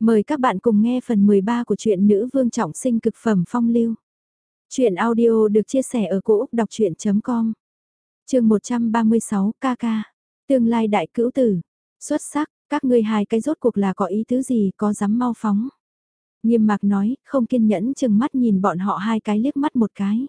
Mời các bạn cùng nghe phần 13 của truyện Nữ Vương Trọng Sinh Cực Phẩm Phong Lưu. Chuyện audio được chia sẻ ở cỗ đọc chuyện.com Trường 136 KK Tương lai đại cữu tử Xuất sắc, các ngươi hai cái rốt cuộc là có ý tứ gì có dám mau phóng. Nghiêm mạc nói, không kiên nhẫn chừng mắt nhìn bọn họ hai cái liếc mắt một cái.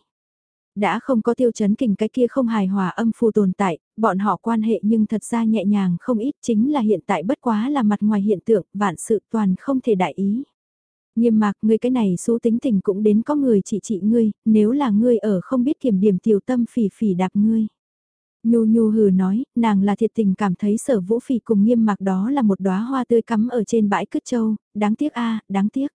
Đã không có tiêu chấn kình cái kia không hài hòa âm phù tồn tại, bọn họ quan hệ nhưng thật ra nhẹ nhàng không ít chính là hiện tại bất quá là mặt ngoài hiện tượng, vạn sự toàn không thể đại ý. Nghiêm mạc ngươi cái này xú tính tình cũng đến có người chỉ trị ngươi, nếu là ngươi ở không biết kiểm điểm tiểu tâm phỉ phỉ đạp ngươi. Nhu nhu hừ nói, nàng là thiệt tình cảm thấy sở vũ phỉ cùng nghiêm mạc đó là một đóa hoa tươi cắm ở trên bãi cứt châu, đáng tiếc a đáng tiếc.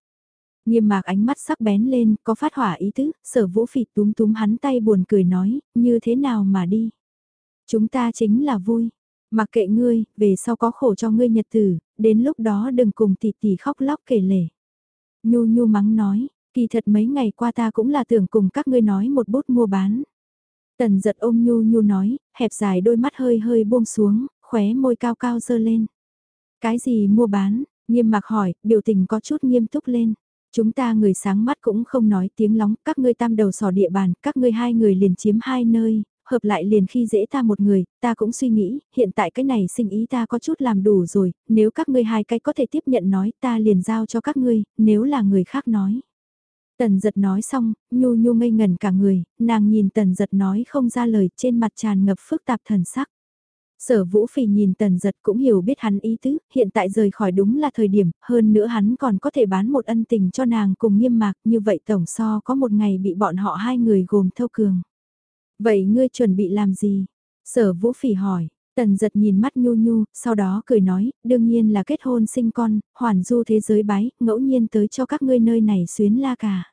Nghiêm mạc ánh mắt sắc bén lên, có phát hỏa ý tứ, sở vũ phỉ túm túm hắn tay buồn cười nói, như thế nào mà đi. Chúng ta chính là vui. Mặc kệ ngươi, về sau có khổ cho ngươi nhật tử, đến lúc đó đừng cùng tỷ tỷ khóc lóc kể lể. Nhu nhu mắng nói, kỳ thật mấy ngày qua ta cũng là tưởng cùng các ngươi nói một bút mua bán. Tần giật ôm nhu nhu nói, hẹp dài đôi mắt hơi hơi buông xuống, khóe môi cao cao dơ lên. Cái gì mua bán, nghiêm mặc hỏi, biểu tình có chút nghiêm túc lên. Chúng ta người sáng mắt cũng không nói tiếng lóng, các ngươi tam đầu sò địa bàn, các ngươi hai người liền chiếm hai nơi, hợp lại liền khi dễ ta một người, ta cũng suy nghĩ, hiện tại cái này sinh ý ta có chút làm đủ rồi, nếu các ngươi hai cái có thể tiếp nhận nói ta liền giao cho các ngươi, nếu là người khác nói. Tần giật nói xong, nhu nhu ngây ngẩn cả người, nàng nhìn tần giật nói không ra lời trên mặt tràn ngập phức tạp thần sắc. Sở vũ phỉ nhìn tần giật cũng hiểu biết hắn ý tứ, hiện tại rời khỏi đúng là thời điểm, hơn nữa hắn còn có thể bán một ân tình cho nàng cùng nghiêm mạc như vậy tổng so có một ngày bị bọn họ hai người gồm thâu cường. Vậy ngươi chuẩn bị làm gì? Sở vũ phỉ hỏi, tần giật nhìn mắt nhu nhu, sau đó cười nói, đương nhiên là kết hôn sinh con, hoàn du thế giới bái, ngẫu nhiên tới cho các ngươi nơi này xuyến la cả.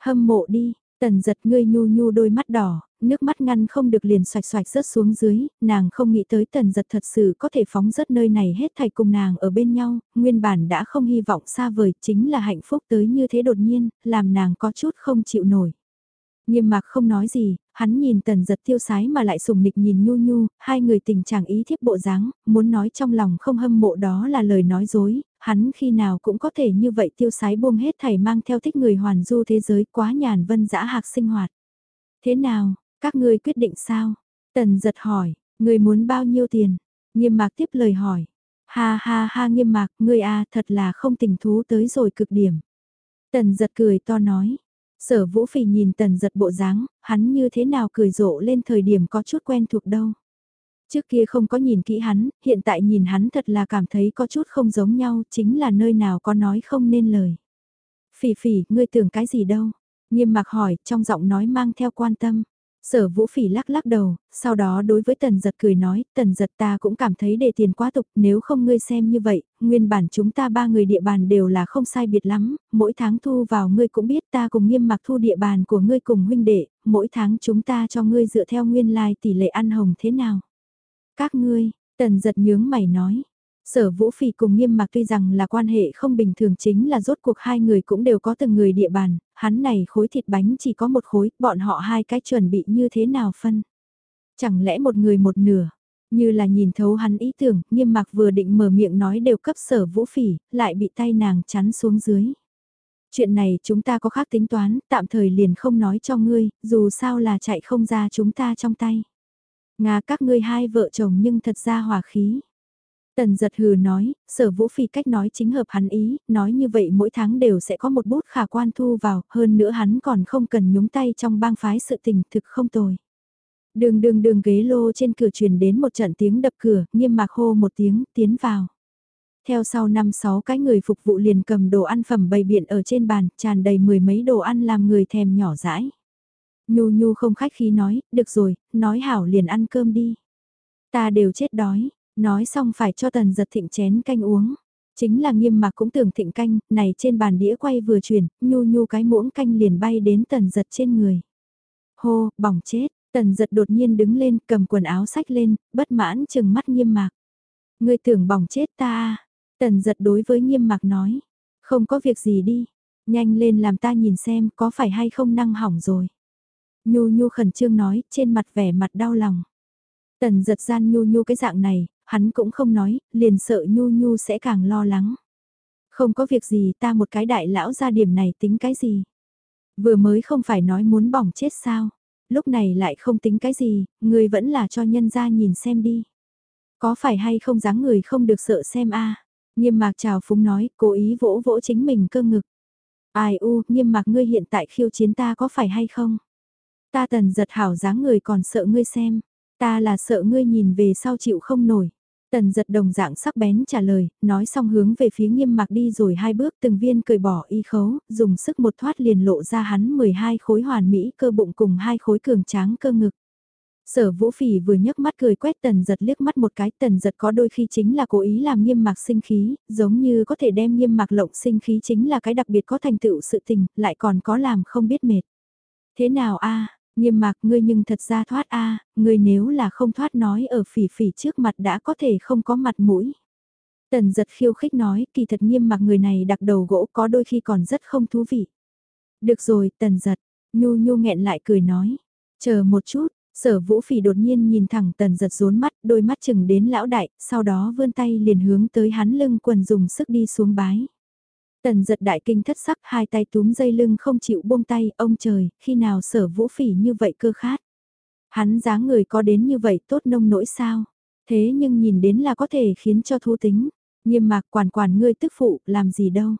Hâm mộ đi, tần giật ngươi nhu nhu đôi mắt đỏ, nước mắt ngăn không được liền xoạch xoạch rớt xuống dưới, nàng không nghĩ tới tần giật thật sự có thể phóng rớt nơi này hết thảy cùng nàng ở bên nhau, nguyên bản đã không hy vọng xa vời, chính là hạnh phúc tới như thế đột nhiên, làm nàng có chút không chịu nổi. Nghiêm mạc không nói gì, hắn nhìn tần giật tiêu sái mà lại sùng nịch nhìn nhu nhu, hai người tình trạng ý thiếp bộ dáng, muốn nói trong lòng không hâm mộ đó là lời nói dối, hắn khi nào cũng có thể như vậy tiêu sái buông hết thảy mang theo thích người hoàn du thế giới quá nhàn vân dã hạc sinh hoạt. Thế nào, các ngươi quyết định sao? Tần giật hỏi, người muốn bao nhiêu tiền? Nghiêm mạc tiếp lời hỏi. Ha ha ha nghiêm mạc, ngươi a thật là không tình thú tới rồi cực điểm. Tần giật cười to nói. Sở vũ phì nhìn tần giật bộ dáng, hắn như thế nào cười rộ lên thời điểm có chút quen thuộc đâu. Trước kia không có nhìn kỹ hắn, hiện tại nhìn hắn thật là cảm thấy có chút không giống nhau, chính là nơi nào có nói không nên lời. Phỉ phỉ, ngươi tưởng cái gì đâu? Nghiêm mặc hỏi, trong giọng nói mang theo quan tâm. Sở vũ phỉ lắc lắc đầu, sau đó đối với tần giật cười nói, tần giật ta cũng cảm thấy đề tiền quá tục, nếu không ngươi xem như vậy, nguyên bản chúng ta ba người địa bàn đều là không sai biệt lắm, mỗi tháng thu vào ngươi cũng biết ta cùng nghiêm mặc thu địa bàn của ngươi cùng huynh đệ, mỗi tháng chúng ta cho ngươi dựa theo nguyên lai like tỷ lệ ăn hồng thế nào. Các ngươi, tần giật nhướng mày nói, Sở Vũ Phỉ cùng nghiêm mặc tuy rằng là quan hệ không bình thường chính là rốt cuộc hai người cũng đều có từng người địa bàn, hắn này khối thịt bánh chỉ có một khối, bọn họ hai cái chuẩn bị như thế nào phân. Chẳng lẽ một người một nửa, như là nhìn thấu hắn ý tưởng, nghiêm mặc vừa định mở miệng nói đều cấp sở Vũ Phỉ, lại bị tay nàng chắn xuống dưới. Chuyện này chúng ta có khác tính toán, tạm thời liền không nói cho ngươi, dù sao là chạy không ra chúng ta trong tay. Nga các ngươi hai vợ chồng nhưng thật ra hòa khí. Tần giật hừ nói, sở vũ phi cách nói chính hợp hắn ý, nói như vậy mỗi tháng đều sẽ có một bút khả quan thu vào, hơn nữa hắn còn không cần nhúng tay trong bang phái sự tình thực không tồi. Đường đường đường ghế lô trên cửa truyền đến một trận tiếng đập cửa, nghiêm mạc hô một tiếng, tiến vào. Theo sau năm sáu cái người phục vụ liền cầm đồ ăn phẩm bày biện ở trên bàn, tràn đầy mười mấy đồ ăn làm người thèm nhỏ dãi. Nhu nhu không khách khí nói, được rồi, nói hảo liền ăn cơm đi. Ta đều chết đói, Nói xong phải cho tần giật thịnh chén canh uống. Chính là nghiêm mạc cũng tưởng thịnh canh, này trên bàn đĩa quay vừa chuyển, nhu nhu cái muỗng canh liền bay đến tần giật trên người. Hô, bỏng chết, tần giật đột nhiên đứng lên, cầm quần áo sách lên, bất mãn chừng mắt nghiêm mạc. Người tưởng bỏng chết ta? À? Tần giật đối với nghiêm mạc nói. Không có việc gì đi, nhanh lên làm ta nhìn xem có phải hay không năng hỏng rồi. Nhu nhu khẩn trương nói, trên mặt vẻ mặt đau lòng. Tần giật gian nhu nhu cái dạng này, hắn cũng không nói, liền sợ Nhu Nhu sẽ càng lo lắng. Không có việc gì ta một cái đại lão ra điểm này tính cái gì. Vừa mới không phải nói muốn bỏng chết sao. Lúc này lại không tính cái gì, người vẫn là cho nhân ra nhìn xem đi. Có phải hay không dáng người không được sợ xem a Nghiêm mạc chào phúng nói, cố ý vỗ vỗ chính mình cơ ngực. Ai u, nghiêm mạc ngươi hiện tại khiêu chiến ta có phải hay không? Ta tần giật hảo dáng người còn sợ ngươi xem. Ta là sợ ngươi nhìn về sau chịu không nổi. Tần giật đồng dạng sắc bén trả lời, nói xong hướng về phía nghiêm mạc đi rồi hai bước từng viên cười bỏ y khấu, dùng sức một thoát liền lộ ra hắn 12 khối hoàn mỹ cơ bụng cùng hai khối cường tráng cơ ngực. Sở vũ phỉ vừa nhấc mắt cười quét tần giật liếc mắt một cái tần giật có đôi khi chính là cố ý làm nghiêm mạc sinh khí, giống như có thể đem nghiêm mạc lộng sinh khí chính là cái đặc biệt có thành tựu sự tình, lại còn có làm không biết mệt. Thế nào a nghiêm mạc ngươi nhưng thật ra thoát a ngươi nếu là không thoát nói ở phỉ phỉ trước mặt đã có thể không có mặt mũi. Tần giật khiêu khích nói kỳ thật nghiêm mạc người này đặc đầu gỗ có đôi khi còn rất không thú vị. Được rồi tần giật, nhu nhu nghẹn lại cười nói, chờ một chút, Sở vũ phỉ đột nhiên nhìn thẳng tần giật rốn mắt, đôi mắt chừng đến lão đại, sau đó vươn tay liền hướng tới hắn lưng quần dùng sức đi xuống bái. Tần giật đại kinh thất sắc hai tay túm dây lưng không chịu buông tay, ông trời, khi nào sở vũ phỉ như vậy cơ khát. Hắn dáng người có đến như vậy tốt nông nỗi sao, thế nhưng nhìn đến là có thể khiến cho thú tính, nghiêm mạc quản quản ngươi tức phụ, làm gì đâu.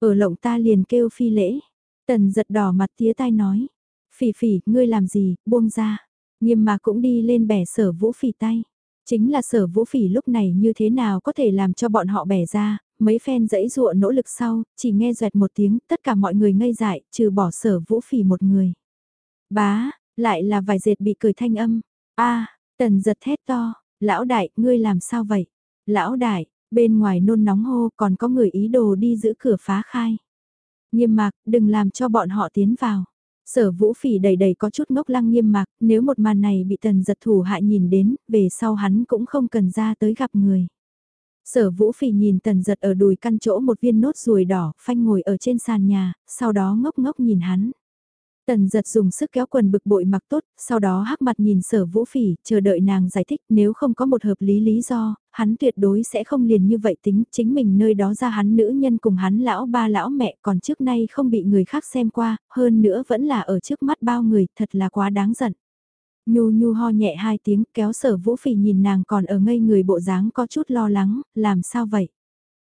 Ở lộng ta liền kêu phi lễ, tần giật đỏ mặt tía tai nói, phỉ phỉ, ngươi làm gì, buông ra. Nghiêm mạc cũng đi lên bẻ sở vũ phỉ tay. Chính là sở vũ phỉ lúc này như thế nào có thể làm cho bọn họ bẻ ra, mấy phen dãy dụa nỗ lực sau, chỉ nghe doẹt một tiếng, tất cả mọi người ngây dại, trừ bỏ sở vũ phỉ một người. Bá, lại là vài dệt bị cười thanh âm. a tần giật thét to, lão đại, ngươi làm sao vậy? Lão đại, bên ngoài nôn nóng hô còn có người ý đồ đi giữ cửa phá khai. Nghiêm mạc, đừng làm cho bọn họ tiến vào. Sở vũ phỉ đầy đầy có chút ngốc lăng nghiêm mạc, nếu một màn này bị tần giật thủ hại nhìn đến, về sau hắn cũng không cần ra tới gặp người. Sở vũ phỉ nhìn tần giật ở đùi căn chỗ một viên nốt ruồi đỏ, phanh ngồi ở trên sàn nhà, sau đó ngốc ngốc nhìn hắn. Tần giật dùng sức kéo quần bực bội mặc tốt, sau đó hắc mặt nhìn sở vũ phỉ, chờ đợi nàng giải thích nếu không có một hợp lý lý do, hắn tuyệt đối sẽ không liền như vậy tính chính mình nơi đó ra hắn nữ nhân cùng hắn lão ba lão mẹ còn trước nay không bị người khác xem qua, hơn nữa vẫn là ở trước mắt bao người, thật là quá đáng giận. Nhu nhu ho nhẹ hai tiếng kéo sở vũ phỉ nhìn nàng còn ở ngây người bộ dáng có chút lo lắng, làm sao vậy?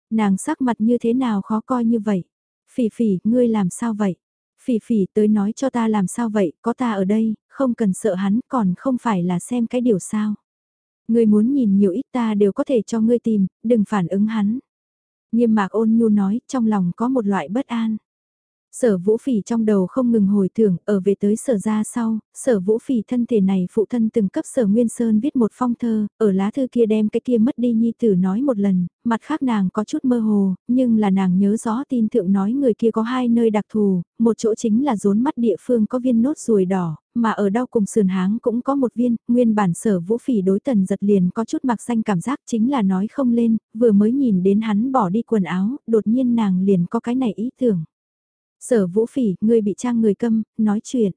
Nàng sắc mặt như thế nào khó coi như vậy? Phỉ phỉ, ngươi làm sao vậy? Phỉ phỉ tới nói cho ta làm sao vậy, có ta ở đây, không cần sợ hắn còn không phải là xem cái điều sao. Ngươi muốn nhìn nhiều ít ta đều có thể cho ngươi tìm, đừng phản ứng hắn. Nghiêm mạc ôn nhu nói, trong lòng có một loại bất an. Sở vũ phỉ trong đầu không ngừng hồi tưởng, ở về tới sở ra sau, sở vũ phỉ thân thể này phụ thân từng cấp sở Nguyên Sơn viết một phong thơ, ở lá thư kia đem cái kia mất đi nhi tử nói một lần, mặt khác nàng có chút mơ hồ, nhưng là nàng nhớ rõ tin thượng nói người kia có hai nơi đặc thù, một chỗ chính là rốn mắt địa phương có viên nốt ruồi đỏ, mà ở đau cùng sườn háng cũng có một viên, nguyên bản sở vũ phỉ đối tần giật liền có chút mặc xanh cảm giác chính là nói không lên, vừa mới nhìn đến hắn bỏ đi quần áo, đột nhiên nàng liền có cái này ý tưởng. Sở vũ phỉ, ngươi bị trang người câm, nói chuyện.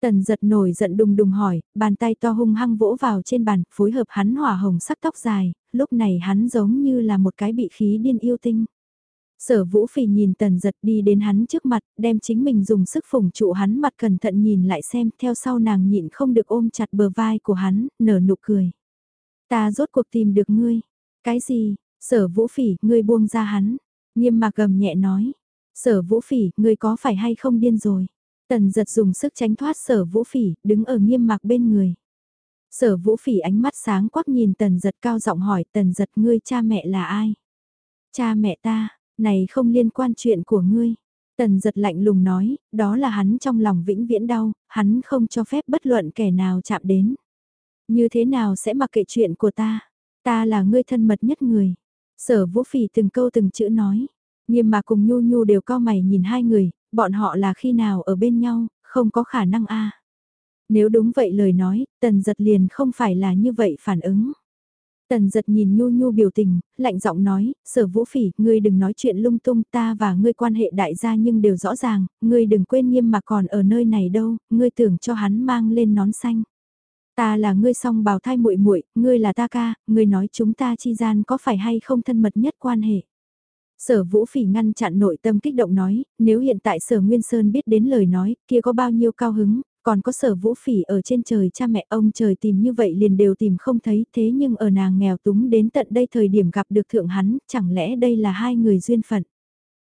Tần giật nổi giận đùng đùng hỏi, bàn tay to hung hăng vỗ vào trên bàn, phối hợp hắn hỏa hồng sắc tóc dài, lúc này hắn giống như là một cái bị khí điên yêu tinh. Sở vũ phỉ nhìn tần giật đi đến hắn trước mặt, đem chính mình dùng sức phủng trụ hắn mặt cẩn thận nhìn lại xem, theo sau nàng nhịn không được ôm chặt bờ vai của hắn, nở nụ cười. Ta rốt cuộc tìm được ngươi. Cái gì, sở vũ phỉ, ngươi buông ra hắn. Nghiêm mạc gầm nhẹ nói, Sở vũ phỉ, người có phải hay không điên rồi? Tần giật dùng sức tránh thoát sở vũ phỉ, đứng ở nghiêm mạc bên người. Sở vũ phỉ ánh mắt sáng quắc nhìn tần giật cao giọng hỏi tần giật ngươi cha mẹ là ai? Cha mẹ ta, này không liên quan chuyện của ngươi. Tần giật lạnh lùng nói, đó là hắn trong lòng vĩnh viễn đau, hắn không cho phép bất luận kẻ nào chạm đến. Như thế nào sẽ mặc kệ chuyện của ta? Ta là ngươi thân mật nhất người. Sở vũ phỉ từng câu từng chữ nói. Nghiêm mà cùng Nhu Nhu đều cao mày nhìn hai người, bọn họ là khi nào ở bên nhau, không có khả năng a. Nếu đúng vậy lời nói, tần giật liền không phải là như vậy phản ứng. Tần giật nhìn Nhu Nhu biểu tình, lạnh giọng nói, sở vũ phỉ, ngươi đừng nói chuyện lung tung ta và ngươi quan hệ đại gia nhưng đều rõ ràng, ngươi đừng quên nghiêm mà còn ở nơi này đâu, ngươi tưởng cho hắn mang lên nón xanh. Ta là ngươi song bào thai muội muội, ngươi là ta ca, ngươi nói chúng ta chi gian có phải hay không thân mật nhất quan hệ. Sở Vũ Phỉ ngăn chặn nội tâm kích động nói, nếu hiện tại Sở Nguyên Sơn biết đến lời nói, kia có bao nhiêu cao hứng, còn có Sở Vũ Phỉ ở trên trời cha mẹ ông trời tìm như vậy liền đều tìm không thấy, thế nhưng ở nàng nghèo túng đến tận đây thời điểm gặp được thượng hắn, chẳng lẽ đây là hai người duyên phận.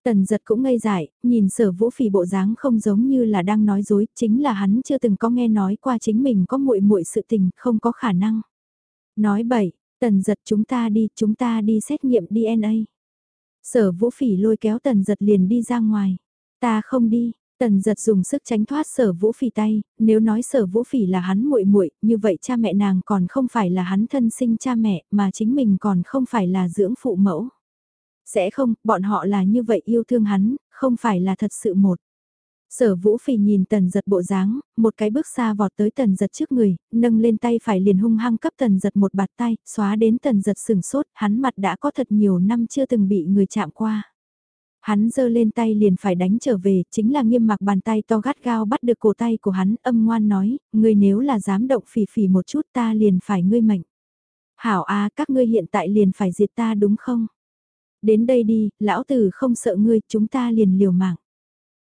Tần giật cũng ngây dại, nhìn sở vũ phỉ bộ dáng không giống như là đang nói dối, chính là hắn chưa từng có nghe nói qua chính mình có muội muội sự tình, không có khả năng. Nói bậy, tần giật chúng ta đi, chúng ta đi xét nghiệm DNA. Sở vũ phỉ lôi kéo tần giật liền đi ra ngoài. Ta không đi, tần giật dùng sức tránh thoát sở vũ phỉ tay, nếu nói sở vũ phỉ là hắn muội muội như vậy cha mẹ nàng còn không phải là hắn thân sinh cha mẹ, mà chính mình còn không phải là dưỡng phụ mẫu. Sẽ không, bọn họ là như vậy yêu thương hắn, không phải là thật sự một. Sở vũ phỉ nhìn tần giật bộ dáng, một cái bước xa vọt tới tần giật trước người, nâng lên tay phải liền hung hăng cấp tần giật một bạt tay, xóa đến tần giật sừng sốt, hắn mặt đã có thật nhiều năm chưa từng bị người chạm qua. Hắn giơ lên tay liền phải đánh trở về, chính là nghiêm mặc bàn tay to gắt gao bắt được cổ tay của hắn, âm ngoan nói, ngươi nếu là dám động phỉ phỉ một chút ta liền phải ngươi mệnh. Hảo a các ngươi hiện tại liền phải diệt ta đúng không? Đến đây đi, lão tử không sợ ngươi, chúng ta liền liều mạng.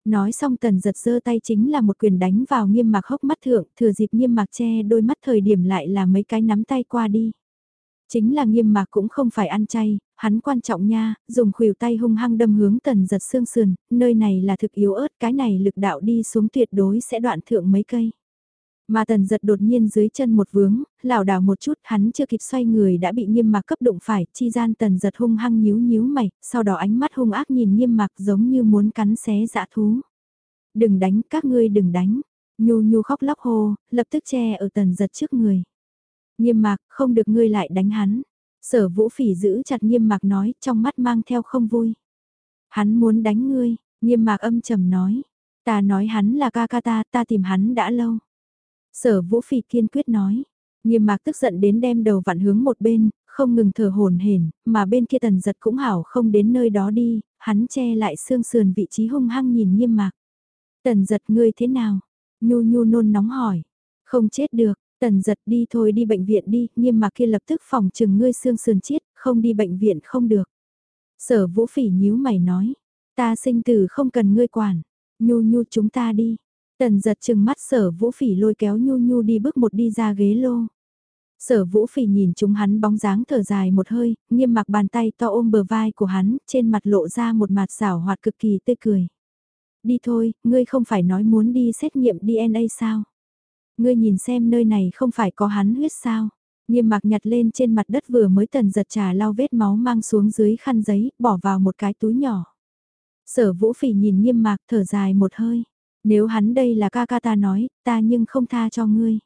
Nói xong tần giật giơ tay chính là một quyền đánh vào nghiêm mạc hốc mắt thượng, thừa dịp nghiêm mạc che đôi mắt thời điểm lại là mấy cái nắm tay qua đi. Chính là nghiêm mạc cũng không phải ăn chay, hắn quan trọng nha, dùng khuỷu tay hung hăng đâm hướng tần giật xương sườn, nơi này là thực yếu ớt, cái này lực đạo đi xuống tuyệt đối sẽ đoạn thượng mấy cây. Mà tần giật đột nhiên dưới chân một vướng, lảo đảo một chút hắn chưa kịp xoay người đã bị nghiêm mạc cấp đụng phải, chi gian tần giật hung hăng nhíu nhíu mày, sau đó ánh mắt hung ác nhìn nghiêm mạc giống như muốn cắn xé dã thú. Đừng đánh, các ngươi đừng đánh. Nhu nhu khóc lóc hô, lập tức che ở tần giật trước người. Nghiêm mạc, không được ngươi lại đánh hắn. Sở vũ phỉ giữ chặt nghiêm mạc nói, trong mắt mang theo không vui. Hắn muốn đánh ngươi, nghiêm mạc âm trầm nói. Ta nói hắn là ca ca ta, ta tìm hắn đã lâu. Sở Vũ Phỉ kiên quyết nói. Nghiêm mạc tức giận đến đem đầu vặn hướng một bên, không ngừng thở hồn hển, mà bên kia tần giật cũng hảo không đến nơi đó đi, hắn che lại xương sườn vị trí hung hăng nhìn nghiêm mạc. Tần giật ngươi thế nào? Nhu nhu nôn nóng hỏi. Không chết được, tần giật đi thôi đi bệnh viện đi, nghiêm mạc kia lập tức phòng trừng ngươi xương sườn chết, không đi bệnh viện không được. Sở vũ phỉ nhíu mày nói, ta sinh tử không cần ngươi quản, nhu nhu chúng ta đi. Tần giật chừng mắt sở vũ phỉ lôi kéo nhu nhu đi bước một đi ra ghế lô. Sở vũ phỉ nhìn chúng hắn bóng dáng thở dài một hơi, nghiêm mặc bàn tay to ôm bờ vai của hắn, trên mặt lộ ra một mặt rảo hoạt cực kỳ tươi cười. Đi thôi, ngươi không phải nói muốn đi xét nghiệm DNA sao? Ngươi nhìn xem nơi này không phải có hắn huyết sao? Nghiêm mặc nhặt lên trên mặt đất vừa mới tần giật trà lau vết máu mang xuống dưới khăn giấy, bỏ vào một cái túi nhỏ. Sở vũ phỉ nhìn nghiêm mạc thở dài một hơi. Nếu hắn đây là ca ca ta nói, ta nhưng không tha cho ngươi.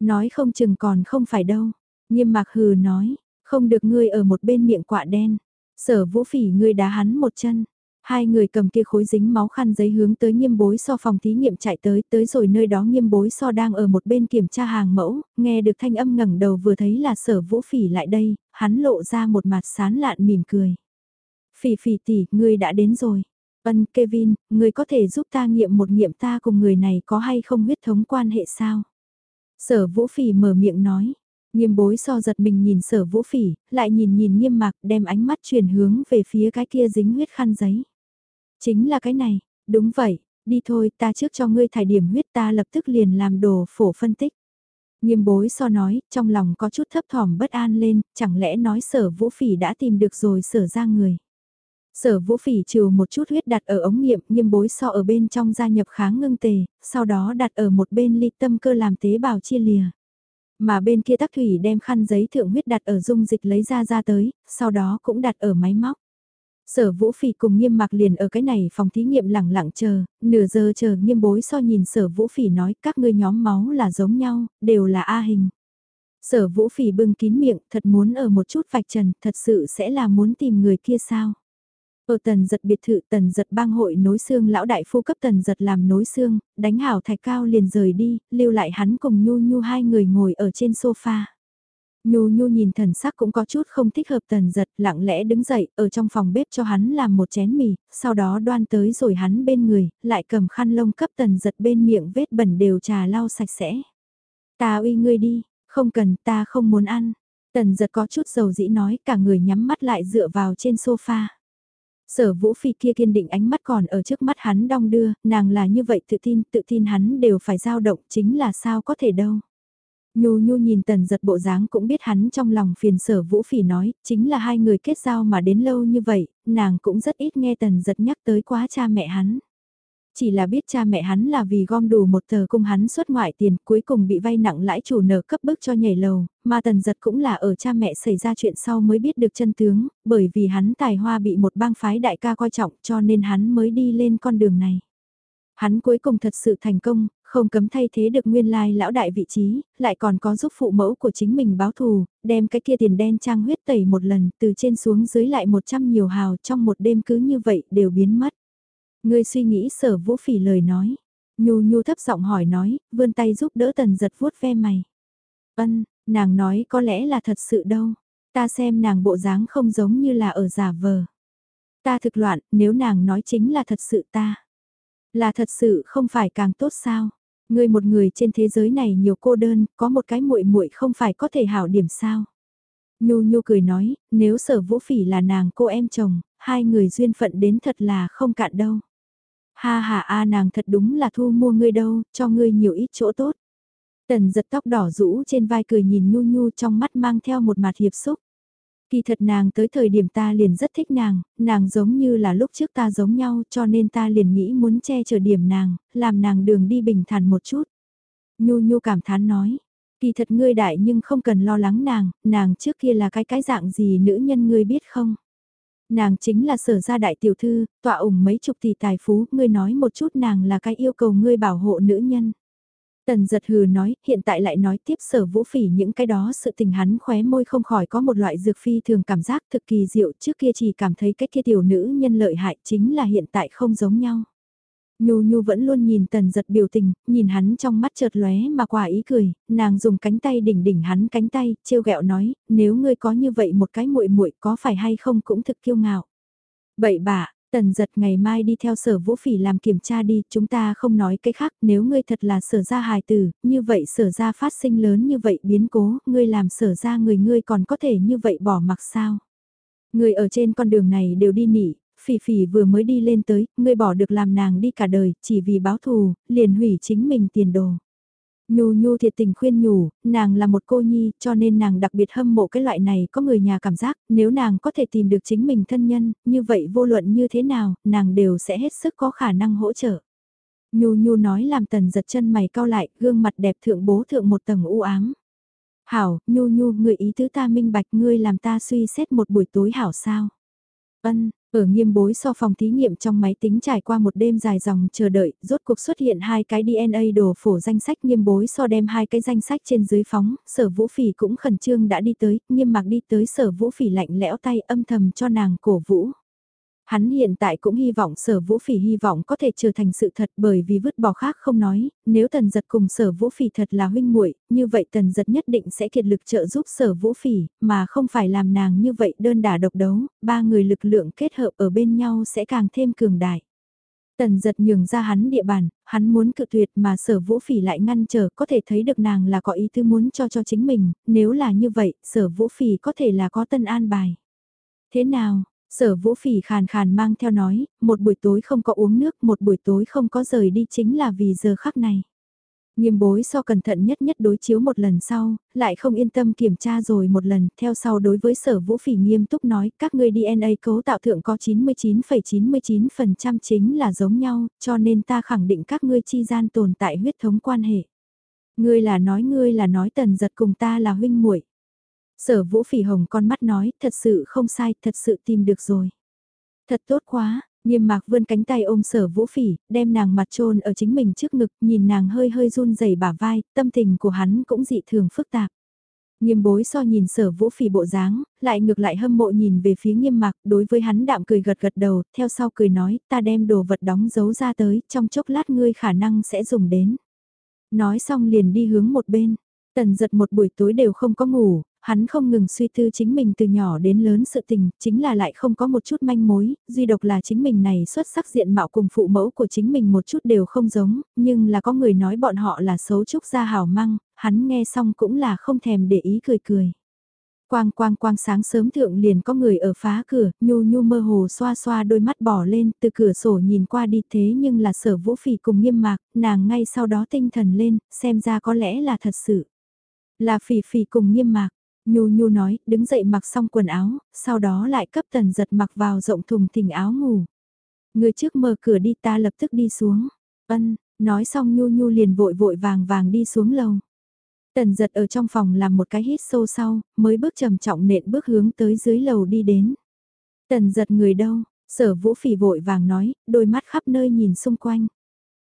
Nói không chừng còn không phải đâu. Nghiêm mạc hừ nói, không được ngươi ở một bên miệng quạ đen. Sở vũ phỉ ngươi đá hắn một chân. Hai người cầm kia khối dính máu khăn giấy hướng tới nghiêm bối so phòng thí nghiệm chạy tới, tới rồi nơi đó nghiêm bối so đang ở một bên kiểm tra hàng mẫu, nghe được thanh âm ngẩng đầu vừa thấy là sở vũ phỉ lại đây, hắn lộ ra một mặt sán lạn mỉm cười. Phỉ phỉ tỷ, ngươi đã đến rồi. Ân Kevin, người có thể giúp ta nghiệm một nghiệm ta cùng người này có hay không huyết thống quan hệ sao? Sở Vũ Phỉ mở miệng nói. Nghiêm bối so giật mình nhìn sở Vũ Phỉ, lại nhìn nhìn nghiêm mạc đem ánh mắt chuyển hướng về phía cái kia dính huyết khăn giấy. Chính là cái này, đúng vậy, đi thôi ta trước cho ngươi thải điểm huyết ta lập tức liền làm đồ phổ phân tích. Nghiêm bối so nói, trong lòng có chút thấp thỏm bất an lên, chẳng lẽ nói sở vũ phỉ đã tìm được rồi sở ra người. Sở vũ phỉ trừ một chút huyết đặt ở ống nghiệm nghiêm bối so ở bên trong gia nhập kháng ngưng tề, sau đó đặt ở một bên ly tâm cơ làm tế bào chia lìa. Mà bên kia tắc thủy đem khăn giấy thượng huyết đặt ở dung dịch lấy ra ra tới, sau đó cũng đặt ở máy móc. Sở vũ phỉ cùng nghiêm mặc liền ở cái này phòng thí nghiệm lẳng lặng chờ, nửa giờ chờ nghiêm bối so nhìn sở vũ phỉ nói các ngươi nhóm máu là giống nhau, đều là A hình. Sở vũ phỉ bưng kín miệng thật muốn ở một chút vạch trần, thật sự sẽ là muốn tìm người kia sao. Ở tần giật biệt thự tần giật bang hội nối xương lão đại phu cấp tần giật làm nối xương, đánh hảo thạch cao liền rời đi, lưu lại hắn cùng Nhu Nhu hai người ngồi ở trên sofa. Nhu Nhu nhìn thần sắc cũng có chút không thích hợp tần giật, lặng lẽ đứng dậy, ở trong phòng bếp cho hắn làm một chén mì, sau đó đoan tới rồi hắn bên người, lại cầm khăn lông cấp tần giật bên miệng vết bẩn đều trà lau sạch sẽ. Ta uy ngươi đi, không cần, ta không muốn ăn. Tần giật có chút dầu dĩ nói, cả người nhắm mắt lại dựa vào trên sofa. Sở vũ phi kia kiên định ánh mắt còn ở trước mắt hắn đong đưa, nàng là như vậy tự tin, tự tin hắn đều phải dao động chính là sao có thể đâu. Nhu nhu nhìn tần giật bộ dáng cũng biết hắn trong lòng phiền sở vũ phỉ nói, chính là hai người kết giao mà đến lâu như vậy, nàng cũng rất ít nghe tần giật nhắc tới quá cha mẹ hắn. Chỉ là biết cha mẹ hắn là vì gom đủ một tờ cung hắn xuất ngoại tiền cuối cùng bị vay nặng lãi chủ nợ cấp bức cho nhảy lầu, mà tần giật cũng là ở cha mẹ xảy ra chuyện sau mới biết được chân tướng, bởi vì hắn tài hoa bị một bang phái đại ca coi trọng cho nên hắn mới đi lên con đường này. Hắn cuối cùng thật sự thành công, không cấm thay thế được nguyên lai lão đại vị trí, lại còn có giúp phụ mẫu của chính mình báo thù, đem cái kia tiền đen trang huyết tẩy một lần từ trên xuống dưới lại một trăm nhiều hào trong một đêm cứ như vậy đều biến mất. Ngươi suy nghĩ sở vũ phỉ lời nói. Nhu nhu thấp giọng hỏi nói, vươn tay giúp đỡ tần giật vuốt ve mày. Ân, nàng nói có lẽ là thật sự đâu. Ta xem nàng bộ dáng không giống như là ở giả vờ. Ta thực loạn, nếu nàng nói chính là thật sự ta. Là thật sự không phải càng tốt sao? Ngươi một người trên thế giới này nhiều cô đơn, có một cái muội muội không phải có thể hảo điểm sao? Nhu Nhu cười nói, nếu sở vũ phỉ là nàng cô em chồng, hai người duyên phận đến thật là không cạn đâu. Ha ha a nàng thật đúng là thu mua ngươi đâu, cho ngươi nhiều ít chỗ tốt. Tần giật tóc đỏ rũ trên vai cười nhìn Nhu Nhu trong mắt mang theo một mặt hiệp xúc. Kỳ thật nàng tới thời điểm ta liền rất thích nàng, nàng giống như là lúc trước ta giống nhau cho nên ta liền nghĩ muốn che chở điểm nàng, làm nàng đường đi bình thản một chút. Nhu Nhu cảm thán nói, kỳ thật ngươi đại nhưng không cần lo lắng nàng, nàng trước kia là cái cái dạng gì nữ nhân ngươi biết không? Nàng chính là sở gia đại tiểu thư, tọa ủng mấy chục tỷ tài phú, ngươi nói một chút nàng là cái yêu cầu ngươi bảo hộ nữ nhân. Tần giật hừ nói, hiện tại lại nói tiếp sở vũ phỉ những cái đó sự tình hắn khóe môi không khỏi có một loại dược phi thường cảm giác thực kỳ diệu trước kia chỉ cảm thấy cái kia tiểu nữ nhân lợi hại chính là hiện tại không giống nhau. Nhu Nhu vẫn luôn nhìn tần giật biểu tình, nhìn hắn trong mắt chợt lóe mà quả ý cười, nàng dùng cánh tay đỉnh đỉnh hắn cánh tay, trêu ghẹo nói, nếu ngươi có như vậy một cái muội muội có phải hay không cũng thực kiêu ngạo. Bậy bạ, tần giật ngày mai đi theo sở vũ phỉ làm kiểm tra đi, chúng ta không nói cái khác, nếu ngươi thật là sở ra hài tử, như vậy sở ra phát sinh lớn như vậy biến cố, ngươi làm sở ra người ngươi còn có thể như vậy bỏ mặc sao. Người ở trên con đường này đều đi nỉ, Phỉ phỉ vừa mới đi lên tới, ngươi bỏ được làm nàng đi cả đời, chỉ vì báo thù, liền hủy chính mình tiền đồ. Nhu Nhu thiệt tình khuyên nhủ, nàng là một cô nhi, cho nên nàng đặc biệt hâm mộ cái loại này có người nhà cảm giác, nếu nàng có thể tìm được chính mình thân nhân, như vậy vô luận như thế nào, nàng đều sẽ hết sức có khả năng hỗ trợ. Nhu Nhu nói làm tần giật chân mày cao lại, gương mặt đẹp thượng bố thượng một tầng u ám. Hảo, Nhu Nhu, người ý tứ ta minh bạch ngươi làm ta suy xét một buổi tối hảo sao. Ân, ở nghiêm bối so phòng thí nghiệm trong máy tính trải qua một đêm dài dòng chờ đợi, rốt cuộc xuất hiện hai cái DNA đồ phổ danh sách nghiêm bối so đem hai cái danh sách trên dưới phóng, sở vũ phỉ cũng khẩn trương đã đi tới, nghiêm mặc đi tới sở vũ phỉ lạnh lẽo tay âm thầm cho nàng cổ vũ. Hắn hiện tại cũng hy vọng sở vũ phỉ hy vọng có thể trở thành sự thật bởi vì vứt bỏ khác không nói, nếu tần giật cùng sở vũ phỉ thật là huynh muội như vậy tần giật nhất định sẽ kiệt lực trợ giúp sở vũ phỉ, mà không phải làm nàng như vậy đơn đả độc đấu, ba người lực lượng kết hợp ở bên nhau sẽ càng thêm cường đại. Tần giật nhường ra hắn địa bàn, hắn muốn cự tuyệt mà sở vũ phỉ lại ngăn trở có thể thấy được nàng là có ý tư muốn cho cho chính mình, nếu là như vậy, sở vũ phỉ có thể là có tân an bài. Thế nào, Sở vũ phỉ khàn khàn mang theo nói, một buổi tối không có uống nước, một buổi tối không có rời đi chính là vì giờ khắc này. Nghiêm bối so cẩn thận nhất nhất đối chiếu một lần sau, lại không yên tâm kiểm tra rồi một lần, theo sau đối với sở vũ phỉ nghiêm túc nói các ngươi DNA cấu tạo thượng có 99,99% ,99 chính là giống nhau, cho nên ta khẳng định các ngươi chi gian tồn tại huyết thống quan hệ. Ngươi là nói ngươi là nói tần giật cùng ta là huynh muội Sở vũ phỉ hồng con mắt nói, thật sự không sai, thật sự tìm được rồi. Thật tốt quá, nghiêm mạc vươn cánh tay ôm sở vũ phỉ, đem nàng mặt trôn ở chính mình trước ngực, nhìn nàng hơi hơi run rẩy bả vai, tâm tình của hắn cũng dị thường phức tạp. Nghiêm bối so nhìn sở vũ phỉ bộ dáng, lại ngược lại hâm mộ nhìn về phía nghiêm mạc, đối với hắn đạm cười gật gật đầu, theo sau cười nói, ta đem đồ vật đóng giấu ra tới, trong chốc lát ngươi khả năng sẽ dùng đến. Nói xong liền đi hướng một bên, tần giật một buổi tối đều không có ngủ, hắn không ngừng suy tư chính mình từ nhỏ đến lớn sự tình, chính là lại không có một chút manh mối, duy độc là chính mình này xuất sắc diện mạo cùng phụ mẫu của chính mình một chút đều không giống, nhưng là có người nói bọn họ là xấu trúc gia hào măng, hắn nghe xong cũng là không thèm để ý cười cười. Quang quang quang sáng sớm thượng liền có người ở phá cửa, nhu nhu mơ hồ xoa xoa đôi mắt bỏ lên, từ cửa sổ nhìn qua đi thế nhưng là sở vũ phỉ cùng nghiêm mạc, nàng ngay sau đó tinh thần lên, xem ra có lẽ là thật sự. Là phỉ phỉ cùng nghiêm mạc, nhu nhu nói, đứng dậy mặc xong quần áo, sau đó lại cấp tần giật mặc vào rộng thùng thình áo ngủ. Người trước mở cửa đi ta lập tức đi xuống. Ân, nói xong nhu nhu liền vội vội vàng vàng đi xuống lầu. Tần giật ở trong phòng làm một cái hít sâu sau, mới bước trầm trọng nện bước hướng tới dưới lầu đi đến. Tần giật người đâu, sở vũ phỉ vội vàng nói, đôi mắt khắp nơi nhìn xung quanh.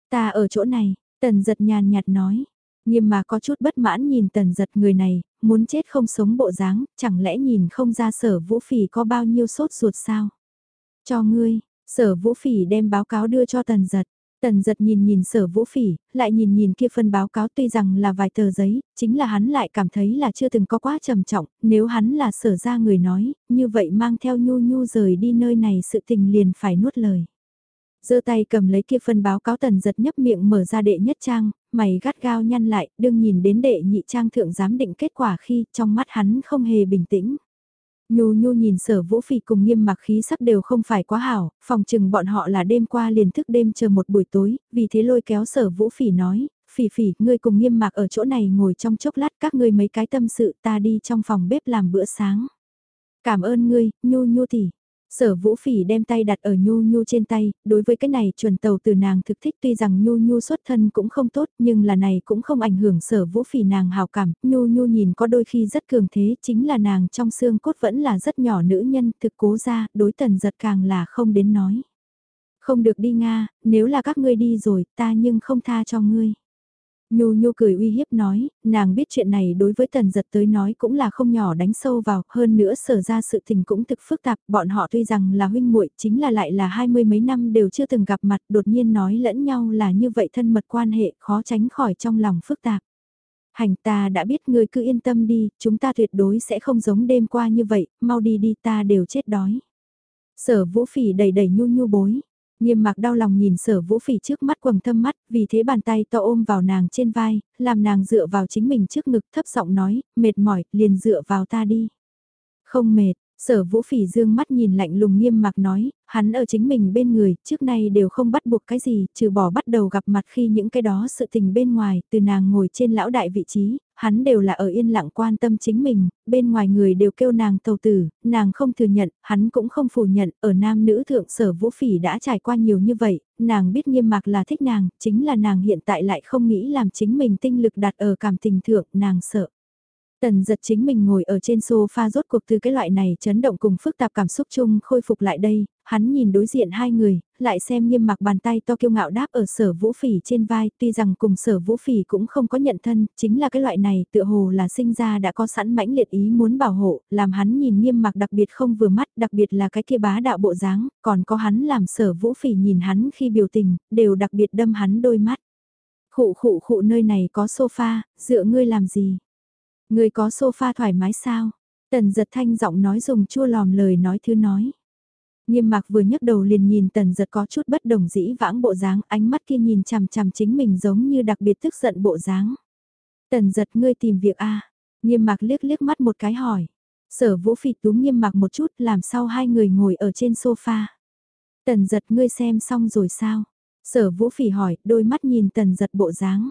Ta ở chỗ này, tần giật nhàn nhạt nói nghiêm mà có chút bất mãn nhìn tần giật người này, muốn chết không sống bộ dáng, chẳng lẽ nhìn không ra sở vũ phỉ có bao nhiêu sốt ruột sao? Cho ngươi, sở vũ phỉ đem báo cáo đưa cho tần giật. Tần giật nhìn nhìn sở vũ phỉ, lại nhìn nhìn kia phân báo cáo tuy rằng là vài tờ giấy, chính là hắn lại cảm thấy là chưa từng có quá trầm trọng, nếu hắn là sở ra người nói, như vậy mang theo nhu nhu rời đi nơi này sự tình liền phải nuốt lời giơ tay cầm lấy kia phân báo cáo tần giật nhấp miệng mở ra đệ nhất trang, mày gắt gao nhăn lại, đương nhìn đến đệ nhị trang thượng giám định kết quả khi trong mắt hắn không hề bình tĩnh. Nhu nhu nhìn sở vũ phỉ cùng nghiêm mặc khí sắc đều không phải quá hảo, phòng chừng bọn họ là đêm qua liền thức đêm chờ một buổi tối, vì thế lôi kéo sở vũ phỉ nói, phỉ phỉ, ngươi cùng nghiêm mặc ở chỗ này ngồi trong chốc lát các ngươi mấy cái tâm sự ta đi trong phòng bếp làm bữa sáng. Cảm ơn ngươi, nhu nhu tỷ. Sở Vũ Phỉ đem tay đặt ở Nhu Nhu trên tay, đối với cái này chuẩn tàu từ nàng thực thích tuy rằng Nhu Nhu xuất thân cũng không tốt nhưng là này cũng không ảnh hưởng Sở Vũ Phỉ nàng hào cảm, Nhu Nhu nhìn có đôi khi rất cường thế chính là nàng trong xương cốt vẫn là rất nhỏ nữ nhân thực cố ra, đối tần giật càng là không đến nói. Không được đi Nga, nếu là các ngươi đi rồi ta nhưng không tha cho ngươi. Nhu Nhu cười uy hiếp nói, nàng biết chuyện này đối với tần giật tới nói cũng là không nhỏ đánh sâu vào, hơn nữa sở ra sự tình cũng thực phức tạp, bọn họ tuy rằng là huynh muội chính là lại là hai mươi mấy năm đều chưa từng gặp mặt, đột nhiên nói lẫn nhau là như vậy thân mật quan hệ, khó tránh khỏi trong lòng phức tạp. Hành ta đã biết ngươi cứ yên tâm đi, chúng ta tuyệt đối sẽ không giống đêm qua như vậy, mau đi đi ta đều chết đói. Sở vũ phỉ đầy đầy nhu nhu bối. Nghiêm mạc đau lòng nhìn sở vũ phỉ trước mắt quầng thâm mắt, vì thế bàn tay to ôm vào nàng trên vai, làm nàng dựa vào chính mình trước ngực thấp giọng nói, mệt mỏi, liền dựa vào ta đi. Không mệt, sở vũ phỉ dương mắt nhìn lạnh lùng nghiêm mặc nói, hắn ở chính mình bên người, trước nay đều không bắt buộc cái gì, trừ bỏ bắt đầu gặp mặt khi những cái đó sự tình bên ngoài, từ nàng ngồi trên lão đại vị trí, hắn đều là ở yên lặng quan tâm chính mình, bên ngoài người đều kêu nàng tàu tử, nàng không thừa nhận, hắn cũng không phủ nhận, ở nam nữ thượng sở vũ phỉ đã trải qua nhiều như vậy, nàng biết nghiêm mạc là thích nàng, chính là nàng hiện tại lại không nghĩ làm chính mình tinh lực đặt ở cảm tình thượng, nàng sợ. Tần giật chính mình ngồi ở trên sofa rốt cuộc từ cái loại này chấn động cùng phức tạp cảm xúc chung khôi phục lại đây, hắn nhìn đối diện hai người, lại xem nghiêm mặc bàn tay to kiêu ngạo đáp ở sở vũ phỉ trên vai, tuy rằng cùng sở vũ phỉ cũng không có nhận thân, chính là cái loại này tựa hồ là sinh ra đã có sẵn mãnh liệt ý muốn bảo hộ, làm hắn nhìn nghiêm mặc đặc biệt không vừa mắt, đặc biệt là cái kia bá đạo bộ dáng, còn có hắn làm sở vũ phỉ nhìn hắn khi biểu tình, đều đặc biệt đâm hắn đôi mắt. Khụ khụ khụ nơi này có sofa, dựa ngươi làm gì? Người có sofa thoải mái sao? Tần giật thanh giọng nói dùng chua lòm lời nói thứ nói. Nghiêm mạc vừa nhấc đầu liền nhìn tần giật có chút bất đồng dĩ vãng bộ dáng, ánh mắt kia nhìn chằm chằm chính mình giống như đặc biệt tức giận bộ dáng. Tần giật ngươi tìm việc a à? Nghiêm mạc liếc liếc mắt một cái hỏi. Sở vũ phì túm nghiêm mạc một chút làm sao hai người ngồi ở trên sofa. Tần giật ngươi xem xong rồi sao? Sở vũ phỉ hỏi, đôi mắt nhìn tần giật bộ dáng.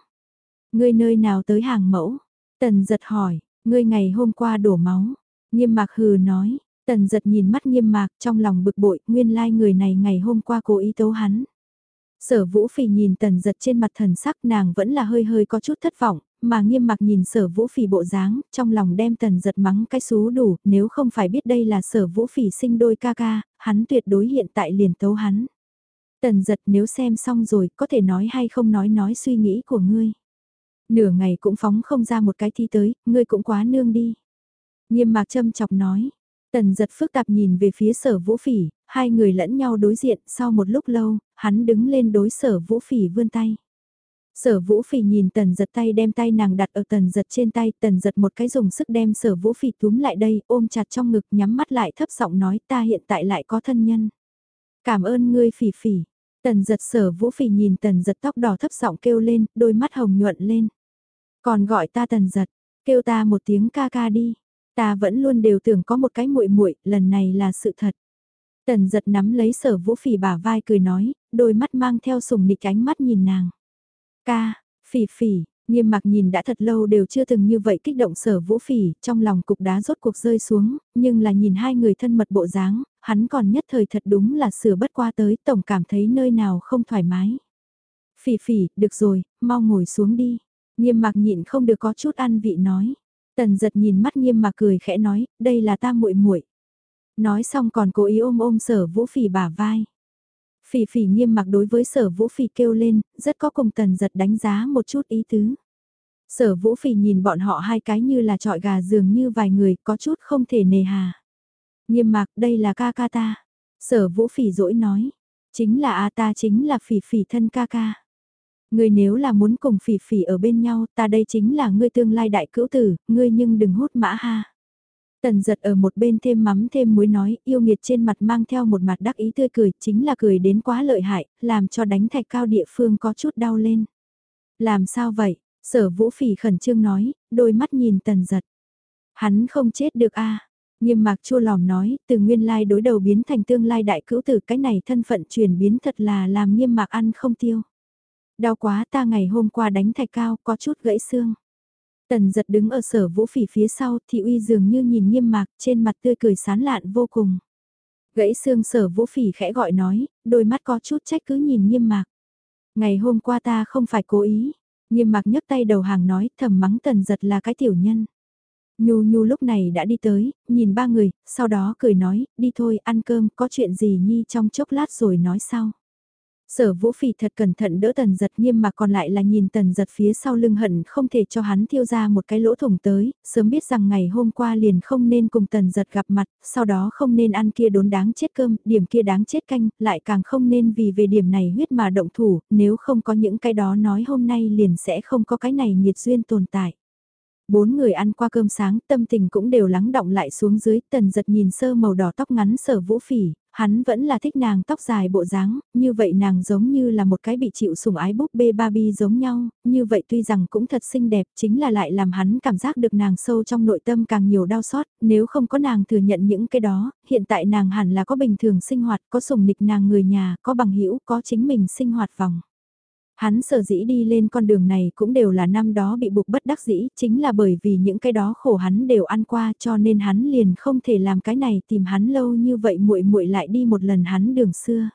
Ngươi nơi nào tới hàng mẫu? Tần giật hỏi, ngươi ngày hôm qua đổ máu. Nghiêm mạc hừ nói, tần giật nhìn mắt nghiêm mạc trong lòng bực bội, nguyên lai like người này ngày hôm qua cố ý tấu hắn. Sở vũ phỉ nhìn tần giật trên mặt thần sắc nàng vẫn là hơi hơi có chút thất vọng, mà nghiêm mặc nhìn sở vũ phỉ bộ dáng, trong lòng đem tần giật mắng cái xú đủ, nếu không phải biết đây là sở vũ phỉ sinh đôi ca ca, hắn tuyệt đối hiện tại liền tấu hắn. Tần giật nếu xem xong rồi, có thể nói hay không nói nói suy nghĩ của ngươi. Nửa ngày cũng phóng không ra một cái thi tới, ngươi cũng quá nương đi. Nghiêm mạc châm chọc nói. Tần giật phức tạp nhìn về phía sở vũ phỉ, hai người lẫn nhau đối diện sau một lúc lâu, hắn đứng lên đối sở vũ phỉ vươn tay. Sở vũ phỉ nhìn tần giật tay đem tay nàng đặt ở tần giật trên tay, tần giật một cái dùng sức đem sở vũ phỉ túm lại đây, ôm chặt trong ngực nhắm mắt lại thấp giọng nói ta hiện tại lại có thân nhân. Cảm ơn ngươi phỉ phỉ. Tần giật sở vũ phỉ nhìn tần giật tóc đỏ thấp giọng kêu lên, đôi mắt hồng nhuận lên. Còn gọi ta tần giật, kêu ta một tiếng ca ca đi. Ta vẫn luôn đều tưởng có một cái muội muội, lần này là sự thật. Tần giật nắm lấy sở vũ phỉ bả vai cười nói, đôi mắt mang theo sùng nịch ánh mắt nhìn nàng. Ca, phỉ phỉ, nghiêm mặc nhìn đã thật lâu đều chưa từng như vậy kích động sở vũ phỉ, trong lòng cục đá rốt cuộc rơi xuống, nhưng là nhìn hai người thân mật bộ dáng, hắn còn nhất thời thật đúng là sửa bất qua tới, tổng cảm thấy nơi nào không thoải mái. Phỉ phỉ, được rồi, mau ngồi xuống đi. Nghiêm mạc nhịn không được có chút ăn vị nói. Tần giật nhìn mắt nghiêm mạc cười khẽ nói, đây là ta muội muội. Nói xong còn cố ý ôm ôm sở vũ phỉ bả vai. Phỉ phỉ nghiêm mặc đối với sở vũ phỉ kêu lên, rất có cùng tần giật đánh giá một chút ý tứ. Sở vũ phỉ nhìn bọn họ hai cái như là trọi gà dường như vài người có chút không thể nề hà. Nghiêm mạc đây là ca ca ta. Sở vũ phỉ dỗi nói. Chính là a ta chính là phỉ phỉ thân ca ca. Ngươi nếu là muốn cùng phỉ phỉ ở bên nhau ta đây chính là ngươi tương lai đại cữu tử, ngươi nhưng đừng hút mã ha. Tần giật ở một bên thêm mắm thêm muối nói, yêu nghiệt trên mặt mang theo một mặt đắc ý tươi cười, chính là cười đến quá lợi hại, làm cho đánh thạch cao địa phương có chút đau lên. Làm sao vậy? Sở vũ phỉ khẩn trương nói, đôi mắt nhìn tần giật. Hắn không chết được a Nghiêm mạc chua lòm nói, từ nguyên lai đối đầu biến thành tương lai đại cữu tử cái này thân phận chuyển biến thật là làm nghiêm mạc ăn không tiêu. Đau quá ta ngày hôm qua đánh thạch cao có chút gãy xương. Tần giật đứng ở sở vũ phỉ phía sau thì uy dường như nhìn nghiêm mạc trên mặt tươi cười sán lạn vô cùng. Gãy xương sở vũ phỉ khẽ gọi nói, đôi mắt có chút trách cứ nhìn nghiêm mạc. Ngày hôm qua ta không phải cố ý. Nghiêm mạc nhấc tay đầu hàng nói thầm mắng tần giật là cái tiểu nhân. Nhu Nhu lúc này đã đi tới, nhìn ba người, sau đó cười nói, đi thôi ăn cơm, có chuyện gì Nhi trong chốc lát rồi nói sau. Sở vũ phỉ thật cẩn thận đỡ tần giật nghiêm mà còn lại là nhìn tần giật phía sau lưng hận không thể cho hắn thiêu ra một cái lỗ thủng tới, sớm biết rằng ngày hôm qua liền không nên cùng tần giật gặp mặt, sau đó không nên ăn kia đốn đáng chết cơm, điểm kia đáng chết canh, lại càng không nên vì về điểm này huyết mà động thủ, nếu không có những cái đó nói hôm nay liền sẽ không có cái này nhiệt duyên tồn tại. Bốn người ăn qua cơm sáng tâm tình cũng đều lắng động lại xuống dưới tần giật nhìn sơ màu đỏ tóc ngắn sở vũ phỉ, hắn vẫn là thích nàng tóc dài bộ dáng, như vậy nàng giống như là một cái bị chịu sủng ái búp bê Barbie giống nhau, như vậy tuy rằng cũng thật xinh đẹp chính là lại làm hắn cảm giác được nàng sâu trong nội tâm càng nhiều đau xót, nếu không có nàng thừa nhận những cái đó, hiện tại nàng hẳn là có bình thường sinh hoạt, có sủng nịch nàng người nhà, có bằng hữu có chính mình sinh hoạt vòng. Hắn sở dĩ đi lên con đường này cũng đều là năm đó bị buộc bất đắc dĩ, chính là bởi vì những cái đó khổ hắn đều ăn qua cho nên hắn liền không thể làm cái này tìm hắn lâu như vậy muội muội lại đi một lần hắn đường xưa.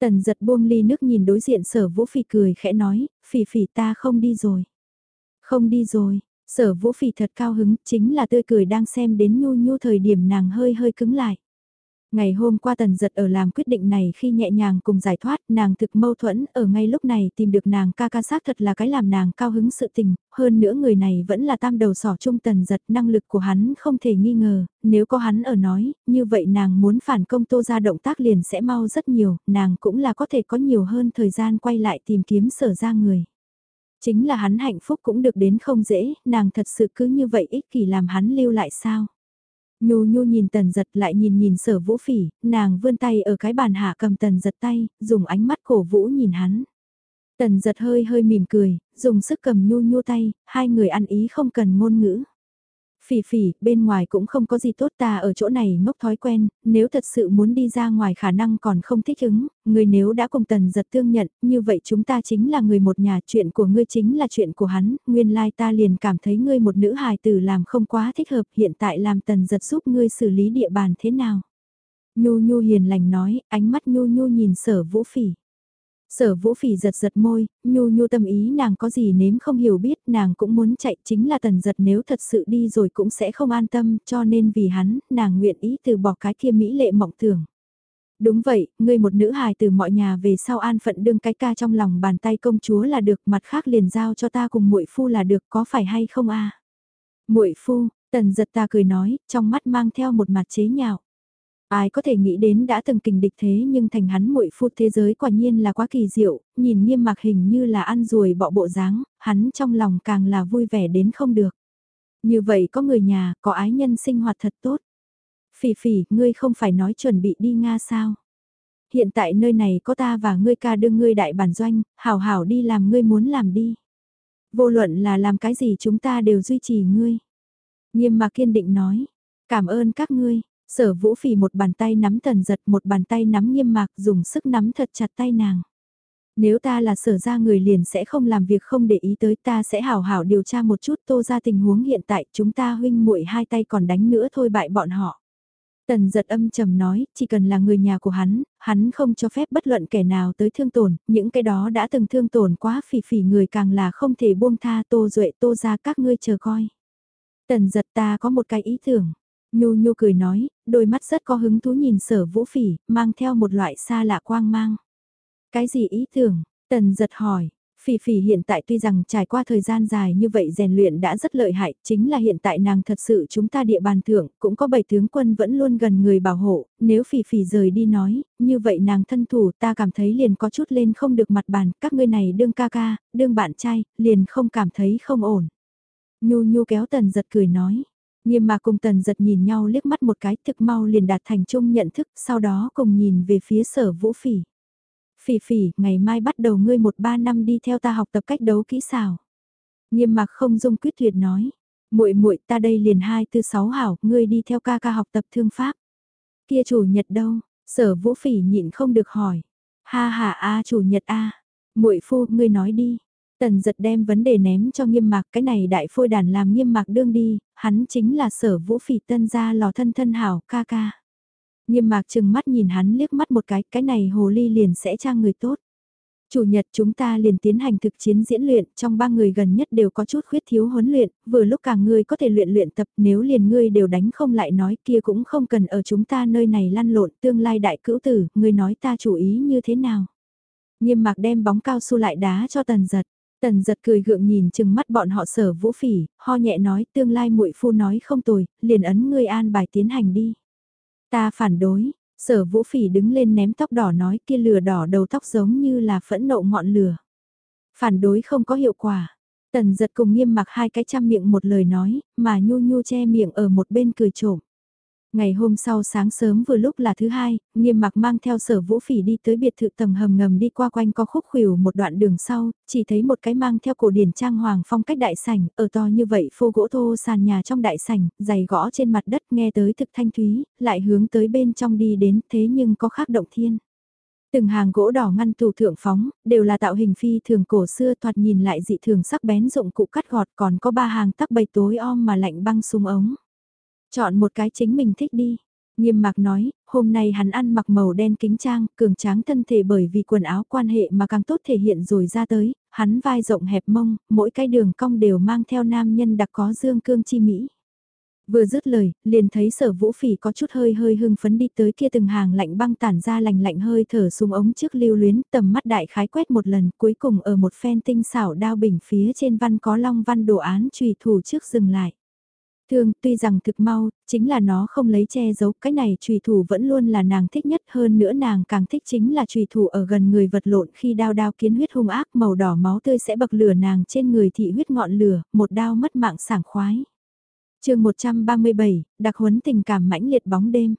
Tần giật buông ly nước nhìn đối diện sở vũ phỉ cười khẽ nói, phỉ phỉ ta không đi rồi. Không đi rồi, sở vũ phỉ thật cao hứng, chính là tươi cười đang xem đến nhu nhu thời điểm nàng hơi hơi cứng lại. Ngày hôm qua tần giật ở làm quyết định này khi nhẹ nhàng cùng giải thoát, nàng thực mâu thuẫn, ở ngay lúc này tìm được nàng ca ca xác thật là cái làm nàng cao hứng sự tình, hơn nữa người này vẫn là tam đầu sỏ chung tần giật, năng lực của hắn không thể nghi ngờ, nếu có hắn ở nói, như vậy nàng muốn phản công tô ra động tác liền sẽ mau rất nhiều, nàng cũng là có thể có nhiều hơn thời gian quay lại tìm kiếm sở ra người. Chính là hắn hạnh phúc cũng được đến không dễ, nàng thật sự cứ như vậy ích kỷ làm hắn lưu lại sao. Nhu nhu nhìn tần giật lại nhìn nhìn sở vũ phỉ, nàng vươn tay ở cái bàn hạ cầm tần giật tay, dùng ánh mắt cổ vũ nhìn hắn. Tần giật hơi hơi mỉm cười, dùng sức cầm nhu nhu tay, hai người ăn ý không cần ngôn ngữ. Phỉ phỉ, bên ngoài cũng không có gì tốt ta ở chỗ này ngốc thói quen, nếu thật sự muốn đi ra ngoài khả năng còn không thích ứng, người nếu đã cùng tần giật tương nhận, như vậy chúng ta chính là người một nhà, chuyện của ngươi chính là chuyện của hắn, nguyên lai ta liền cảm thấy ngươi một nữ hài tử làm không quá thích hợp, hiện tại làm tần giật giúp ngươi xử lý địa bàn thế nào. Nhu Nhu hiền lành nói, ánh mắt Nhu Nhu nhìn sở vũ phỉ. Sở vũ phỉ giật giật môi, nhu nhu tâm ý nàng có gì nếm không hiểu biết nàng cũng muốn chạy chính là tần giật nếu thật sự đi rồi cũng sẽ không an tâm cho nên vì hắn nàng nguyện ý từ bỏ cái kia mỹ lệ mộng tưởng. Đúng vậy, ngươi một nữ hài từ mọi nhà về sau an phận đương cái ca trong lòng bàn tay công chúa là được mặt khác liền giao cho ta cùng muội phu là được có phải hay không a muội phu, tần giật ta cười nói, trong mắt mang theo một mặt chế nhạo. Ai có thể nghĩ đến đã từng kình địch thế nhưng thành hắn muội phu thế giới quả nhiên là quá kỳ diệu, nhìn nghiêm mặc hình như là ăn ruồi bọ bộ dáng, hắn trong lòng càng là vui vẻ đến không được. Như vậy có người nhà, có ái nhân sinh hoạt thật tốt. Phỉ phỉ, ngươi không phải nói chuẩn bị đi Nga sao? Hiện tại nơi này có ta và ngươi ca đương ngươi đại bản doanh, hảo hảo đi làm ngươi muốn làm đi. Vô luận là làm cái gì chúng ta đều duy trì ngươi. Nghiêm mà kiên định nói, cảm ơn các ngươi, sở vũ phỉ một bàn tay nắm tần giật một bàn tay nắm nghiêm mạc dùng sức nắm thật chặt tay nàng. Nếu ta là sở ra người liền sẽ không làm việc không để ý tới ta sẽ hảo hảo điều tra một chút tô ra tình huống hiện tại chúng ta huynh muội hai tay còn đánh nữa thôi bại bọn họ. Tần giật âm trầm nói, chỉ cần là người nhà của hắn, hắn không cho phép bất luận kẻ nào tới thương tổn, những cái đó đã từng thương tổn quá phỉ phỉ người càng là không thể buông tha tô duệ tô ra các ngươi chờ coi. Tần giật ta có một cái ý tưởng. Nhu nhu cười nói, đôi mắt rất có hứng thú nhìn sở vũ phỉ, mang theo một loại xa lạ quang mang. Cái gì ý tưởng? Tần giật hỏi. Phỉ phỉ hiện tại tuy rằng trải qua thời gian dài như vậy rèn luyện đã rất lợi hại, chính là hiện tại nàng thật sự chúng ta địa bàn thưởng, cũng có bảy tướng quân vẫn luôn gần người bảo hộ, nếu phỉ phỉ rời đi nói, như vậy nàng thân thủ ta cảm thấy liền có chút lên không được mặt bàn, các ngươi này đương ca ca, đương bạn trai, liền không cảm thấy không ổn. Nhu nhu kéo tần giật cười nói. Nghiêm mà cùng tần giật nhìn nhau liếc mắt một cái thực mau liền đạt thành chung nhận thức, sau đó cùng nhìn về phía sở vũ phỉ. Phỉ phỉ, ngày mai bắt đầu ngươi một ba năm đi theo ta học tập cách đấu kỹ xảo. Nghiêm mặc không dung quyết tuyệt nói. muội muội ta đây liền hai tư sáu hảo, ngươi đi theo ca ca học tập thương pháp. Kia chủ nhật đâu? Sở vũ phỉ nhịn không được hỏi. Ha ha a chủ nhật a muội phu, ngươi nói đi. Tần giật đem vấn đề ném cho nghiêm mạc cái này đại phôi đàn làm nghiêm mạc đương đi, hắn chính là sở vũ phỉ tân gia lò thân thân hảo ca ca. Nghiêm mạc chừng mắt nhìn hắn liếc mắt một cái, cái này hồ ly liền sẽ trang người tốt. Chủ nhật chúng ta liền tiến hành thực chiến diễn luyện, trong ba người gần nhất đều có chút khuyết thiếu huấn luyện, vừa lúc cả ngươi có thể luyện luyện tập nếu liền ngươi đều đánh không lại nói kia cũng không cần ở chúng ta nơi này lăn lộn tương lai đại cữu tử, ngươi nói ta chủ ý như thế nào. Nghiêm mạc đem bóng cao su lại đá cho tần giật. Tần giật cười gượng nhìn chừng mắt bọn họ sở vũ phỉ, ho nhẹ nói tương lai muội phu nói không tồi, liền ấn ngươi an bài tiến hành đi. Ta phản đối, sở vũ phỉ đứng lên ném tóc đỏ nói kia lửa đỏ đầu tóc giống như là phẫn nộ ngọn lửa. Phản đối không có hiệu quả. Tần giật cùng nghiêm mặc hai cái chăm miệng một lời nói, mà nhu nhu che miệng ở một bên cười trộm. Ngày hôm sau sáng sớm vừa lúc là thứ hai, nghiêm mặc mang theo sở vũ phỉ đi tới biệt thự tầng hầm ngầm đi qua quanh có khúc khuỷu một đoạn đường sau, chỉ thấy một cái mang theo cổ điển trang hoàng phong cách đại sảnh, ở to như vậy phô gỗ thô sàn nhà trong đại sảnh, giày gõ trên mặt đất nghe tới thực thanh thúy, lại hướng tới bên trong đi đến thế nhưng có khác động thiên. Từng hàng gỗ đỏ ngăn tủ thượng phóng, đều là tạo hình phi thường cổ xưa thoạt nhìn lại dị thường sắc bén dụng cụ cắt gọt còn có ba hàng tắc bầy tối om mà lạnh băng súng ống. Chọn một cái chính mình thích đi. Nghiêm mạc nói, hôm nay hắn ăn mặc màu đen kính trang, cường tráng thân thể bởi vì quần áo quan hệ mà càng tốt thể hiện rồi ra tới, hắn vai rộng hẹp mông, mỗi cái đường cong đều mang theo nam nhân đặc có dương cương chi mỹ. Vừa dứt lời, liền thấy sở vũ phỉ có chút hơi hơi hưng phấn đi tới kia từng hàng lạnh băng tản ra lành lạnh hơi thở xuống ống trước lưu luyến tầm mắt đại khái quét một lần cuối cùng ở một phen tinh xảo đao bình phía trên văn có long văn đồ án trùy thủ trước dừng lại. Thương tuy rằng thực mau, chính là nó không lấy che giấu, cái này trùy thủ vẫn luôn là nàng thích nhất hơn nữa nàng càng thích chính là trùy thủ ở gần người vật lộn khi đao đao kiến huyết hung ác màu đỏ máu tươi sẽ bậc lửa nàng trên người thị huyết ngọn lửa, một đao mất mạng sảng khoái. chương 137, đặc huấn tình cảm mãnh liệt bóng đêm.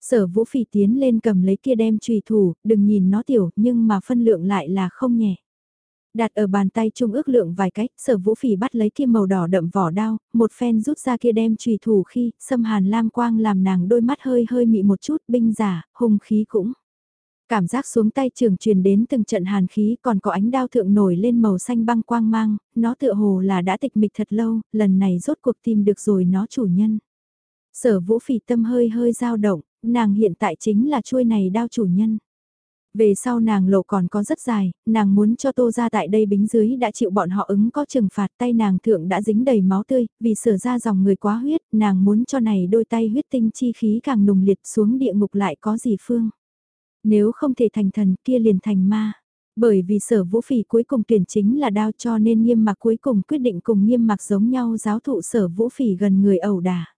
Sở vũ phỉ tiến lên cầm lấy kia đem trùy thủ, đừng nhìn nó tiểu nhưng mà phân lượng lại là không nhẹ. Đặt ở bàn tay trung ước lượng vài cách, sở vũ phỉ bắt lấy kia màu đỏ đậm vỏ đao, một phen rút ra kia đem trùy thủ khi, xâm hàn lam quang làm nàng đôi mắt hơi hơi mị một chút, binh giả, hung khí cũng. Cảm giác xuống tay trường truyền đến từng trận hàn khí còn có ánh đao thượng nổi lên màu xanh băng quang mang, nó tựa hồ là đã tịch mịch thật lâu, lần này rốt cuộc tìm được rồi nó chủ nhân. Sở vũ phỉ tâm hơi hơi dao động, nàng hiện tại chính là chuôi này đao chủ nhân. Về sau nàng lộ còn có rất dài, nàng muốn cho tô ra tại đây bính dưới đã chịu bọn họ ứng có trừng phạt tay nàng thượng đã dính đầy máu tươi, vì sửa ra dòng người quá huyết, nàng muốn cho này đôi tay huyết tinh chi khí càng nùng liệt xuống địa ngục lại có gì phương. Nếu không thể thành thần kia liền thành ma. Bởi vì sở vũ phỉ cuối cùng tuyển chính là đao cho nên nghiêm mặc cuối cùng quyết định cùng nghiêm mặc giống nhau giáo thụ sở vũ phỉ gần người ẩu đả.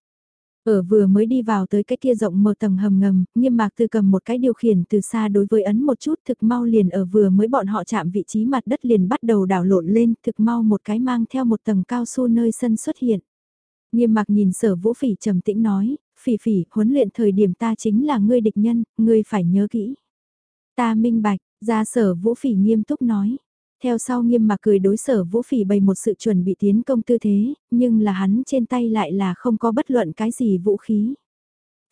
Ở vừa mới đi vào tới cái kia rộng mở tầng hầm ngầm, nghiêm mạc từ cầm một cái điều khiển từ xa đối với ấn một chút thực mau liền ở vừa mới bọn họ chạm vị trí mặt đất liền bắt đầu đảo lộn lên thực mau một cái mang theo một tầng cao su nơi sân xuất hiện. Nghiêm mạc nhìn sở vũ phỉ trầm tĩnh nói, phỉ phỉ, huấn luyện thời điểm ta chính là ngươi địch nhân, ngươi phải nhớ kỹ. Ta minh bạch, ra sở vũ phỉ nghiêm túc nói. Theo sau nghiêm mà cười đối sở vũ phỉ bày một sự chuẩn bị tiến công tư thế, nhưng là hắn trên tay lại là không có bất luận cái gì vũ khí.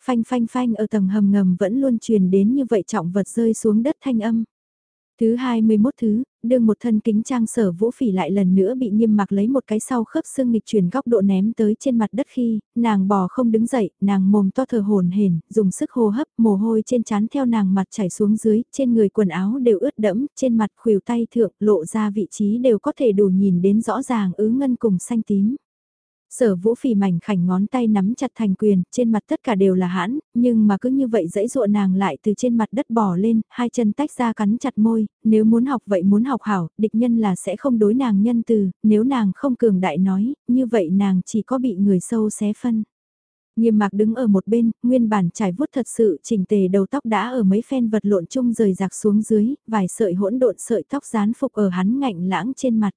Phanh phanh phanh ở tầng hầm ngầm vẫn luôn truyền đến như vậy trọng vật rơi xuống đất thanh âm. Thứ 21 thứ, đương một thân kính trang sở vũ phỉ lại lần nữa bị nghiêm mặc lấy một cái sau khớp xương nghịch chuyển góc độ ném tới trên mặt đất khi, nàng bò không đứng dậy, nàng mồm to thở hồn hển dùng sức hô hấp, mồ hôi trên trán theo nàng mặt chảy xuống dưới, trên người quần áo đều ướt đẫm, trên mặt khuỷu tay thượng lộ ra vị trí đều có thể đủ nhìn đến rõ ràng ứ ngân cùng xanh tím. Sở vũ phì mảnh khảnh ngón tay nắm chặt thành quyền, trên mặt tất cả đều là hãn, nhưng mà cứ như vậy dãy dụa nàng lại từ trên mặt đất bỏ lên, hai chân tách ra cắn chặt môi, nếu muốn học vậy muốn học hảo, địch nhân là sẽ không đối nàng nhân từ, nếu nàng không cường đại nói, như vậy nàng chỉ có bị người sâu xé phân. Nghiêm mạc đứng ở một bên, nguyên bản trải vuốt thật sự chỉnh tề đầu tóc đã ở mấy phen vật lộn chung rời rạc xuống dưới, vài sợi hỗn độn sợi tóc dán phục ở hắn ngạnh lãng trên mặt.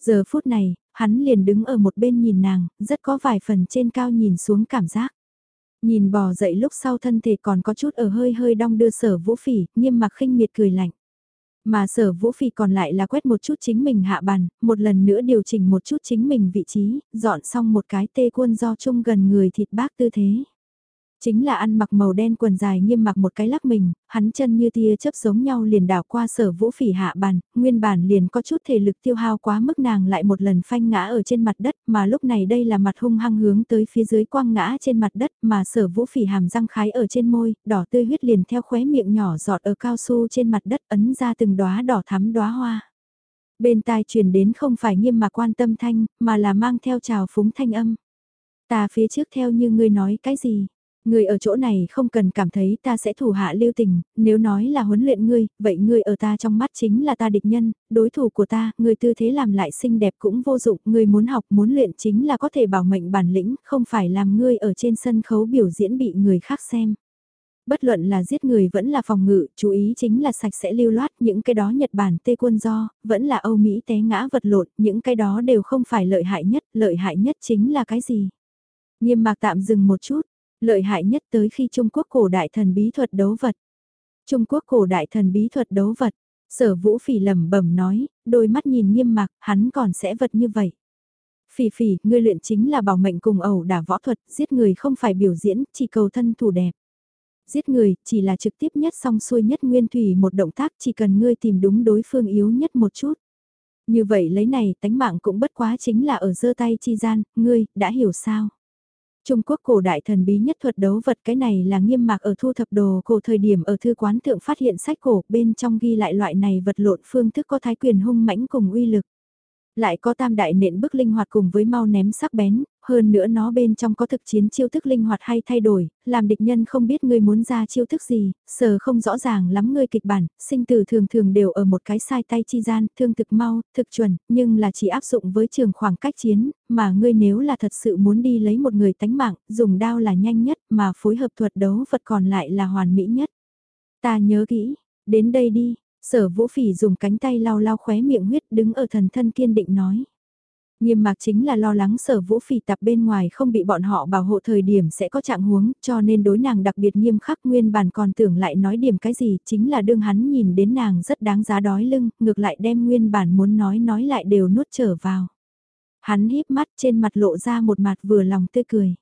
Giờ phút này, hắn liền đứng ở một bên nhìn nàng, rất có vài phần trên cao nhìn xuống cảm giác. Nhìn bò dậy lúc sau thân thể còn có chút ở hơi hơi đong đưa sở vũ phỉ, nghiêm mặc khinh miệt cười lạnh. Mà sở vũ phỉ còn lại là quét một chút chính mình hạ bàn, một lần nữa điều chỉnh một chút chính mình vị trí, dọn xong một cái tê quân do chung gần người thịt bác tư thế. Chính là ăn mặc màu đen quần dài nghiêm mặc một cái lắc mình, hắn chân như tia chớp giống nhau liền đảo qua sở vũ phỉ hạ bàn, nguyên bản liền có chút thể lực tiêu hao quá mức nàng lại một lần phanh ngã ở trên mặt đất mà lúc này đây là mặt hung hăng hướng tới phía dưới quăng ngã trên mặt đất mà sở vũ phỉ hàm răng khái ở trên môi, đỏ tươi huyết liền theo khóe miệng nhỏ giọt ở cao su trên mặt đất ấn ra từng đóa đỏ thắm đóa hoa. Bên tai truyền đến không phải nghiêm mà quan tâm thanh, mà là mang theo trào phúng thanh âm. Ta phía trước theo như ngươi nói cái gì? Người ở chỗ này không cần cảm thấy ta sẽ thủ hạ lưu tình, nếu nói là huấn luyện ngươi, vậy ngươi ở ta trong mắt chính là ta địch nhân, đối thủ của ta, ngươi tư thế làm lại xinh đẹp cũng vô dụng, ngươi muốn học muốn luyện chính là có thể bảo mệnh bản lĩnh, không phải làm ngươi ở trên sân khấu biểu diễn bị người khác xem. Bất luận là giết người vẫn là phòng ngự, chú ý chính là sạch sẽ lưu loát, những cái đó Nhật Bản tê quân do, vẫn là Âu Mỹ té ngã vật lộn, những cái đó đều không phải lợi hại nhất, lợi hại nhất chính là cái gì? Nghiêm mạc tạm dừng một chút, Lợi hại nhất tới khi Trung Quốc cổ đại thần bí thuật đấu vật. Trung Quốc cổ đại thần bí thuật đấu vật. Sở vũ phỉ lầm bẩm nói, đôi mắt nhìn nghiêm mặc, hắn còn sẽ vật như vậy. Phỉ phỉ, ngươi luyện chính là bảo mệnh cùng ẩu đả võ thuật, giết người không phải biểu diễn, chỉ cầu thân thủ đẹp. Giết người, chỉ là trực tiếp nhất song xuôi nhất nguyên thủy một động tác chỉ cần ngươi tìm đúng đối phương yếu nhất một chút. Như vậy lấy này, tánh mạng cũng bất quá chính là ở giơ tay chi gian, ngươi, đã hiểu sao? Trung Quốc cổ đại thần bí nhất thuật đấu vật cái này là nghiêm mạc ở thu thập đồ cổ thời điểm ở thư quán thượng phát hiện sách cổ, bên trong ghi lại loại này vật lộn phương thức có thái quyền hung mãnh cùng uy lực. Lại có tam đại nện bức linh hoạt cùng với mau ném sắc bén, hơn nữa nó bên trong có thực chiến chiêu thức linh hoạt hay thay đổi, làm địch nhân không biết ngươi muốn ra chiêu thức gì, sờ không rõ ràng lắm ngươi kịch bản, sinh tử thường thường đều ở một cái sai tay chi gian, thương thực mau, thực chuẩn, nhưng là chỉ áp dụng với trường khoảng cách chiến, mà ngươi nếu là thật sự muốn đi lấy một người tánh mạng, dùng đao là nhanh nhất, mà phối hợp thuật đấu vật còn lại là hoàn mỹ nhất. Ta nhớ kỹ, đến đây đi, sở vũ phỉ dùng cánh tay lau lau khóe miệng huyết đứng ở thần thân kiên định nói. Nghiêm mạc chính là lo lắng sở vũ phỉ tập bên ngoài không bị bọn họ bảo hộ thời điểm sẽ có trạng huống, cho nên đối nàng đặc biệt nghiêm khắc nguyên bản còn tưởng lại nói điểm cái gì, chính là đương hắn nhìn đến nàng rất đáng giá đói lưng, ngược lại đem nguyên bản muốn nói nói lại đều nuốt trở vào. Hắn híp mắt trên mặt lộ ra một mặt vừa lòng tươi cười.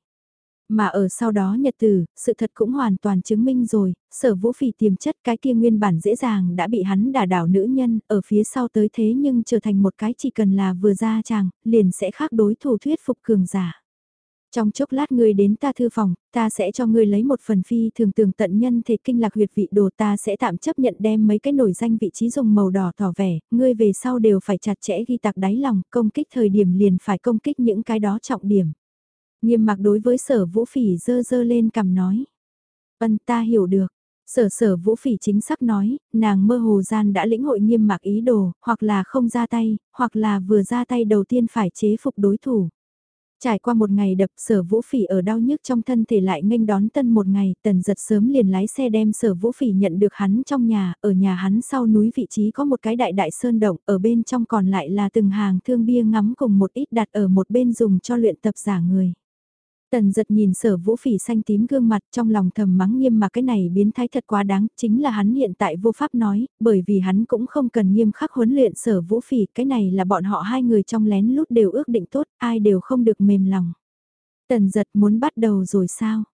Mà ở sau đó nhật tử, sự thật cũng hoàn toàn chứng minh rồi, sở vũ phỉ tiềm chất cái kia nguyên bản dễ dàng đã bị hắn đả đảo nữ nhân, ở phía sau tới thế nhưng trở thành một cái chỉ cần là vừa ra chàng, liền sẽ khác đối thủ thuyết phục cường giả. Trong chốc lát ngươi đến ta thư phòng, ta sẽ cho ngươi lấy một phần phi thường tường tận nhân thể kinh lạc huyệt vị đồ ta sẽ tạm chấp nhận đem mấy cái nổi danh vị trí dùng màu đỏ tỏ vẻ, ngươi về sau đều phải chặt chẽ ghi tạc đáy lòng, công kích thời điểm liền phải công kích những cái đó trọng điểm. Nghiêm mặc đối với sở vũ phỉ dơ dơ lên cầm nói. Vân ta hiểu được. Sở sở vũ phỉ chính xác nói, nàng mơ hồ gian đã lĩnh hội nghiêm mặc ý đồ, hoặc là không ra tay, hoặc là vừa ra tay đầu tiên phải chế phục đối thủ. Trải qua một ngày đập sở vũ phỉ ở đau nhức trong thân thể lại nghênh đón tân một ngày, tần giật sớm liền lái xe đem sở vũ phỉ nhận được hắn trong nhà, ở nhà hắn sau núi vị trí có một cái đại đại sơn động, ở bên trong còn lại là từng hàng thương bia ngắm cùng một ít đặt ở một bên dùng cho luyện tập giả người. Tần giật nhìn sở vũ phỉ xanh tím gương mặt trong lòng thầm mắng nghiêm mà cái này biến thái thật quá đáng, chính là hắn hiện tại vô pháp nói, bởi vì hắn cũng không cần nghiêm khắc huấn luyện sở vũ phỉ, cái này là bọn họ hai người trong lén lút đều ước định tốt, ai đều không được mềm lòng. Tần giật muốn bắt đầu rồi sao?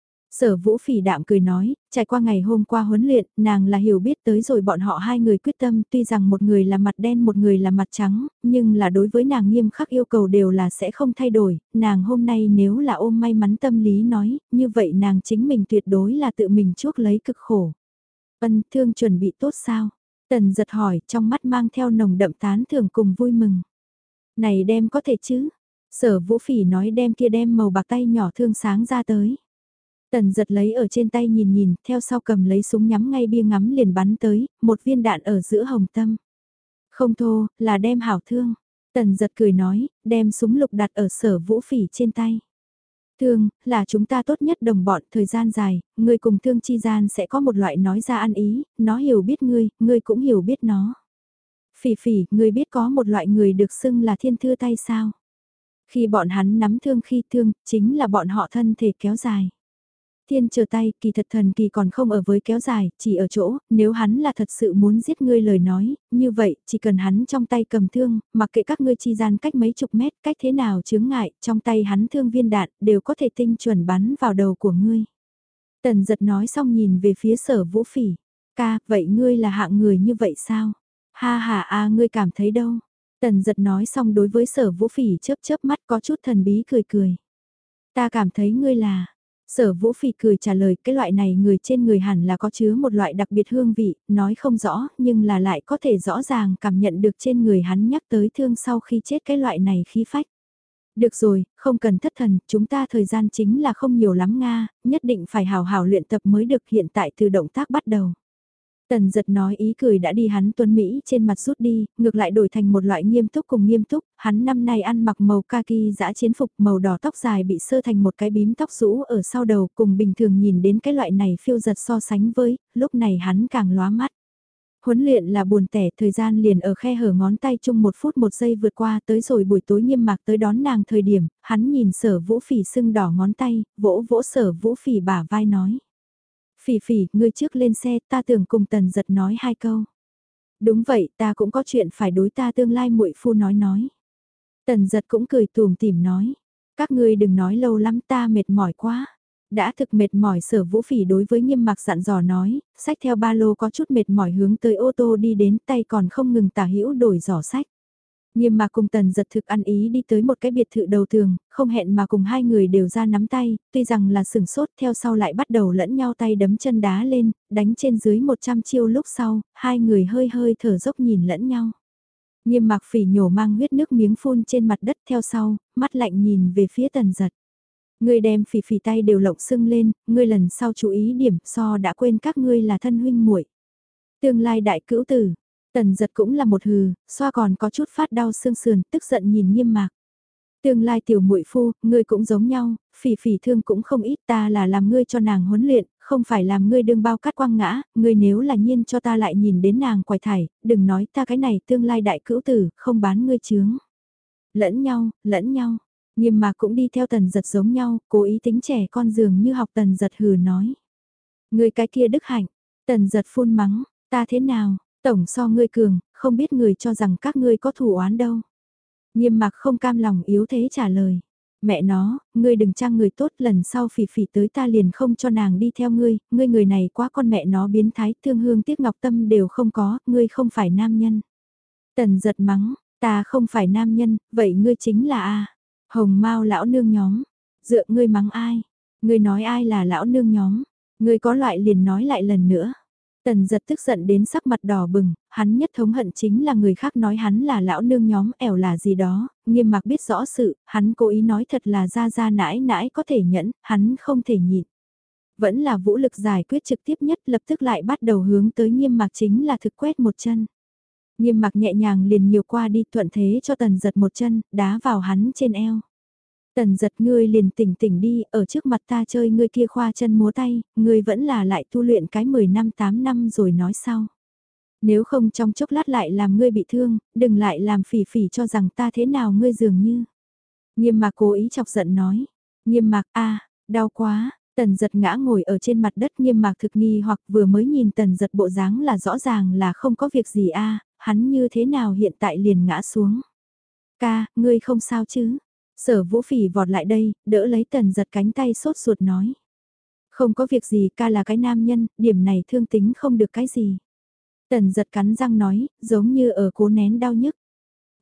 Sở vũ phỉ đạm cười nói, trải qua ngày hôm qua huấn luyện, nàng là hiểu biết tới rồi bọn họ hai người quyết tâm tuy rằng một người là mặt đen một người là mặt trắng, nhưng là đối với nàng nghiêm khắc yêu cầu đều là sẽ không thay đổi, nàng hôm nay nếu là ôm may mắn tâm lý nói, như vậy nàng chính mình tuyệt đối là tự mình chuốc lấy cực khổ. Ân thương chuẩn bị tốt sao? Tần giật hỏi trong mắt mang theo nồng đậm tán thường cùng vui mừng. Này đem có thể chứ? Sở vũ phỉ nói đem kia đem màu bạc tay nhỏ thương sáng ra tới. Tần giật lấy ở trên tay nhìn nhìn, theo sau cầm lấy súng nhắm ngay bia ngắm liền bắn tới, một viên đạn ở giữa hồng tâm. Không thô, là đem hảo thương. Tần giật cười nói, đem súng lục đặt ở sở vũ phỉ trên tay. Thương, là chúng ta tốt nhất đồng bọn thời gian dài, người cùng thương chi gian sẽ có một loại nói ra ăn ý, nó hiểu biết ngươi, ngươi cũng hiểu biết nó. Phỉ phỉ, ngươi biết có một loại người được xưng là thiên thư tay sao? Khi bọn hắn nắm thương khi thương, chính là bọn họ thân thể kéo dài. Thiên chờ tay, kỳ thật thần kỳ còn không ở với kéo dài, chỉ ở chỗ, nếu hắn là thật sự muốn giết ngươi lời nói, như vậy, chỉ cần hắn trong tay cầm thương, mặc kệ các ngươi chi gian cách mấy chục mét, cách thế nào chướng ngại, trong tay hắn thương viên đạn, đều có thể tinh chuẩn bắn vào đầu của ngươi. Tần giật nói xong nhìn về phía sở vũ phỉ, ca, vậy ngươi là hạng người như vậy sao? Ha ha a ngươi cảm thấy đâu? Tần giật nói xong đối với sở vũ phỉ chớp chớp mắt có chút thần bí cười cười. Ta cảm thấy ngươi là, Sở Vũ Phỉ cười trả lời cái loại này người trên người hẳn là có chứa một loại đặc biệt hương vị, nói không rõ nhưng là lại có thể rõ ràng cảm nhận được trên người hắn nhắc tới thương sau khi chết cái loại này khí phách. Được rồi, không cần thất thần, chúng ta thời gian chính là không nhiều lắm Nga, nhất định phải hào hào luyện tập mới được hiện tại từ động tác bắt đầu. Tần giật nói ý cười đã đi hắn tuấn Mỹ trên mặt rút đi, ngược lại đổi thành một loại nghiêm túc cùng nghiêm túc, hắn năm nay ăn mặc màu kaki dã chiến phục màu đỏ tóc dài bị sơ thành một cái bím tóc rũ ở sau đầu cùng bình thường nhìn đến cái loại này phiêu giật so sánh với, lúc này hắn càng lóa mắt. Huấn luyện là buồn tẻ, thời gian liền ở khe hở ngón tay chung một phút một giây vượt qua tới rồi buổi tối nghiêm mạc tới đón nàng thời điểm, hắn nhìn sở vũ phỉ sưng đỏ ngón tay, vỗ vỗ sở vũ phỉ bả vai nói Phỉ phỉ, ngươi trước lên xe, ta tưởng cùng tần giật nói hai câu. Đúng vậy, ta cũng có chuyện phải đối ta tương lai muội phu nói nói. Tần giật cũng cười tùm tìm nói. Các ngươi đừng nói lâu lắm ta mệt mỏi quá. Đã thực mệt mỏi sở vũ phỉ đối với nghiêm mặc dặn dò nói, sách theo ba lô có chút mệt mỏi hướng tới ô tô đi đến tay còn không ngừng tả hữu đổi giỏ sách. Nghiêm mà cùng tần giật thực ăn ý đi tới một cái biệt thự đầu tường, không hẹn mà cùng hai người đều ra nắm tay, tuy rằng là sừng sốt theo sau lại bắt đầu lẫn nhau tay đấm chân đá lên, đánh trên dưới 100 chiêu lúc sau, hai người hơi hơi thở dốc nhìn lẫn nhau. Nghiêm mạc phỉ nhổ mang huyết nước miếng phun trên mặt đất theo sau, mắt lạnh nhìn về phía tần giật. Người đem phỉ phỉ tay đều lộng sưng lên, ngươi lần sau chú ý điểm so đã quên các ngươi là thân huynh muội Tương lai đại cữu tử, Tần giật cũng là một hừ, xoa còn có chút phát đau xương sườn, tức giận nhìn nghiêm mạc. Tương lai tiểu muội phu, ngươi cũng giống nhau, phỉ phỉ thương cũng không ít ta là làm ngươi cho nàng huấn luyện, không phải làm ngươi đương bao cắt quăng ngã, ngươi nếu là nhiên cho ta lại nhìn đến nàng quài thải, đừng nói ta cái này tương lai đại cữu tử, không bán ngươi chướng. Lẫn nhau, lẫn nhau, nghiêm mạc cũng đi theo tần giật giống nhau, cố ý tính trẻ con dường như học tần giật hừ nói. Ngươi cái kia đức hạnh, tần giật phun mắng, ta thế nào, Tổng so ngươi cường, không biết người cho rằng các ngươi có thủ oán đâu. Nghiêm mặc không cam lòng yếu thế trả lời. Mẹ nó, ngươi đừng trang người tốt lần sau phỉ phỉ tới ta liền không cho nàng đi theo ngươi, ngươi người này quá con mẹ nó biến thái thương hương tiếc ngọc tâm đều không có, ngươi không phải nam nhân. Tần giật mắng, ta không phải nam nhân, vậy ngươi chính là A. Hồng mau lão nương nhóm, dựa ngươi mắng ai, ngươi nói ai là lão nương nhóm, ngươi có loại liền nói lại lần nữa. Tần giật tức giận đến sắc mặt đỏ bừng, hắn nhất thống hận chính là người khác nói hắn là lão nương nhóm ẻo là gì đó, nghiêm mặc biết rõ sự, hắn cố ý nói thật là ra ra nãi nãi có thể nhẫn, hắn không thể nhịn. Vẫn là vũ lực giải quyết trực tiếp nhất lập tức lại bắt đầu hướng tới nghiêm mặc chính là thực quét một chân. Nghiêm mặc nhẹ nhàng liền nhiều qua đi thuận thế cho tần giật một chân, đá vào hắn trên eo. Tần giật ngươi liền tỉnh tỉnh đi, ở trước mặt ta chơi ngươi kia khoa chân múa tay, ngươi vẫn là lại tu luyện cái 10 năm 8 năm rồi nói sau. Nếu không trong chốc lát lại làm ngươi bị thương, đừng lại làm phỉ phỉ cho rằng ta thế nào ngươi dường như. Nghiêm mạc cố ý chọc giận nói, Nghiêm mạc a đau quá, tần giật ngã ngồi ở trên mặt đất nghiêm mạc thực nghi hoặc vừa mới nhìn tần giật bộ dáng là rõ ràng là không có việc gì a hắn như thế nào hiện tại liền ngã xuống. Ca, ngươi không sao chứ? Sở vũ phỉ vọt lại đây, đỡ lấy tần giật cánh tay sốt ruột nói. Không có việc gì ca là cái nam nhân, điểm này thương tính không được cái gì. Tần giật cắn răng nói, giống như ở cố nén đau nhức.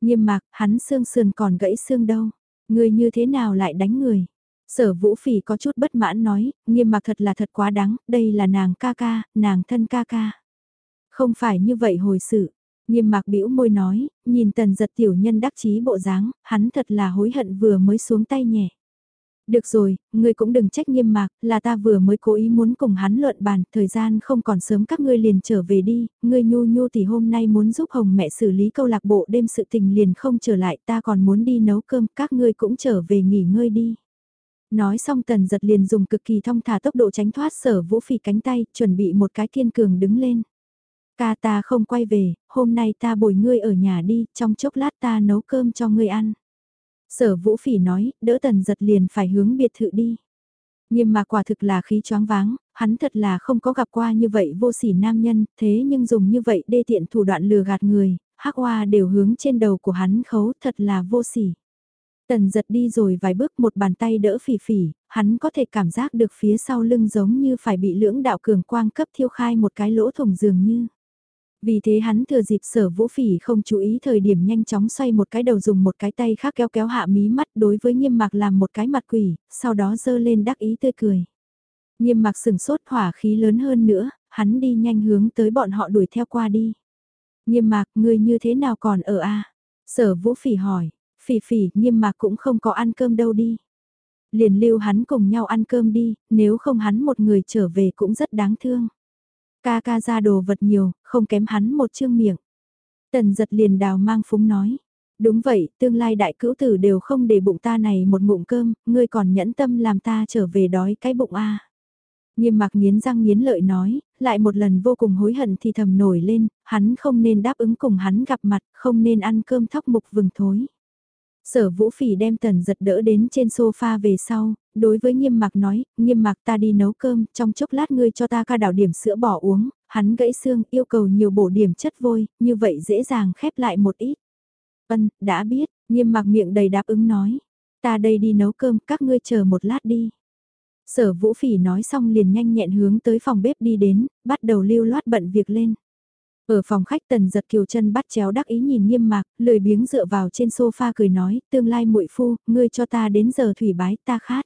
Nghiêm mạc, hắn xương sườn còn gãy xương đâu. Người như thế nào lại đánh người? Sở vũ phỉ có chút bất mãn nói, nghiêm mạc thật là thật quá đáng, đây là nàng ca ca, nàng thân ca ca. Không phải như vậy hồi sự, Nghiêm mạc bĩu môi nói, nhìn tần giật tiểu nhân đắc chí bộ dáng, hắn thật là hối hận vừa mới xuống tay nhẹ. Được rồi, ngươi cũng đừng trách nghiêm mạc, là ta vừa mới cố ý muốn cùng hắn luận bàn, thời gian không còn sớm các ngươi liền trở về đi, ngươi nhu nhu thì hôm nay muốn giúp hồng mẹ xử lý câu lạc bộ đêm sự tình liền không trở lại, ta còn muốn đi nấu cơm, các ngươi cũng trở về nghỉ ngơi đi. Nói xong tần giật liền dùng cực kỳ thông thả tốc độ tránh thoát sở vũ phỉ cánh tay, chuẩn bị một cái kiên cường đứng lên. Ca ta không quay về, hôm nay ta bồi ngươi ở nhà đi, trong chốc lát ta nấu cơm cho ngươi ăn. Sở vũ phỉ nói, đỡ tần giật liền phải hướng biệt thự đi. Nhưng mà quả thực là khí choáng váng, hắn thật là không có gặp qua như vậy vô sỉ nam nhân, thế nhưng dùng như vậy đê tiện thủ đoạn lừa gạt người, hắc hoa đều hướng trên đầu của hắn khấu thật là vô sỉ. Tần giật đi rồi vài bước một bàn tay đỡ phỉ phỉ, hắn có thể cảm giác được phía sau lưng giống như phải bị lưỡng đạo cường quang cấp thiêu khai một cái lỗ thủng dường như. Vì thế hắn thừa dịp sở vũ phỉ không chú ý thời điểm nhanh chóng xoay một cái đầu dùng một cái tay khác kéo kéo hạ mí mắt đối với nghiêm mạc làm một cái mặt quỷ, sau đó dơ lên đắc ý tươi cười. Nghiêm mạc sừng sốt hỏa khí lớn hơn nữa, hắn đi nhanh hướng tới bọn họ đuổi theo qua đi. Nghiêm mạc, người như thế nào còn ở a Sở vũ phỉ hỏi, phỉ phỉ, nghiêm mạc cũng không có ăn cơm đâu đi. Liền lưu hắn cùng nhau ăn cơm đi, nếu không hắn một người trở về cũng rất đáng thương. Ca ca ra đồ vật nhiều, không kém hắn một chương miệng. Tần giật liền đào mang phúng nói. Đúng vậy, tương lai đại cữu tử đều không để bụng ta này một ngụm cơm, ngươi còn nhẫn tâm làm ta trở về đói cái bụng a. À. Nghiêm mặc nghiến răng nghiến lợi nói, lại một lần vô cùng hối hận thì thầm nổi lên, hắn không nên đáp ứng cùng hắn gặp mặt, không nên ăn cơm thóc mục vừng thối. Sở vũ phỉ đem tần giật đỡ đến trên sofa về sau, đối với nghiêm mạc nói, nghiêm mạc ta đi nấu cơm, trong chốc lát ngươi cho ta ca đảo điểm sữa bỏ uống, hắn gãy xương yêu cầu nhiều bổ điểm chất vôi, như vậy dễ dàng khép lại một ít. Vân, đã biết, nghiêm mạc miệng đầy đáp ứng nói, ta đây đi nấu cơm, các ngươi chờ một lát đi. Sở vũ phỉ nói xong liền nhanh nhẹn hướng tới phòng bếp đi đến, bắt đầu lưu loát bận việc lên. Ở phòng khách tần giật kiều chân bắt chéo đắc ý nhìn nghiêm mạc, lười biếng dựa vào trên sofa cười nói, tương lai muội phu, ngươi cho ta đến giờ thủy bái ta khát.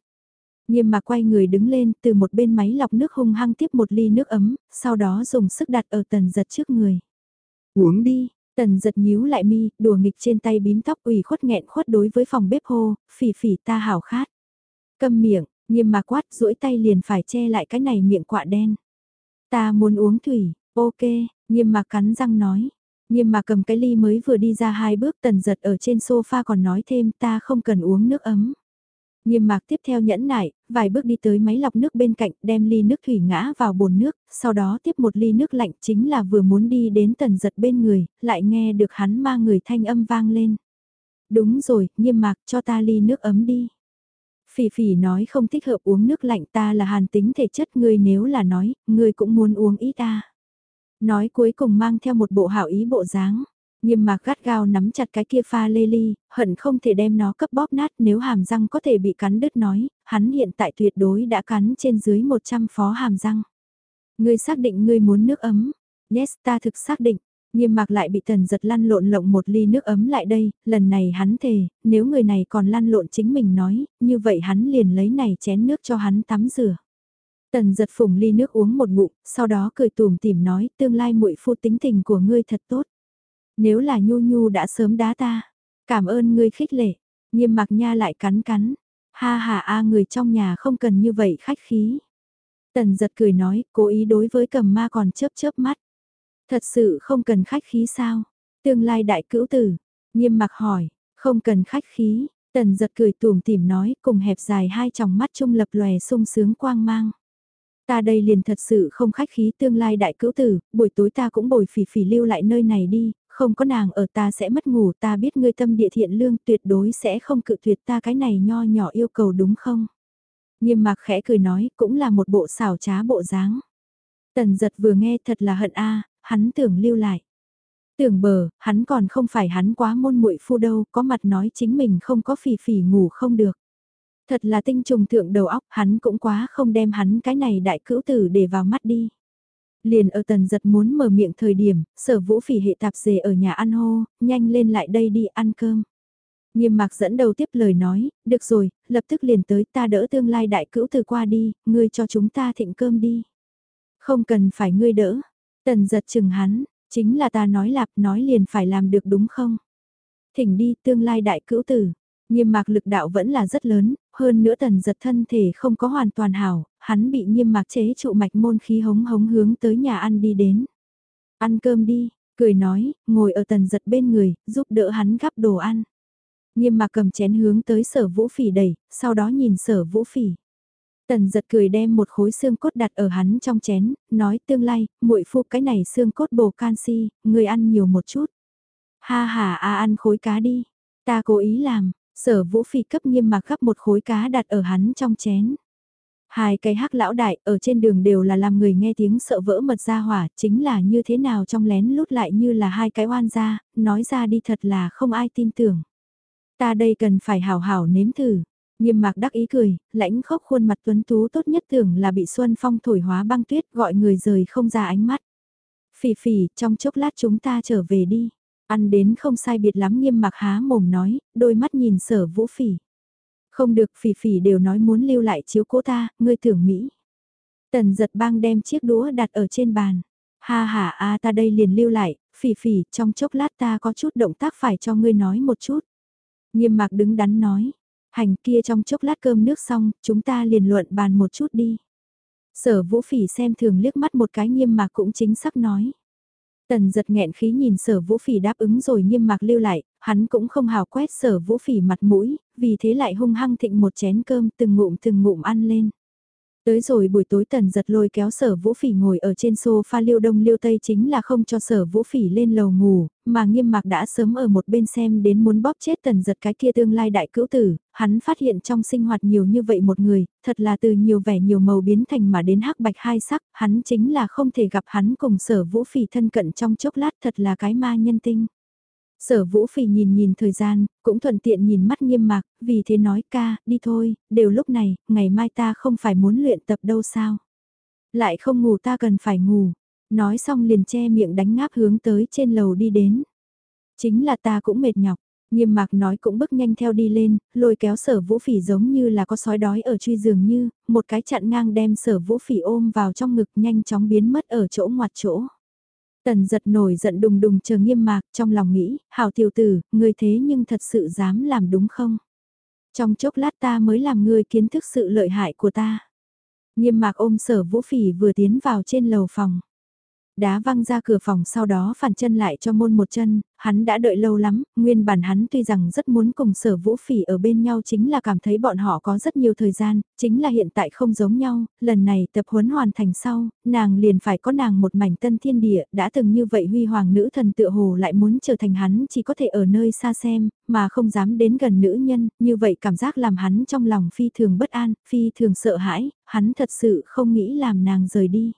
Nghiêm mạc quay người đứng lên từ một bên máy lọc nước hung hăng tiếp một ly nước ấm, sau đó dùng sức đặt ở tần giật trước người. Uống đi, tần giật nhíu lại mi, đùa nghịch trên tay bím tóc ủy khuất nghẹn khuất đối với phòng bếp hô, phỉ phỉ ta hảo khát. Câm miệng, nghiêm mạc quát duỗi tay liền phải che lại cái này miệng quạ đen. Ta muốn uống thủy, ok, Nghiêm mạc cắn răng nói. Nghiêm mạc cầm cái ly mới vừa đi ra hai bước tần giật ở trên sofa còn nói thêm ta không cần uống nước ấm. Nghiêm mạc tiếp theo nhẫn nại, vài bước đi tới máy lọc nước bên cạnh đem ly nước thủy ngã vào bồn nước, sau đó tiếp một ly nước lạnh chính là vừa muốn đi đến tần giật bên người, lại nghe được hắn ma người thanh âm vang lên. Đúng rồi, nghiêm mạc cho ta ly nước ấm đi. Phỉ phỉ nói không thích hợp uống nước lạnh ta là hàn tính thể chất ngươi nếu là nói, ngươi cũng muốn uống ít ta. Nói cuối cùng mang theo một bộ hảo ý bộ dáng. Nghiêm mạc gắt gao nắm chặt cái kia pha lê ly, hận không thể đem nó cấp bóp nát nếu hàm răng có thể bị cắn đứt nói, hắn hiện tại tuyệt đối đã cắn trên dưới 100 phó hàm răng. Ngươi xác định ngươi muốn nước ấm. Yes, ta thực xác định. Nghiêm mạc lại bị tần giật lăn lộn lộng một ly nước ấm lại đây, lần này hắn thề, nếu người này còn lăn lộn chính mình nói, như vậy hắn liền lấy này chén nước cho hắn tắm rửa. Tần giật phùng ly nước uống một ngụm, sau đó cười tùm tìm nói tương lai muội phu tính tình của ngươi thật tốt. Nếu là nhu nhu đã sớm đá ta, cảm ơn ngươi khích lệ, nghiêm mặc nha lại cắn cắn, ha ha a người trong nhà không cần như vậy khách khí. Tần giật cười nói, cố ý đối với cầm ma còn chớp chớp mắt. Thật sự không cần khách khí sao? Tương lai đại cữu tử, nghiêm mặc hỏi, không cần khách khí, tần giật cười tùm tìm nói cùng hẹp dài hai tròng mắt trung lập lòe sung sướng quang mang. Ta đây liền thật sự không khách khí tương lai đại cữu tử, buổi tối ta cũng bồi phỉ phỉ lưu lại nơi này đi, không có nàng ở ta sẽ mất ngủ ta biết ngươi tâm địa thiện lương tuyệt đối sẽ không cự tuyệt ta cái này nho nhỏ yêu cầu đúng không? Nghiêm mạc khẽ cười nói, cũng là một bộ xảo trá bộ dáng. Tần giật vừa nghe thật là hận a hắn tưởng lưu lại. Tưởng bờ, hắn còn không phải hắn quá môn muội phu đâu, có mặt nói chính mình không có phì phì ngủ không được. Thật là tinh trùng thượng đầu óc, hắn cũng quá không đem hắn cái này đại cữu tử để vào mắt đi. Liền ở tần giật muốn mở miệng thời điểm, sở vũ phỉ hệ tạp dề ở nhà ăn hô, nhanh lên lại đây đi ăn cơm. Nghiêm mạc dẫn đầu tiếp lời nói, được rồi, lập tức liền tới ta đỡ tương lai đại cữu từ qua đi, ngươi cho chúng ta thịnh cơm đi. Không cần phải ngươi đỡ. Tần giật chừng hắn, chính là ta nói lạp nói liền phải làm được đúng không? Thỉnh đi tương lai đại cữu tử. Nghiêm mạc lực đạo vẫn là rất lớn, hơn nữa tần giật thân thể không có hoàn toàn hảo, hắn bị nghiêm mạc chế trụ mạch môn khí hống hống hướng tới nhà ăn đi đến. Ăn cơm đi, cười nói, ngồi ở tần giật bên người, giúp đỡ hắn gắp đồ ăn. Nghiêm mạc cầm chén hướng tới sở vũ phỉ đẩy, sau đó nhìn sở vũ phỉ. Tần giật cười đem một khối xương cốt đặt ở hắn trong chén, nói tương lai, muội phu cái này xương cốt bổ canxi, người ăn nhiều một chút. Ha ha a ăn khối cá đi, ta cố ý làm, sở vũ phi cấp nghiêm mạc gấp một khối cá đặt ở hắn trong chén. Hai cái hắc lão đại ở trên đường đều là làm người nghe tiếng sợ vỡ mật ra hỏa, chính là như thế nào trong lén lút lại như là hai cái oan ra, nói ra đi thật là không ai tin tưởng. Ta đây cần phải hảo hảo nếm thử. Nghiêm mạc đắc ý cười, lãnh khốc khuôn mặt tuấn tú tốt nhất tưởng là bị Xuân Phong thổi hóa băng tuyết gọi người rời không ra ánh mắt. Phỉ phỉ, trong chốc lát chúng ta trở về đi. Ăn đến không sai biệt lắm nghiêm mặc há mồm nói, đôi mắt nhìn sở vũ phỉ. Không được phỉ phỉ đều nói muốn lưu lại chiếu cố ta, ngươi tưởng Mỹ. Tần giật bang đem chiếc đũa đặt ở trên bàn. Ha ha a ta đây liền lưu lại, phỉ phỉ, trong chốc lát ta có chút động tác phải cho ngươi nói một chút. Nghiêm mạc đứng đắn nói, hành kia trong chốc lát cơm nước xong, chúng ta liền luận bàn một chút đi. Sở vũ phỉ xem thường liếc mắt một cái nghiêm mạc cũng chính xác nói. Tần giật nghẹn khí nhìn sở vũ phỉ đáp ứng rồi nghiêm mạc lưu lại, hắn cũng không hào quét sở vũ phỉ mặt mũi, vì thế lại hung hăng thịnh một chén cơm từng ngụm từng ngụm ăn lên. Tới rồi buổi tối tần giật lôi kéo sở vũ phỉ ngồi ở trên sofa liêu đông liêu tây chính là không cho sở vũ phỉ lên lầu ngủ, mà nghiêm mạc đã sớm ở một bên xem đến muốn bóp chết tần giật cái kia tương lai đại cữu tử, hắn phát hiện trong sinh hoạt nhiều như vậy một người, thật là từ nhiều vẻ nhiều màu biến thành mà đến hắc bạch hai sắc, hắn chính là không thể gặp hắn cùng sở vũ phỉ thân cận trong chốc lát thật là cái ma nhân tinh. Sở vũ phì nhìn nhìn thời gian, cũng thuận tiện nhìn mắt nghiêm mạc, vì thế nói ca, đi thôi, đều lúc này, ngày mai ta không phải muốn luyện tập đâu sao. Lại không ngủ ta cần phải ngủ, nói xong liền che miệng đánh ngáp hướng tới trên lầu đi đến. Chính là ta cũng mệt nhọc, nghiêm mạc nói cũng bước nhanh theo đi lên, lôi kéo sở vũ phỉ giống như là có sói đói ở truy giường như, một cái chặn ngang đem sở vũ phỉ ôm vào trong ngực nhanh chóng biến mất ở chỗ ngoặt chỗ. Tần giật nổi giận đùng đùng chờ nghiêm mạc trong lòng nghĩ, hảo tiểu tử, ngươi thế nhưng thật sự dám làm đúng không? Trong chốc lát ta mới làm ngươi kiến thức sự lợi hại của ta. Nghiêm mạc ôm sở vũ phỉ vừa tiến vào trên lầu phòng đá văng ra cửa phòng sau đó phản chân lại cho môn một chân, hắn đã đợi lâu lắm, nguyên bản hắn tuy rằng rất muốn cùng sở vũ phỉ ở bên nhau chính là cảm thấy bọn họ có rất nhiều thời gian, chính là hiện tại không giống nhau, lần này tập huấn hoàn thành sau, nàng liền phải có nàng một mảnh tân thiên địa, đã từng như vậy huy hoàng nữ thần tựa hồ lại muốn trở thành hắn chỉ có thể ở nơi xa xem, mà không dám đến gần nữ nhân, như vậy cảm giác làm hắn trong lòng phi thường bất an, phi thường sợ hãi, hắn thật sự không nghĩ làm nàng rời đi.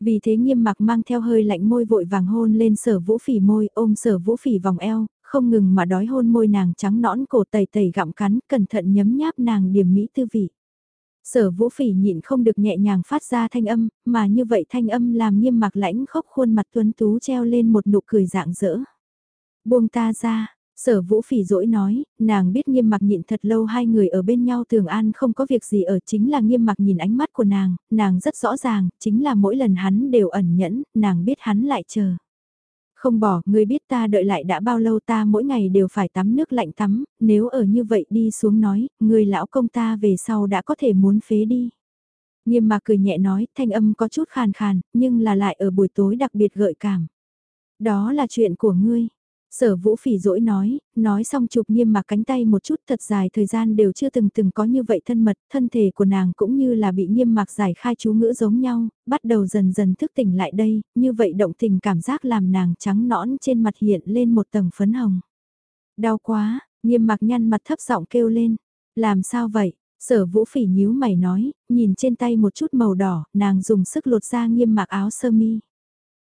Vì thế nghiêm mặc mang theo hơi lạnh môi vội vàng hôn lên sở vũ phỉ môi ôm sở vũ phỉ vòng eo, không ngừng mà đói hôn môi nàng trắng nõn cổ tẩy tẩy gặm cắn, cẩn thận nhấm nháp nàng điểm mỹ tư vị. Sở vũ phỉ nhịn không được nhẹ nhàng phát ra thanh âm, mà như vậy thanh âm làm nghiêm mặc lãnh khốc khuôn mặt tuấn tú treo lên một nụ cười dạng dỡ. Buông ta ra, Sở vũ phỉ dỗi nói, nàng biết nghiêm mặc nhịn thật lâu hai người ở bên nhau thường an không có việc gì ở chính là nghiêm mặc nhìn ánh mắt của nàng, nàng rất rõ ràng, chính là mỗi lần hắn đều ẩn nhẫn, nàng biết hắn lại chờ. Không bỏ, ngươi biết ta đợi lại đã bao lâu ta mỗi ngày đều phải tắm nước lạnh tắm, nếu ở như vậy đi xuống nói, người lão công ta về sau đã có thể muốn phế đi. Nghiêm mà cười nhẹ nói, thanh âm có chút khàn khàn, nhưng là lại ở buổi tối đặc biệt gợi cảm. Đó là chuyện của ngươi, Sở vũ phỉ dỗi nói, nói xong chụp nghiêm mặc cánh tay một chút thật dài thời gian đều chưa từng từng có như vậy thân mật, thân thể của nàng cũng như là bị nghiêm mặc giải khai chú ngữ giống nhau, bắt đầu dần dần thức tỉnh lại đây, như vậy động tình cảm giác làm nàng trắng nõn trên mặt hiện lên một tầng phấn hồng. Đau quá, nghiêm mặc nhăn mặt thấp giọng kêu lên, làm sao vậy, Sở vũ phỉ nhíu mày nói, nhìn trên tay một chút màu đỏ, nàng dùng sức lột ra nghiêm mạc áo sơ mi.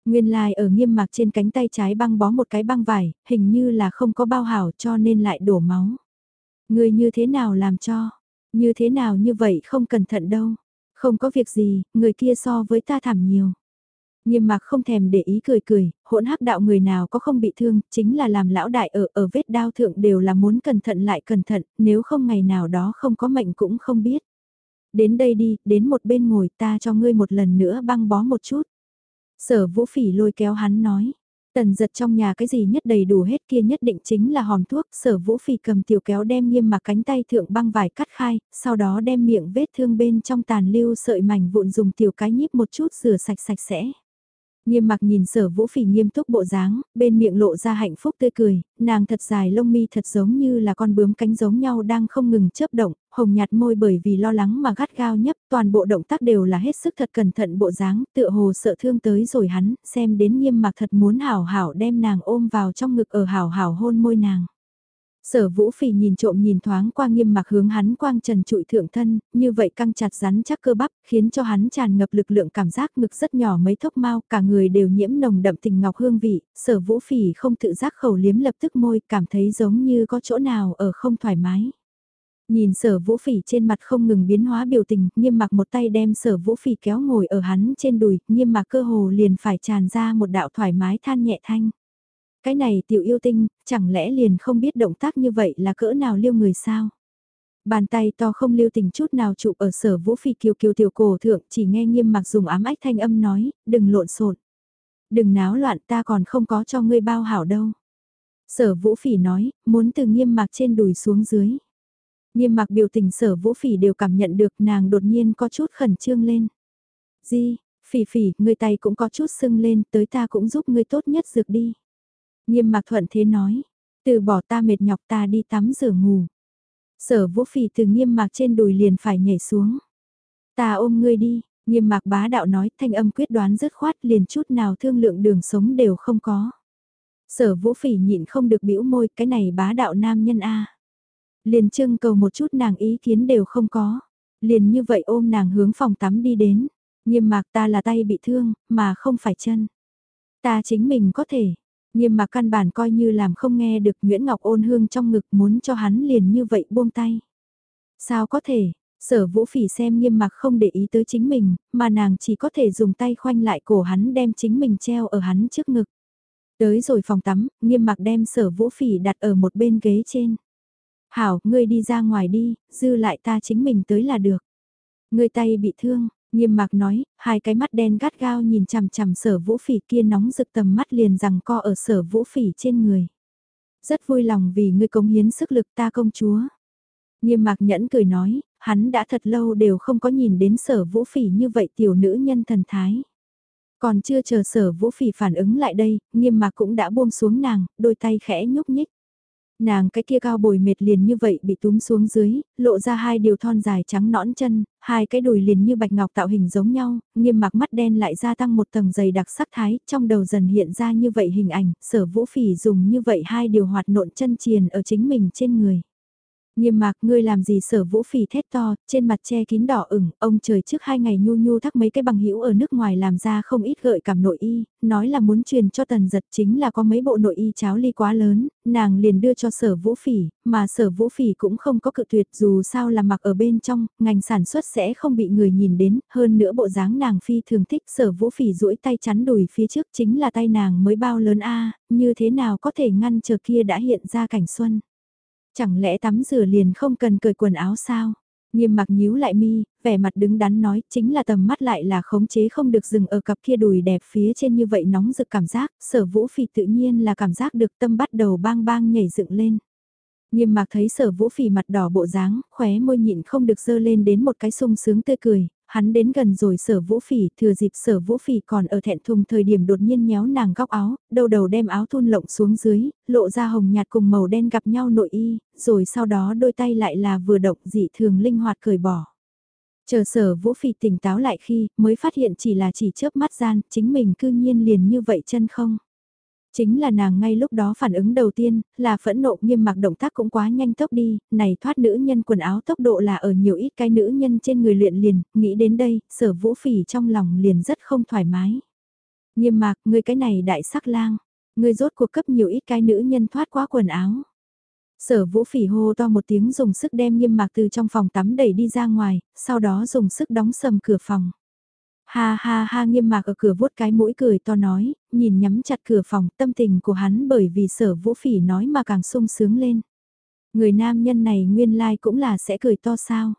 Nguyên lai like ở nghiêm mạc trên cánh tay trái băng bó một cái băng vải, hình như là không có bao hảo cho nên lại đổ máu. Người như thế nào làm cho? Như thế nào như vậy không cẩn thận đâu. Không có việc gì, người kia so với ta thảm nhiều. Nghiêm mạc không thèm để ý cười cười, hỗn hắc đạo người nào có không bị thương, chính là làm lão đại ở ở vết đao thượng đều là muốn cẩn thận lại cẩn thận, nếu không ngày nào đó không có mệnh cũng không biết. Đến đây đi, đến một bên ngồi ta cho ngươi một lần nữa băng bó một chút. Sở vũ phỉ lôi kéo hắn nói. Tần giật trong nhà cái gì nhất đầy đủ hết kia nhất định chính là hòm thuốc, sở vũ phỉ cầm tiểu kéo đem nghiêm mà cánh tay thượng băng vải cắt khai, sau đó đem miệng vết thương bên trong tàn lưu sợi mảnh vụn dùng tiểu cái nhíp một chút rửa sạch sạch sẽ. Nghiêm mặc nhìn sở vũ phỉ nghiêm túc bộ dáng, bên miệng lộ ra hạnh phúc tươi cười, nàng thật dài lông mi thật giống như là con bướm cánh giống nhau đang không ngừng chớp động, hồng nhạt môi bởi vì lo lắng mà gắt gao nhấp, toàn bộ động tác đều là hết sức thật cẩn thận bộ dáng, tựa hồ sợ thương tới rồi hắn, xem đến nghiêm mặc thật muốn hảo hảo đem nàng ôm vào trong ngực ở hảo hảo hôn môi nàng. Sở vũ phỉ nhìn trộm nhìn thoáng qua nghiêm mặc hướng hắn quang trần trụi thượng thân, như vậy căng chặt rắn chắc cơ bắp, khiến cho hắn tràn ngập lực lượng cảm giác ngực rất nhỏ mấy thốc mau, cả người đều nhiễm nồng đậm tình ngọc hương vị, sở vũ phỉ không tự giác khẩu liếm lập tức môi, cảm thấy giống như có chỗ nào ở không thoải mái. Nhìn sở vũ phỉ trên mặt không ngừng biến hóa biểu tình, nghiêm mặc một tay đem sở vũ phỉ kéo ngồi ở hắn trên đùi, nghiêm mặc cơ hồ liền phải tràn ra một đạo thoải mái than nhẹ thanh. Cái này tiểu yêu tinh, chẳng lẽ liền không biết động tác như vậy là cỡ nào liêu người sao? Bàn tay to không lưu tình chút nào chụp ở sở vũ phi kiều kiều tiểu cổ thượng chỉ nghe nghiêm mặc dùng ám ách thanh âm nói, đừng lộn xộn Đừng náo loạn ta còn không có cho ngươi bao hảo đâu. Sở vũ phỉ nói, muốn từ nghiêm mặc trên đùi xuống dưới. Nghiêm mặc biểu tình sở vũ phỉ đều cảm nhận được nàng đột nhiên có chút khẩn trương lên. Di, phỉ phỉ, người tay cũng có chút sưng lên, tới ta cũng giúp ngươi tốt nhất dược đi. Nghiêm mạc thuận thế nói, từ bỏ ta mệt nhọc ta đi tắm rửa ngủ. Sở vũ phỉ từ nghiêm mạc trên đùi liền phải nhảy xuống. Ta ôm ngươi đi, nghiêm mạc bá đạo nói thanh âm quyết đoán dứt khoát liền chút nào thương lượng đường sống đều không có. Sở vũ phỉ nhịn không được bĩu môi cái này bá đạo nam nhân A. Liền trưng cầu một chút nàng ý kiến đều không có. Liền như vậy ôm nàng hướng phòng tắm đi đến. Nghiêm mạc ta là tay bị thương, mà không phải chân. Ta chính mình có thể, Nghiêm mà căn bản coi như làm không nghe được Nguyễn Ngọc ôn hương trong ngực muốn cho hắn liền như vậy buông tay. Sao có thể, sở vũ phỉ xem nghiêm mặc không để ý tới chính mình, mà nàng chỉ có thể dùng tay khoanh lại cổ hắn đem chính mình treo ở hắn trước ngực. Tới rồi phòng tắm, nghiêm mặc đem sở vũ phỉ đặt ở một bên ghế trên. Hảo, ngươi đi ra ngoài đi, dư lại ta chính mình tới là được. Ngươi tay bị thương, Nghiêm mạc nói, hai cái mắt đen gắt gao nhìn chằm chằm sở vũ phỉ kia nóng rực tầm mắt liền rằng co ở sở vũ phỉ trên người. Rất vui lòng vì ngươi công hiến sức lực ta công chúa. Nghiêm mạc nhẫn cười nói, hắn đã thật lâu đều không có nhìn đến sở vũ phỉ như vậy tiểu nữ nhân thần thái. Còn chưa chờ sở vũ phỉ phản ứng lại đây, nghiêm mạc cũng đã buông xuống nàng, đôi tay khẽ nhúc nhích. Nàng cái kia cao bồi mệt liền như vậy bị túm xuống dưới, lộ ra hai điều thon dài trắng nõn chân, hai cái đùi liền như bạch ngọc tạo hình giống nhau, nghiêm mặc mắt đen lại gia tăng một tầng dày đặc sắc thái, trong đầu dần hiện ra như vậy hình ảnh, sở vũ phỉ dùng như vậy hai điều hoạt nộn chân triền ở chính mình trên người. Nghiêm mạc ngươi làm gì sở vũ phỉ thét to, trên mặt che kín đỏ ửng, ông trời trước hai ngày nhu nhu thắc mấy cái bằng hữu ở nước ngoài làm ra không ít gợi cảm nội y, nói là muốn truyền cho tần giật chính là có mấy bộ nội y cháo ly quá lớn, nàng liền đưa cho sở vũ phỉ, mà sở vũ phỉ cũng không có cự tuyệt dù sao là mặc ở bên trong, ngành sản xuất sẽ không bị người nhìn đến, hơn nữa bộ dáng nàng phi thường thích sở vũ phỉ duỗi tay chắn đùi phía trước chính là tay nàng mới bao lớn a như thế nào có thể ngăn chờ kia đã hiện ra cảnh xuân. Chẳng lẽ tắm rửa liền không cần cởi quần áo sao? Nghiêm mặc nhíu lại mi, vẻ mặt đứng đắn nói chính là tầm mắt lại là khống chế không được dừng ở cặp kia đùi đẹp phía trên như vậy nóng rực cảm giác, sở vũ phỉ tự nhiên là cảm giác được tâm bắt đầu bang bang nhảy dựng lên. Nghiêm mặc thấy sở vũ phỉ mặt đỏ bộ dáng, khóe môi nhịn không được dơ lên đến một cái sung sướng tươi cười, hắn đến gần rồi sở vũ phỉ, thừa dịp sở vũ phỉ còn ở thẹn thùng thời điểm đột nhiên nhéo nàng góc áo, đầu đầu đem áo thun lộng xuống dưới, lộ ra hồng nhạt cùng màu đen gặp nhau nội y, rồi sau đó đôi tay lại là vừa động dị thường linh hoạt cởi bỏ. Chờ sở vũ phỉ tỉnh táo lại khi mới phát hiện chỉ là chỉ chớp mắt gian, chính mình cư nhiên liền như vậy chân không. Chính là nàng ngay lúc đó phản ứng đầu tiên, là phẫn nộ nghiêm mặc động tác cũng quá nhanh tốc đi, này thoát nữ nhân quần áo tốc độ là ở nhiều ít cái nữ nhân trên người luyện liền, nghĩ đến đây, sở vũ phỉ trong lòng liền rất không thoải mái. Nghiêm mạc, ngươi cái này đại sắc lang, ngươi rốt cuộc cấp nhiều ít cái nữ nhân thoát quá quần áo. Sở vũ phỉ hô to một tiếng dùng sức đem nghiêm mạc từ trong phòng tắm đẩy đi ra ngoài, sau đó dùng sức đóng sầm cửa phòng. Ha ha ha nghiêm mạc ở cửa vuốt cái mũi cười to nói, nhìn nhắm chặt cửa phòng tâm tình của hắn bởi vì sở vũ phỉ nói mà càng sung sướng lên. Người nam nhân này nguyên lai like cũng là sẽ cười to sao?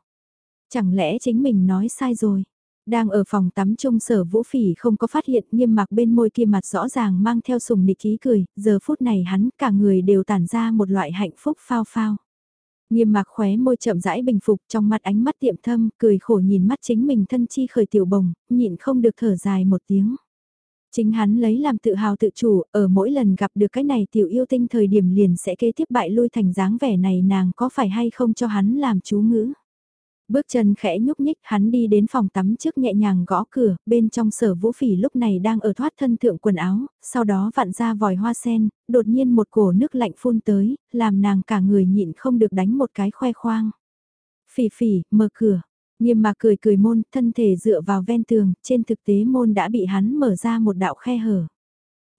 Chẳng lẽ chính mình nói sai rồi? Đang ở phòng tắm chung sở vũ phỉ không có phát hiện nghiêm mặc bên môi kia mặt rõ ràng mang theo sùng nịch ý cười, giờ phút này hắn cả người đều tản ra một loại hạnh phúc phao phao. Nghiêm mạc khóe môi chậm rãi bình phục trong mặt ánh mắt tiệm thâm, cười khổ nhìn mắt chính mình thân chi khởi tiểu bồng, nhịn không được thở dài một tiếng. Chính hắn lấy làm tự hào tự chủ, ở mỗi lần gặp được cái này tiểu yêu tinh thời điểm liền sẽ kế tiếp bại lui thành dáng vẻ này nàng có phải hay không cho hắn làm chú ngữ. Bước chân khẽ nhúc nhích hắn đi đến phòng tắm trước nhẹ nhàng gõ cửa, bên trong sở vũ phỉ lúc này đang ở thoát thân thượng quần áo, sau đó vặn ra vòi hoa sen, đột nhiên một cổ nước lạnh phun tới, làm nàng cả người nhịn không được đánh một cái khoe khoang. Phỉ phỉ, mở cửa, nghiêm mà cười cười môn, thân thể dựa vào ven tường, trên thực tế môn đã bị hắn mở ra một đạo khe hở.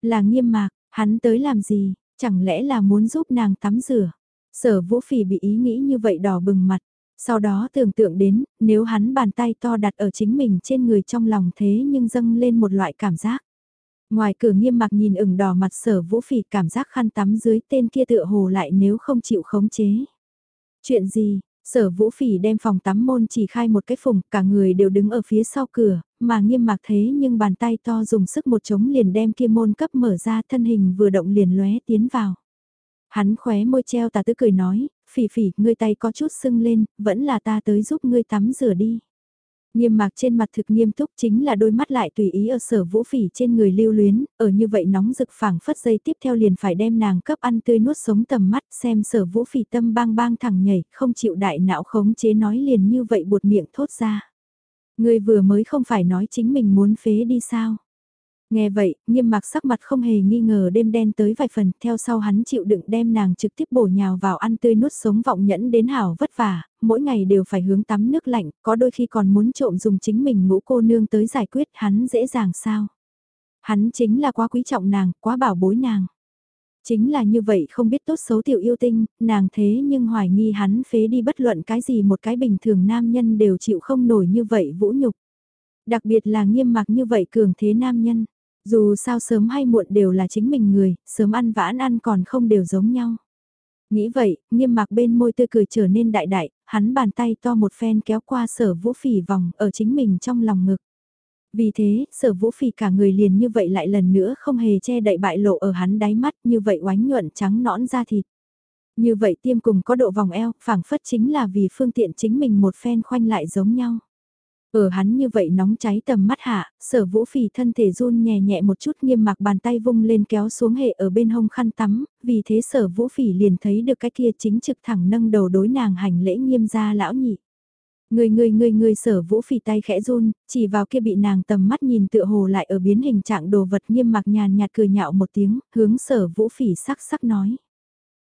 Là nghiêm mạc, hắn tới làm gì, chẳng lẽ là muốn giúp nàng tắm rửa. Sở vũ phỉ bị ý nghĩ như vậy đỏ bừng mặt, sau đó tưởng tượng đến, nếu hắn bàn tay to đặt ở chính mình trên người trong lòng thế nhưng dâng lên một loại cảm giác. Ngoài cửa nghiêm mặc nhìn ửng đỏ mặt sở vũ phỉ cảm giác khăn tắm dưới tên kia tựa hồ lại nếu không chịu khống chế. Chuyện gì, sở vũ phỉ đem phòng tắm môn chỉ khai một cái phùng, cả người đều đứng ở phía sau cửa, mà nghiêm mặc thế nhưng bàn tay to dùng sức một chống liền đem kia môn cấp mở ra thân hình vừa động liền lóe tiến vào. Hắn khóe môi treo tà tứ cười nói, phỉ phỉ, ngươi tay có chút sưng lên, vẫn là ta tới giúp ngươi tắm rửa đi. Nghiêm mạc trên mặt thực nghiêm túc chính là đôi mắt lại tùy ý ở sở vũ phỉ trên người lưu luyến, ở như vậy nóng rực phảng phất dây tiếp theo liền phải đem nàng cấp ăn tươi nuốt sống tầm mắt xem sở vũ phỉ tâm bang bang thẳng nhảy, không chịu đại não khống chế nói liền như vậy buột miệng thốt ra. Người vừa mới không phải nói chính mình muốn phế đi sao? Nghe vậy, nghiêm mặc sắc mặt không hề nghi ngờ đêm đen tới vài phần, theo sau hắn chịu đựng đem nàng trực tiếp bổ nhào vào ăn tươi nuốt sống vọng nhẫn đến hảo vất vả, mỗi ngày đều phải hướng tắm nước lạnh, có đôi khi còn muốn trộm dùng chính mình ngũ cô nương tới giải quyết hắn dễ dàng sao. Hắn chính là quá quý trọng nàng, quá bảo bối nàng. Chính là như vậy không biết tốt xấu tiểu yêu tinh, nàng thế nhưng hoài nghi hắn phế đi bất luận cái gì một cái bình thường nam nhân đều chịu không nổi như vậy vũ nhục. Đặc biệt là nghiêm mặc như vậy cường thế nam nhân dù sao sớm hay muộn đều là chính mình người, sớm ăn vãn ăn còn không đều giống nhau. Nghĩ vậy, nghiêm mạc bên môi tươi cười trở nên đại đại, hắn bàn tay to một phen kéo qua sở vũ phỉ vòng ở chính mình trong lòng ngực. Vì thế, sở vũ phỉ cả người liền như vậy lại lần nữa không hề che đậy bại lộ ở hắn đáy mắt như vậy oánh nhuận trắng nõn ra thịt. Như vậy tiêm cùng có độ vòng eo, phảng phất chính là vì phương tiện chính mình một phen khoanh lại giống nhau. Ở hắn như vậy nóng cháy tầm mắt hạ, sở vũ phỉ thân thể run nhẹ nhẹ một chút nghiêm mặc bàn tay vung lên kéo xuống hệ ở bên hông khăn tắm, vì thế sở vũ phỉ liền thấy được cái kia chính trực thẳng nâng đầu đối nàng hành lễ nghiêm gia lão nhị. Người người người người sở vũ phỉ tay khẽ run, chỉ vào kia bị nàng tầm mắt nhìn tựa hồ lại ở biến hình trạng đồ vật nghiêm mặc nhàn nhạt cười nhạo một tiếng, hướng sở vũ phỉ sắc sắc nói.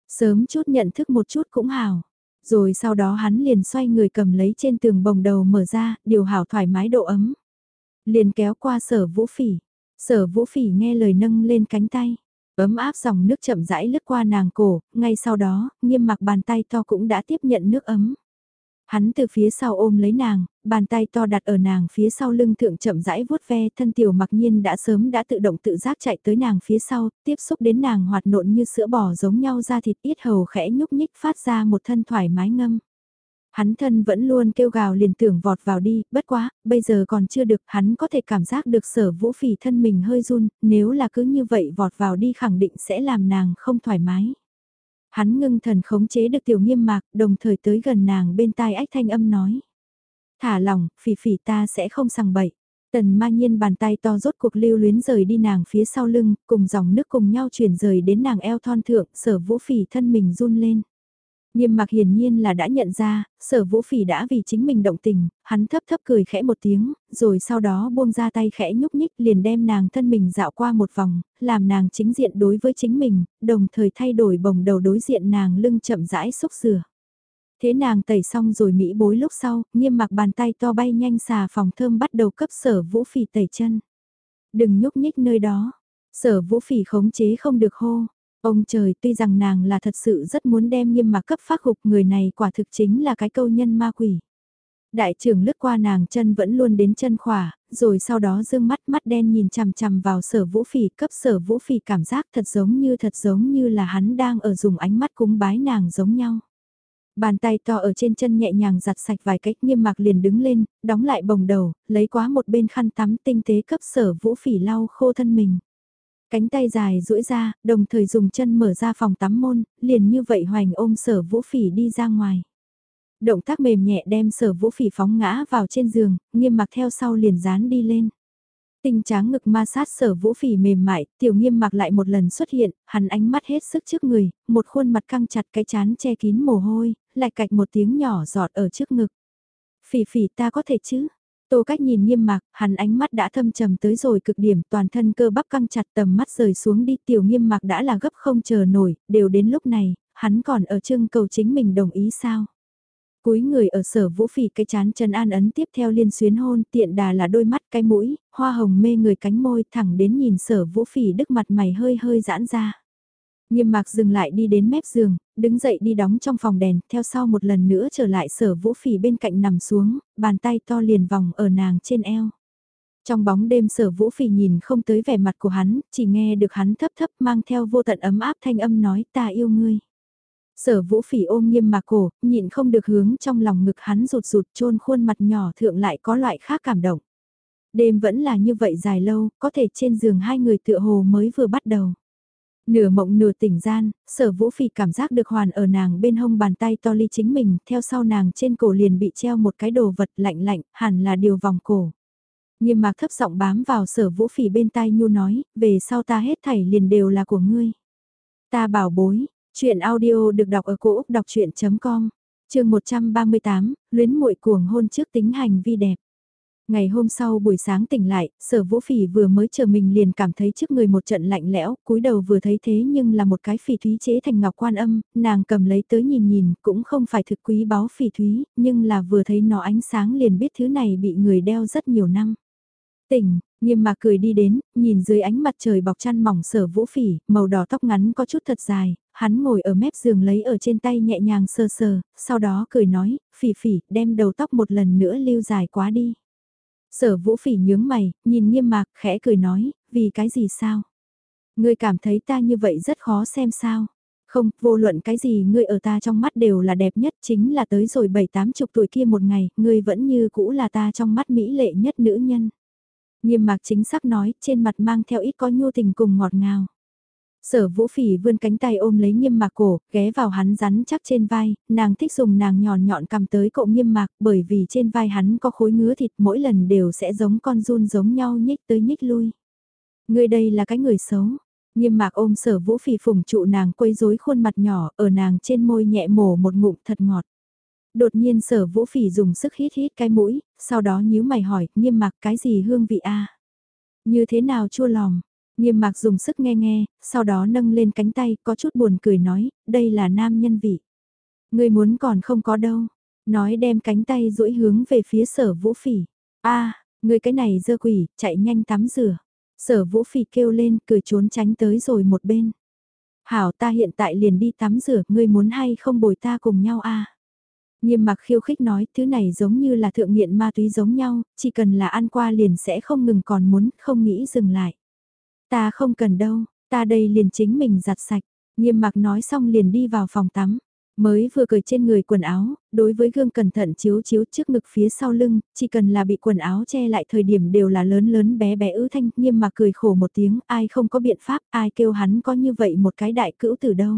Sớm chút nhận thức một chút cũng hào. Rồi sau đó hắn liền xoay người cầm lấy trên tường bồng đầu mở ra, điều hảo thoải mái độ ấm. Liền kéo qua sở vũ phỉ. Sở vũ phỉ nghe lời nâng lên cánh tay. Ấm áp dòng nước chậm rãi lướt qua nàng cổ, ngay sau đó, nghiêm mặc bàn tay to cũng đã tiếp nhận nước ấm. Hắn từ phía sau ôm lấy nàng, bàn tay to đặt ở nàng phía sau lưng thượng chậm rãi vuốt ve thân tiểu mặc nhiên đã sớm đã tự động tự giác chạy tới nàng phía sau, tiếp xúc đến nàng hoạt nộn như sữa bò giống nhau ra thịt ít hầu khẽ nhúc nhích phát ra một thân thoải mái ngâm. Hắn thân vẫn luôn kêu gào liền tưởng vọt vào đi, bất quá, bây giờ còn chưa được, hắn có thể cảm giác được sở vũ phỉ thân mình hơi run, nếu là cứ như vậy vọt vào đi khẳng định sẽ làm nàng không thoải mái. Hắn ngưng thần khống chế được tiểu nghiêm mạc, đồng thời tới gần nàng bên tai ách thanh âm nói. Thả lòng, phỉ phỉ ta sẽ không sằng bậy. Tần ma nhiên bàn tay to rốt cuộc lưu luyến rời đi nàng phía sau lưng, cùng dòng nước cùng nhau chuyển rời đến nàng eo thon thượng, sở vũ phỉ thân mình run lên. Nghiêm mặc hiển nhiên là đã nhận ra, sở vũ phỉ đã vì chính mình động tình, hắn thấp thấp cười khẽ một tiếng, rồi sau đó buông ra tay khẽ nhúc nhích liền đem nàng thân mình dạo qua một vòng, làm nàng chính diện đối với chính mình, đồng thời thay đổi bồng đầu đối diện nàng lưng chậm rãi xúc rửa. Thế nàng tẩy xong rồi Mỹ bối lúc sau, nghiêm mặc bàn tay to bay nhanh xà phòng thơm bắt đầu cấp sở vũ phỉ tẩy chân. Đừng nhúc nhích nơi đó, sở vũ phỉ khống chế không được hô. Ông trời tuy rằng nàng là thật sự rất muốn đem nghiêm mặc cấp phát hục người này quả thực chính là cái câu nhân ma quỷ. Đại trưởng lướt qua nàng chân vẫn luôn đến chân khỏa, rồi sau đó dương mắt mắt đen nhìn chằm chằm vào sở vũ phỉ cấp sở vũ phỉ cảm giác thật giống như thật giống như là hắn đang ở dùng ánh mắt cúng bái nàng giống nhau. Bàn tay to ở trên chân nhẹ nhàng giặt sạch vài cách nghiêm mạc liền đứng lên, đóng lại bồng đầu, lấy quá một bên khăn tắm tinh tế cấp sở vũ phỉ lau khô thân mình. Cánh tay dài duỗi ra, đồng thời dùng chân mở ra phòng tắm môn, liền như vậy hoành ôm sở vũ phỉ đi ra ngoài. Động tác mềm nhẹ đem sở vũ phỉ phóng ngã vào trên giường, nghiêm mặc theo sau liền dán đi lên. Tinh tráng ngực ma sát sở vũ phỉ mềm mại, tiểu nghiêm mặc lại một lần xuất hiện, hắn ánh mắt hết sức trước người, một khuôn mặt căng chặt cái chán che kín mồ hôi, lại cạch một tiếng nhỏ giọt ở trước ngực. Phỉ phỉ ta có thể chứ? Tô cách nhìn nghiêm mặc, hắn ánh mắt đã thâm trầm tới rồi cực điểm toàn thân cơ bắp căng chặt tầm mắt rời xuống đi tiểu nghiêm mặc đã là gấp không chờ nổi, đều đến lúc này, hắn còn ở trưng cầu chính mình đồng ý sao? Cúi người ở sở vũ phỉ cái chán chân an ấn tiếp theo liên xuyến hôn tiện đà là đôi mắt cái mũi, hoa hồng mê người cánh môi thẳng đến nhìn sở vũ phỉ đức mặt mày hơi hơi giãn ra. Nghiêm mạc dừng lại đi đến mép giường, đứng dậy đi đóng trong phòng đèn, theo sau một lần nữa trở lại sở vũ phỉ bên cạnh nằm xuống, bàn tay to liền vòng ở nàng trên eo. Trong bóng đêm sở vũ phỉ nhìn không tới vẻ mặt của hắn, chỉ nghe được hắn thấp thấp mang theo vô tận ấm áp thanh âm nói ta yêu ngươi. Sở vũ phỉ ôm nghiêm mạc cổ, nhịn không được hướng trong lòng ngực hắn rụt rụt trôn khuôn mặt nhỏ thượng lại có loại khác cảm động. Đêm vẫn là như vậy dài lâu, có thể trên giường hai người tựa hồ mới vừa bắt đầu. Nửa mộng nửa tỉnh gian, sở vũ phỉ cảm giác được hoàn ở nàng bên hông bàn tay to ly chính mình, theo sau nàng trên cổ liền bị treo một cái đồ vật lạnh lạnh, hẳn là điều vòng cổ. Nghiêm mạc thấp giọng bám vào sở vũ phỉ bên tai nhu nói, về sau ta hết thảy liền đều là của ngươi. Ta bảo bối, chuyện audio được đọc ở cổ Úc đọc chuyện.com, trường 138, luyến muội cuồng hôn trước tính hành vi đẹp. Ngày hôm sau buổi sáng tỉnh lại, sở vũ phỉ vừa mới chờ mình liền cảm thấy trước người một trận lạnh lẽo, cúi đầu vừa thấy thế nhưng là một cái phỉ thúy chế thành ngọc quan âm, nàng cầm lấy tới nhìn nhìn, cũng không phải thực quý báu phỉ thúy, nhưng là vừa thấy nó ánh sáng liền biết thứ này bị người đeo rất nhiều năm. Tỉnh, nghiêm mà cười đi đến, nhìn dưới ánh mặt trời bọc chăn mỏng sở vũ phỉ, màu đỏ tóc ngắn có chút thật dài, hắn ngồi ở mép giường lấy ở trên tay nhẹ nhàng sờ sờ, sau đó cười nói, phỉ phỉ, đem đầu tóc một lần nữa lưu dài quá đi. Sở vũ phỉ nhướng mày, nhìn nghiêm mạc, khẽ cười nói, vì cái gì sao? Ngươi cảm thấy ta như vậy rất khó xem sao? Không, vô luận cái gì ngươi ở ta trong mắt đều là đẹp nhất chính là tới rồi bảy tám chục tuổi kia một ngày, ngươi vẫn như cũ là ta trong mắt mỹ lệ nhất nữ nhân. Nghiêm mạc chính xác nói, trên mặt mang theo ít có nhu tình cùng ngọt ngào. Sở vũ phỉ vươn cánh tay ôm lấy nghiêm mạc cổ, ghé vào hắn rắn chắc trên vai, nàng thích dùng nàng nhọn nhọn cầm tới cậu nghiêm mạc bởi vì trên vai hắn có khối ngứa thịt mỗi lần đều sẽ giống con run giống nhau nhích tới nhích lui. Người đây là cái người xấu. Nghiêm mạc ôm sở vũ phỉ phùng trụ nàng quấy rối khuôn mặt nhỏ ở nàng trên môi nhẹ mổ một ngụm thật ngọt. Đột nhiên sở vũ phỉ dùng sức hít hít cái mũi, sau đó nhíu mày hỏi, nghiêm mạc cái gì hương vị a Như thế nào chua lòng, Nghiêm mạc dùng sức nghe nghe, sau đó nâng lên cánh tay, có chút buồn cười nói, đây là nam nhân vị. Người muốn còn không có đâu. Nói đem cánh tay duỗi hướng về phía sở vũ phỉ. a người cái này dơ quỷ, chạy nhanh tắm rửa. Sở vũ phỉ kêu lên, cười trốn tránh tới rồi một bên. Hảo ta hiện tại liền đi tắm rửa, ngươi muốn hay không bồi ta cùng nhau a Nghiêm mặc khiêu khích nói, thứ này giống như là thượng nghiện ma túy giống nhau, chỉ cần là ăn qua liền sẽ không ngừng còn muốn, không nghĩ dừng lại. Ta không cần đâu, ta đây liền chính mình giặt sạch, nghiêm mặc nói xong liền đi vào phòng tắm. Mới vừa cởi trên người quần áo, đối với gương cẩn thận chiếu chiếu trước ngực phía sau lưng, chỉ cần là bị quần áo che lại thời điểm đều là lớn lớn bé bé ư thanh, nghiêm mà cười khổ một tiếng, ai không có biện pháp, ai kêu hắn có như vậy một cái đại cữu từ đâu.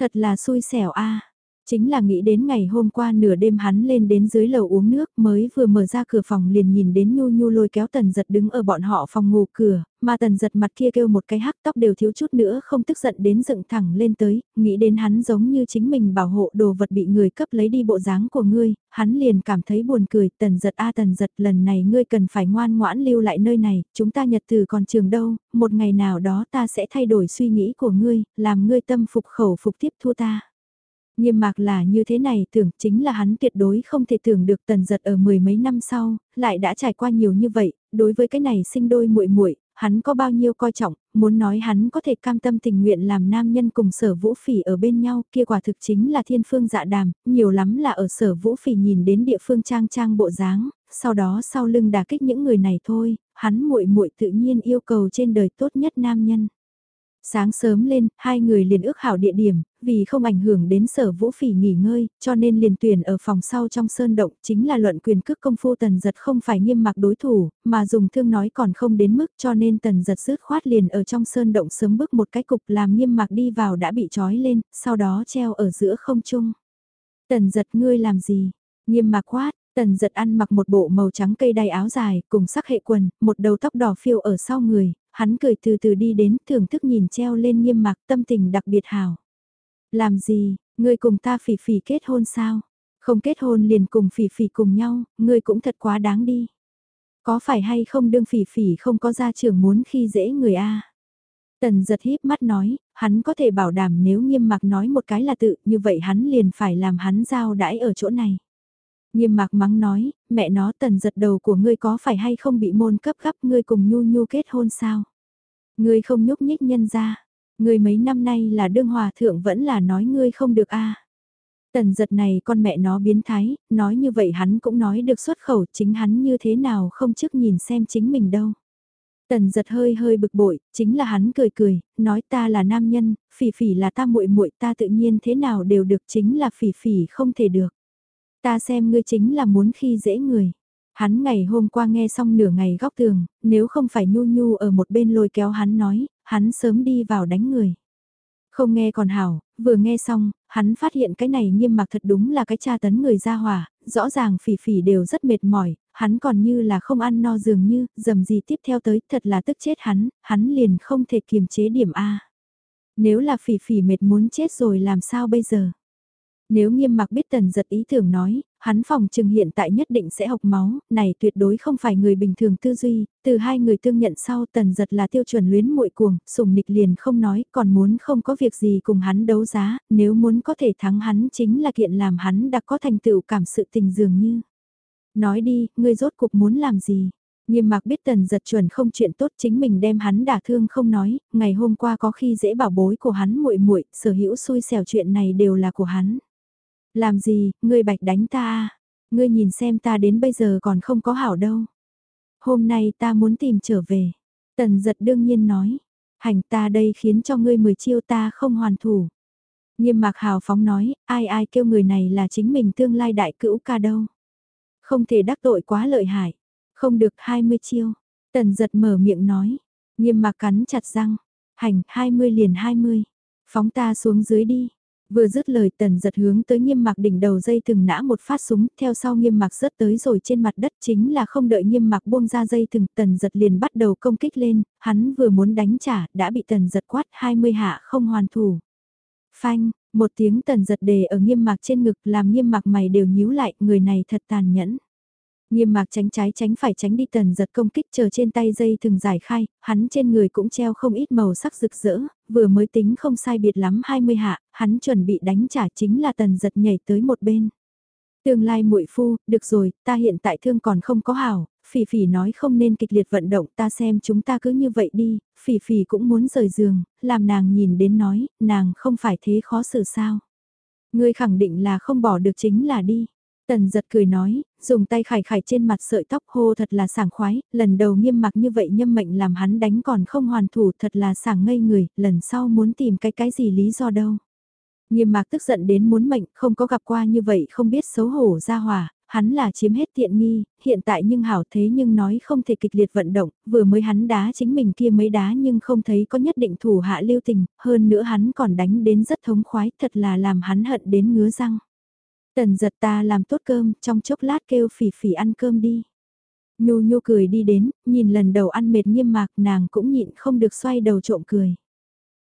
Thật là xui xẻo a Chính là nghĩ đến ngày hôm qua nửa đêm hắn lên đến dưới lầu uống nước mới vừa mở ra cửa phòng liền nhìn đến Nhu Nhu lôi kéo tần giật đứng ở bọn họ phòng ngủ cửa, mà tần giật mặt kia kêu một cái hắc tóc đều thiếu chút nữa không tức giận đến dựng thẳng lên tới, nghĩ đến hắn giống như chính mình bảo hộ đồ vật bị người cấp lấy đi bộ dáng của ngươi, hắn liền cảm thấy buồn cười, tần giật a tần giật lần này ngươi cần phải ngoan ngoãn lưu lại nơi này, chúng ta nhật từ còn trường đâu, một ngày nào đó ta sẽ thay đổi suy nghĩ của ngươi, làm ngươi tâm phục khẩu phục tiếp thu ta. Nghiêm mạc là như thế này tưởng chính là hắn tuyệt đối không thể tưởng được tần giật ở mười mấy năm sau, lại đã trải qua nhiều như vậy, đối với cái này sinh đôi muội muội hắn có bao nhiêu coi trọng, muốn nói hắn có thể cam tâm tình nguyện làm nam nhân cùng sở vũ phỉ ở bên nhau kia quả thực chính là thiên phương dạ đàm, nhiều lắm là ở sở vũ phỉ nhìn đến địa phương trang trang bộ dáng, sau đó sau lưng đà kích những người này thôi, hắn muội muội tự nhiên yêu cầu trên đời tốt nhất nam nhân. Sáng sớm lên, hai người liền ước hảo địa điểm, vì không ảnh hưởng đến sở vũ phỉ nghỉ ngơi, cho nên liền tuyển ở phòng sau trong sơn động, chính là luận quyền cước công phu tần giật không phải nghiêm mặc đối thủ, mà dùng thương nói còn không đến mức cho nên tần giật rứt khoát liền ở trong sơn động sớm bước một cái cục làm nghiêm mặc đi vào đã bị trói lên, sau đó treo ở giữa không trung. Tần giật ngươi làm gì? Nghiêm mặc quát, Tần giật ăn mặc một bộ màu trắng cây đai áo dài, cùng sắc hệ quần, một đầu tóc đỏ phiêu ở sau người, hắn cười từ từ đi đến thưởng thức nhìn treo lên nghiêm mặc tâm tình đặc biệt hảo Làm gì, ngươi cùng ta phỉ phỉ kết hôn sao? Không kết hôn liền cùng phỉ phỉ cùng nhau, ngươi cũng thật quá đáng đi. Có phải hay không đương phỉ phỉ không có gia trưởng muốn khi dễ người a Tần giật híp mắt nói, hắn có thể bảo đảm nếu nghiêm mặc nói một cái là tự, như vậy hắn liền phải làm hắn giao đãi ở chỗ này. Nghiêm mạc mắng nói, mẹ nó tần giật đầu của ngươi có phải hay không bị môn cấp gấp ngươi cùng nhu nhu kết hôn sao? Ngươi không nhúc nhích nhân ra, ngươi mấy năm nay là đương hòa thượng vẫn là nói ngươi không được a Tần giật này con mẹ nó biến thái, nói như vậy hắn cũng nói được xuất khẩu chính hắn như thế nào không trước nhìn xem chính mình đâu. Tần giật hơi hơi bực bội, chính là hắn cười cười, nói ta là nam nhân, phỉ phỉ là ta muội muội ta tự nhiên thế nào đều được chính là phỉ phỉ không thể được. Ta xem ngươi chính là muốn khi dễ người. Hắn ngày hôm qua nghe xong nửa ngày góc tường, nếu không phải nhu nhu ở một bên lôi kéo hắn nói, hắn sớm đi vào đánh người. Không nghe còn hảo, vừa nghe xong, hắn phát hiện cái này nghiêm mặc thật đúng là cái tra tấn người ra hỏa, rõ ràng phỉ phỉ đều rất mệt mỏi, hắn còn như là không ăn no dường như, dầm gì tiếp theo tới thật là tức chết hắn, hắn liền không thể kiềm chế điểm A. Nếu là phỉ phỉ mệt muốn chết rồi làm sao bây giờ? Nếu nghiêm mặc biết tần giật ý tưởng nói, hắn phòng trừng hiện tại nhất định sẽ học máu, này tuyệt đối không phải người bình thường tư duy, từ hai người tương nhận sau tần giật là tiêu chuẩn luyến muội cuồng, sùng nịch liền không nói, còn muốn không có việc gì cùng hắn đấu giá, nếu muốn có thể thắng hắn chính là kiện làm hắn đã có thành tựu cảm sự tình dường như. Nói đi, ngươi rốt cuộc muốn làm gì? Nghiêm mạc biết tần giật chuẩn không chuyện tốt chính mình đem hắn đả thương không nói, ngày hôm qua có khi dễ bảo bối của hắn muội muội sở hữu xui xẻo chuyện này đều là của hắn. Làm gì, ngươi bạch đánh ta à? Ngươi nhìn xem ta đến bây giờ còn không có hảo đâu. Hôm nay ta muốn tìm trở về. Tần giật đương nhiên nói. Hành ta đây khiến cho ngươi mười chiêu ta không hoàn thủ. Nghiêm mạc hào phóng nói, ai ai kêu người này là chính mình tương lai đại cữu ca đâu. Không thể đắc tội quá lợi hại. Không được 20 chiêu. Tần giật mở miệng nói. Nghiêm mạc cắn chặt răng. Hành 20 liền 20. Phóng ta xuống dưới đi. Vừa dứt lời tần giật hướng tới nghiêm mạc đỉnh đầu dây thừng nã một phát súng, theo sau nghiêm mạc rớt tới rồi trên mặt đất chính là không đợi nghiêm mạc buông ra dây thừng, tần giật liền bắt đầu công kích lên, hắn vừa muốn đánh trả, đã bị tần giật quát 20 hạ không hoàn thủ. Phanh, một tiếng tần giật đề ở nghiêm mạc trên ngực làm nghiêm mạc mày đều nhíu lại, người này thật tàn nhẫn. Nghiêm mạc tránh trái tránh phải tránh đi tần giật công kích chờ trên tay dây thường giải khai, hắn trên người cũng treo không ít màu sắc rực rỡ, vừa mới tính không sai biệt lắm 20 hạ, hắn chuẩn bị đánh trả chính là tần giật nhảy tới một bên. Tương lai muội phu, được rồi, ta hiện tại thương còn không có hảo, phỉ phỉ nói không nên kịch liệt vận động ta xem chúng ta cứ như vậy đi, phỉ phỉ cũng muốn rời giường, làm nàng nhìn đến nói, nàng không phải thế khó xử sao. Ngươi khẳng định là không bỏ được chính là đi. Tần giật cười nói, dùng tay khải khải trên mặt sợi tóc hô thật là sảng khoái, lần đầu nghiêm mặc như vậy nhâm mệnh làm hắn đánh còn không hoàn thủ thật là sảng ngây người, lần sau muốn tìm cái cái gì lý do đâu. Nghiêm mạc tức giận đến muốn mệnh, không có gặp qua như vậy không biết xấu hổ ra hòa, hắn là chiếm hết tiện nghi, hiện tại nhưng hảo thế nhưng nói không thể kịch liệt vận động, vừa mới hắn đá chính mình kia mấy đá nhưng không thấy có nhất định thủ hạ lưu tình, hơn nữa hắn còn đánh đến rất thống khoái, thật là làm hắn hận đến ngứa răng. Tần giật ta làm tốt cơm, trong chốc lát kêu phỉ phỉ ăn cơm đi. Nhu nhu cười đi đến, nhìn lần đầu ăn mệt nghiêm mạc nàng cũng nhịn không được xoay đầu trộm cười.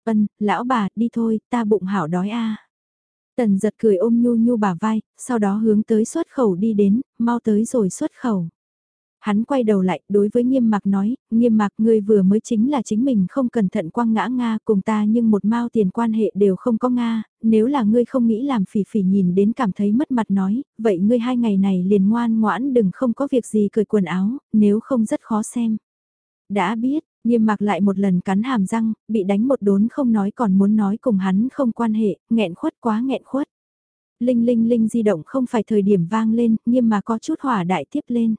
Ân, lão bà, đi thôi, ta bụng hảo đói a. Tần giật cười ôm nhu nhu bà vai, sau đó hướng tới xuất khẩu đi đến, mau tới rồi xuất khẩu. Hắn quay đầu lại, đối với nghiêm mạc nói, nghiêm mạc ngươi vừa mới chính là chính mình không cẩn thận quăng ngã Nga cùng ta nhưng một mao tiền quan hệ đều không có Nga, nếu là ngươi không nghĩ làm phỉ phỉ nhìn đến cảm thấy mất mặt nói, vậy ngươi hai ngày này liền ngoan ngoãn đừng không có việc gì cởi quần áo, nếu không rất khó xem. Đã biết, nghiêm mạc lại một lần cắn hàm răng, bị đánh một đốn không nói còn muốn nói cùng hắn không quan hệ, nghẹn khuất quá nghẹn khuất. Linh linh linh di động không phải thời điểm vang lên, nghiêm mà có chút hỏa đại tiếp lên.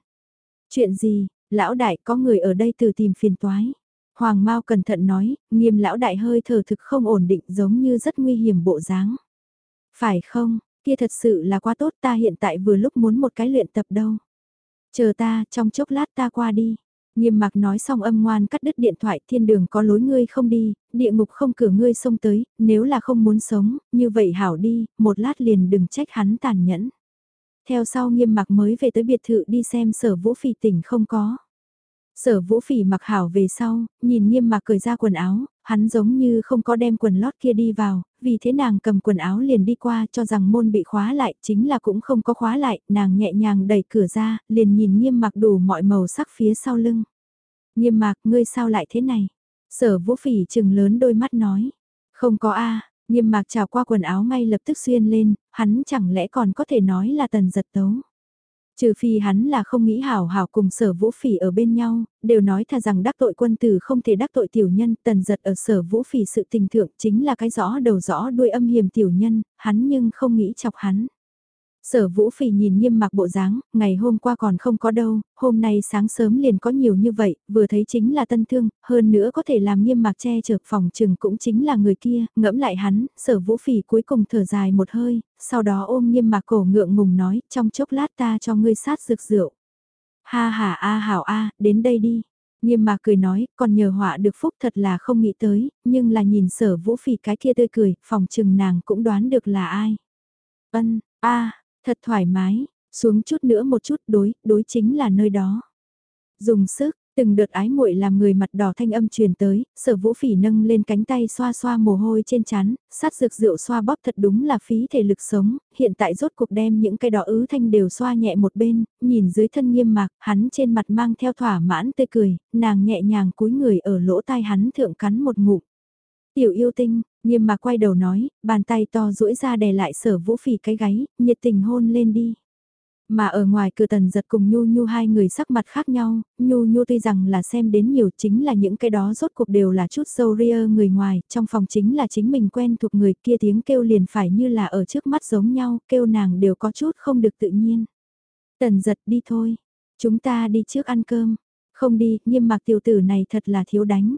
Chuyện gì, lão đại có người ở đây từ tìm phiền toái. Hoàng Mao cẩn thận nói, nghiêm lão đại hơi thở thực không ổn định giống như rất nguy hiểm bộ dáng. Phải không, kia thật sự là quá tốt ta hiện tại vừa lúc muốn một cái luyện tập đâu. Chờ ta, trong chốc lát ta qua đi. Nghiêm mạc nói xong âm ngoan cắt đứt điện thoại thiên đường có lối ngươi không đi, địa ngục không cửa ngươi xông tới, nếu là không muốn sống, như vậy hảo đi, một lát liền đừng trách hắn tàn nhẫn. Theo sau nghiêm mặc mới về tới biệt thự đi xem sở vũ phỉ tỉnh không có. Sở vũ phỉ mặc hảo về sau, nhìn nghiêm mặc cởi ra quần áo, hắn giống như không có đem quần lót kia đi vào, vì thế nàng cầm quần áo liền đi qua cho rằng môn bị khóa lại, chính là cũng không có khóa lại, nàng nhẹ nhàng đẩy cửa ra, liền nhìn nghiêm mặc đủ mọi màu sắc phía sau lưng. Nghiêm mặc, ngươi sao lại thế này? Sở vũ phỉ trừng lớn đôi mắt nói. Không có a Nghiêm mạc trào qua quần áo ngay lập tức xuyên lên, hắn chẳng lẽ còn có thể nói là tần giật tấu. Trừ phi hắn là không nghĩ hảo hảo cùng sở vũ phỉ ở bên nhau, đều nói thà rằng đắc tội quân tử không thể đắc tội tiểu nhân, tần giật ở sở vũ phỉ sự tình thượng chính là cái rõ đầu rõ đuôi âm hiểm tiểu nhân, hắn nhưng không nghĩ chọc hắn. Sở Vũ Phỉ nhìn nghiêm mặc bộ dáng, ngày hôm qua còn không có đâu, hôm nay sáng sớm liền có nhiều như vậy, vừa thấy chính là tân thương, hơn nữa có thể làm nghiêm mặc che chở phòng trừng cũng chính là người kia, ngẫm lại hắn, sở Vũ Phỉ cuối cùng thở dài một hơi, sau đó ôm nghiêm mặc cổ ngượng ngùng nói, trong chốc lát ta cho ngươi sát dược rượu. Ha ha a hảo a, đến đây đi. Nghiêm mạc cười nói, còn nhờ họa được phúc thật là không nghĩ tới, nhưng là nhìn sở vũ phỉ cái kia tươi cười, phòng trừng nàng cũng đoán được là ai. Ân, a Thật thoải mái, xuống chút nữa một chút đối, đối chính là nơi đó. Dùng sức, từng đợt ái muội làm người mặt đỏ thanh âm truyền tới, sở vũ phỉ nâng lên cánh tay xoa xoa mồ hôi trên chán, sát dược rượu xoa bóp thật đúng là phí thể lực sống, hiện tại rốt cuộc đem những cái đỏ ứ thanh đều xoa nhẹ một bên, nhìn dưới thân nghiêm mạc, hắn trên mặt mang theo thỏa mãn tươi cười, nàng nhẹ nhàng cúi người ở lỗ tai hắn thượng cắn một ngụm. Tiểu yêu tinh, nghiêm mà quay đầu nói, bàn tay to duỗi ra đè lại sở vũ phỉ cái gáy, nhiệt tình hôn lên đi. Mà ở ngoài cửa tần giật cùng Nhu Nhu hai người sắc mặt khác nhau, Nhu Nhu tuy rằng là xem đến nhiều chính là những cái đó rốt cuộc đều là chút sâu ria người ngoài, trong phòng chính là chính mình quen thuộc người kia tiếng kêu liền phải như là ở trước mắt giống nhau, kêu nàng đều có chút không được tự nhiên. Tần giật đi thôi, chúng ta đi trước ăn cơm, không đi, nghiêm mạc tiểu tử này thật là thiếu đánh.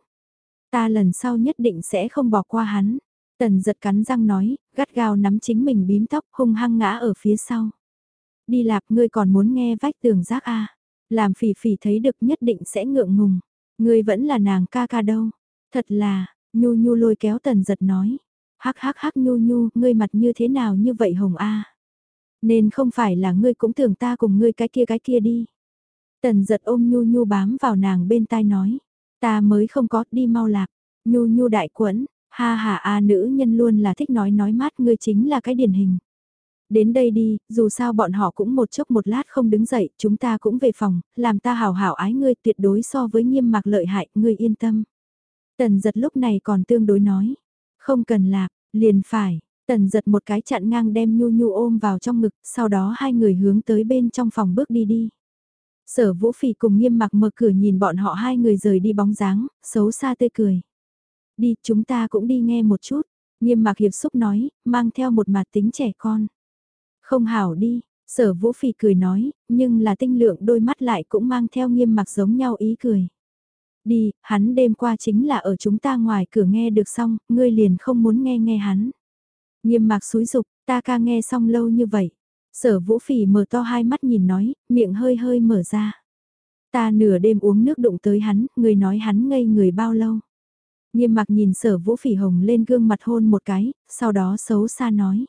Ta lần sau nhất định sẽ không bỏ qua hắn. Tần giật cắn răng nói, gắt gao nắm chính mình bím tóc hung hăng ngã ở phía sau. Đi lạc ngươi còn muốn nghe vách tường giác a à. Làm phỉ phỉ thấy được nhất định sẽ ngượng ngùng. Ngươi vẫn là nàng ca ca đâu. Thật là, nhu nhu lôi kéo tần giật nói. Hắc hắc hắc nhu nhu, ngươi mặt như thế nào như vậy hồng a Nên không phải là ngươi cũng tưởng ta cùng ngươi cái kia cái kia đi. Tần giật ôm nhu nhu bám vào nàng bên tai nói. Ta mới không có, đi mau lạc. Nhu nhu đại quẫn, ha ha a nữ nhân luôn là thích nói nói mát ngươi chính là cái điển hình. Đến đây đi, dù sao bọn họ cũng một chốc một lát không đứng dậy, chúng ta cũng về phòng, làm ta hào hảo ái ngươi tuyệt đối so với nghiêm mạc lợi hại, ngươi yên tâm. Tần giật lúc này còn tương đối nói, không cần lạc, liền phải, tần giật một cái chặn ngang đem nhu nhu ôm vào trong ngực, sau đó hai người hướng tới bên trong phòng bước đi đi. Sở Vũ Phỉ cùng nghiêm mặc mở cửa nhìn bọn họ hai người rời đi bóng dáng, xấu xa tươi cười. Đi, chúng ta cũng đi nghe một chút. Nghiêm mặc hiệp xúc nói, mang theo một mặt tính trẻ con. Không hảo đi, sở vũ phỉ cười nói, nhưng là tinh lượng đôi mắt lại cũng mang theo nghiêm mặc giống nhau ý cười. Đi, hắn đêm qua chính là ở chúng ta ngoài cửa nghe được xong, ngươi liền không muốn nghe nghe hắn. Nghiêm mặc xúi dục, ta ca nghe xong lâu như vậy. Sở vũ phỉ mở to hai mắt nhìn nói, miệng hơi hơi mở ra. Ta nửa đêm uống nước đụng tới hắn, người nói hắn ngây người bao lâu. Nghiêm mặc nhìn sở vũ phỉ hồng lên gương mặt hôn một cái, sau đó xấu xa nói.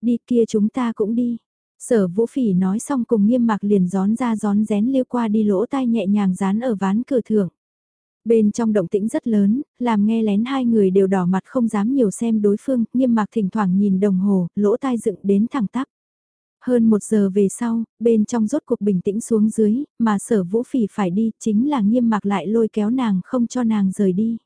Đi kia chúng ta cũng đi. Sở vũ phỉ nói xong cùng nghiêm mặc liền gión ra gión rén liêu qua đi lỗ tai nhẹ nhàng dán ở ván cửa thượng. Bên trong động tĩnh rất lớn, làm nghe lén hai người đều đỏ mặt không dám nhiều xem đối phương, nghiêm mạc thỉnh thoảng nhìn đồng hồ, lỗ tai dựng đến thẳng tắp. Hơn một giờ về sau, bên trong rốt cuộc bình tĩnh xuống dưới, mà sở vũ phỉ phải đi, chính là nghiêm mặc lại lôi kéo nàng không cho nàng rời đi.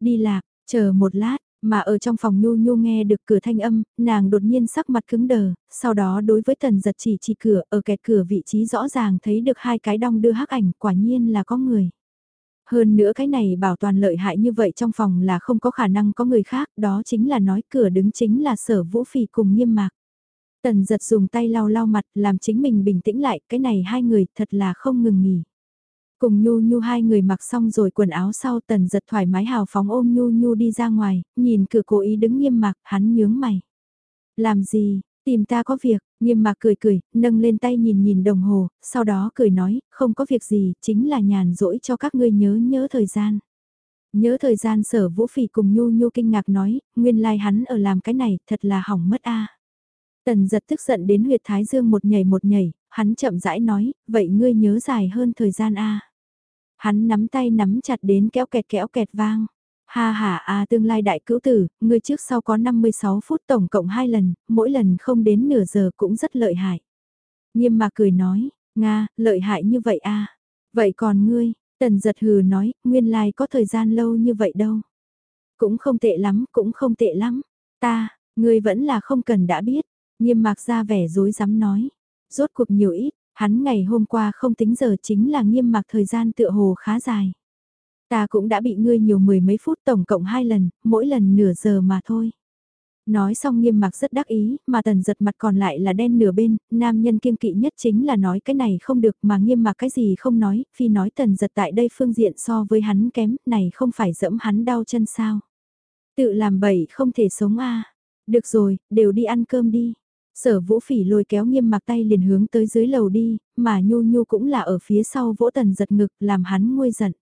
Đi lạc, chờ một lát, mà ở trong phòng Nhu Nhu nghe được cửa thanh âm, nàng đột nhiên sắc mặt cứng đờ, sau đó đối với tần giật chỉ chỉ cửa, ở kẹt cửa vị trí rõ ràng thấy được hai cái đong đưa hắc ảnh, quả nhiên là có người. Hơn nữa cái này bảo toàn lợi hại như vậy trong phòng là không có khả năng có người khác, đó chính là nói cửa đứng chính là sở vũ phỉ cùng nghiêm mạc. Tần giật dùng tay lau lau mặt làm chính mình bình tĩnh lại, cái này hai người thật là không ngừng nghỉ. Cùng Nhu Nhu hai người mặc xong rồi quần áo sau tần giật thoải mái hào phóng ôm Nhu Nhu đi ra ngoài, nhìn cửa cố ý đứng nghiêm mặc, hắn nhướng mày. Làm gì, tìm ta có việc, nghiêm mặc cười cười, nâng lên tay nhìn nhìn đồng hồ, sau đó cười nói, không có việc gì, chính là nhàn rỗi cho các ngươi nhớ nhớ thời gian. Nhớ thời gian sở vũ phỉ cùng Nhu Nhu kinh ngạc nói, nguyên lai like hắn ở làm cái này, thật là hỏng mất a. Tần giật tức giận đến huyệt thái dương một nhảy một nhảy, hắn chậm rãi nói, vậy ngươi nhớ dài hơn thời gian a. Hắn nắm tay nắm chặt đến kéo kẹt kéo kẹt vang. Ha ha a tương lai đại cữu tử, ngươi trước sau có 56 phút tổng cộng 2 lần, mỗi lần không đến nửa giờ cũng rất lợi hại. Nghiêm mà cười nói, Nga, lợi hại như vậy a Vậy còn ngươi, tần giật hừ nói, nguyên lai có thời gian lâu như vậy đâu. Cũng không tệ lắm, cũng không tệ lắm. Ta, ngươi vẫn là không cần đã biết. Nghiêm mạc ra vẻ dối rắm nói. Rốt cuộc nhiều ít, hắn ngày hôm qua không tính giờ chính là nghiêm mạc thời gian tựa hồ khá dài. Ta cũng đã bị ngươi nhiều mười mấy phút tổng cộng hai lần, mỗi lần nửa giờ mà thôi. Nói xong nghiêm mạc rất đắc ý, mà tần giật mặt còn lại là đen nửa bên, nam nhân kiêng kỵ nhất chính là nói cái này không được mà nghiêm mạc cái gì không nói, phi nói tần giật tại đây phương diện so với hắn kém, này không phải dẫm hắn đau chân sao. Tự làm bậy không thể sống a Được rồi, đều đi ăn cơm đi. Sở vũ phỉ lôi kéo nghiêm mặc tay liền hướng tới dưới lầu đi, mà nhu nhu cũng là ở phía sau vỗ tần giật ngực làm hắn nguôi giận.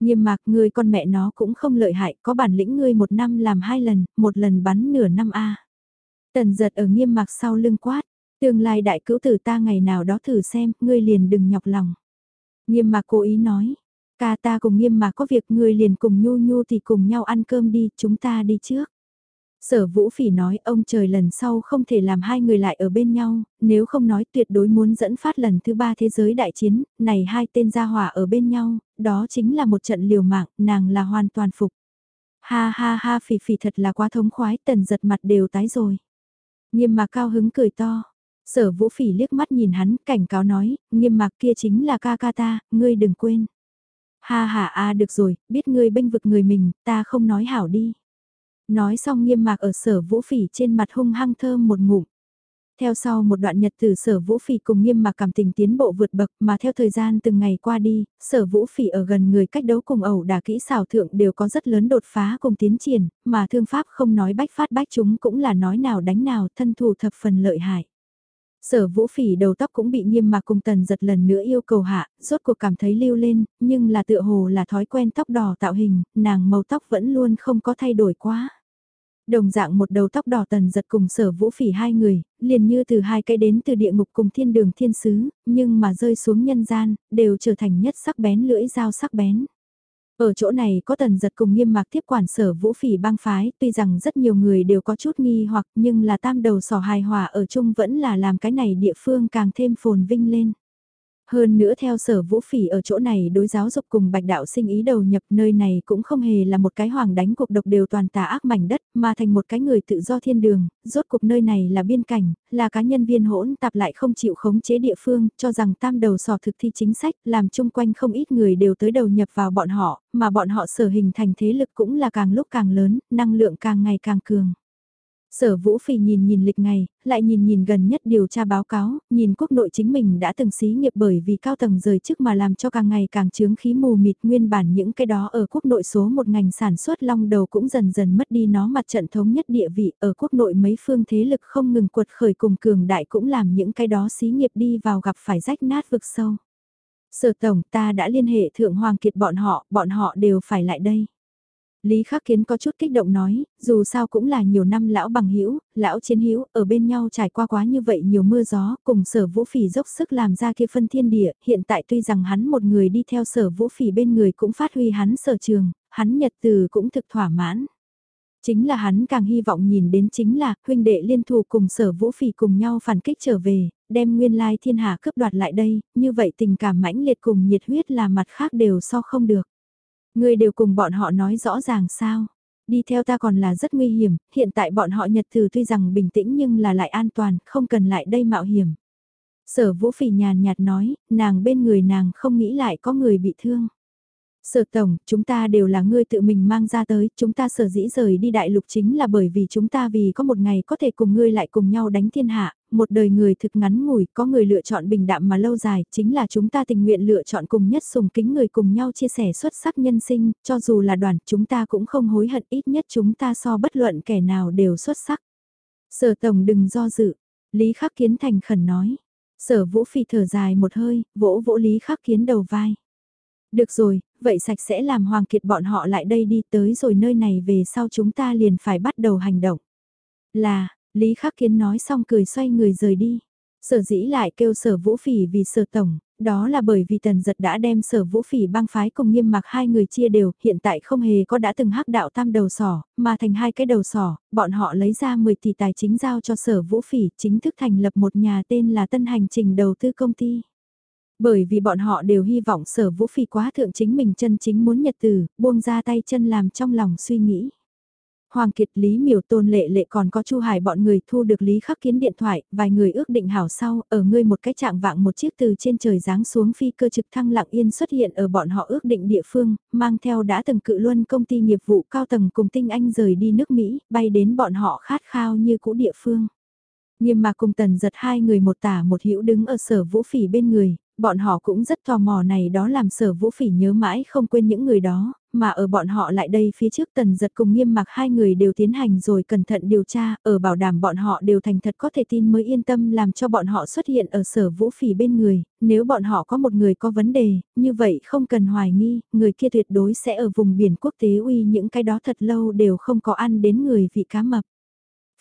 Nghiêm mạc ngươi con mẹ nó cũng không lợi hại, có bản lĩnh ngươi một năm làm hai lần, một lần bắn nửa năm a. Tần giật ở nghiêm mạc sau lưng quát, tương lai đại cứu tử ta ngày nào đó thử xem, ngươi liền đừng nhọc lòng. Nghiêm mạc cố ý nói, ca ta cùng nghiêm mạc có việc ngươi liền cùng nhu nhu thì cùng nhau ăn cơm đi, chúng ta đi trước. Sở Vũ Phỉ nói ông trời lần sau không thể làm hai người lại ở bên nhau, nếu không nói tuyệt đối muốn dẫn phát lần thứ ba thế giới đại chiến, này hai tên gia hỏa ở bên nhau, đó chính là một trận liều mạng, nàng là hoàn toàn phục. Ha ha ha Phỉ Phỉ thật là quá thống khoái, tần giật mặt đều tái rồi. Nghiêm mạc cao hứng cười to. Sở Vũ Phỉ liếc mắt nhìn hắn, cảnh cáo nói, nghiêm mạc kia chính là ca ca ta, ngươi đừng quên. Ha ha a được rồi, biết ngươi bênh vực người mình, ta không nói hảo đi. Nói xong nghiêm mạc ở sở vũ phỉ trên mặt hung hăng thơm một ngụm. Theo sau một đoạn nhật từ sở vũ phỉ cùng nghiêm mạc cảm tình tiến bộ vượt bậc mà theo thời gian từng ngày qua đi, sở vũ phỉ ở gần người cách đấu cùng ẩu đả kỹ xảo thượng đều có rất lớn đột phá cùng tiến triển, mà thương pháp không nói bách phát bách chúng cũng là nói nào đánh nào thân thủ thập phần lợi hại. Sở vũ phỉ đầu tóc cũng bị nghiêm mạc cùng tần giật lần nữa yêu cầu hạ, rốt cuộc cảm thấy lưu lên, nhưng là tựa hồ là thói quen tóc đỏ tạo hình, nàng màu tóc vẫn luôn không có thay đổi quá. Đồng dạng một đầu tóc đỏ tần giật cùng sở vũ phỉ hai người, liền như từ hai cái đến từ địa ngục cùng thiên đường thiên sứ, nhưng mà rơi xuống nhân gian, đều trở thành nhất sắc bén lưỡi dao sắc bén. Ở chỗ này có tần giật cùng nghiêm mạc tiếp quản sở vũ phỉ bang phái, tuy rằng rất nhiều người đều có chút nghi hoặc nhưng là tam đầu sỏ hài hòa ở chung vẫn là làm cái này địa phương càng thêm phồn vinh lên. Hơn nữa theo sở vũ phỉ ở chỗ này đối giáo dục cùng bạch đạo sinh ý đầu nhập nơi này cũng không hề là một cái hoàng đánh cuộc độc đều toàn tà ác mảnh đất mà thành một cái người tự do thiên đường, rốt cuộc nơi này là biên cảnh, là cá nhân viên hỗn tạp lại không chịu khống chế địa phương, cho rằng tam đầu sò thực thi chính sách làm chung quanh không ít người đều tới đầu nhập vào bọn họ, mà bọn họ sở hình thành thế lực cũng là càng lúc càng lớn, năng lượng càng ngày càng cường. Sở Vũ Phỉ nhìn nhìn lịch ngày, lại nhìn nhìn gần nhất điều tra báo cáo, nhìn quốc nội chính mình đã từng xí nghiệp bởi vì cao tầng rời chức mà làm cho càng ngày càng chướng khí mù mịt nguyên bản những cái đó ở quốc nội số một ngành sản xuất long đầu cũng dần dần mất đi nó mặt trận thống nhất địa vị ở quốc nội mấy phương thế lực không ngừng cuột khởi cùng cường đại cũng làm những cái đó xí nghiệp đi vào gặp phải rách nát vực sâu. Sở Tổng ta đã liên hệ Thượng Hoàng Kiệt bọn họ, bọn họ đều phải lại đây. Lý Khắc Kiến có chút kích động nói, dù sao cũng là nhiều năm lão bằng hữu, lão chiến hữu, ở bên nhau trải qua quá như vậy nhiều mưa gió, cùng sở vũ phỉ dốc sức làm ra kia phân thiên địa, hiện tại tuy rằng hắn một người đi theo sở vũ phỉ bên người cũng phát huy hắn sở trường, hắn nhật từ cũng thực thỏa mãn. Chính là hắn càng hy vọng nhìn đến chính là huynh đệ liên thủ cùng sở vũ phỉ cùng nhau phản kích trở về, đem nguyên lai thiên hạ cướp đoạt lại đây, như vậy tình cảm mãnh liệt cùng nhiệt huyết là mặt khác đều so không được. Người đều cùng bọn họ nói rõ ràng sao. Đi theo ta còn là rất nguy hiểm, hiện tại bọn họ nhật từ tuy rằng bình tĩnh nhưng là lại an toàn, không cần lại đây mạo hiểm. Sở vũ phỉ nhàn nhạt nói, nàng bên người nàng không nghĩ lại có người bị thương. Sở tổng, chúng ta đều là ngươi tự mình mang ra tới, chúng ta sở dĩ rời đi đại lục chính là bởi vì chúng ta vì có một ngày có thể cùng ngươi lại cùng nhau đánh thiên hạ, một đời người thực ngắn ngủi, có người lựa chọn bình đạm mà lâu dài, chính là chúng ta tình nguyện lựa chọn cùng nhất sùng kính người cùng nhau chia sẻ xuất sắc nhân sinh, cho dù là đoàn, chúng ta cũng không hối hận ít nhất chúng ta so bất luận kẻ nào đều xuất sắc. Sở tổng đừng do dự, Lý Khắc Kiến thành khẩn nói. Sở vũ phi thở dài một hơi, vỗ vỗ Lý Khắc Kiến đầu vai. Được rồi, vậy sạch sẽ làm Hoàng Kiệt bọn họ lại đây đi tới rồi nơi này về sau chúng ta liền phải bắt đầu hành động. Là, Lý Khắc Kiến nói xong cười xoay người rời đi. Sở dĩ lại kêu sở vũ phỉ vì sở tổng, đó là bởi vì tần giật đã đem sở vũ phỉ băng phái cùng nghiêm mặc hai người chia đều, hiện tại không hề có đã từng hắc đạo tam đầu sỏ, mà thành hai cái đầu sỏ, bọn họ lấy ra 10 tỷ tài chính giao cho sở vũ phỉ, chính thức thành lập một nhà tên là Tân Hành Trình Đầu tư Công ty. Bởi vì bọn họ đều hy vọng sở vũ phỉ quá thượng chính mình chân chính muốn nhật từ, buông ra tay chân làm trong lòng suy nghĩ. Hoàng Kiệt Lý miểu tôn lệ lệ còn có Chu Hải bọn người thu được Lý khắc kiến điện thoại, vài người ước định hảo sau, ở ngươi một cái trạng vạng một chiếc từ trên trời giáng xuống phi cơ trực thăng lặng yên xuất hiện ở bọn họ ước định địa phương, mang theo đã từng cự luân công ty nghiệp vụ cao tầng cùng tinh anh rời đi nước Mỹ, bay đến bọn họ khát khao như cũ địa phương. Nghiêm mà cùng tần giật hai người một tả một hữu đứng ở sở vũ phỉ bên người, bọn họ cũng rất tò mò này đó làm sở vũ phỉ nhớ mãi không quên những người đó, mà ở bọn họ lại đây phía trước tần giật cùng nghiêm mặc hai người đều tiến hành rồi cẩn thận điều tra, ở bảo đảm bọn họ đều thành thật có thể tin mới yên tâm làm cho bọn họ xuất hiện ở sở vũ phỉ bên người, nếu bọn họ có một người có vấn đề, như vậy không cần hoài nghi, người kia tuyệt đối sẽ ở vùng biển quốc tế uy những cái đó thật lâu đều không có ăn đến người vị cá mập.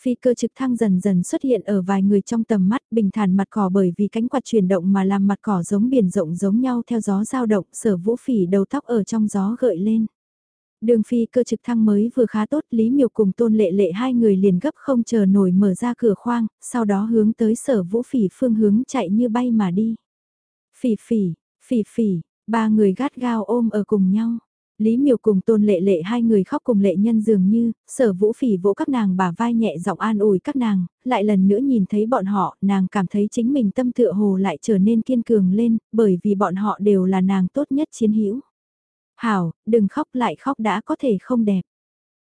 Phi cơ trực thăng dần dần xuất hiện ở vài người trong tầm mắt bình thản mặt cỏ bởi vì cánh quạt chuyển động mà làm mặt cỏ giống biển rộng giống nhau theo gió dao động sở vũ phỉ đầu tóc ở trong gió gợi lên. Đường phi cơ trực thăng mới vừa khá tốt Lý Miều cùng Tôn Lệ Lệ hai người liền gấp không chờ nổi mở ra cửa khoang, sau đó hướng tới sở vũ phỉ phương hướng chạy như bay mà đi. Phỉ phỉ, phỉ phỉ, ba người gắt gao ôm ở cùng nhau. Lý Miểu cùng Tôn Lệ Lệ hai người khóc cùng lệ nhân dường như, sở vũ phỉ vỗ các nàng bả vai nhẹ giọng an ủi các nàng, lại lần nữa nhìn thấy bọn họ, nàng cảm thấy chính mình tâm tựa hồ lại trở nên kiên cường lên, bởi vì bọn họ đều là nàng tốt nhất chiến hữu. Hảo, đừng khóc lại khóc đã có thể không đẹp.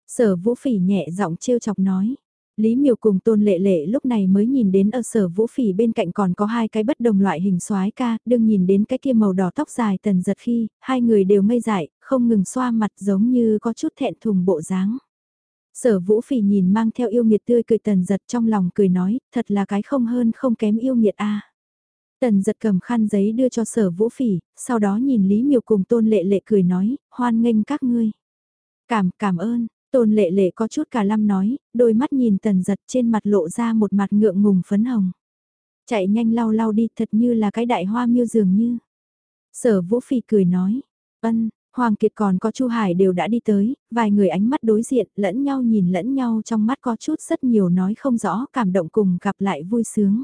Sở vũ phỉ nhẹ giọng trêu chọc nói. Lý Miều cùng Tôn Lệ Lệ lúc này mới nhìn đến ở sở vũ phỉ bên cạnh còn có hai cái bất đồng loại hình soái ca, đừng nhìn đến cái kia màu đỏ tóc dài tần giật khi, hai người đều ngây dại, không ngừng xoa mặt giống như có chút thẹn thùng bộ dáng. Sở vũ phỉ nhìn mang theo yêu nghiệt tươi cười tần giật trong lòng cười nói, thật là cái không hơn không kém yêu nghiệt a. Tần giật cầm khăn giấy đưa cho sở vũ phỉ, sau đó nhìn Lý Miều cùng Tôn Lệ Lệ cười nói, hoan nghênh các ngươi. Cảm, cảm ơn, Tôn lệ lệ có chút cả lâm nói, đôi mắt nhìn tần giật trên mặt lộ ra một mặt ngượng ngùng phấn hồng. Chạy nhanh lau lau đi thật như là cái đại hoa miêu dường như. Sở vũ phi cười nói, ân, Hoàng Kiệt còn có Chu Hải đều đã đi tới, vài người ánh mắt đối diện lẫn nhau nhìn lẫn nhau trong mắt có chút rất nhiều nói không rõ cảm động cùng gặp lại vui sướng.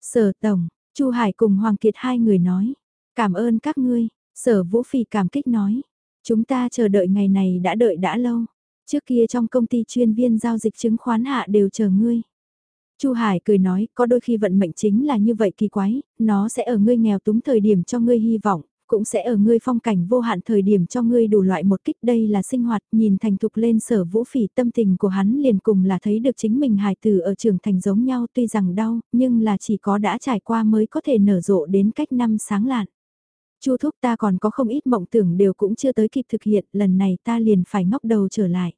Sở Tổng, Chu Hải cùng Hoàng Kiệt hai người nói, cảm ơn các ngươi, sở Vũ Phi cảm kích nói, chúng ta chờ đợi ngày này đã đợi đã lâu. Trước kia trong công ty chuyên viên giao dịch chứng khoán hạ đều chờ ngươi. Chu Hải cười nói, có đôi khi vận mệnh chính là như vậy kỳ quái, nó sẽ ở ngươi nghèo túng thời điểm cho ngươi hy vọng, cũng sẽ ở ngươi phong cảnh vô hạn thời điểm cho ngươi đủ loại một kích đây là sinh hoạt, nhìn thành thục lên sở vũ phỉ tâm tình của hắn liền cùng là thấy được chính mình hài tử ở trường thành giống nhau tuy rằng đau, nhưng là chỉ có đã trải qua mới có thể nở rộ đến cách năm sáng lạn. Chu thúc ta còn có không ít mộng tưởng đều cũng chưa tới kịp thực hiện, lần này ta liền phải ngóc đầu trở lại.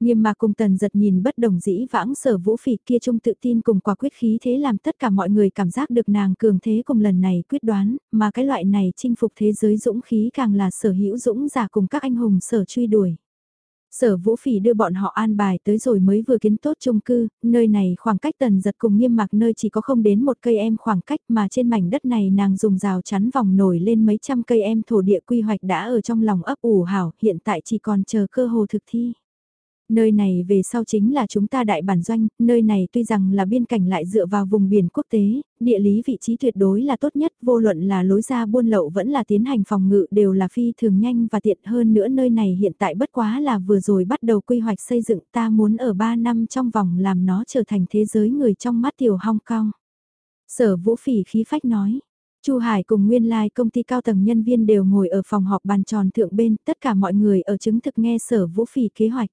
Nghiêm mà cùng tần giật nhìn bất đồng dĩ vãng sở vũ phỉ kia trung tự tin cùng quả quyết khí thế làm tất cả mọi người cảm giác được nàng cường thế cùng lần này quyết đoán, mà cái loại này chinh phục thế giới dũng khí càng là sở hữu dũng giả cùng các anh hùng sở truy đuổi. Sở Vũ Phỉ đưa bọn họ an bài tới rồi mới vừa kiến tốt chung cư, nơi này khoảng cách tần giật cùng nghiêm mạc nơi chỉ có không đến một cây em khoảng cách mà trên mảnh đất này nàng dùng rào chắn vòng nổi lên mấy trăm cây em thổ địa quy hoạch đã ở trong lòng ấp ủ hảo, hiện tại chỉ còn chờ cơ hồ thực thi. Nơi này về sau chính là chúng ta đại bản doanh, nơi này tuy rằng là biên cảnh lại dựa vào vùng biển quốc tế, địa lý vị trí tuyệt đối là tốt nhất, vô luận là lối ra buôn lậu vẫn là tiến hành phòng ngự đều là phi thường nhanh và tiện hơn nữa nơi này hiện tại bất quá là vừa rồi bắt đầu quy hoạch xây dựng ta muốn ở 3 năm trong vòng làm nó trở thành thế giới người trong mắt tiểu Hong Kong. Sở vũ phỉ khí phách nói. Chu Hải cùng nguyên lai like công ty cao tầng nhân viên đều ngồi ở phòng họp bàn tròn thượng bên, tất cả mọi người ở chứng thực nghe sở vũ phỉ kế hoạch.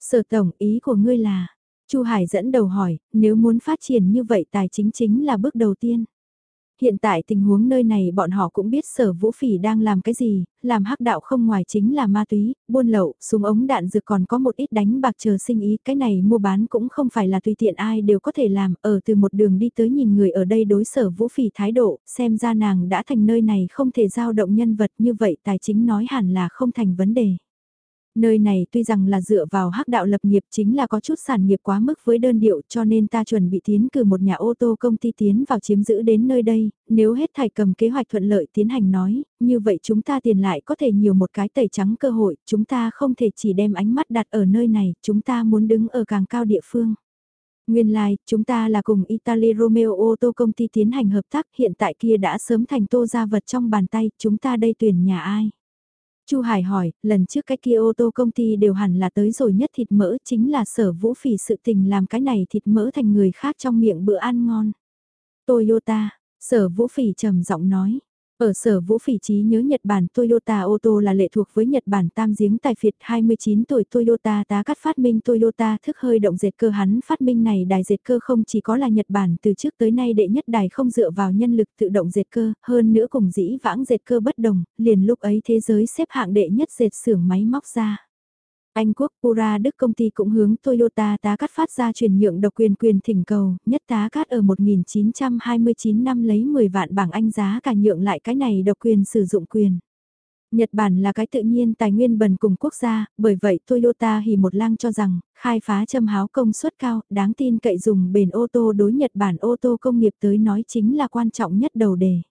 Sở tổng ý của ngươi là, Chu Hải dẫn đầu hỏi, nếu muốn phát triển như vậy tài chính chính là bước đầu tiên. Hiện tại tình huống nơi này bọn họ cũng biết sở vũ phỉ đang làm cái gì, làm hắc đạo không ngoài chính là ma túy, buôn lậu, súng ống đạn dược còn có một ít đánh bạc chờ sinh ý, cái này mua bán cũng không phải là tùy tiện ai đều có thể làm, ở từ một đường đi tới nhìn người ở đây đối sở vũ phỉ thái độ, xem ra nàng đã thành nơi này không thể giao động nhân vật như vậy tài chính nói hẳn là không thành vấn đề. Nơi này tuy rằng là dựa vào hắc đạo lập nghiệp chính là có chút sản nghiệp quá mức với đơn điệu cho nên ta chuẩn bị tiến cử một nhà ô tô công ty tiến vào chiếm giữ đến nơi đây, nếu hết thải cầm kế hoạch thuận lợi tiến hành nói, như vậy chúng ta tiền lại có thể nhiều một cái tẩy trắng cơ hội, chúng ta không thể chỉ đem ánh mắt đặt ở nơi này, chúng ta muốn đứng ở càng cao địa phương. Nguyên lai, like, chúng ta là cùng Italy Romeo ô tô công ty tiến hành hợp tác hiện tại kia đã sớm thành tô gia vật trong bàn tay, chúng ta đây tuyển nhà ai? Chu Hải hỏi, lần trước cái kia ô tô công ty đều hẳn là tới rồi nhất thịt mỡ chính là sở vũ phỉ sự tình làm cái này thịt mỡ thành người khác trong miệng bữa ăn ngon. Toyota, sở vũ phỉ trầm giọng nói, ở sở vũ phỉ trí nhớ Nhật Bản Toyota ô tô là lệ thuộc với Nhật Bản tam giếng tài phiệt 29 tuổi Toyota tá cắt phát minh Toyota thức hơi động dệt cơ hắn phát minh này đài dệt cơ không chỉ có là Nhật Bản từ trước tới nay đệ nhất đài không dựa vào nhân lực tự động dệt cơ, hơn nữa cùng dĩ vãng dệt cơ bất đồng, liền lúc ấy thế giới xếp hạng đệ nhất dệt xưởng máy móc ra. Anh quốc Pura Đức công ty cũng hướng Toyota tá cắt phát ra chuyển nhượng độc quyền quyền thỉnh cầu, nhất tá cắt ở 1929 năm lấy 10 vạn bảng Anh giá cả nhượng lại cái này độc quyền sử dụng quyền. Nhật Bản là cái tự nhiên tài nguyên bần cùng quốc gia, bởi vậy Toyota hì một lang cho rằng, khai phá châm háo công suất cao, đáng tin cậy dùng bền ô tô đối Nhật Bản ô tô công nghiệp tới nói chính là quan trọng nhất đầu đề.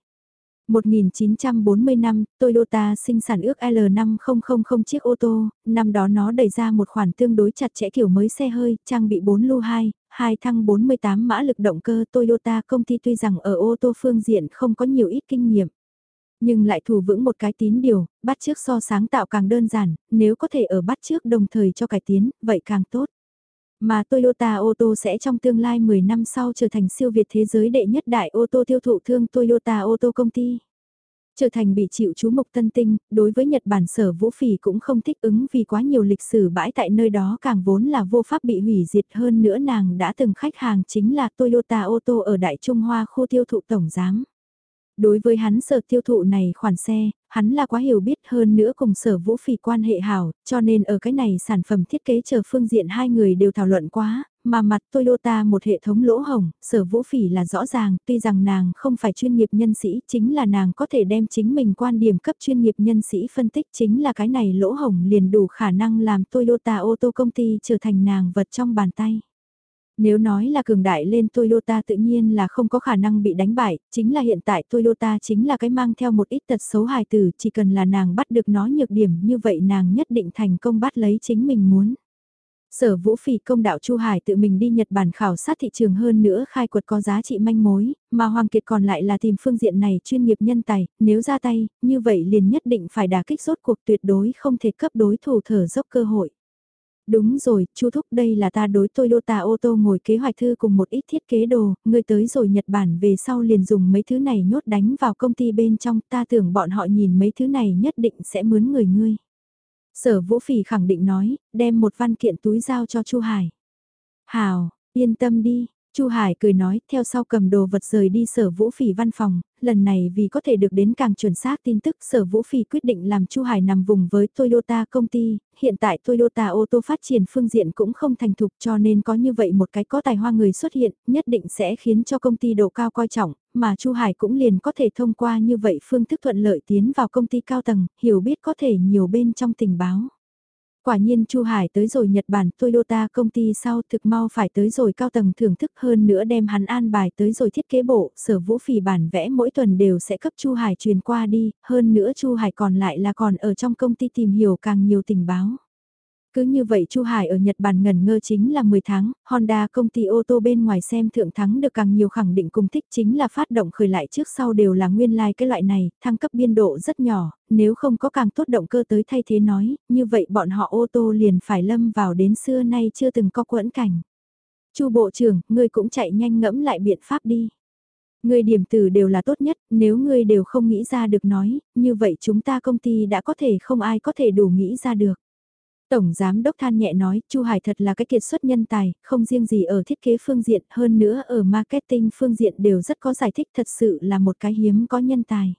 1940 năm, Toyota sinh sản ước L5000 chiếc ô tô, năm đó nó đẩy ra một khoản tương đối chặt chẽ kiểu mới xe hơi, trang bị 4 lưu 2, 2 thăng 48 mã lực động cơ Toyota công ty tuy rằng ở ô tô phương diện không có nhiều ít kinh nghiệm. Nhưng lại thủ vững một cái tín điều, bắt trước so sáng tạo càng đơn giản, nếu có thể ở bắt trước đồng thời cho cải tiến, vậy càng tốt. Mà Toyota ô tô sẽ trong tương lai 10 năm sau trở thành siêu việt thế giới đệ nhất đại ô tô tiêu thụ thương Toyota ô tô công ty. Trở thành bị chịu chú mục tân tinh, đối với Nhật Bản sở vũ phỉ cũng không thích ứng vì quá nhiều lịch sử bãi tại nơi đó càng vốn là vô pháp bị hủy diệt hơn nữa nàng đã từng khách hàng chính là Toyota ô tô ở Đại Trung Hoa khu tiêu thụ tổng giám. Đối với hắn sở tiêu thụ này khoản xe, hắn là quá hiểu biết hơn nữa cùng sở vũ phỉ quan hệ hảo, cho nên ở cái này sản phẩm thiết kế chờ phương diện hai người đều thảo luận quá, mà mặt Toyota một hệ thống lỗ hồng, sở vũ phỉ là rõ ràng, tuy rằng nàng không phải chuyên nghiệp nhân sĩ, chính là nàng có thể đem chính mình quan điểm cấp chuyên nghiệp nhân sĩ phân tích chính là cái này lỗ hồng liền đủ khả năng làm Toyota ô tô công ty trở thành nàng vật trong bàn tay. Nếu nói là cường đại lên Toyota tự nhiên là không có khả năng bị đánh bại, chính là hiện tại Toyota chính là cái mang theo một ít tật xấu hài tử, chỉ cần là nàng bắt được nó nhược điểm như vậy nàng nhất định thành công bắt lấy chính mình muốn. Sở Vũ Phỉ công đạo Chu Hải tự mình đi Nhật Bản khảo sát thị trường hơn nữa khai quật có giá trị manh mối, mà Hoàng Kiệt còn lại là tìm phương diện này chuyên nghiệp nhân tài, nếu ra tay, như vậy liền nhất định phải đả kích rốt cuộc tuyệt đối không thể cấp đối thủ thở dốc cơ hội. Đúng rồi, chú Thúc đây là ta đối Toyota ô tô ngồi kế hoạch thư cùng một ít thiết kế đồ, ngươi tới rồi Nhật Bản về sau liền dùng mấy thứ này nhốt đánh vào công ty bên trong, ta tưởng bọn họ nhìn mấy thứ này nhất định sẽ mướn người ngươi. Sở Vũ Phỉ khẳng định nói, đem một văn kiện túi giao cho Chu Hải. Hào, yên tâm đi, Chu Hải cười nói, theo sau cầm đồ vật rời đi sở vũ phỉ văn phòng, lần này vì có thể được đến càng chuẩn xác tin tức sở vũ phỉ quyết định làm Chu Hải nằm vùng với Toyota công ty, hiện tại Toyota ô tô phát triển phương diện cũng không thành thục cho nên có như vậy một cái có tài hoa người xuất hiện, nhất định sẽ khiến cho công ty độ cao coi trọng, mà Chu Hải cũng liền có thể thông qua như vậy phương thức thuận lợi tiến vào công ty cao tầng, hiểu biết có thể nhiều bên trong tình báo. Quả nhiên Chu Hải tới rồi Nhật Bản Toyota công ty sau thực mau phải tới rồi cao tầng thưởng thức hơn nữa đem hắn an bài tới rồi thiết kế bộ, sở vũ phỉ bản vẽ mỗi tuần đều sẽ cấp Chu Hải truyền qua đi, hơn nữa Chu Hải còn lại là còn ở trong công ty tìm hiểu càng nhiều tình báo. Cứ như vậy Chu Hải ở Nhật Bản ngần ngơ chính là 10 tháng, Honda công ty ô tô bên ngoài xem thượng thắng được càng nhiều khẳng định cùng thích chính là phát động khởi lại trước sau đều là nguyên lai like cái loại này, thăng cấp biên độ rất nhỏ, nếu không có càng tốt động cơ tới thay thế nói, như vậy bọn họ ô tô liền phải lâm vào đến xưa nay chưa từng có quẫn cảnh. Chu Bộ trưởng, ngươi cũng chạy nhanh ngẫm lại biện pháp đi. Ngươi điểm từ đều là tốt nhất, nếu ngươi đều không nghĩ ra được nói, như vậy chúng ta công ty đã có thể không ai có thể đủ nghĩ ra được. Tổng Giám Đốc than nhẹ nói, Chu Hải thật là cái kiệt xuất nhân tài, không riêng gì ở thiết kế phương diện, hơn nữa ở marketing phương diện đều rất có giải thích thật sự là một cái hiếm có nhân tài.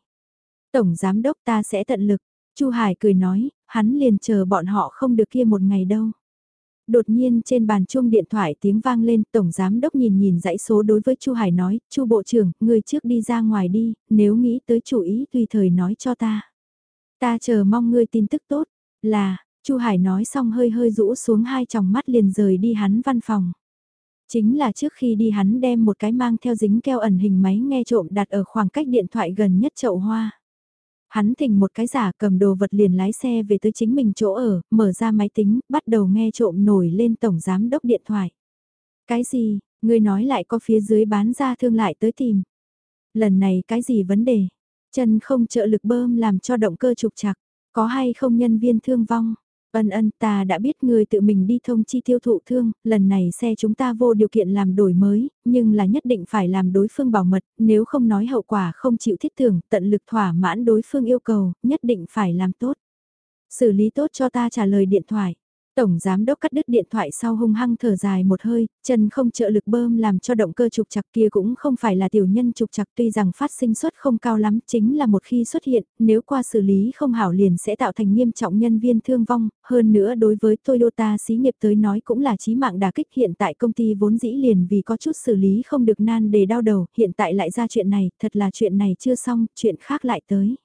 Tổng Giám Đốc ta sẽ tận lực, Chu Hải cười nói, hắn liền chờ bọn họ không được kia một ngày đâu. Đột nhiên trên bàn chuông điện thoại tiếng vang lên, Tổng Giám Đốc nhìn nhìn dãy số đối với Chu Hải nói, Chu Bộ trưởng, người trước đi ra ngoài đi, nếu nghĩ tới chủ ý tùy thời nói cho ta. Ta chờ mong ngươi tin tức tốt, là, Chu Hải nói xong hơi hơi rũ xuống hai tròng mắt liền rời đi hắn văn phòng. Chính là trước khi đi hắn đem một cái mang theo dính keo ẩn hình máy nghe trộm đặt ở khoảng cách điện thoại gần nhất chậu hoa. Hắn thỉnh một cái giả cầm đồ vật liền lái xe về tới chính mình chỗ ở, mở ra máy tính, bắt đầu nghe trộm nổi lên tổng giám đốc điện thoại. Cái gì, người nói lại có phía dưới bán ra thương lại tới tìm. Lần này cái gì vấn đề? Chân không trợ lực bơm làm cho động cơ trục chặt, có hay không nhân viên thương vong? Ân ân ta đã biết người tự mình đi thông chi tiêu thụ thương, lần này xe chúng ta vô điều kiện làm đổi mới, nhưng là nhất định phải làm đối phương bảo mật, nếu không nói hậu quả không chịu thiết tưởng, tận lực thỏa mãn đối phương yêu cầu, nhất định phải làm tốt. Xử lý tốt cho ta trả lời điện thoại. Tổng giám đốc cắt đứt điện thoại sau hung hăng thở dài một hơi, chân không trợ lực bơm làm cho động cơ trục chặt kia cũng không phải là tiểu nhân trục chặt tuy rằng phát sinh suất không cao lắm chính là một khi xuất hiện, nếu qua xử lý không hảo liền sẽ tạo thành nghiêm trọng nhân viên thương vong, hơn nữa đối với Toyota xí nghiệp tới nói cũng là chí mạng đà kích hiện tại công ty vốn dĩ liền vì có chút xử lý không được nan đề đau đầu, hiện tại lại ra chuyện này, thật là chuyện này chưa xong, chuyện khác lại tới.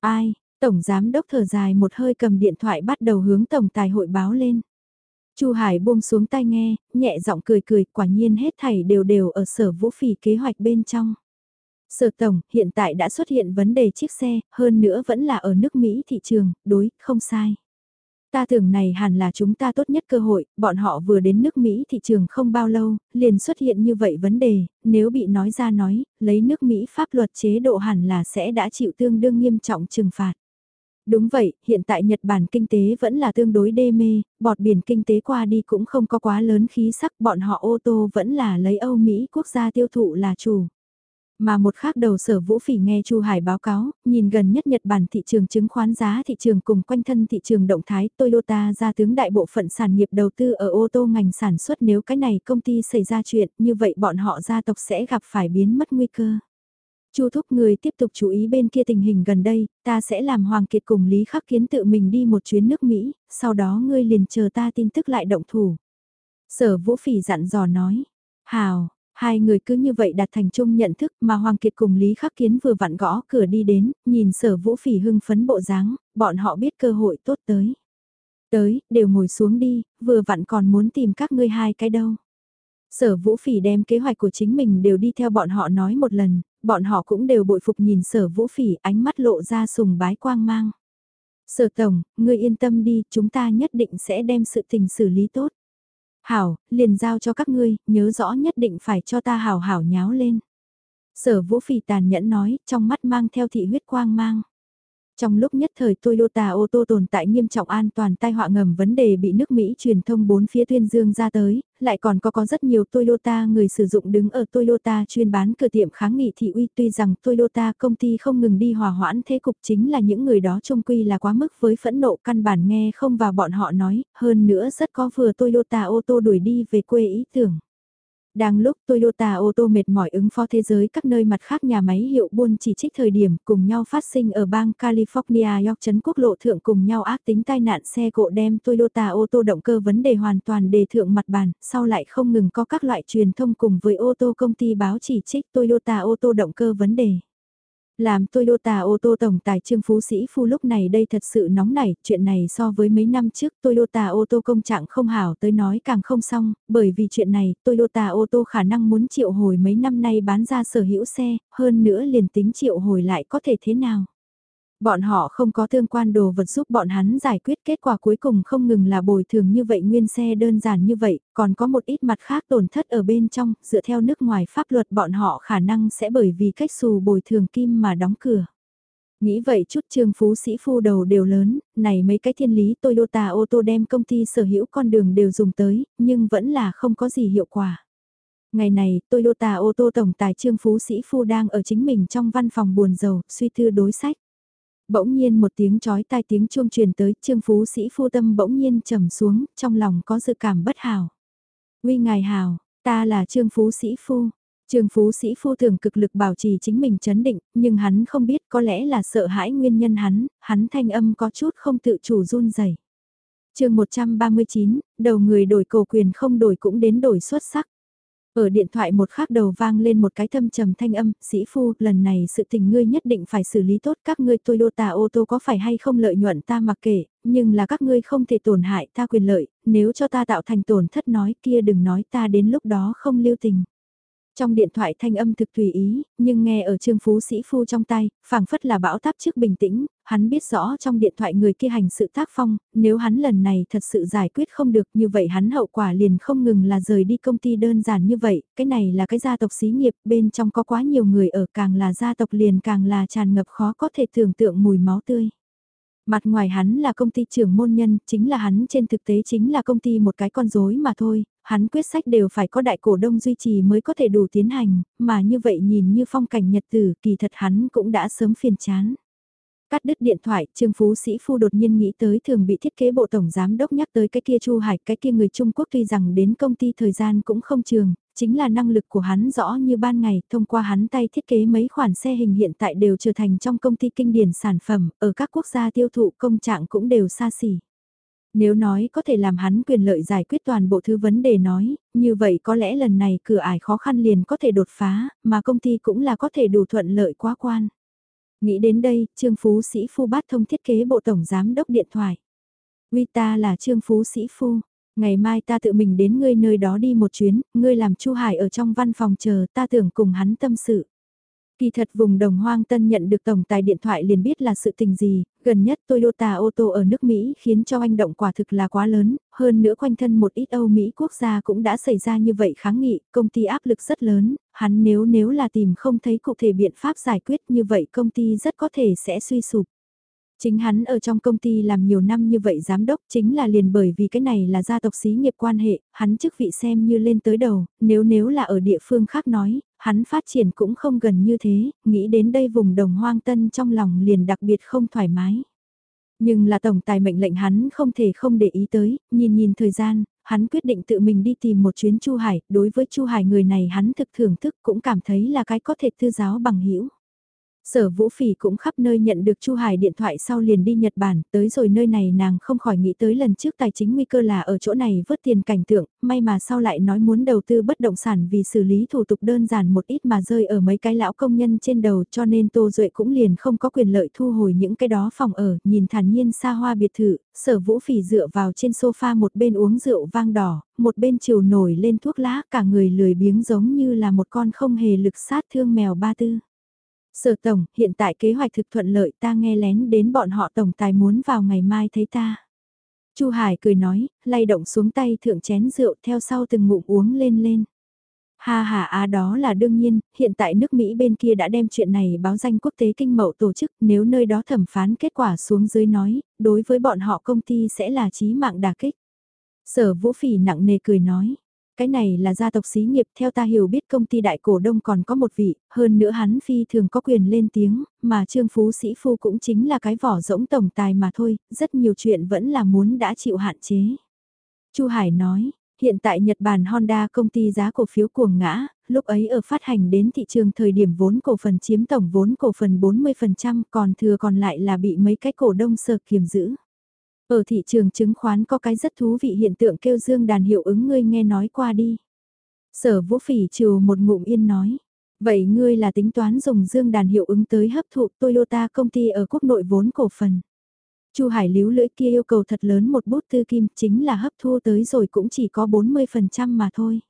Ai, Tổng giám đốc thở dài một hơi cầm điện thoại bắt đầu hướng tổng tài hội báo lên. Chu Hải buông xuống tai nghe, nhẹ giọng cười cười, quả nhiên hết thảy đều đều ở sở vũ phỉ kế hoạch bên trong. Sở tổng, hiện tại đã xuất hiện vấn đề chiếc xe, hơn nữa vẫn là ở nước Mỹ thị trường, đối, không sai. Ta tưởng này hẳn là chúng ta tốt nhất cơ hội, bọn họ vừa đến nước Mỹ thị trường không bao lâu, liền xuất hiện như vậy vấn đề, nếu bị nói ra nói, lấy nước Mỹ pháp luật chế độ hẳn là sẽ đã chịu tương đương nghiêm trọng trừng phạt. Đúng vậy, hiện tại Nhật Bản kinh tế vẫn là tương đối đê mê, bọt biển kinh tế qua đi cũng không có quá lớn khí sắc, bọn họ ô tô vẫn là lấy Âu Mỹ quốc gia tiêu thụ là chủ. Mà một khác đầu sở vũ phỉ nghe Chu Hải báo cáo, nhìn gần nhất Nhật Bản thị trường chứng khoán giá thị trường cùng quanh thân thị trường động thái Toyota ra tướng đại bộ phận sản nghiệp đầu tư ở ô tô ngành sản xuất nếu cái này công ty xảy ra chuyện như vậy bọn họ gia tộc sẽ gặp phải biến mất nguy cơ. Chu thúc người tiếp tục chú ý bên kia tình hình gần đây, ta sẽ làm Hoàng Kiệt cùng Lý Khắc Kiến tự mình đi một chuyến nước Mỹ, sau đó ngươi liền chờ ta tin tức lại động thủ. Sở Vũ Phỉ dặn dò nói, hào, hai người cứ như vậy đặt thành chung nhận thức mà Hoàng Kiệt cùng Lý Khắc Kiến vừa vặn gõ cửa đi đến, nhìn sở Vũ Phỉ hưng phấn bộ dáng, bọn họ biết cơ hội tốt tới. Tới, đều ngồi xuống đi, vừa vặn còn muốn tìm các ngươi hai cái đâu. Sở Vũ Phỉ đem kế hoạch của chính mình đều đi theo bọn họ nói một lần, bọn họ cũng đều bội phục nhìn sở vũ phỉ ánh mắt lộ ra sùng bái quang mang. Sở tổng, ngươi yên tâm đi, chúng ta nhất định sẽ đem sự tình xử lý tốt. Hảo, liền giao cho các ngươi, nhớ rõ nhất định phải cho ta hảo hảo nháo lên. Sở vũ phỉ tàn nhẫn nói, trong mắt mang theo thị huyết quang mang. Trong lúc nhất thời Toyota ô tô tồn tại nghiêm trọng an toàn tai họa ngầm vấn đề bị nước Mỹ truyền thông bốn phía tuyên dương ra tới, lại còn có có rất nhiều Toyota người sử dụng đứng ở Toyota chuyên bán cửa tiệm kháng nghị thị uy tuy rằng Toyota công ty không ngừng đi hòa hoãn thế cục chính là những người đó trung quy là quá mức với phẫn nộ căn bản nghe không vào bọn họ nói, hơn nữa rất có vừa Toyota ô tô đuổi đi về quê ý tưởng. Đang lúc Toyota ô tô mệt mỏi ứng phó thế giới các nơi mặt khác nhà máy hiệu buôn chỉ trích thời điểm cùng nhau phát sinh ở bang California York chấn quốc lộ thượng cùng nhau ác tính tai nạn xe cộ đem Toyota ô tô động cơ vấn đề hoàn toàn đề thượng mặt bàn, sau lại không ngừng có các loại truyền thông cùng với ô tô công ty báo chỉ trích Toyota ô tô động cơ vấn đề. Làm Toyota ô tô tổng tài Trương Phú Sĩ Phu lúc này đây thật sự nóng nảy, chuyện này so với mấy năm trước Toyota ô tô công trạng không hảo tới nói càng không xong, bởi vì chuyện này Toyota ô tô khả năng muốn triệu hồi mấy năm nay bán ra sở hữu xe, hơn nữa liền tính triệu hồi lại có thể thế nào. Bọn họ không có tương quan đồ vật giúp bọn hắn giải quyết kết quả cuối cùng không ngừng là bồi thường như vậy nguyên xe đơn giản như vậy, còn có một ít mặt khác tổn thất ở bên trong, dựa theo nước ngoài pháp luật bọn họ khả năng sẽ bởi vì cách xù bồi thường kim mà đóng cửa. Nghĩ vậy chút trương phú sĩ phu đầu đều lớn, này mấy cái thiên lý Toyota ô tô đem công ty sở hữu con đường đều dùng tới, nhưng vẫn là không có gì hiệu quả. Ngày này, Toyota ô tô tổng tài trương phú sĩ phu đang ở chính mình trong văn phòng buồn giàu, suy thư đối sách. Bỗng nhiên một tiếng chói tai tiếng chuông truyền tới, Trương Phú Sĩ phu tâm bỗng nhiên trầm xuống, trong lòng có dự cảm bất hảo. Uy ngài hào, ta là Trương Phú Sĩ phu. Trương Phú Sĩ phu thường cực lực bảo trì chính mình chấn định, nhưng hắn không biết có lẽ là sợ hãi nguyên nhân hắn, hắn thanh âm có chút không tự chủ run rẩy. Chương 139, đầu người đổi cổ quyền không đổi cũng đến đổi xuất sắc. Ở điện thoại một khắc đầu vang lên một cái thâm trầm thanh âm, sĩ phu, lần này sự tình ngươi nhất định phải xử lý tốt các ngươi Toyota ô tô có phải hay không lợi nhuận ta mặc kệ, nhưng là các ngươi không thể tổn hại ta quyền lợi, nếu cho ta tạo thành tổn thất nói kia đừng nói ta đến lúc đó không lưu tình. Trong điện thoại thanh âm thực tùy ý, nhưng nghe ở trương phú sĩ phu trong tay, phảng phất là bão táp trước bình tĩnh, hắn biết rõ trong điện thoại người kia hành sự tác phong, nếu hắn lần này thật sự giải quyết không được như vậy hắn hậu quả liền không ngừng là rời đi công ty đơn giản như vậy, cái này là cái gia tộc xí nghiệp, bên trong có quá nhiều người ở càng là gia tộc liền càng là tràn ngập khó có thể tưởng tượng mùi máu tươi. Mặt ngoài hắn là công ty trưởng môn nhân, chính là hắn trên thực tế chính là công ty một cái con rối mà thôi, hắn quyết sách đều phải có đại cổ đông duy trì mới có thể đủ tiến hành, mà như vậy nhìn như phong cảnh nhật tử kỳ thật hắn cũng đã sớm phiền chán. Cắt đứt điện thoại, Trương Phú Sĩ Phu đột nhiên nghĩ tới thường bị thiết kế bộ tổng giám đốc nhắc tới cái kia Chu Hải, cái kia người Trung Quốc tuy rằng đến công ty thời gian cũng không trường, chính là năng lực của hắn rõ như ban ngày, thông qua hắn tay thiết kế mấy khoản xe hình hiện tại đều trở thành trong công ty kinh điển sản phẩm, ở các quốc gia tiêu thụ công trạng cũng đều xa xỉ. Nếu nói có thể làm hắn quyền lợi giải quyết toàn bộ thứ vấn đề nói, như vậy có lẽ lần này cửa ải khó khăn liền có thể đột phá, mà công ty cũng là có thể đủ thuận lợi quá quan. Nghĩ đến đây, Trương Phú Sĩ Phu bắt thông thiết kế bộ tổng giám đốc điện thoại. Uy ta là Trương Phú Sĩ Phu, ngày mai ta tự mình đến ngươi nơi đó đi một chuyến, ngươi làm Chu Hải ở trong văn phòng chờ, ta tưởng cùng hắn tâm sự. Kỳ thật vùng đồng hoang tân nhận được tổng tài điện thoại liền biết là sự tình gì, gần nhất Toyota ô tô ở nước Mỹ khiến cho anh động quả thực là quá lớn, hơn nữa quanh thân một ít Âu Mỹ quốc gia cũng đã xảy ra như vậy kháng nghị, công ty áp lực rất lớn, hắn nếu nếu là tìm không thấy cụ thể biện pháp giải quyết như vậy công ty rất có thể sẽ suy sụp. Chính hắn ở trong công ty làm nhiều năm như vậy giám đốc chính là liền bởi vì cái này là gia tộc xí nghiệp quan hệ, hắn chức vị xem như lên tới đầu, nếu nếu là ở địa phương khác nói, hắn phát triển cũng không gần như thế, nghĩ đến đây vùng đồng hoang tân trong lòng liền đặc biệt không thoải mái. Nhưng là tổng tài mệnh lệnh hắn không thể không để ý tới, nhìn nhìn thời gian, hắn quyết định tự mình đi tìm một chuyến Chu Hải, đối với Chu Hải người này hắn thực thưởng thức cũng cảm thấy là cái có thể thư giáo bằng hữu Sở Vũ Phỉ cũng khắp nơi nhận được Chu Hải điện thoại sau liền đi Nhật Bản, tới rồi nơi này nàng không khỏi nghĩ tới lần trước tài chính nguy cơ là ở chỗ này vớt tiền cảnh tượng, may mà sau lại nói muốn đầu tư bất động sản vì xử lý thủ tục đơn giản một ít mà rơi ở mấy cái lão công nhân trên đầu cho nên Tô Duệ cũng liền không có quyền lợi thu hồi những cái đó phòng ở, nhìn thản nhiên xa hoa biệt thự, sở Vũ Phỉ dựa vào trên sofa một bên uống rượu vang đỏ, một bên chiều nổi lên thuốc lá cả người lười biếng giống như là một con không hề lực sát thương mèo ba tư. Sở tổng, hiện tại kế hoạch thực thuận lợi ta nghe lén đến bọn họ tổng tài muốn vào ngày mai thấy ta. Chu Hải cười nói, lay động xuống tay thượng chén rượu theo sau từng ngụm uống lên lên. Ha ha à đó là đương nhiên, hiện tại nước Mỹ bên kia đã đem chuyện này báo danh quốc tế kinh mậu tổ chức, nếu nơi đó thẩm phán kết quả xuống dưới nói, đối với bọn họ công ty sẽ là chí mạng đả kích. Sở vũ phỉ nặng nề cười nói, cái này là gia tộc xí nghiệp theo ta hiểu biết công ty đại cổ đông còn có một vị, hơn nữa hắn phi thường có quyền lên tiếng, mà trương phú sĩ phu cũng chính là cái vỏ rỗng tổng tài mà thôi, rất nhiều chuyện vẫn là muốn đã chịu hạn chế. Chu Hải nói, hiện tại Nhật Bản Honda công ty giá cổ phiếu cuồng ngã, lúc ấy ở phát hành đến thị trường thời điểm vốn cổ phần chiếm tổng vốn cổ phần 40% còn thừa còn lại là bị mấy cái cổ đông sờ kiềm giữ. Ở thị trường chứng khoán có cái rất thú vị hiện tượng kêu dương đàn hiệu ứng ngươi nghe nói qua đi. Sở vũ phỉ trừ một ngụm yên nói. Vậy ngươi là tính toán dùng dương đàn hiệu ứng tới hấp thụ Toyota công ty ở quốc nội vốn cổ phần. Chu Hải líu lưỡi kia yêu cầu thật lớn một bút tư kim chính là hấp thu tới rồi cũng chỉ có 40% mà thôi.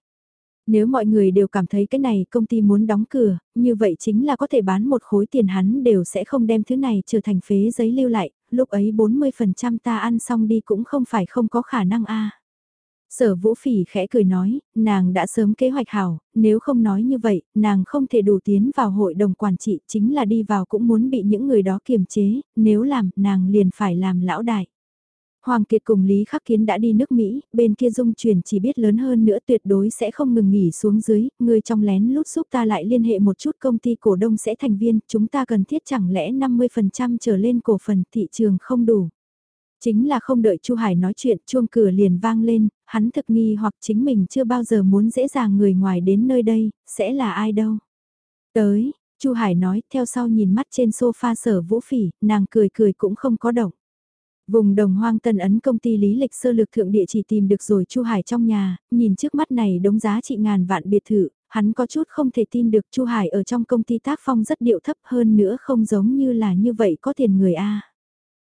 Nếu mọi người đều cảm thấy cái này công ty muốn đóng cửa, như vậy chính là có thể bán một khối tiền hắn đều sẽ không đem thứ này trở thành phế giấy lưu lại, lúc ấy 40% ta ăn xong đi cũng không phải không có khả năng a. Sở vũ phỉ khẽ cười nói, nàng đã sớm kế hoạch hảo, nếu không nói như vậy, nàng không thể đủ tiến vào hội đồng quản trị, chính là đi vào cũng muốn bị những người đó kiềm chế, nếu làm, nàng liền phải làm lão đại. Hoàng Kiệt cùng Lý Khắc Kiến đã đi nước Mỹ, bên kia dung chuyển chỉ biết lớn hơn nữa tuyệt đối sẽ không ngừng nghỉ xuống dưới, người trong lén lút giúp ta lại liên hệ một chút công ty cổ đông sẽ thành viên, chúng ta cần thiết chẳng lẽ 50% trở lên cổ phần thị trường không đủ. Chính là không đợi Chu Hải nói chuyện, chuông cửa liền vang lên, hắn thực nghi hoặc chính mình chưa bao giờ muốn dễ dàng người ngoài đến nơi đây, sẽ là ai đâu. Tới, Chu Hải nói, theo sau nhìn mắt trên sofa sở vũ phỉ, nàng cười cười cũng không có động. Vùng đồng hoang tân ấn công ty lý lịch sơ lược thượng địa chỉ tìm được rồi Chu Hải trong nhà, nhìn trước mắt này đống giá trị ngàn vạn biệt thự, hắn có chút không thể tin được Chu Hải ở trong công ty tác phong rất điệu thấp hơn nữa không giống như là như vậy có tiền người A.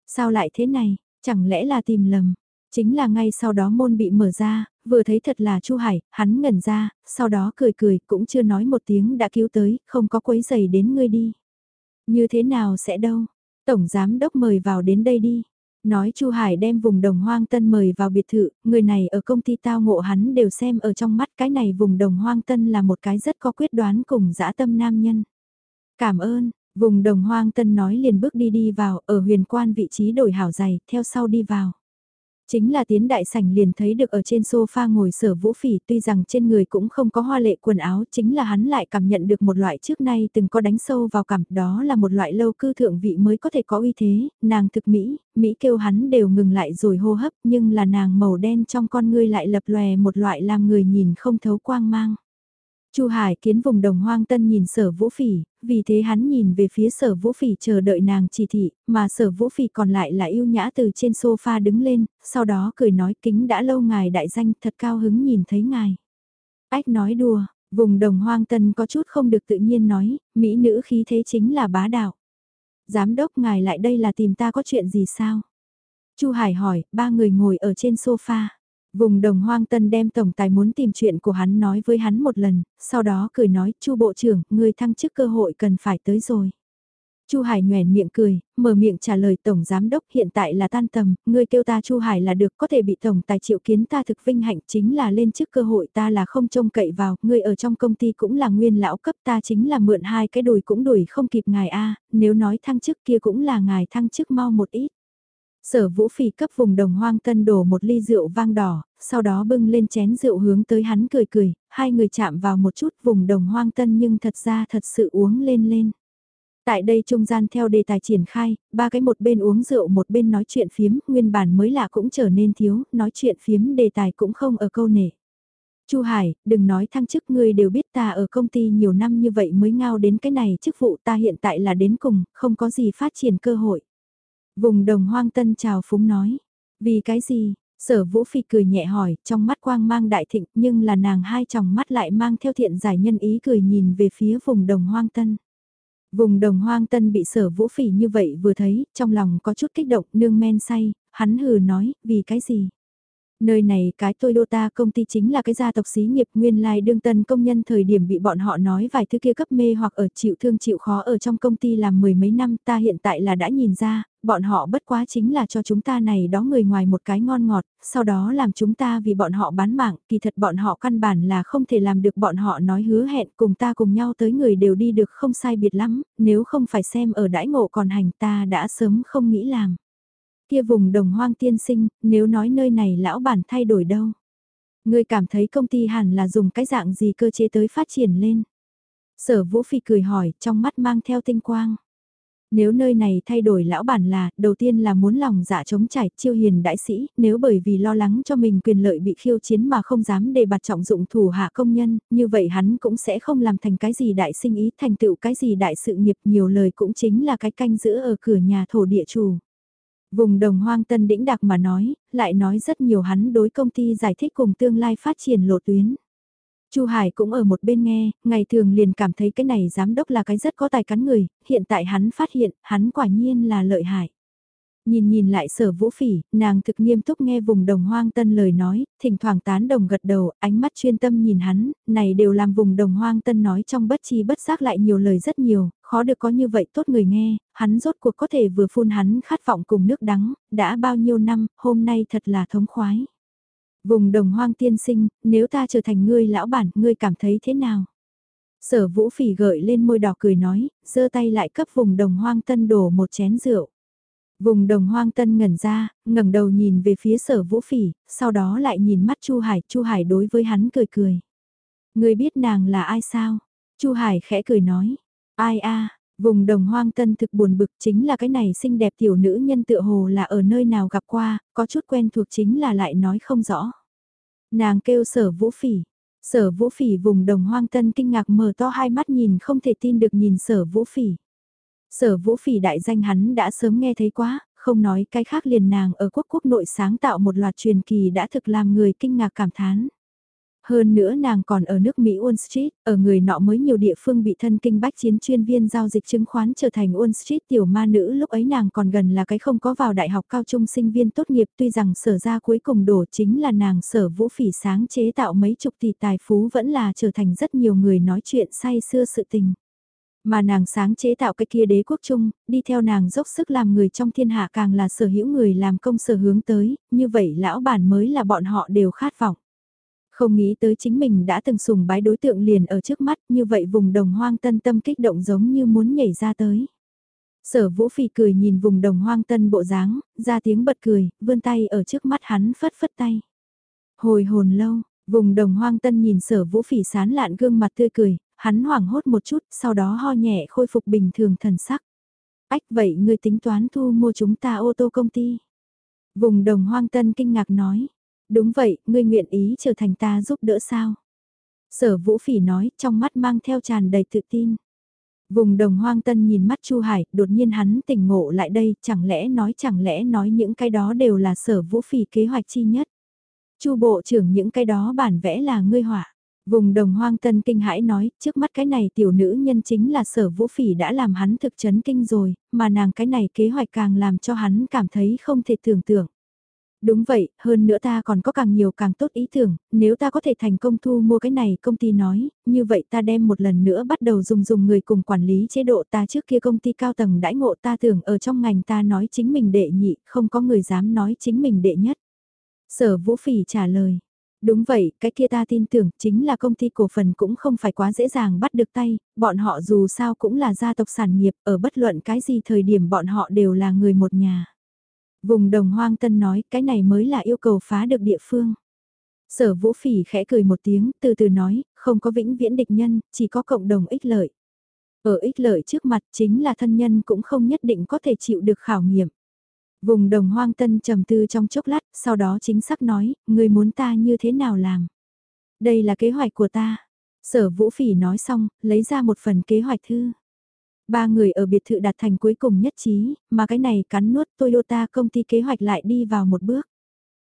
Sao lại thế này, chẳng lẽ là tìm lầm? Chính là ngay sau đó môn bị mở ra, vừa thấy thật là Chu Hải, hắn ngẩn ra, sau đó cười cười cũng chưa nói một tiếng đã cứu tới, không có quấy giày đến ngươi đi. Như thế nào sẽ đâu? Tổng giám đốc mời vào đến đây đi. Nói Chu Hải đem vùng đồng hoang tân mời vào biệt thự, người này ở công ty tao ngộ hắn đều xem ở trong mắt cái này vùng đồng hoang tân là một cái rất có quyết đoán cùng dã tâm nam nhân. Cảm ơn, vùng đồng hoang tân nói liền bước đi đi vào, ở huyền quan vị trí đổi hảo giày, theo sau đi vào. Chính là tiến đại sảnh liền thấy được ở trên sofa ngồi sở vũ phỉ tuy rằng trên người cũng không có hoa lệ quần áo chính là hắn lại cảm nhận được một loại trước nay từng có đánh sâu vào cảm đó là một loại lâu cư thượng vị mới có thể có uy thế, nàng thực Mỹ, Mỹ kêu hắn đều ngừng lại rồi hô hấp nhưng là nàng màu đen trong con ngươi lại lập lòe một loại làm người nhìn không thấu quang mang. Chu Hải kiến vùng đồng hoang tân nhìn sở vũ phỉ, vì thế hắn nhìn về phía sở vũ phỉ chờ đợi nàng chỉ thị, mà sở vũ phỉ còn lại là yêu nhã từ trên sofa đứng lên, sau đó cười nói kính đã lâu ngài đại danh thật cao hứng nhìn thấy ngài. Ách nói đùa, vùng đồng hoang tân có chút không được tự nhiên nói, mỹ nữ khí thế chính là bá đạo. Giám đốc ngài lại đây là tìm ta có chuyện gì sao? Chu Hải hỏi, ba người ngồi ở trên sofa. Vùng đồng hoang tân đem tổng tài muốn tìm chuyện của hắn nói với hắn một lần, sau đó cười nói, chu bộ trưởng, người thăng chức cơ hội cần phải tới rồi. Chu Hải nhoèn miệng cười, mở miệng trả lời tổng giám đốc hiện tại là tan tầm, ngươi kêu ta Chu Hải là được, có thể bị tổng tài triệu kiến ta thực vinh hạnh chính là lên chức cơ hội ta là không trông cậy vào, ngươi ở trong công ty cũng là nguyên lão cấp ta chính là mượn hai cái đùi cũng đuổi không kịp ngài a, nếu nói thăng chức kia cũng là ngài thăng chức mau một ít. Sở vũ phỉ cấp vùng đồng hoang tân đổ một ly rượu vang đỏ, sau đó bưng lên chén rượu hướng tới hắn cười cười, hai người chạm vào một chút vùng đồng hoang tân nhưng thật ra thật sự uống lên lên. Tại đây trung gian theo đề tài triển khai, ba cái một bên uống rượu một bên nói chuyện phiếm, nguyên bản mới lạ cũng trở nên thiếu, nói chuyện phiếm đề tài cũng không ở câu nể. Chu Hải, đừng nói thăng chức ngươi đều biết ta ở công ty nhiều năm như vậy mới ngao đến cái này chức vụ ta hiện tại là đến cùng, không có gì phát triển cơ hội. Vùng đồng hoang tân chào phúng nói. Vì cái gì? Sở vũ phi cười nhẹ hỏi, trong mắt quang mang đại thịnh nhưng là nàng hai tròng mắt lại mang theo thiện giải nhân ý cười nhìn về phía vùng đồng hoang tân. Vùng đồng hoang tân bị sở vũ phỉ như vậy vừa thấy, trong lòng có chút kích động, nương men say, hắn hừ nói, vì cái gì? Nơi này cái Toyota công ty chính là cái gia tộc xí nghiệp nguyên lai đương tân công nhân thời điểm bị bọn họ nói vài thứ kia cấp mê hoặc ở chịu thương chịu khó ở trong công ty làm mười mấy năm ta hiện tại là đã nhìn ra, bọn họ bất quá chính là cho chúng ta này đó người ngoài một cái ngon ngọt, sau đó làm chúng ta vì bọn họ bán mạng, kỳ thật bọn họ căn bản là không thể làm được bọn họ nói hứa hẹn cùng ta cùng nhau tới người đều đi được không sai biệt lắm, nếu không phải xem ở đãi ngộ còn hành ta đã sớm không nghĩ làm. Kia vùng đồng hoang tiên sinh, nếu nói nơi này lão bản thay đổi đâu. người cảm thấy công ty hẳn là dùng cái dạng gì cơ chế tới phát triển lên. Sở Vũ Phi cười hỏi, trong mắt mang theo tinh quang. Nếu nơi này thay đổi lão bản là, đầu tiên là muốn lòng dạ chống trải, chiêu hiền đại sĩ, nếu bởi vì lo lắng cho mình quyền lợi bị khiêu chiến mà không dám đề bạt trọng dụng thủ hạ công nhân, như vậy hắn cũng sẽ không làm thành cái gì đại sinh ý, thành tựu cái gì đại sự nghiệp, nhiều lời cũng chính là cái canh giữ ở cửa nhà thổ địa chủ. Vùng đồng hoang tân đĩnh đặc mà nói, lại nói rất nhiều hắn đối công ty giải thích cùng tương lai phát triển lộ tuyến. Chu Hải cũng ở một bên nghe, ngày thường liền cảm thấy cái này giám đốc là cái rất có tài cắn người, hiện tại hắn phát hiện, hắn quả nhiên là lợi hại. Nhìn nhìn lại sở vũ phỉ, nàng thực nghiêm túc nghe vùng đồng hoang tân lời nói, thỉnh thoảng tán đồng gật đầu, ánh mắt chuyên tâm nhìn hắn, này đều làm vùng đồng hoang tân nói trong bất chi bất giác lại nhiều lời rất nhiều, khó được có như vậy tốt người nghe, hắn rốt cuộc có thể vừa phun hắn khát vọng cùng nước đắng, đã bao nhiêu năm, hôm nay thật là thống khoái. Vùng đồng hoang tiên sinh, nếu ta trở thành ngươi lão bản, ngươi cảm thấy thế nào? Sở vũ phỉ gợi lên môi đỏ cười nói, giơ tay lại cấp vùng đồng hoang tân đổ một chén rượu. Vùng đồng hoang tân ngẩn ra, ngẩng đầu nhìn về phía sở vũ phỉ, sau đó lại nhìn mắt Chu Hải, Chu Hải đối với hắn cười cười. người biết nàng là ai sao? Chu Hải khẽ cười nói, ai a vùng đồng hoang tân thực buồn bực chính là cái này xinh đẹp tiểu nữ nhân tựa hồ là ở nơi nào gặp qua, có chút quen thuộc chính là lại nói không rõ. Nàng kêu sở vũ phỉ, sở vũ phỉ vùng đồng hoang tân kinh ngạc mở to hai mắt nhìn không thể tin được nhìn sở vũ phỉ. Sở vũ phỉ đại danh hắn đã sớm nghe thấy quá, không nói cái khác liền nàng ở quốc quốc nội sáng tạo một loạt truyền kỳ đã thực làm người kinh ngạc cảm thán. Hơn nữa nàng còn ở nước Mỹ Wall Street, ở người nọ mới nhiều địa phương bị thân kinh bách chiến chuyên viên giao dịch chứng khoán trở thành Wall Street tiểu ma nữ lúc ấy nàng còn gần là cái không có vào đại học cao trung sinh viên tốt nghiệp tuy rằng sở ra cuối cùng đổ chính là nàng sở vũ phỉ sáng chế tạo mấy chục tỷ tài phú vẫn là trở thành rất nhiều người nói chuyện say xưa sự tình. Mà nàng sáng chế tạo cái kia đế quốc chung, đi theo nàng dốc sức làm người trong thiên hạ càng là sở hữu người làm công sở hướng tới, như vậy lão bản mới là bọn họ đều khát vọng. Không nghĩ tới chính mình đã từng sùng bái đối tượng liền ở trước mắt như vậy vùng đồng hoang tân tâm kích động giống như muốn nhảy ra tới. Sở vũ phỉ cười nhìn vùng đồng hoang tân bộ dáng, ra tiếng bật cười, vươn tay ở trước mắt hắn phất phất tay. Hồi hồn lâu, vùng đồng hoang tân nhìn sở vũ phỉ sán lạn gương mặt tươi cười, hắn hoảng hốt một chút, sau đó ho nhẹ khôi phục bình thường thần sắc. Ách vậy ngươi tính toán thu mua chúng ta ô tô công ty. Vùng đồng hoang tân kinh ngạc nói, Đúng vậy, ngươi nguyện ý trở thành ta giúp đỡ sao? Sở Vũ Phỉ nói, trong mắt mang theo tràn đầy tự tin. Vùng đồng hoang tân nhìn mắt Chu Hải, đột nhiên hắn tỉnh ngộ lại đây, chẳng lẽ nói chẳng lẽ nói những cái đó đều là sở Vũ Phỉ kế hoạch chi nhất. Chu Bộ trưởng những cái đó bản vẽ là ngươi họa. Vùng đồng hoang tân kinh hãi nói, trước mắt cái này tiểu nữ nhân chính là sở vũ phỉ đã làm hắn thực chấn kinh rồi, mà nàng cái này kế hoạch càng làm cho hắn cảm thấy không thể tưởng tượng. Đúng vậy, hơn nữa ta còn có càng nhiều càng tốt ý tưởng, nếu ta có thể thành công thu mua cái này công ty nói, như vậy ta đem một lần nữa bắt đầu dùng dùng người cùng quản lý chế độ ta trước kia công ty cao tầng đãi ngộ ta tưởng ở trong ngành ta nói chính mình đệ nhị, không có người dám nói chính mình đệ nhất. Sở Vũ Phỉ trả lời. Đúng vậy, cái kia ta tin tưởng chính là công ty cổ phần cũng không phải quá dễ dàng bắt được tay, bọn họ dù sao cũng là gia tộc sản nghiệp, ở bất luận cái gì thời điểm bọn họ đều là người một nhà. Vùng đồng hoang tân nói cái này mới là yêu cầu phá được địa phương. Sở vũ phỉ khẽ cười một tiếng, từ từ nói, không có vĩnh viễn địch nhân, chỉ có cộng đồng ích lợi. Ở ích lợi trước mặt chính là thân nhân cũng không nhất định có thể chịu được khảo nghiệm. Vùng đồng hoang tân trầm tư trong chốc lát, sau đó chính xác nói, người muốn ta như thế nào làm. Đây là kế hoạch của ta. Sở vũ phỉ nói xong, lấy ra một phần kế hoạch thư. Ba người ở biệt thự đạt thành cuối cùng nhất trí, mà cái này cắn nuốt Toyota công ty kế hoạch lại đi vào một bước.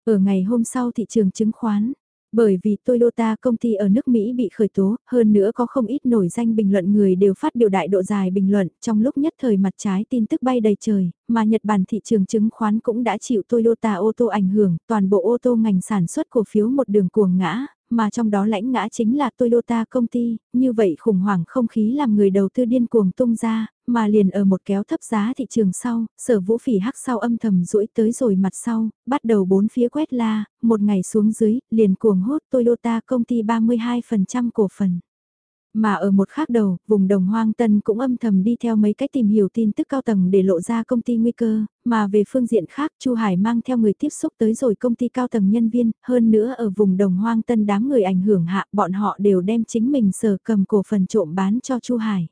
Ở ngày hôm sau thị trường chứng khoán, bởi vì Toyota công ty ở nước Mỹ bị khởi tố, hơn nữa có không ít nổi danh bình luận người đều phát biểu đại độ dài bình luận trong lúc nhất thời mặt trái tin tức bay đầy trời, mà Nhật Bản thị trường chứng khoán cũng đã chịu Toyota ô tô ảnh hưởng, toàn bộ ô tô ngành sản xuất cổ phiếu một đường cuồng ngã, mà trong đó lãnh ngã chính là Toyota công ty, như vậy khủng hoảng không khí làm người đầu tư điên cuồng tung ra, mà liền ở một kéo thấp giá thị trường sau, sở vũ phỉ hắc sau âm thầm rũi tới rồi mặt sau, bắt đầu bốn phía quét la, một ngày xuống dưới, liền cuồng hốt Toyota công ty 32% cổ phần. Mà ở một khác đầu, vùng đồng hoang tân cũng âm thầm đi theo mấy cách tìm hiểu tin tức cao tầng để lộ ra công ty nguy cơ, mà về phương diện khác Chu Hải mang theo người tiếp xúc tới rồi công ty cao tầng nhân viên, hơn nữa ở vùng đồng hoang tân đám người ảnh hưởng hạ bọn họ đều đem chính mình sở cầm cổ phần trộm bán cho Chu Hải.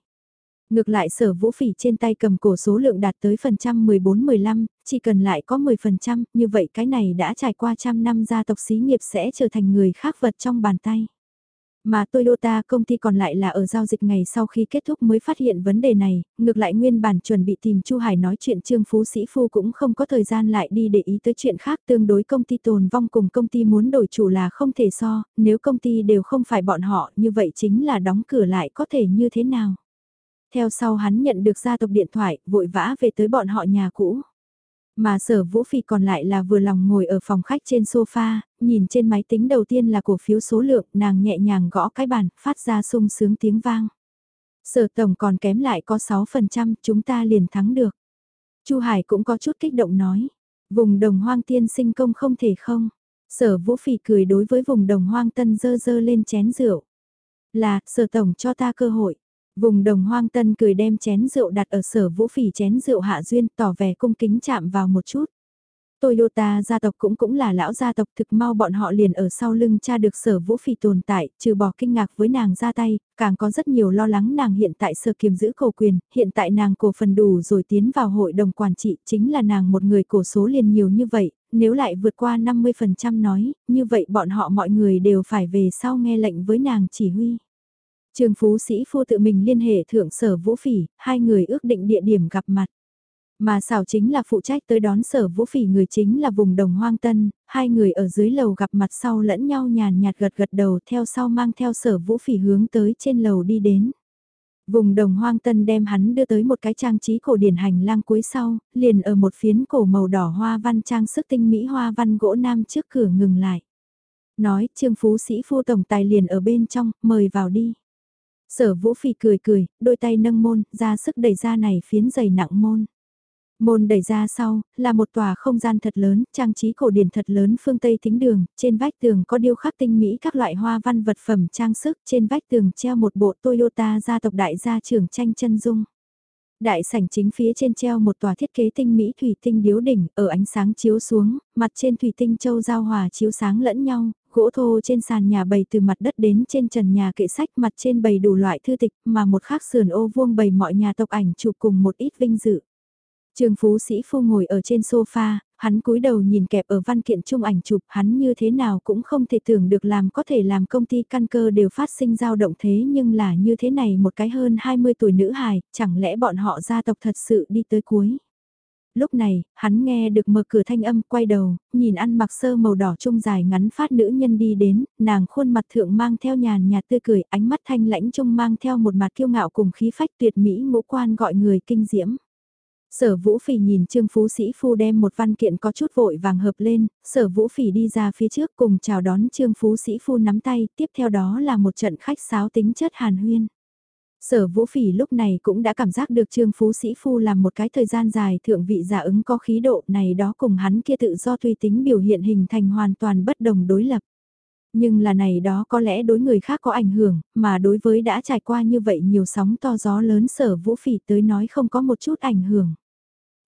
Ngược lại sở vũ phỉ trên tay cầm cổ số lượng đạt tới phần trăm 14-15, chỉ cần lại có 10%, như vậy cái này đã trải qua trăm năm gia tộc xí nghiệp sẽ trở thành người khác vật trong bàn tay. Mà Toyota công ty còn lại là ở giao dịch ngày sau khi kết thúc mới phát hiện vấn đề này, ngược lại nguyên bản chuẩn bị tìm Chu Hải nói chuyện Trương Phú Sĩ Phu cũng không có thời gian lại đi để ý tới chuyện khác tương đối công ty tồn vong cùng công ty muốn đổi chủ là không thể so, nếu công ty đều không phải bọn họ như vậy chính là đóng cửa lại có thể như thế nào. Theo sau hắn nhận được gia tộc điện thoại, vội vã về tới bọn họ nhà cũ. Mà sở vũ phi còn lại là vừa lòng ngồi ở phòng khách trên sofa, nhìn trên máy tính đầu tiên là cổ phiếu số lượng, nàng nhẹ nhàng gõ cái bàn, phát ra sung sướng tiếng vang. Sở tổng còn kém lại có 6%, chúng ta liền thắng được. Chu Hải cũng có chút kích động nói, vùng đồng hoang tiên sinh công không thể không. Sở vũ phỉ cười đối với vùng đồng hoang tân dơ dơ lên chén rượu. Là, sở tổng cho ta cơ hội. Vùng đồng hoang tân cười đem chén rượu đặt ở sở vũ phỉ chén rượu hạ duyên tỏ vẻ cung kính chạm vào một chút. Toyota gia tộc cũng cũng là lão gia tộc thực mau bọn họ liền ở sau lưng cha được sở vũ phỉ tồn tại, trừ bỏ kinh ngạc với nàng ra tay, càng có rất nhiều lo lắng nàng hiện tại sở kiềm giữ cổ quyền, hiện tại nàng cổ phần đủ rồi tiến vào hội đồng quản trị, chính là nàng một người cổ số liền nhiều như vậy, nếu lại vượt qua 50% nói, như vậy bọn họ mọi người đều phải về sau nghe lệnh với nàng chỉ huy. Trương Phú Sĩ Phu tự mình liên hệ thượng sở Vũ Phỉ, hai người ước định địa điểm gặp mặt. Mà xảo chính là phụ trách tới đón sở Vũ Phỉ người chính là vùng đồng hoang tân, hai người ở dưới lầu gặp mặt sau lẫn nhau nhàn nhạt gật gật đầu theo sau mang theo sở Vũ Phỉ hướng tới trên lầu đi đến. Vùng đồng hoang tân đem hắn đưa tới một cái trang trí cổ điển hành lang cuối sau, liền ở một phiến cổ màu đỏ hoa văn trang sức tinh mỹ hoa văn gỗ nam trước cửa ngừng lại. Nói, Trương Phú Sĩ Phu Tổng Tài liền ở bên trong, mời vào đi. Sở Vũ Phi cười cười, đôi tay nâng môn, ra sức đẩy ra này phiến dày nặng môn. Môn đẩy ra sau, là một tòa không gian thật lớn, trang trí cổ điển thật lớn phương Tây thính đường, trên vách tường có điêu khắc tinh mỹ các loại hoa văn vật phẩm trang sức, trên vách tường treo một bộ Toyota gia tộc đại gia trưởng tranh chân dung. Đại sảnh chính phía trên treo một tòa thiết kế tinh mỹ thủy tinh điếu đỉnh, ở ánh sáng chiếu xuống, mặt trên thủy tinh châu giao hòa chiếu sáng lẫn nhau, gỗ thô trên sàn nhà bày từ mặt đất đến trên trần nhà kệ sách mặt trên bày đủ loại thư tịch mà một khác sườn ô vuông bày mọi nhà tộc ảnh chụp cùng một ít vinh dự. Trường Phú Sĩ Phu ngồi ở trên sofa, hắn cúi đầu nhìn kẹp ở văn kiện chung ảnh chụp hắn như thế nào cũng không thể tưởng được làm có thể làm công ty căn cơ đều phát sinh dao động thế nhưng là như thế này một cái hơn 20 tuổi nữ hài, chẳng lẽ bọn họ gia tộc thật sự đi tới cuối lúc này, hắn nghe được mở cửa thanh âm quay đầu, nhìn ăn mặc sơ màu đỏ trung dài ngắn phát nữ nhân đi đến, nàng khuôn mặt thượng mang theo nhàn nhạt tươi cười, ánh mắt thanh lãnh trung mang theo một mặt kiêu ngạo cùng khí phách tuyệt mỹ ngũ quan gọi người kinh diễm. Sở Vũ Phỉ nhìn Trương Phú Sĩ Phu đem một văn kiện có chút vội vàng hợp lên, Sở Vũ Phỉ đi ra phía trước cùng chào đón Trương Phú Sĩ Phu nắm tay, tiếp theo đó là một trận khách sáo tính chất hàn huyên. Sở Vũ Phỉ lúc này cũng đã cảm giác được Trương Phú Sĩ Phu làm một cái thời gian dài thượng vị giả ứng có khí độ này đó cùng hắn kia tự do tùy tính biểu hiện hình thành hoàn toàn bất đồng đối lập. Nhưng là này đó có lẽ đối người khác có ảnh hưởng, mà đối với đã trải qua như vậy nhiều sóng to gió lớn sở Vũ Phỉ tới nói không có một chút ảnh hưởng.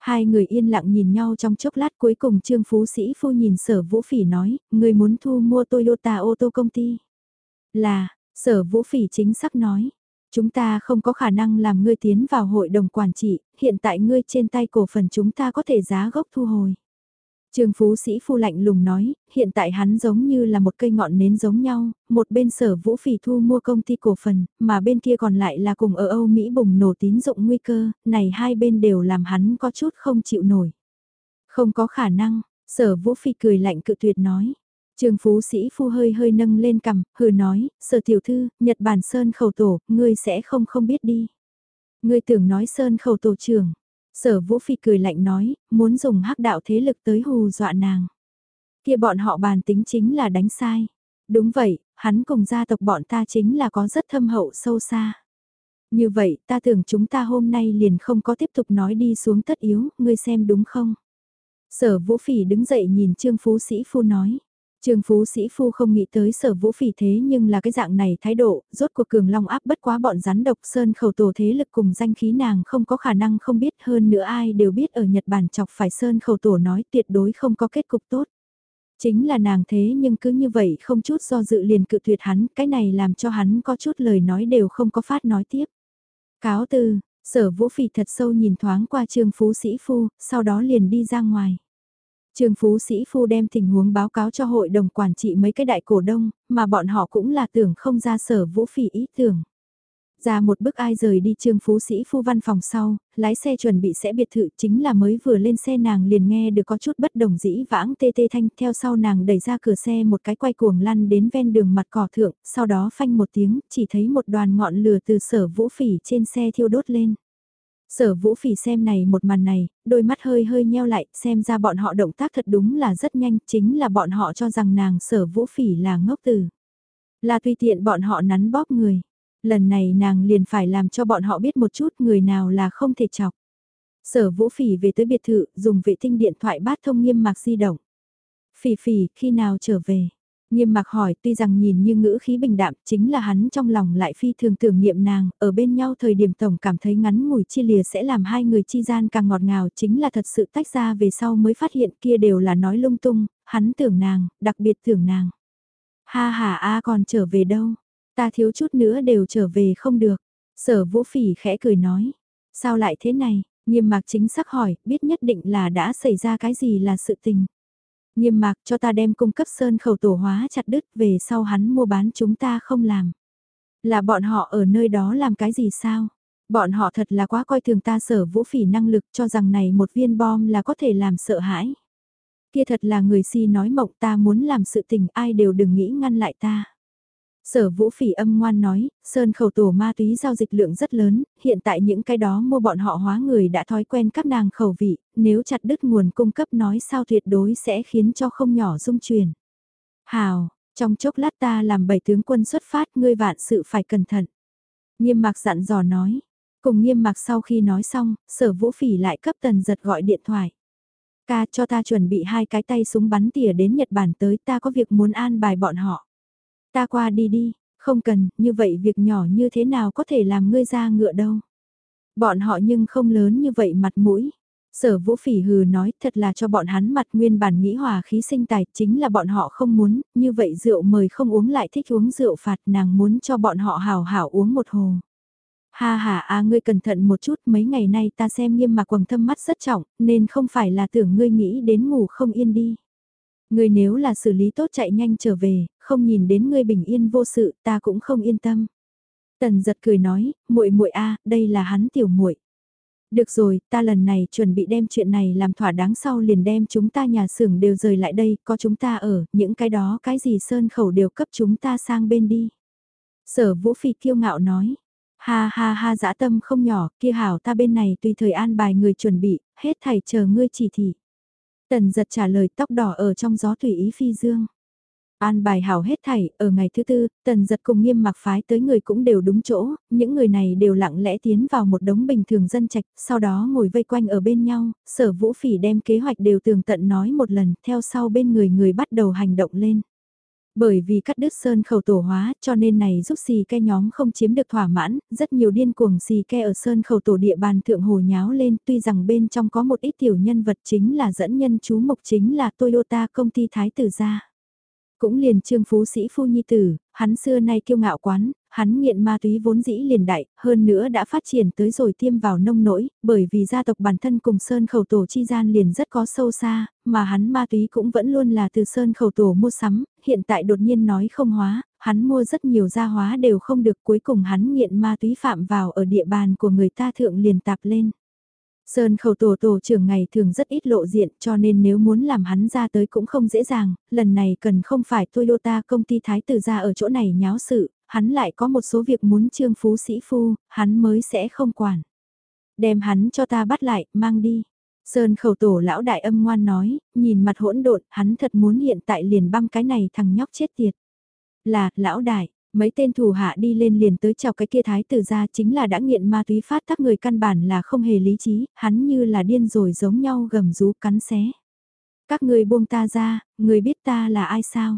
Hai người yên lặng nhìn nhau trong chốc lát cuối cùng Trương Phú Sĩ Phu nhìn sở Vũ Phỉ nói, người muốn thu mua Toyota ô tô công ty. Là, sở Vũ Phỉ chính xác nói Chúng ta không có khả năng làm ngươi tiến vào hội đồng quản trị, hiện tại ngươi trên tay cổ phần chúng ta có thể giá gốc thu hồi. Trương Phú Sĩ Phu lạnh lùng nói, hiện tại hắn giống như là một cây ngọn nến giống nhau, một bên sở vũ phỉ thu mua công ty cổ phần, mà bên kia còn lại là cùng ở Âu Mỹ bùng nổ tín dụng nguy cơ, này hai bên đều làm hắn có chút không chịu nổi. Không có khả năng, sở vũ phỉ cười lạnh cự tuyệt nói. Trương Phú Sĩ Phu hơi hơi nâng lên cầm, hừ nói, sở tiểu thư, Nhật Bản Sơn khẩu tổ, ngươi sẽ không không biết đi. Ngươi tưởng nói Sơn khẩu tổ trưởng. Sở Vũ Phi cười lạnh nói, muốn dùng hắc đạo thế lực tới hù dọa nàng. Kia bọn họ bàn tính chính là đánh sai. Đúng vậy, hắn cùng gia tộc bọn ta chính là có rất thâm hậu sâu xa. Như vậy ta tưởng chúng ta hôm nay liền không có tiếp tục nói đi xuống tất yếu, ngươi xem đúng không? Sở vũ phỉ đứng dậy nhìn Trương Phú Sĩ Phu nói. Trương Phú Sĩ Phu không nghĩ tới sở vũ phỉ thế nhưng là cái dạng này thái độ, rốt cuộc cường long áp bất quá bọn rắn độc sơn khẩu tổ thế lực cùng danh khí nàng không có khả năng không biết hơn nữa ai đều biết ở Nhật Bản chọc phải sơn khẩu tổ nói tuyệt đối không có kết cục tốt. Chính là nàng thế nhưng cứ như vậy không chút do dự liền cự tuyệt hắn, cái này làm cho hắn có chút lời nói đều không có phát nói tiếp. Cáo từ, sở vũ phỉ thật sâu nhìn thoáng qua trương phú sĩ phu, sau đó liền đi ra ngoài. Trương Phú Sĩ Phu đem tình huống báo cáo cho hội đồng quản trị mấy cái đại cổ đông, mà bọn họ cũng là tưởng không ra sở vũ phỉ ý tưởng. Ra một bức ai rời đi Trương Phú Sĩ Phu văn phòng sau, lái xe chuẩn bị sẽ biệt thự chính là mới vừa lên xe nàng liền nghe được có chút bất đồng dĩ vãng tê tê thanh theo sau nàng đẩy ra cửa xe một cái quay cuồng lăn đến ven đường mặt cỏ thượng, sau đó phanh một tiếng, chỉ thấy một đoàn ngọn lửa từ sở vũ phỉ trên xe thiêu đốt lên. Sở vũ phỉ xem này một màn này, đôi mắt hơi hơi nheo lại, xem ra bọn họ động tác thật đúng là rất nhanh, chính là bọn họ cho rằng nàng sở vũ phỉ là ngốc tử. Là tùy tiện bọn họ nắn bóp người. Lần này nàng liền phải làm cho bọn họ biết một chút người nào là không thể chọc. Sở vũ phỉ về tới biệt thự, dùng vệ tinh điện thoại bát thông nghiêm mạc di động. Phỉ phỉ, khi nào trở về? Nghiêm mặc hỏi tuy rằng nhìn như ngữ khí bình đạm chính là hắn trong lòng lại phi thường tưởng niệm nàng, ở bên nhau thời điểm tổng cảm thấy ngắn ngủi chia lìa sẽ làm hai người chi gian càng ngọt ngào chính là thật sự tách ra về sau mới phát hiện kia đều là nói lung tung, hắn tưởng nàng, đặc biệt tưởng nàng. Ha ha a còn trở về đâu, ta thiếu chút nữa đều trở về không được, sở vũ phỉ khẽ cười nói, sao lại thế này, nghiêm mặc chính xác hỏi, biết nhất định là đã xảy ra cái gì là sự tình. Nghiêm mạc, cho ta đem cung cấp sơn khẩu tổ hóa chặt đứt, về sau hắn mua bán chúng ta không làm. Là bọn họ ở nơi đó làm cái gì sao? Bọn họ thật là quá coi thường ta sở vũ phỉ năng lực, cho rằng này một viên bom là có thể làm sợ hãi. Kia thật là người si nói mộng, ta muốn làm sự tình, ai đều đừng nghĩ ngăn lại ta. Sở vũ phỉ âm ngoan nói, sơn khẩu tổ ma túy giao dịch lượng rất lớn, hiện tại những cái đó mua bọn họ hóa người đã thói quen các nàng khẩu vị, nếu chặt đứt nguồn cung cấp nói sao tuyệt đối sẽ khiến cho không nhỏ dung truyền. Hào, trong chốc lát ta làm bảy tướng quân xuất phát ngươi vạn sự phải cẩn thận. Nghiêm mạc dặn dò nói, cùng nghiêm mạc sau khi nói xong, sở vũ phỉ lại cấp tần giật gọi điện thoại. Ca cho ta chuẩn bị hai cái tay súng bắn tỉa đến Nhật Bản tới ta có việc muốn an bài bọn họ. Ta qua đi đi, không cần, như vậy việc nhỏ như thế nào có thể làm ngươi ra ngựa đâu. Bọn họ nhưng không lớn như vậy mặt mũi. Sở vũ phỉ hừ nói thật là cho bọn hắn mặt nguyên bản nghĩ hòa khí sinh tài chính là bọn họ không muốn, như vậy rượu mời không uống lại thích uống rượu phạt nàng muốn cho bọn họ hào hảo uống một hồ. Ha ha à ngươi cẩn thận một chút mấy ngày nay ta xem nghiêm mà quầng thâm mắt rất trọng nên không phải là tưởng ngươi nghĩ đến ngủ không yên đi. Ngươi nếu là xử lý tốt chạy nhanh trở về, không nhìn đến ngươi bình yên vô sự, ta cũng không yên tâm. Tần giật cười nói, muội muội a, đây là hắn tiểu muội. Được rồi, ta lần này chuẩn bị đem chuyện này làm thỏa đáng sau liền đem chúng ta nhà xưởng đều rời lại đây, có chúng ta ở, những cái đó cái gì sơn khẩu đều cấp chúng ta sang bên đi. Sở Vũ Phi kiêu ngạo nói, ha ha ha dã tâm không nhỏ, kia hảo ta bên này tùy thời an bài người chuẩn bị, hết thảy chờ ngươi chỉ thị. Tần giật trả lời tóc đỏ ở trong gió tùy ý phi dương. An bài hảo hết thảy, ở ngày thứ tư, tần giật cùng nghiêm mặc phái tới người cũng đều đúng chỗ, những người này đều lặng lẽ tiến vào một đống bình thường dân trạch, sau đó ngồi vây quanh ở bên nhau, sở vũ phỉ đem kế hoạch đều tường tận nói một lần, theo sau bên người người bắt đầu hành động lên. Bởi vì cắt đứt sơn khẩu tổ hóa cho nên này giúp xì ke nhóm không chiếm được thỏa mãn, rất nhiều điên cuồng xì ke ở sơn khẩu tổ địa bàn thượng hồ nháo lên tuy rằng bên trong có một ít tiểu nhân vật chính là dẫn nhân chú mục chính là Toyota công ty Thái Tử gia. Cũng liền trương phú sĩ phu nhi tử, hắn xưa nay kiêu ngạo quán, hắn nghiện ma túy vốn dĩ liền đại, hơn nữa đã phát triển tới rồi tiêm vào nông nỗi, bởi vì gia tộc bản thân cùng Sơn Khẩu Tổ chi gian liền rất có sâu xa, mà hắn ma túy cũng vẫn luôn là từ Sơn Khẩu Tổ mua sắm, hiện tại đột nhiên nói không hóa, hắn mua rất nhiều gia hóa đều không được cuối cùng hắn nghiện ma túy phạm vào ở địa bàn của người ta thượng liền tạp lên. Sơn khẩu tổ tổ trưởng ngày thường rất ít lộ diện cho nên nếu muốn làm hắn ra tới cũng không dễ dàng, lần này cần không phải Toyota công ty thái tử ra ở chỗ này nháo sự, hắn lại có một số việc muốn trương phú sĩ phu, hắn mới sẽ không quản. Đem hắn cho ta bắt lại, mang đi. Sơn khẩu tổ lão đại âm ngoan nói, nhìn mặt hỗn độn, hắn thật muốn hiện tại liền băm cái này thằng nhóc chết tiệt. Là, lão đại, Mấy tên thủ hạ đi lên liền tới chào cái kia thái tử ra chính là đã nghiện ma túy phát tác người căn bản là không hề lý trí, hắn như là điên rồi giống nhau gầm rú cắn xé. Các người buông ta ra, người biết ta là ai sao?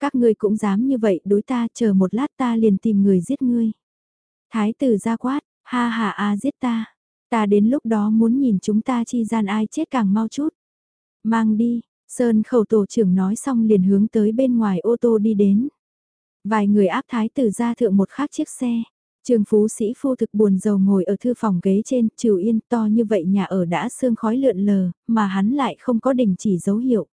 Các ngươi cũng dám như vậy đối ta chờ một lát ta liền tìm người giết ngươi. Thái tử ra quát, ha ha a giết ta. Ta đến lúc đó muốn nhìn chúng ta chi gian ai chết càng mau chút. Mang đi, Sơn khẩu tổ trưởng nói xong liền hướng tới bên ngoài ô tô đi đến. Vài người áp thái tử ra thượng một khác chiếc xe. Trường phú sĩ phu thực buồn giàu ngồi ở thư phòng ghế trên, trừ yên to như vậy nhà ở đã sương khói lượn lờ, mà hắn lại không có đình chỉ dấu hiệu.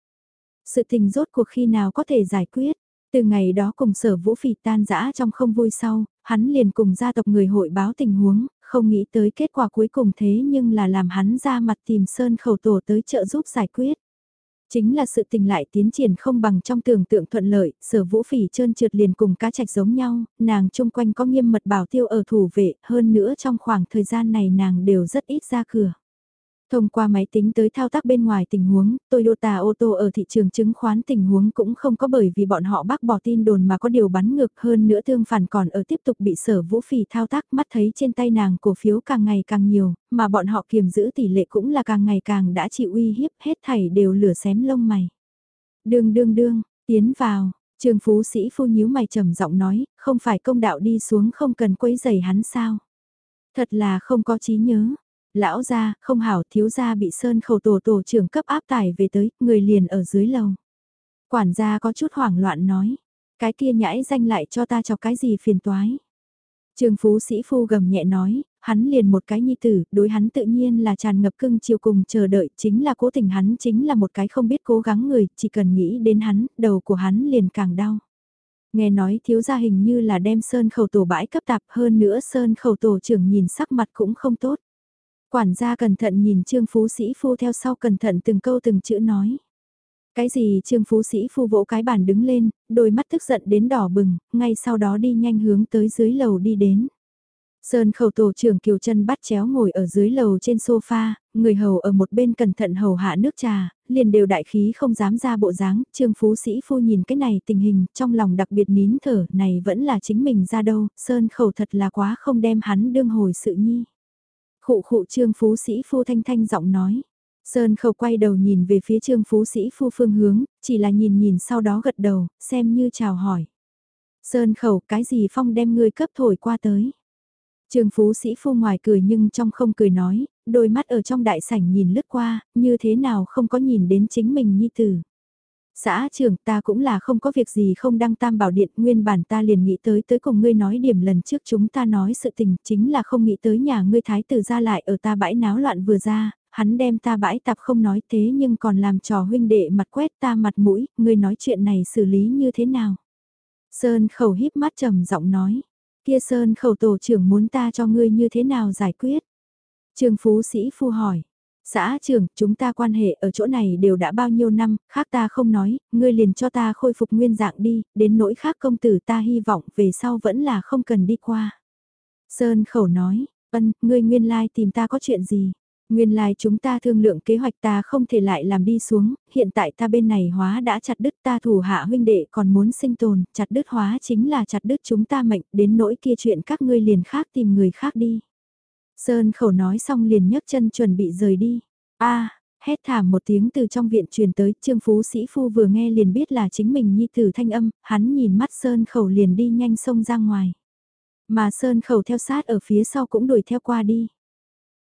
Sự tình rốt cuộc khi nào có thể giải quyết. Từ ngày đó cùng sở vũ phỉ tan dã trong không vui sau, hắn liền cùng gia tộc người hội báo tình huống, không nghĩ tới kết quả cuối cùng thế nhưng là làm hắn ra mặt tìm sơn khẩu tổ tới trợ giúp giải quyết. Chính là sự tình lại tiến triển không bằng trong tưởng tượng thuận lợi, sở vũ phỉ trơn trượt liền cùng cá trạch giống nhau, nàng chung quanh có nghiêm mật bảo tiêu ở thủ vệ, hơn nữa trong khoảng thời gian này nàng đều rất ít ra cửa. Thông qua máy tính tới thao tác bên ngoài tình huống, Toyota ô tô ở thị trường chứng khoán tình huống cũng không có bởi vì bọn họ bác bỏ tin đồn mà có điều bắn ngược hơn nữa thương phản còn ở tiếp tục bị sở vũ phỉ thao tác mắt thấy trên tay nàng cổ phiếu càng ngày càng nhiều, mà bọn họ kiềm giữ tỷ lệ cũng là càng ngày càng đã chịu uy hiếp hết thảy đều lửa xém lông mày. Đương đương đương, tiến vào, trường phú sĩ phu nhíu mày trầm giọng nói, không phải công đạo đi xuống không cần quấy giày hắn sao. Thật là không có trí nhớ, Lão gia, không hảo thiếu gia bị sơn khẩu tổ tổ trưởng cấp áp tải về tới, người liền ở dưới lầu. Quản gia có chút hoảng loạn nói, cái kia nhãi danh lại cho ta cho cái gì phiền toái. Trường phú sĩ phu gầm nhẹ nói, hắn liền một cái nhi tử, đối hắn tự nhiên là tràn ngập cưng chiều cùng chờ đợi, chính là cố tình hắn chính là một cái không biết cố gắng người, chỉ cần nghĩ đến hắn, đầu của hắn liền càng đau. Nghe nói thiếu gia hình như là đem sơn khẩu tổ bãi cấp tạp hơn nữa sơn khẩu tổ trưởng nhìn sắc mặt cũng không tốt. Quản gia cẩn thận nhìn Trương Phú Sĩ Phu theo sau cẩn thận từng câu từng chữ nói. Cái gì Trương Phú Sĩ Phu vỗ cái bàn đứng lên, đôi mắt tức giận đến đỏ bừng, ngay sau đó đi nhanh hướng tới dưới lầu đi đến. Sơn khẩu tổ trưởng Kiều chân bắt chéo ngồi ở dưới lầu trên sofa, người hầu ở một bên cẩn thận hầu hạ nước trà, liền đều đại khí không dám ra bộ dáng, trương phú sĩ phu nhìn cái này tình hình, trong lòng đặc biệt nín thở, này vẫn là chính mình ra đâu, Sơn khẩu thật là quá không đem hắn đương hồi sự nhi. Khụ khụ trương phú sĩ phu thanh thanh giọng nói. Sơn khẩu quay đầu nhìn về phía trương phú sĩ phu phương hướng, chỉ là nhìn nhìn sau đó gật đầu, xem như chào hỏi. Sơn khẩu cái gì phong đem ngươi cấp thổi qua tới. Trương phú sĩ phu ngoài cười nhưng trong không cười nói, đôi mắt ở trong đại sảnh nhìn lướt qua, như thế nào không có nhìn đến chính mình nhi tử. Xã trưởng ta cũng là không có việc gì không đăng tam bảo điện nguyên bản ta liền nghĩ tới tới cùng ngươi nói điểm lần trước chúng ta nói sự tình chính là không nghĩ tới nhà ngươi thái tử ra lại ở ta bãi náo loạn vừa ra, hắn đem ta bãi tạp không nói thế nhưng còn làm trò huynh đệ mặt quét ta mặt mũi, ngươi nói chuyện này xử lý như thế nào. Sơn khẩu híp mắt trầm giọng nói, kia Sơn khẩu tổ trưởng muốn ta cho ngươi như thế nào giải quyết. Trương Phú Sĩ Phu hỏi, Xã trưởng, chúng ta quan hệ ở chỗ này đều đã bao nhiêu năm, khác ta không nói, ngươi liền cho ta khôi phục nguyên dạng đi, đến nỗi khác công tử ta hy vọng về sau vẫn là không cần đi qua. Sơn khẩu nói, ân, ngươi nguyên lai like tìm ta có chuyện gì? Nguyên lai like chúng ta thương lượng kế hoạch ta không thể lại làm đi xuống, hiện tại ta bên này hóa đã chặt đứt ta thủ hạ huynh đệ còn muốn sinh tồn, chặt đứt hóa chính là chặt đứt chúng ta mệnh, đến nỗi kia chuyện các ngươi liền khác tìm người khác đi. Sơn khẩu nói xong liền nhấc chân chuẩn bị rời đi. a hét thảm một tiếng từ trong viện truyền tới, Trương Phú Sĩ Phu vừa nghe liền biết là chính mình nhi tử thanh âm, hắn nhìn mắt Sơn khẩu liền đi nhanh sông ra ngoài. Mà Sơn khẩu theo sát ở phía sau cũng đuổi theo qua đi.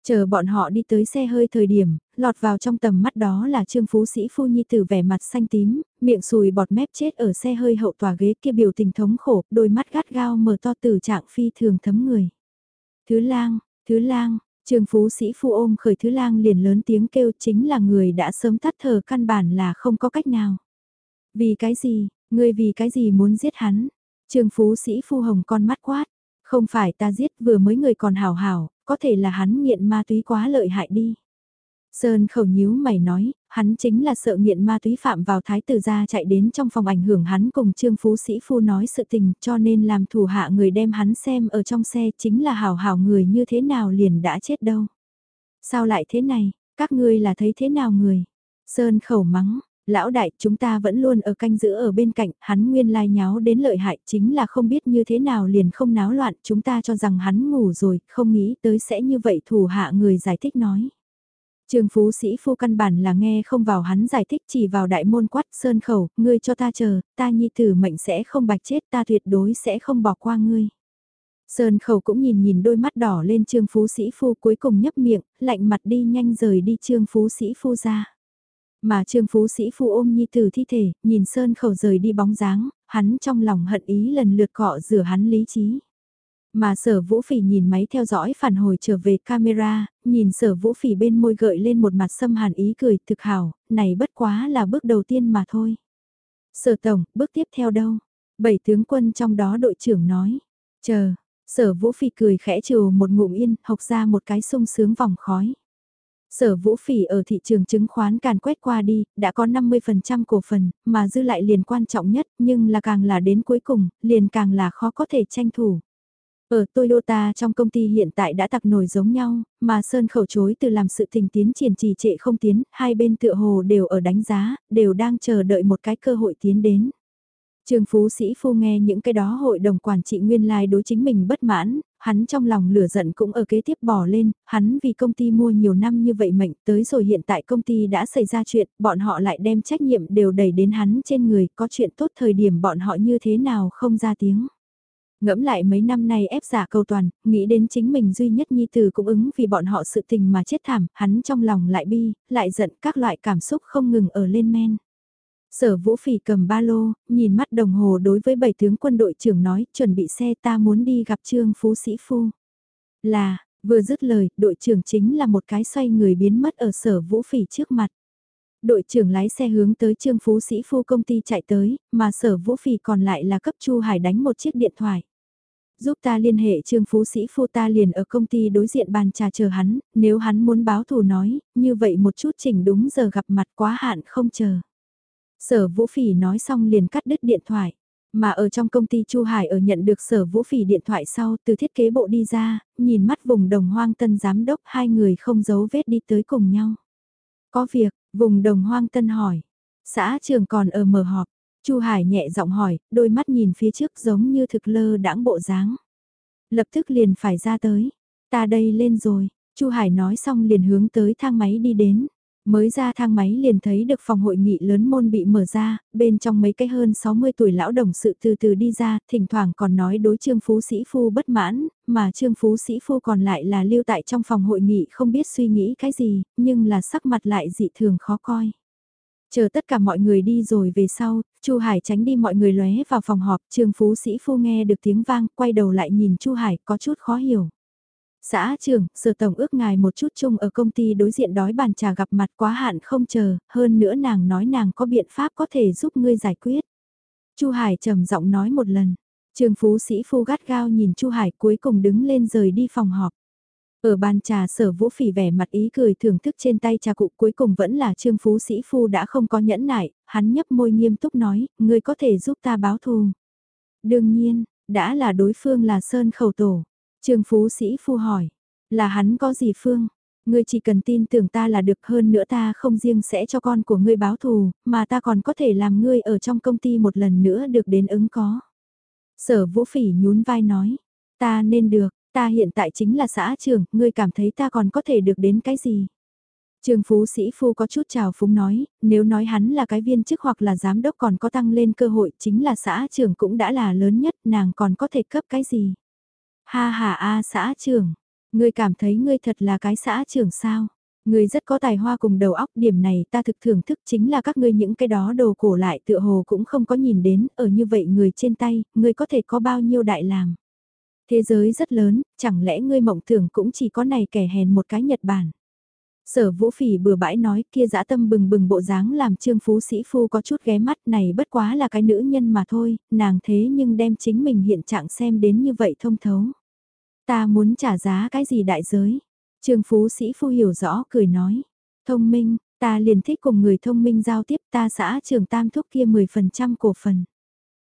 Chờ bọn họ đi tới xe hơi thời điểm, lọt vào trong tầm mắt đó là Trương Phú Sĩ Phu Nhi tử vẻ mặt xanh tím, miệng sùi bọt mép chết ở xe hơi hậu tòa ghế kia biểu tình thống khổ, đôi mắt gắt gao mở to từ trạng phi thường thấm người. Thứ lang, Thứ lang, trường phú sĩ phu ôm khởi thứ lang liền lớn tiếng kêu chính là người đã sớm tắt thở căn bản là không có cách nào. Vì cái gì, người vì cái gì muốn giết hắn? Trường phú sĩ phu hồng con mắt quát, không phải ta giết vừa mới người còn hảo hảo, có thể là hắn nghiện ma túy quá lợi hại đi. Sơn khẩu nhíu mày nói, hắn chính là sợ nghiện ma túy phạm vào thái tử gia chạy đến trong phòng ảnh hưởng hắn cùng trương phú sĩ phu nói sự tình cho nên làm thủ hạ người đem hắn xem ở trong xe chính là hảo hảo người như thế nào liền đã chết đâu. Sao lại thế này, các ngươi là thấy thế nào người? Sơn khẩu mắng, Lão đại, chúng ta vẫn luôn ở canh giữ ở bên cạnh, hắn nguyên lai nháo đến lợi hại chính là không biết như thế nào liền không náo loạn, chúng ta cho rằng hắn ngủ rồi, không nghĩ tới sẽ như vậy thủ hạ người giải thích nói. Trương Phú Sĩ Phu căn bản là nghe không vào hắn giải thích chỉ vào đại môn quát sơn khẩu, ngươi cho ta chờ, ta nhi tử mệnh sẽ không bạch chết ta tuyệt đối sẽ không bỏ qua ngươi. Sơn khẩu cũng nhìn nhìn đôi mắt đỏ lên Trương Phú Sĩ Phu cuối cùng nhấp miệng, lạnh mặt đi nhanh rời đi Trương Phú Sĩ Phu ra. Mà Trương Phú Sĩ Phu ôm nhi tử thi thể, nhìn Sơn khẩu rời đi bóng dáng, hắn trong lòng hận ý lần lượt cọ rửa hắn lý trí. Mà sở vũ phỉ nhìn máy theo dõi phản hồi trở về camera, nhìn sở vũ phỉ bên môi gợi lên một mặt xâm hàn ý cười thực hảo, này bất quá là bước đầu tiên mà thôi. Sở tổng, bước tiếp theo đâu? Bảy tướng quân trong đó đội trưởng nói. Chờ, sở vũ phỉ cười khẽ trừ một ngụm yên, học ra một cái sung sướng vòng khói. Sở vũ phỉ ở thị trường chứng khoán càn quét qua đi, đã có 50% cổ phần, mà dư lại liền quan trọng nhất, nhưng là càng là đến cuối cùng, liền càng là khó có thể tranh thủ. Ở Toyota trong công ty hiện tại đã tặc nổi giống nhau, mà Sơn khẩu chối từ làm sự tình tiến triển trì trệ không tiến, hai bên tựa hồ đều ở đánh giá, đều đang chờ đợi một cái cơ hội tiến đến. Trường Phú Sĩ Phu nghe những cái đó hội đồng quản trị nguyên lai đối chính mình bất mãn, hắn trong lòng lửa giận cũng ở kế tiếp bỏ lên, hắn vì công ty mua nhiều năm như vậy mệnh tới rồi hiện tại công ty đã xảy ra chuyện, bọn họ lại đem trách nhiệm đều đẩy đến hắn trên người, có chuyện tốt thời điểm bọn họ như thế nào không ra tiếng. Ngẫm lại mấy năm nay ép giả câu toàn, nghĩ đến chính mình duy nhất nhi tử cũng ứng vì bọn họ sự tình mà chết thảm, hắn trong lòng lại bi, lại giận các loại cảm xúc không ngừng ở lên men. Sở vũ phỉ cầm ba lô, nhìn mắt đồng hồ đối với bảy tướng quân đội trưởng nói, chuẩn bị xe ta muốn đi gặp trương phú sĩ phu. Là, vừa dứt lời, đội trưởng chính là một cái xoay người biến mất ở sở vũ phỉ trước mặt. Đội trưởng lái xe hướng tới trương phú sĩ phu công ty chạy tới, mà sở vũ phỉ còn lại là cấp Chu Hải đánh một chiếc điện thoại giúp ta liên hệ trương phú sĩ phu ta liền ở công ty đối diện bàn trà chờ hắn, nếu hắn muốn báo thù nói, như vậy một chút chỉnh đúng giờ gặp mặt quá hạn không chờ. Sở Vũ Phỉ nói xong liền cắt đứt điện thoại. Mà ở trong công ty Chu Hải ở nhận được sở vũ phỉ điện thoại sau từ thiết kế bộ đi ra, nhìn mắt vùng đồng hoang tân giám đốc hai người không giấu vết đi tới cùng nhau. Có việc, vùng đồng hoang tân hỏi. Xã trường còn ở mở họp, Chu Hải nhẹ giọng hỏi, đôi mắt nhìn phía trước giống như thực lơ đãng bộ dáng. Lập tức liền phải ra tới, ta đây lên rồi, Chu Hải nói xong liền hướng tới thang máy đi đến. Mới ra thang máy liền thấy được phòng hội nghị lớn môn bị mở ra, bên trong mấy cái hơn 60 tuổi lão đồng sự từ từ đi ra, thỉnh thoảng còn nói đối Trương Phú Sĩ Phu bất mãn, mà Trương Phú Sĩ Phu còn lại là lưu tại trong phòng hội nghị không biết suy nghĩ cái gì, nhưng là sắc mặt lại dị thường khó coi. Chờ tất cả mọi người đi rồi về sau, Chu Hải tránh đi mọi người lóe vào phòng họp, Trương Phú Sĩ Phu nghe được tiếng vang, quay đầu lại nhìn Chu Hải có chút khó hiểu. Xã trưởng, sở tổng ước ngài một chút chung ở công ty đối diện đói bàn trà gặp mặt quá hạn không chờ, hơn nữa nàng nói nàng có biện pháp có thể giúp ngươi giải quyết. Chu Hải trầm giọng nói một lần. Trương Phú Sĩ Phu gắt gao nhìn Chu Hải cuối cùng đứng lên rời đi phòng họp. Ở bàn trà sở vũ phỉ vẻ mặt ý cười thưởng thức trên tay trà cụ cuối cùng vẫn là Trương Phú Sĩ Phu đã không có nhẫn nại, hắn nhấp môi nghiêm túc nói, ngươi có thể giúp ta báo thù. Đương nhiên, đã là đối phương là Sơn Khẩu Tổ. Trương Phú Sĩ Phu hỏi, là hắn có gì Phương? Ngươi chỉ cần tin tưởng ta là được hơn nữa ta không riêng sẽ cho con của ngươi báo thù, mà ta còn có thể làm ngươi ở trong công ty một lần nữa được đến ứng có. Sở Vũ Phỉ nhún vai nói, ta nên được, ta hiện tại chính là xã trưởng, ngươi cảm thấy ta còn có thể được đến cái gì? Trường Phú Sĩ Phu có chút chào phúng nói, nếu nói hắn là cái viên chức hoặc là giám đốc còn có tăng lên cơ hội chính là xã trưởng cũng đã là lớn nhất, nàng còn có thể cấp cái gì? Ha ha a xã trưởng, ngươi cảm thấy ngươi thật là cái xã trưởng sao? Ngươi rất có tài hoa cùng đầu óc điểm này ta thực thưởng thức chính là các ngươi những cái đó đồ cổ lại tựa hồ cũng không có nhìn đến, ở như vậy người trên tay, ngươi có thể có bao nhiêu đại làm. Thế giới rất lớn, chẳng lẽ ngươi mộng tưởng cũng chỉ có này kẻ hèn một cái Nhật Bản. Sở vũ phỉ bừa bãi nói kia dã tâm bừng bừng bộ dáng làm trương phú sĩ phu có chút ghé mắt này bất quá là cái nữ nhân mà thôi, nàng thế nhưng đem chính mình hiện trạng xem đến như vậy thông thấu. Ta muốn trả giá cái gì đại giới? Trương Phú Sĩ Phu hiểu rõ cười nói. Thông minh, ta liền thích cùng người thông minh giao tiếp ta xã trường tam thúc kia 10% cổ phần.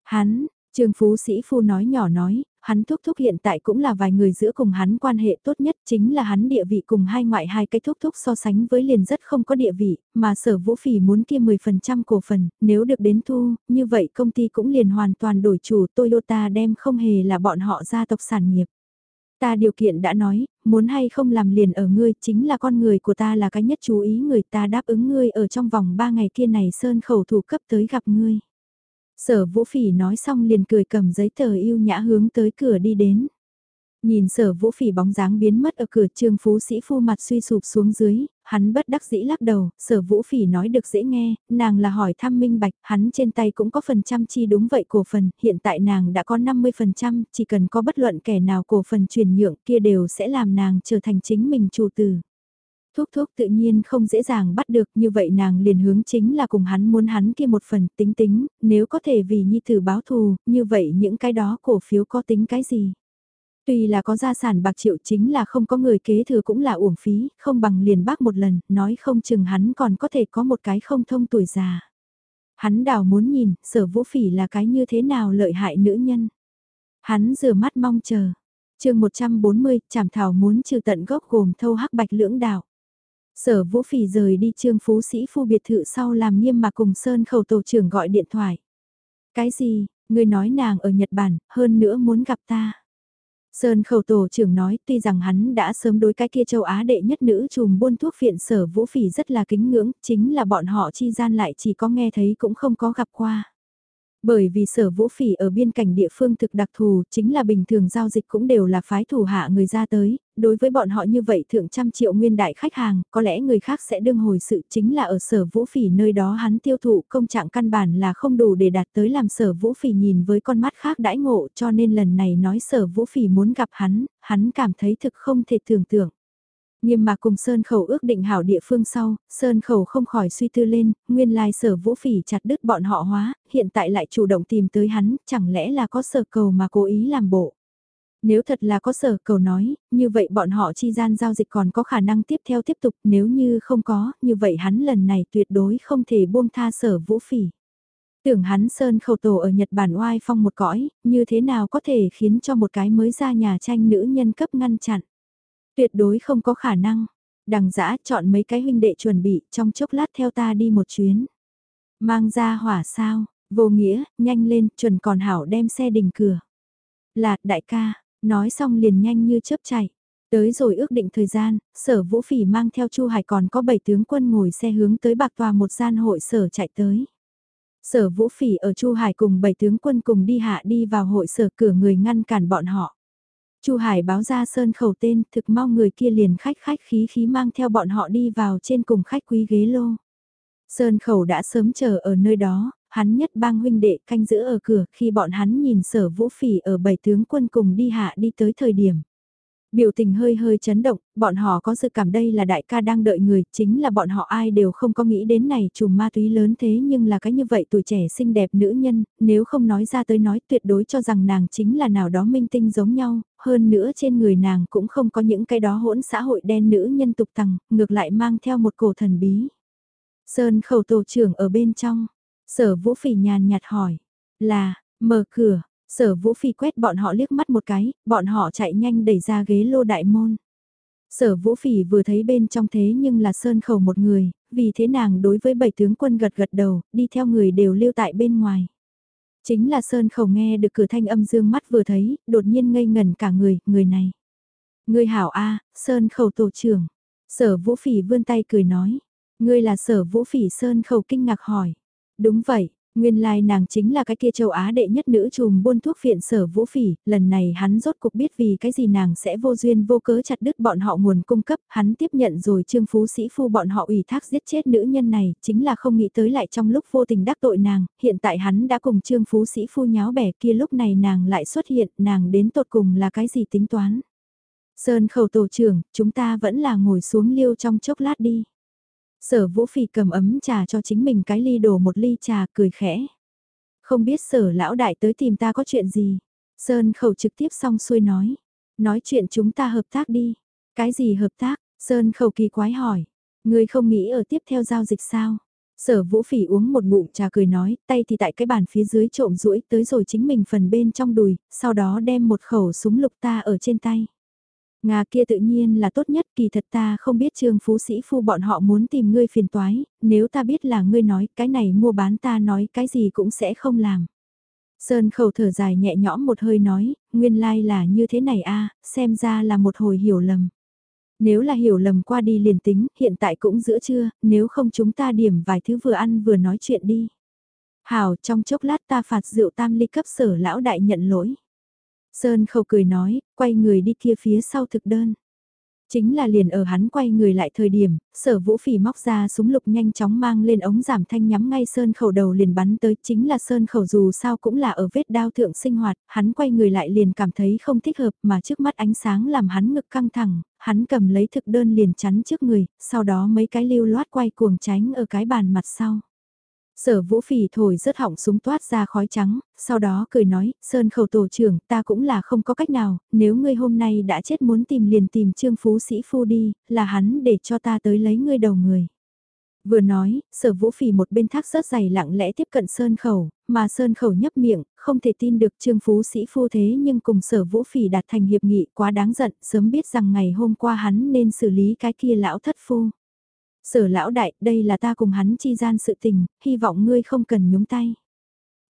Hắn, Trương Phú Sĩ Phu nói nhỏ nói, hắn thúc thúc hiện tại cũng là vài người giữa cùng hắn quan hệ tốt nhất chính là hắn địa vị cùng hai ngoại hai cái thúc thúc so sánh với liền rất không có địa vị, mà sở vũ phỉ muốn kia 10% cổ phần, nếu được đến thu, như vậy công ty cũng liền hoàn toàn đổi chủ Toyota đem không hề là bọn họ gia tộc sản nghiệp. Ta điều kiện đã nói, muốn hay không làm liền ở ngươi, chính là con người của ta là cái nhất chú ý người ta đáp ứng ngươi ở trong vòng 3 ngày kia này sơn khẩu thủ cấp tới gặp ngươi. Sở vũ phỉ nói xong liền cười cầm giấy tờ yêu nhã hướng tới cửa đi đến. Nhìn sở vũ phỉ bóng dáng biến mất ở cửa trương phú sĩ phu mặt suy sụp xuống dưới, hắn bất đắc dĩ lắc đầu, sở vũ phỉ nói được dễ nghe, nàng là hỏi thăm minh bạch, hắn trên tay cũng có phần trăm chi đúng vậy cổ phần, hiện tại nàng đã có 50%, chỉ cần có bất luận kẻ nào cổ phần chuyển nhượng kia đều sẽ làm nàng trở thành chính mình chủ tử. Thuốc thuốc tự nhiên không dễ dàng bắt được như vậy nàng liền hướng chính là cùng hắn muốn hắn kia một phần tính tính, nếu có thể vì nhi thử báo thù, như vậy những cái đó cổ phiếu có tính cái gì. Tuy là có gia sản bạc triệu chính là không có người kế thừa cũng là uổng phí, không bằng liền bác một lần, nói không chừng hắn còn có thể có một cái không thông tuổi già. Hắn đào muốn nhìn, sở vũ phỉ là cái như thế nào lợi hại nữ nhân. Hắn rửa mắt mong chờ. chương 140, chảm thảo muốn trừ tận gốc gồm thâu hắc bạch lưỡng đạo. Sở Vũ Phỉ rời đi trương phú sĩ phu biệt thự sau làm nghiêm mà cùng Sơn khẩu tổ trưởng gọi điện thoại. Cái gì, người nói nàng ở Nhật Bản, hơn nữa muốn gặp ta. Sơn khẩu tổ trưởng nói tuy rằng hắn đã sớm đối cái kia châu Á đệ nhất nữ trùm buôn thuốc phiện sở vũ phỉ rất là kính ngưỡng, chính là bọn họ chi gian lại chỉ có nghe thấy cũng không có gặp qua. Bởi vì sở vũ phỉ ở biên cảnh địa phương thực đặc thù, chính là bình thường giao dịch cũng đều là phái thủ hạ người ra tới, đối với bọn họ như vậy thượng trăm triệu nguyên đại khách hàng, có lẽ người khác sẽ đương hồi sự chính là ở sở vũ phỉ nơi đó hắn tiêu thụ công trạng căn bản là không đủ để đạt tới làm sở vũ phỉ nhìn với con mắt khác đãi ngộ cho nên lần này nói sở vũ phỉ muốn gặp hắn, hắn cảm thấy thực không thể tưởng tượng. Nghiêm mà cùng Sơn Khẩu ước định hảo địa phương sau, Sơn Khẩu không khỏi suy tư lên, nguyên lai sở vũ phỉ chặt đứt bọn họ hóa, hiện tại lại chủ động tìm tới hắn, chẳng lẽ là có sở cầu mà cố ý làm bộ. Nếu thật là có sở cầu nói, như vậy bọn họ chi gian giao dịch còn có khả năng tiếp theo tiếp tục, nếu như không có, như vậy hắn lần này tuyệt đối không thể buông tha sở vũ phỉ. Tưởng hắn Sơn Khẩu Tổ ở Nhật Bản oai phong một cõi, như thế nào có thể khiến cho một cái mới ra nhà tranh nữ nhân cấp ngăn chặn. Tuyệt đối không có khả năng. Đằng giã chọn mấy cái huynh đệ chuẩn bị trong chốc lát theo ta đi một chuyến. Mang ra hỏa sao, vô nghĩa, nhanh lên, chuẩn còn hảo đem xe đình cửa. Là, đại ca, nói xong liền nhanh như chớp chạy. Tới rồi ước định thời gian, sở vũ phỉ mang theo Chu Hải còn có bảy tướng quân ngồi xe hướng tới bạc tòa một gian hội sở chạy tới. Sở vũ phỉ ở Chu Hải cùng bảy tướng quân cùng đi hạ đi vào hội sở cửa người ngăn cản bọn họ. Chu Hải báo ra sơn khẩu tên, thực mau người kia liền khách khách khí khí mang theo bọn họ đi vào trên cùng khách quý ghế lô. Sơn khẩu đã sớm chờ ở nơi đó, hắn nhất bang huynh đệ canh giữ ở cửa khi bọn hắn nhìn sở vũ phỉ ở bảy tướng quân cùng đi hạ đi tới thời điểm. Biểu tình hơi hơi chấn động, bọn họ có dự cảm đây là đại ca đang đợi người, chính là bọn họ ai đều không có nghĩ đến này trùm ma túy lớn thế nhưng là cái như vậy tuổi trẻ xinh đẹp nữ nhân, nếu không nói ra tới nói tuyệt đối cho rằng nàng chính là nào đó minh tinh giống nhau, hơn nữa trên người nàng cũng không có những cái đó hỗn xã hội đen nữ nhân tục tằng, ngược lại mang theo một cổ thần bí. Sơn khẩu tổ trưởng ở bên trong, sở vũ phỉ nhàn nhạt hỏi, là, mở cửa, Sở Vũ Phi quét bọn họ liếc mắt một cái, bọn họ chạy nhanh đẩy ra ghế lô đại môn. Sở Vũ Phỉ vừa thấy bên trong thế nhưng là sơn khẩu một người, vì thế nàng đối với bảy tướng quân gật gật đầu, đi theo người đều lưu tại bên ngoài. Chính là sơn khẩu nghe được cửa thanh âm dương mắt vừa thấy, đột nhiên ngây ngần cả người, người này. Người hảo A, sơn khẩu tổ trưởng. Sở Vũ Phỉ vươn tay cười nói. Ngươi là sở Vũ Phỉ sơn khẩu kinh ngạc hỏi. Đúng vậy, Nguyên lai like nàng chính là cái kia châu Á đệ nhất nữ trùm buôn thuốc phiện sở vũ phỉ, lần này hắn rốt cuộc biết vì cái gì nàng sẽ vô duyên vô cớ chặt đứt bọn họ nguồn cung cấp, hắn tiếp nhận rồi trương phú sĩ phu bọn họ ủy thác giết chết nữ nhân này, chính là không nghĩ tới lại trong lúc vô tình đắc tội nàng, hiện tại hắn đã cùng trương phú sĩ phu nháo bẻ kia lúc này nàng lại xuất hiện, nàng đến tột cùng là cái gì tính toán. Sơn khẩu tổ trưởng, chúng ta vẫn là ngồi xuống liêu trong chốc lát đi. Sở Vũ Phỉ cầm ấm trà cho chính mình cái ly đổ một ly trà cười khẽ. Không biết sở lão đại tới tìm ta có chuyện gì. Sơn khẩu trực tiếp xong xuôi nói. Nói chuyện chúng ta hợp tác đi. Cái gì hợp tác? Sơn khẩu kỳ quái hỏi. Người không nghĩ ở tiếp theo giao dịch sao? Sở vũ phỉ uống một ngụm trà cười nói, tay thì tại cái bàn phía dưới trộm rũi tới rồi chính mình phần bên trong đùi, sau đó đem một khẩu súng lục ta ở trên tay. Nga kia tự nhiên là tốt nhất kỳ thật ta không biết trương phú sĩ phu bọn họ muốn tìm ngươi phiền toái, nếu ta biết là ngươi nói cái này mua bán ta nói cái gì cũng sẽ không làm. Sơn khẩu thở dài nhẹ nhõm một hơi nói, nguyên lai là như thế này a xem ra là một hồi hiểu lầm. Nếu là hiểu lầm qua đi liền tính, hiện tại cũng giữa trưa, nếu không chúng ta điểm vài thứ vừa ăn vừa nói chuyện đi. Hảo, trong chốc lát ta phạt rượu tam ly cấp sở lão đại nhận lỗi. Sơn khẩu cười nói, quay người đi kia phía sau thực đơn. Chính là liền ở hắn quay người lại thời điểm, sở vũ phỉ móc ra súng lục nhanh chóng mang lên ống giảm thanh nhắm ngay sơn khẩu đầu liền bắn tới chính là sơn khẩu dù sao cũng là ở vết đao thượng sinh hoạt, hắn quay người lại liền cảm thấy không thích hợp mà trước mắt ánh sáng làm hắn ngực căng thẳng, hắn cầm lấy thực đơn liền chắn trước người, sau đó mấy cái lưu loát quay cuồng tránh ở cái bàn mặt sau. Sở vũ phỉ thổi rớt họng súng toát ra khói trắng, sau đó cười nói, Sơn khẩu tổ trưởng, ta cũng là không có cách nào, nếu ngươi hôm nay đã chết muốn tìm liền tìm trương phú sĩ phu đi, là hắn để cho ta tới lấy ngươi đầu người. Vừa nói, sở vũ phỉ một bên thác rớt dày lặng lẽ tiếp cận Sơn khẩu, mà Sơn khẩu nhấp miệng, không thể tin được trương phú sĩ phu thế nhưng cùng sở vũ phỉ đạt thành hiệp nghị quá đáng giận, sớm biết rằng ngày hôm qua hắn nên xử lý cái kia lão thất phu. Sở lão đại, đây là ta cùng hắn chi gian sự tình, hy vọng ngươi không cần nhúng tay.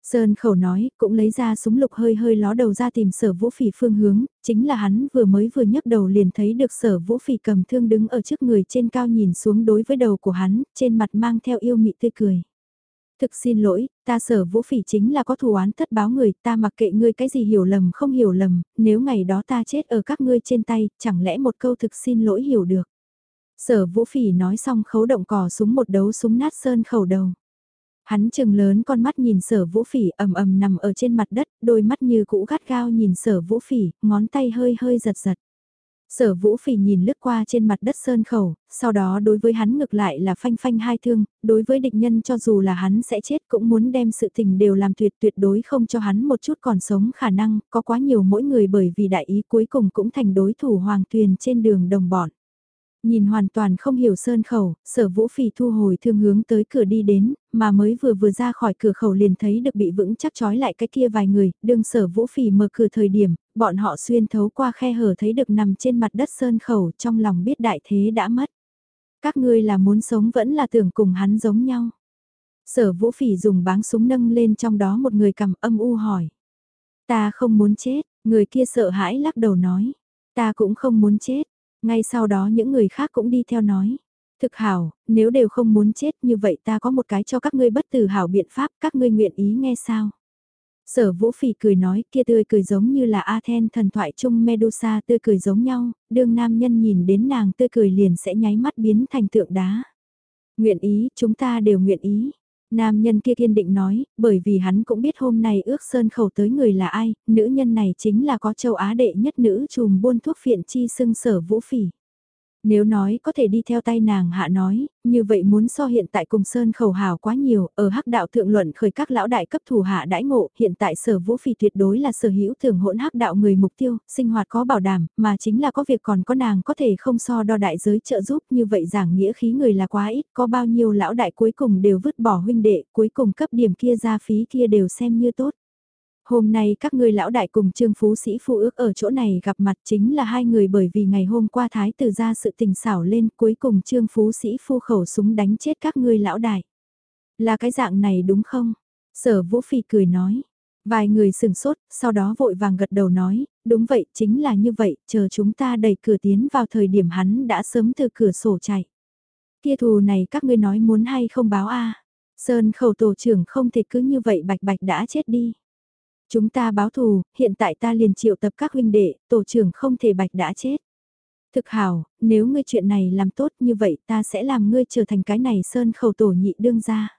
Sơn khẩu nói, cũng lấy ra súng lục hơi hơi ló đầu ra tìm sở vũ phỉ phương hướng, chính là hắn vừa mới vừa nhấc đầu liền thấy được sở vũ phỉ cầm thương đứng ở trước người trên cao nhìn xuống đối với đầu của hắn, trên mặt mang theo yêu mị tươi cười. Thực xin lỗi, ta sở vũ phỉ chính là có thù oán thất báo người, ta mặc kệ ngươi cái gì hiểu lầm không hiểu lầm, nếu ngày đó ta chết ở các ngươi trên tay, chẳng lẽ một câu thực xin lỗi hiểu được. Sở vũ phỉ nói xong khấu động cò súng một đấu súng nát sơn khẩu đầu. Hắn chừng lớn con mắt nhìn sở vũ phỉ ầm ầm nằm ở trên mặt đất, đôi mắt như cũ gắt gao nhìn sở vũ phỉ, ngón tay hơi hơi giật giật. Sở vũ phỉ nhìn lướt qua trên mặt đất sơn khẩu, sau đó đối với hắn ngược lại là phanh phanh hai thương, đối với địch nhân cho dù là hắn sẽ chết cũng muốn đem sự tình đều làm tuyệt tuyệt đối không cho hắn một chút còn sống khả năng, có quá nhiều mỗi người bởi vì đại ý cuối cùng cũng thành đối thủ hoàng tuyền trên đường đồng bọn. Nhìn hoàn toàn không hiểu sơn khẩu, sở vũ phỉ thu hồi thương hướng tới cửa đi đến, mà mới vừa vừa ra khỏi cửa khẩu liền thấy được bị vững chắc trói lại cái kia vài người, đương sở vũ phỉ mở cửa thời điểm, bọn họ xuyên thấu qua khe hở thấy được nằm trên mặt đất sơn khẩu trong lòng biết đại thế đã mất. Các ngươi là muốn sống vẫn là tưởng cùng hắn giống nhau. Sở vũ phỉ dùng báng súng nâng lên trong đó một người cầm âm u hỏi. Ta không muốn chết, người kia sợ hãi lắc đầu nói. Ta cũng không muốn chết, ngay sau đó những người khác cũng đi theo nói. Thực hảo, nếu đều không muốn chết như vậy ta có một cái cho các ngươi bất tử hảo biện pháp, các ngươi nguyện ý nghe sao? Sở vũ phỉ cười nói kia tươi cười giống như là Athen thần thoại chung Medusa tươi cười giống nhau, đương nam nhân nhìn đến nàng tươi cười liền sẽ nháy mắt biến thành tượng đá. Nguyện ý, chúng ta đều nguyện ý. Nam nhân kia kiên định nói, bởi vì hắn cũng biết hôm nay ước sơn khẩu tới người là ai, nữ nhân này chính là có châu Á đệ nhất nữ trùm buôn thuốc phiện chi xưng sở vũ phỉ. Nếu nói có thể đi theo tay nàng hạ nói, như vậy muốn so hiện tại cùng Sơn khẩu hào quá nhiều, ở hắc đạo thượng luận khởi các lão đại cấp thủ hạ đãi ngộ, hiện tại sở vũ phi tuyệt đối là sở hữu thường hỗn hắc đạo người mục tiêu, sinh hoạt có bảo đảm, mà chính là có việc còn có nàng có thể không so đo đại giới trợ giúp như vậy giảng nghĩa khí người là quá ít, có bao nhiêu lão đại cuối cùng đều vứt bỏ huynh đệ, cuối cùng cấp điểm kia ra phí kia đều xem như tốt. Hôm nay các ngươi lão đại cùng Trương Phú Sĩ phụ ước ở chỗ này gặp mặt chính là hai người bởi vì ngày hôm qua Thái tử ra sự tình xảo lên cuối cùng Trương Phú Sĩ Phu khẩu súng đánh chết các ngươi lão đại. Là cái dạng này đúng không? Sở Vũ Phi cười nói. Vài người sừng sốt, sau đó vội vàng gật đầu nói, đúng vậy, chính là như vậy, chờ chúng ta đẩy cửa tiến vào thời điểm hắn đã sớm từ cửa sổ chạy. Kia thù này các ngươi nói muốn hay không báo a Sơn khẩu tổ trưởng không thể cứ như vậy bạch bạch đã chết đi. Chúng ta báo thù, hiện tại ta liền triệu tập các huynh đệ, tổ trưởng không thể bạch đã chết. Thực hảo, nếu ngươi chuyện này làm tốt như vậy ta sẽ làm ngươi trở thành cái này sơn khẩu tổ nhị đương ra.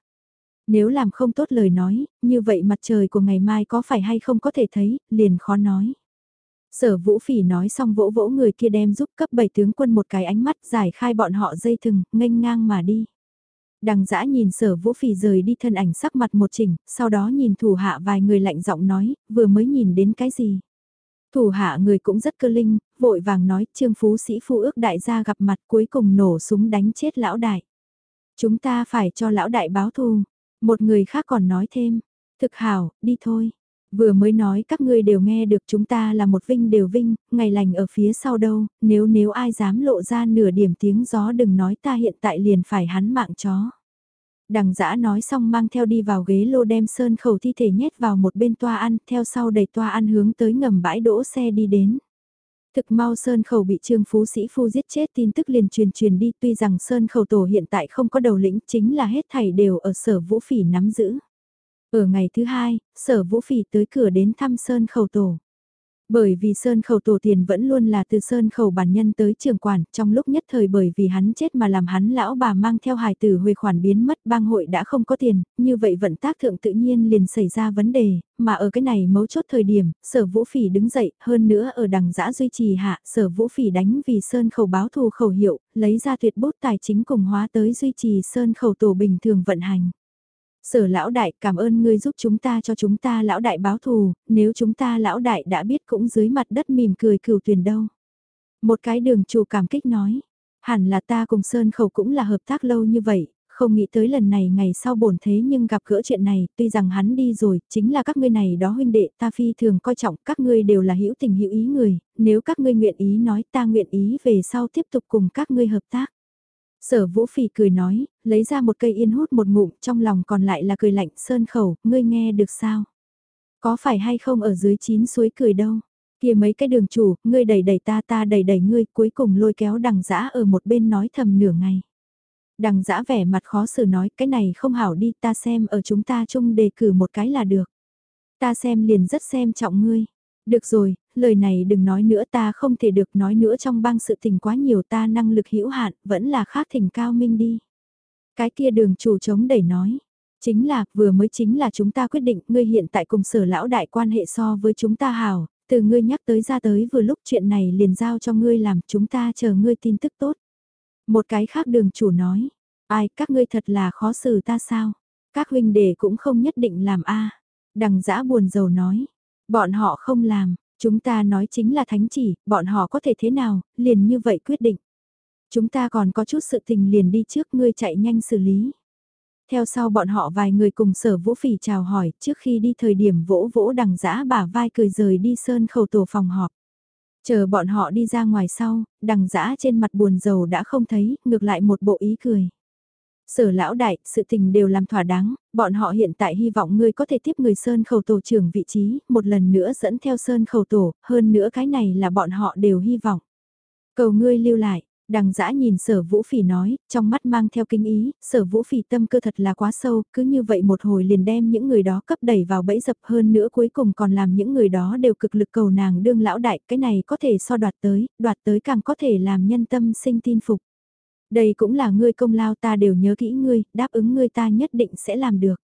Nếu làm không tốt lời nói, như vậy mặt trời của ngày mai có phải hay không có thể thấy, liền khó nói. Sở vũ phỉ nói xong vỗ vỗ người kia đem giúp cấp bảy tướng quân một cái ánh mắt giải khai bọn họ dây thừng, nghênh ngang mà đi. Đằng dã nhìn sở vũ phỉ rời đi thân ảnh sắc mặt một chỉnh, sau đó nhìn thủ hạ vài người lạnh giọng nói, vừa mới nhìn đến cái gì. Thủ hạ người cũng rất cơ linh, vội vàng nói trương phú sĩ phu ước đại gia gặp mặt cuối cùng nổ súng đánh chết lão đại. Chúng ta phải cho lão đại báo thù. Một người khác còn nói thêm. Thực hảo, đi thôi. Vừa mới nói các ngươi đều nghe được chúng ta là một vinh đều vinh, ngày lành ở phía sau đâu, nếu nếu ai dám lộ ra nửa điểm tiếng gió đừng nói ta hiện tại liền phải hắn mạng chó. Đằng giã nói xong mang theo đi vào ghế lô đem sơn khẩu thi thể nhét vào một bên toa ăn, theo sau đẩy toa ăn hướng tới ngầm bãi đỗ xe đi đến. Thực mau Sơn Khẩu bị Trương Phú Sĩ Phu giết chết tin tức liền truyền truyền đi tuy rằng Sơn Khẩu Tổ hiện tại không có đầu lĩnh chính là hết thảy đều ở sở vũ phỉ nắm giữ. Ở ngày thứ hai, sở vũ phỉ tới cửa đến thăm Sơn Khẩu Tổ. Bởi vì Sơn Khẩu Tổ tiền vẫn luôn là từ Sơn Khẩu bản nhân tới trường quản, trong lúc nhất thời bởi vì hắn chết mà làm hắn lão bà mang theo hài tử huề khoản biến mất bang hội đã không có tiền, như vậy vận tác thượng tự nhiên liền xảy ra vấn đề, mà ở cái này mấu chốt thời điểm, sở vũ phỉ đứng dậy, hơn nữa ở đằng giã duy trì hạ, sở vũ phỉ đánh vì Sơn Khẩu báo thù khẩu hiệu, lấy ra tuyệt bút tài chính cùng hóa tới duy trì Sơn Khẩu Tổ bình thường vận hành. Sở lão đại cảm ơn ngươi giúp chúng ta cho chúng ta lão đại báo thù, nếu chúng ta lão đại đã biết cũng dưới mặt đất mỉm cười cửu tuyển đâu. Một cái đường chủ cảm kích nói, hẳn là ta cùng Sơn Khẩu cũng là hợp tác lâu như vậy, không nghĩ tới lần này ngày sau bổn thế nhưng gặp gỡ chuyện này, tuy rằng hắn đi rồi, chính là các ngươi này đó huynh đệ, ta phi thường coi trọng các ngươi đều là hữu tình hữu ý người, nếu các ngươi nguyện ý nói ta nguyện ý về sau tiếp tục cùng các ngươi hợp tác. Sở vũ phỉ cười nói, lấy ra một cây yên hút một ngụm, trong lòng còn lại là cười lạnh sơn khẩu, ngươi nghe được sao? Có phải hay không ở dưới chín suối cười đâu? kia mấy cái đường chủ, ngươi đẩy đẩy ta ta đẩy đẩy ngươi, cuối cùng lôi kéo đằng dã ở một bên nói thầm nửa ngày. Đằng dã vẻ mặt khó xử nói, cái này không hảo đi, ta xem ở chúng ta chung đề cử một cái là được. Ta xem liền rất xem trọng ngươi. Được rồi, lời này đừng nói nữa ta không thể được nói nữa trong bang sự tình quá nhiều ta năng lực hữu hạn, vẫn là khác thỉnh cao minh đi. Cái kia đường chủ chống đẩy nói. Chính là, vừa mới chính là chúng ta quyết định, ngươi hiện tại cùng sở lão đại quan hệ so với chúng ta hào, từ ngươi nhắc tới ra tới vừa lúc chuyện này liền giao cho ngươi làm, chúng ta chờ ngươi tin tức tốt. Một cái khác đường chủ nói, ai, các ngươi thật là khó xử ta sao? Các huynh đệ cũng không nhất định làm a Đằng giã buồn rầu nói, Bọn họ không làm, chúng ta nói chính là thánh chỉ, bọn họ có thể thế nào, liền như vậy quyết định. Chúng ta còn có chút sự tình liền đi trước ngươi chạy nhanh xử lý. Theo sau bọn họ vài người cùng sở vũ phỉ chào hỏi trước khi đi thời điểm vỗ vỗ đằng giã bả vai cười rời đi sơn khẩu tổ phòng họp. Chờ bọn họ đi ra ngoài sau, đằng giã trên mặt buồn rầu đã không thấy, ngược lại một bộ ý cười. Sở lão đại, sự tình đều làm thỏa đáng, bọn họ hiện tại hy vọng ngươi có thể tiếp người Sơn Khẩu Tổ trưởng vị trí, một lần nữa dẫn theo Sơn Khẩu Tổ, hơn nữa cái này là bọn họ đều hy vọng. Cầu ngươi lưu lại, đằng dã nhìn sở vũ phỉ nói, trong mắt mang theo kinh ý, sở vũ phỉ tâm cơ thật là quá sâu, cứ như vậy một hồi liền đem những người đó cấp đẩy vào bẫy dập hơn nữa cuối cùng còn làm những người đó đều cực lực cầu nàng đương lão đại, cái này có thể so đoạt tới, đoạt tới càng có thể làm nhân tâm sinh tin phục. Đây cũng là ngươi công lao ta đều nhớ kỹ ngươi, đáp ứng ngươi ta nhất định sẽ làm được.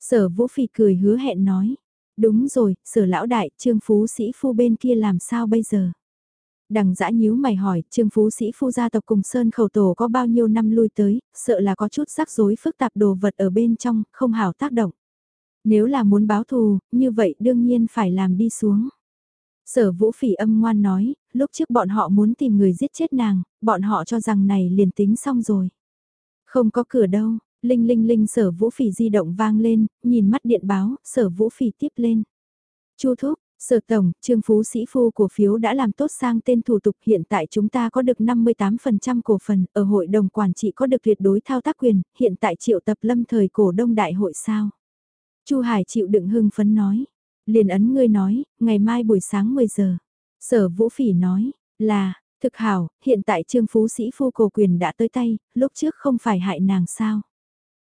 Sở Vũ Phi cười hứa hẹn nói. Đúng rồi, sở lão đại, trương phú sĩ phu bên kia làm sao bây giờ? Đằng dã nhíu mày hỏi, trương phú sĩ phu gia tộc cùng Sơn Khẩu Tổ có bao nhiêu năm lui tới, sợ là có chút rắc rối phức tạp đồ vật ở bên trong, không hảo tác động. Nếu là muốn báo thù, như vậy đương nhiên phải làm đi xuống. Sở vũ phỉ âm ngoan nói, lúc trước bọn họ muốn tìm người giết chết nàng, bọn họ cho rằng này liền tính xong rồi. Không có cửa đâu, linh linh linh sở vũ phỉ di động vang lên, nhìn mắt điện báo, sở vũ phỉ tiếp lên. Chu thúc, sở tổng, trương phú sĩ phu của phiếu đã làm tốt sang tên thủ tục hiện tại chúng ta có được 58% cổ phần, ở hội đồng quản trị có được tuyệt đối thao tác quyền, hiện tại triệu tập lâm thời cổ đông đại hội sao. Chu Hải chịu đựng hưng phấn nói, liền ấn ngươi nói, ngày mai buổi sáng 10 giờ. Sở Vũ Phỉ nói, là, thực hảo, hiện tại Trương Phú Sĩ Phu Cổ Quyền đã tới tay, lúc trước không phải hại nàng sao.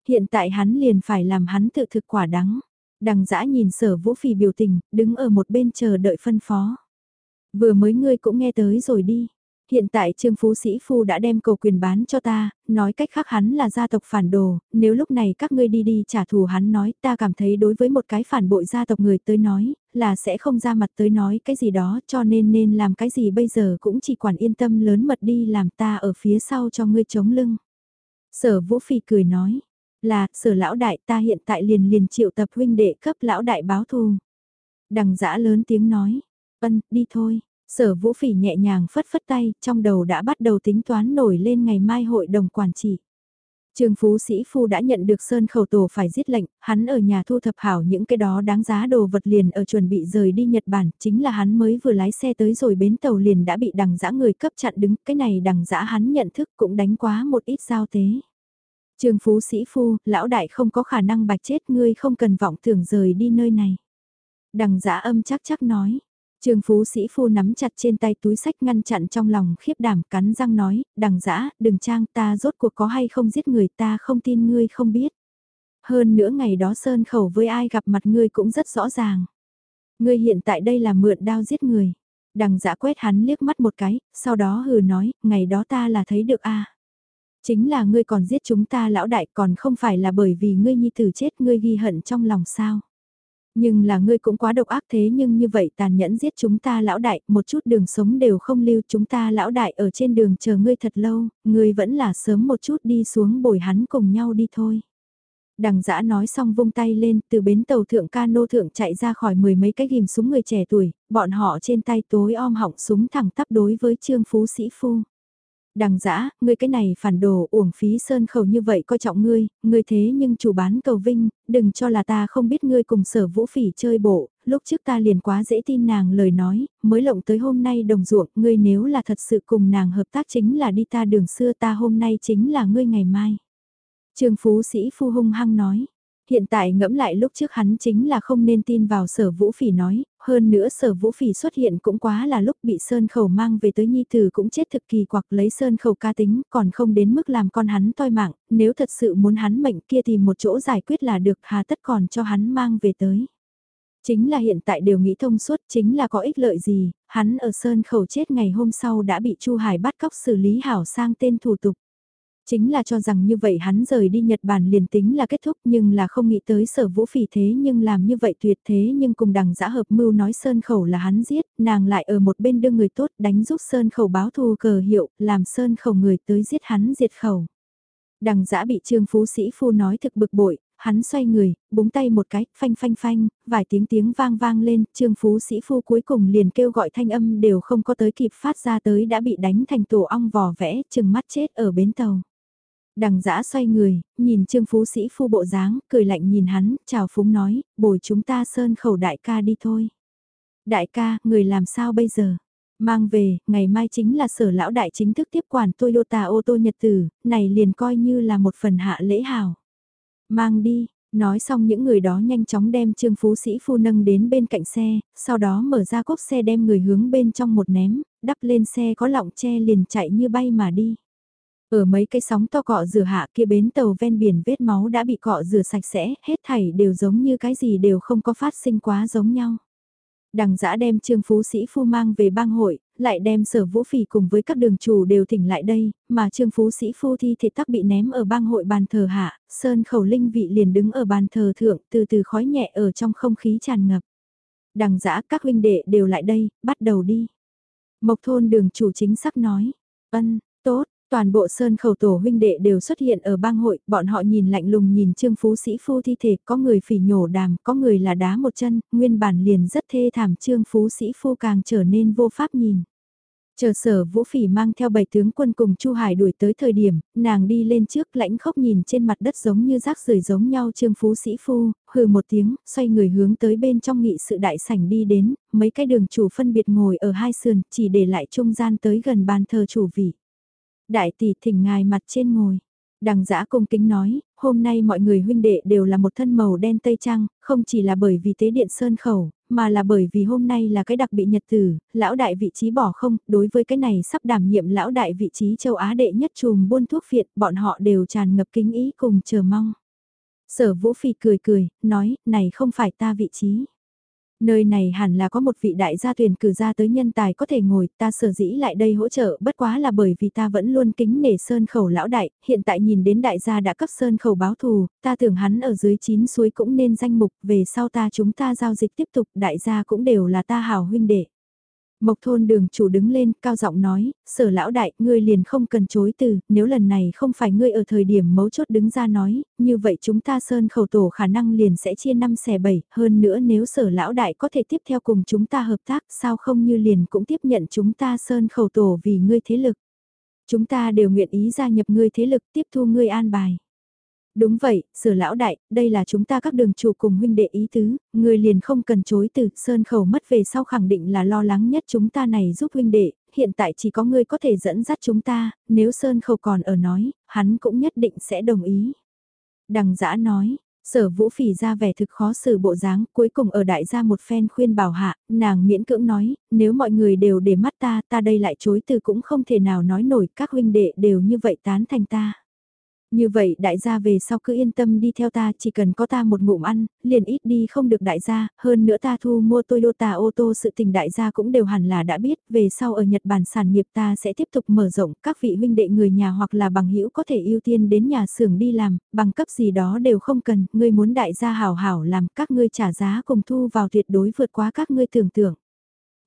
Hiện tại hắn liền phải làm hắn tự thực quả đắng. Đằng dã nhìn sở Vũ Phỉ biểu tình, đứng ở một bên chờ đợi phân phó. Vừa mới ngươi cũng nghe tới rồi đi hiện tại Trương Phú Sĩ Phu đã đem cầu quyền bán cho ta, nói cách khác hắn là gia tộc phản đồ, nếu lúc này các ngươi đi đi trả thù hắn nói ta cảm thấy đối với một cái phản bội gia tộc người tới nói, là sẽ không ra mặt tới nói cái gì đó cho nên nên làm cái gì bây giờ cũng chỉ quản yên tâm lớn mật đi làm ta ở phía sau cho ngươi chống lưng. Sở Vũ Phi cười nói, là sở lão đại ta hiện tại liền liền triệu tập huynh đệ cấp lão đại báo thù. Đằng giã lớn tiếng nói, ân, đi thôi. Sở vũ phỉ nhẹ nhàng phất phất tay, trong đầu đã bắt đầu tính toán nổi lên ngày mai hội đồng quản trị. Trương Phú Sĩ Phu đã nhận được Sơn Khẩu Tổ phải giết lệnh, hắn ở nhà thu thập hảo những cái đó đáng giá đồ vật liền ở chuẩn bị rời đi Nhật Bản, chính là hắn mới vừa lái xe tới rồi bến tàu liền đã bị đằng giã người cấp chặn đứng, cái này đằng giã hắn nhận thức cũng đánh quá một ít giao tế. Trương Phú Sĩ Phu, lão đại không có khả năng bạch chết ngươi không cần vọng tưởng rời đi nơi này. Đằng giã âm chắc chắc nói, Trương Phú Sĩ Phu nắm chặt trên tay túi sách ngăn chặn trong lòng khiếp đảm cắn răng nói, đằng dã đừng trang ta rốt cuộc có hay không giết người ta không tin ngươi không biết. Hơn nữa ngày đó Sơn khẩu với ai gặp mặt ngươi cũng rất rõ ràng. Ngươi hiện tại đây là mượn đao giết người. Đằng dã quét hắn liếc mắt một cái, sau đó hừ nói, ngày đó ta là thấy được a Chính là ngươi còn giết chúng ta lão đại còn không phải là bởi vì ngươi nhi tử chết ngươi ghi hận trong lòng sao. Nhưng là ngươi cũng quá độc ác thế nhưng như vậy tàn nhẫn giết chúng ta lão đại, một chút đường sống đều không lưu chúng ta lão đại ở trên đường chờ ngươi thật lâu, ngươi vẫn là sớm một chút đi xuống bồi hắn cùng nhau đi thôi. Đằng giã nói xong vung tay lên, từ bến tàu thượng cano thượng chạy ra khỏi mười mấy cái ghim súng người trẻ tuổi, bọn họ trên tay tối om họng súng thẳng tắp đối với trương phú sĩ phu đằng dã ngươi cái này phản đồ uổng phí sơn khẩu như vậy coi trọng ngươi, ngươi thế nhưng chủ bán cầu vinh, đừng cho là ta không biết ngươi cùng sở vũ phỉ chơi bộ, lúc trước ta liền quá dễ tin nàng lời nói, mới lộng tới hôm nay đồng ruộng, ngươi nếu là thật sự cùng nàng hợp tác chính là đi ta đường xưa ta hôm nay chính là ngươi ngày mai. Trương Phú Sĩ Phu hung hăng nói, hiện tại ngẫm lại lúc trước hắn chính là không nên tin vào sở vũ phỉ nói, hơn nữa sở vũ phỉ xuất hiện cũng quá là lúc bị Sơn Khẩu mang về tới Nhi Tử cũng chết thực kỳ quặc lấy Sơn Khẩu ca tính, còn không đến mức làm con hắn toi mạng, nếu thật sự muốn hắn mệnh kia thì một chỗ giải quyết là được hà tất còn cho hắn mang về tới. Chính là hiện tại đều nghĩ thông suốt chính là có ích lợi gì, hắn ở Sơn Khẩu chết ngày hôm sau đã bị Chu Hải bắt cóc xử lý hảo sang tên thủ tục. Chính là cho rằng như vậy hắn rời đi Nhật Bản liền tính là kết thúc nhưng là không nghĩ tới sở vũ phỉ thế nhưng làm như vậy tuyệt thế nhưng cùng đằng giã hợp mưu nói Sơn Khẩu là hắn giết, nàng lại ở một bên đưa người tốt đánh giúp Sơn Khẩu báo thù cờ hiệu, làm Sơn Khẩu người tới giết hắn diệt khẩu. Đằng giã bị trương phú sĩ phu nói thực bực bội, hắn xoay người, búng tay một cái, phanh phanh phanh, vài tiếng tiếng vang vang lên, trương phú sĩ phu cuối cùng liền kêu gọi thanh âm đều không có tới kịp phát ra tới đã bị đánh thành tổ ong vò vẽ, chừng mắt chết ở bến tàu. Đằng giã xoay người, nhìn Trương Phú Sĩ phu bộ dáng, cười lạnh nhìn hắn, chào phúng nói, bồi chúng ta sơn khẩu đại ca đi thôi. Đại ca, người làm sao bây giờ? Mang về, ngày mai chính là sở lão đại chính thức tiếp quản Toyota ô tô nhật tử, này liền coi như là một phần hạ lễ hào. Mang đi, nói xong những người đó nhanh chóng đem Trương Phú Sĩ phu nâng đến bên cạnh xe, sau đó mở ra cốp xe đem người hướng bên trong một ném, đắp lên xe có lọng che liền chạy như bay mà đi. Ở mấy cái sóng to cọ rửa hạ kia bến tàu ven biển vết máu đã bị cọ rửa sạch sẽ, hết thảy đều giống như cái gì đều không có phát sinh quá giống nhau. Đằng giã đem trương phú sĩ phu mang về bang hội, lại đem sở vũ phỉ cùng với các đường chủ đều thỉnh lại đây, mà trương phú sĩ phu thi thể tắc bị ném ở bang hội bàn thờ hạ, sơn khẩu linh vị liền đứng ở bàn thờ thượng từ từ khói nhẹ ở trong không khí tràn ngập. Đằng giã các huynh đệ đều lại đây, bắt đầu đi. Mộc thôn đường chủ chính sắc nói, ân, tốt, Toàn bộ sơn khẩu tổ huynh đệ đều xuất hiện ở bang hội, bọn họ nhìn lạnh lùng nhìn trương phú sĩ phu thi thể, có người phỉ nhổ đàm, có người là đá một chân, nguyên bản liền rất thê thảm trương phú sĩ phu càng trở nên vô pháp nhìn. Chờ sở vũ phỉ mang theo bảy tướng quân cùng Chu Hải đuổi tới thời điểm, nàng đi lên trước lãnh khốc nhìn trên mặt đất giống như rác rưởi giống nhau trương phú sĩ phu, hừ một tiếng, xoay người hướng tới bên trong nghị sự đại sảnh đi đến, mấy cái đường chủ phân biệt ngồi ở hai sườn, chỉ để lại trung gian tới gần bàn thờ chủ vị. Đại tỷ thỉnh ngài mặt trên ngồi. Đằng giã cung kính nói, hôm nay mọi người huynh đệ đều là một thân màu đen tây trang, không chỉ là bởi vì tế điện sơn khẩu, mà là bởi vì hôm nay là cái đặc bị nhật tử, lão đại vị trí bỏ không, đối với cái này sắp đảm nhiệm lão đại vị trí châu Á đệ nhất chùm buôn thuốc phiện, bọn họ đều tràn ngập kính ý cùng chờ mong. Sở Vũ Phi cười cười, nói, này không phải ta vị trí. Nơi này hẳn là có một vị đại gia tuyển cử ra tới nhân tài có thể ngồi, ta sở dĩ lại đây hỗ trợ bất quá là bởi vì ta vẫn luôn kính nể sơn khẩu lão đại, hiện tại nhìn đến đại gia đã cấp sơn khẩu báo thù, ta tưởng hắn ở dưới chín suối cũng nên danh mục, về sau ta chúng ta giao dịch tiếp tục, đại gia cũng đều là ta hảo huynh đệ. Mộc thôn đường chủ đứng lên, cao giọng nói, sở lão đại, ngươi liền không cần chối từ, nếu lần này không phải ngươi ở thời điểm mấu chốt đứng ra nói, như vậy chúng ta sơn khẩu tổ khả năng liền sẽ chia năm xẻ bảy, hơn nữa nếu sở lão đại có thể tiếp theo cùng chúng ta hợp tác, sao không như liền cũng tiếp nhận chúng ta sơn khẩu tổ vì ngươi thế lực. Chúng ta đều nguyện ý gia nhập ngươi thế lực tiếp thu ngươi an bài. Đúng vậy, sở lão đại, đây là chúng ta các đường chủ cùng huynh đệ ý tứ, người liền không cần chối từ, sơn khẩu mất về sau khẳng định là lo lắng nhất chúng ta này giúp huynh đệ, hiện tại chỉ có ngươi có thể dẫn dắt chúng ta, nếu sơn khẩu còn ở nói, hắn cũng nhất định sẽ đồng ý. Đằng giã nói, Sở vũ phỉ ra vẻ thực khó xử bộ dáng, cuối cùng ở đại gia một phen khuyên bảo hạ, nàng miễn cưỡng nói, nếu mọi người đều để mắt ta, ta đây lại chối từ cũng không thể nào nói nổi, các huynh đệ đều như vậy tán thành ta. Như vậy đại gia về sau cứ yên tâm đi theo ta, chỉ cần có ta một ngụm ăn, liền ít đi không được đại gia, hơn nữa ta thu mua Toyota ô tô sự tình đại gia cũng đều hẳn là đã biết, về sau ở Nhật Bản sản nghiệp ta sẽ tiếp tục mở rộng, các vị huynh đệ người nhà hoặc là bằng hữu có thể ưu tiên đến nhà xưởng đi làm, bằng cấp gì đó đều không cần, ngươi muốn đại gia hảo hảo làm, các ngươi trả giá cùng thu vào tuyệt đối vượt quá các ngươi tưởng tượng.